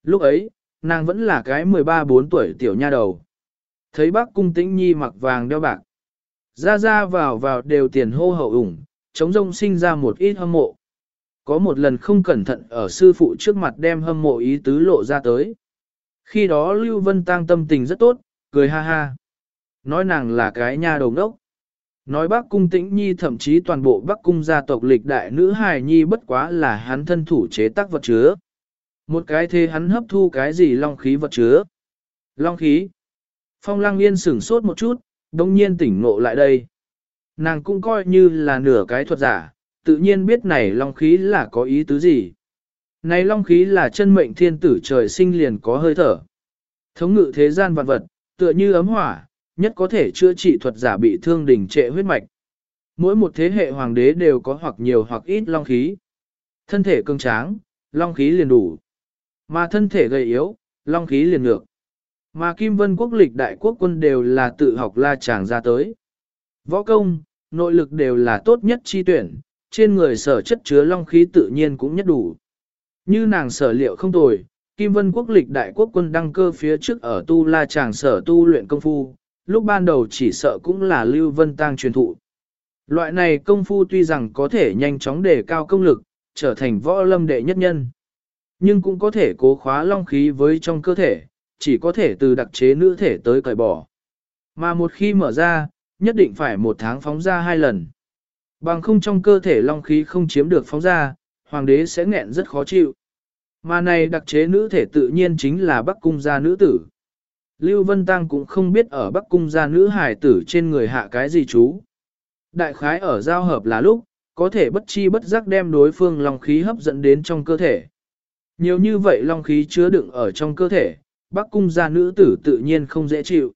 S1: Lúc ấy, nàng vẫn là cái 13-4 tuổi tiểu nha đầu. Thấy bác cung tĩnh nhi mặc vàng đeo bạc. Ra ra vào vào đều tiền hô hậu ủng, chống rông sinh ra một ít hâm mộ. Có một lần không cẩn thận ở sư phụ trước mặt đem hâm mộ ý tứ lộ ra tới. Khi đó Lưu Vân Tăng tâm tình rất tốt, cười ha ha. Nói nàng là cái nha đầu đốc. Nói bác cung tĩnh nhi thậm chí toàn bộ bác cung gia tộc lịch đại nữ hài nhi bất quá là hắn thân thủ chế tác vật chứa. Một cái thế hắn hấp thu cái gì long khí vật chứa. Long khí. Phong lăng yên sửng sốt một chút, đồng nhiên tỉnh ngộ lại đây. Nàng cũng coi như là nửa cái thuật giả, tự nhiên biết này long khí là có ý tứ gì. Này long khí là chân mệnh thiên tử trời sinh liền có hơi thở. Thống ngự thế gian vạn vật, tựa như ấm hỏa, nhất có thể chữa trị thuật giả bị thương đỉnh trệ huyết mạch. Mỗi một thế hệ hoàng đế đều có hoặc nhiều hoặc ít long khí. Thân thể cường tráng, long khí liền đủ. Mà thân thể gầy yếu, long khí liền ngược. Mà Kim Vân quốc lịch đại quốc quân đều là tự học la chàng ra tới. Võ công, nội lực đều là tốt nhất chi tuyển, trên người sở chất chứa long khí tự nhiên cũng nhất đủ. Như nàng sở liệu không tồi, Kim Vân quốc lịch đại quốc quân đăng cơ phía trước ở tu la chàng sở tu luyện công phu, lúc ban đầu chỉ sợ cũng là Lưu Vân Tăng truyền thụ. Loại này công phu tuy rằng có thể nhanh chóng đề cao công lực, trở thành võ lâm đệ nhất nhân, nhưng cũng có thể cố khóa long khí với trong cơ thể, chỉ có thể từ đặc chế nữ thể tới cởi bỏ. Mà một khi mở ra, nhất định phải một tháng phóng ra hai lần. Bằng không trong cơ thể long khí không chiếm được phóng ra, hoàng đế sẽ nghẹn rất khó chịu. Mà này đặc chế nữ thể tự nhiên chính là Bắc Cung gia nữ tử. Lưu Vân Tăng cũng không biết ở Bắc Cung gia nữ hải tử trên người hạ cái gì chú. Đại khái ở giao hợp là lúc, có thể bất chi bất giác đem đối phương long khí hấp dẫn đến trong cơ thể. Nhiều như vậy long khí chứa đựng ở trong cơ thể, Bắc Cung gia nữ tử tự nhiên không dễ chịu.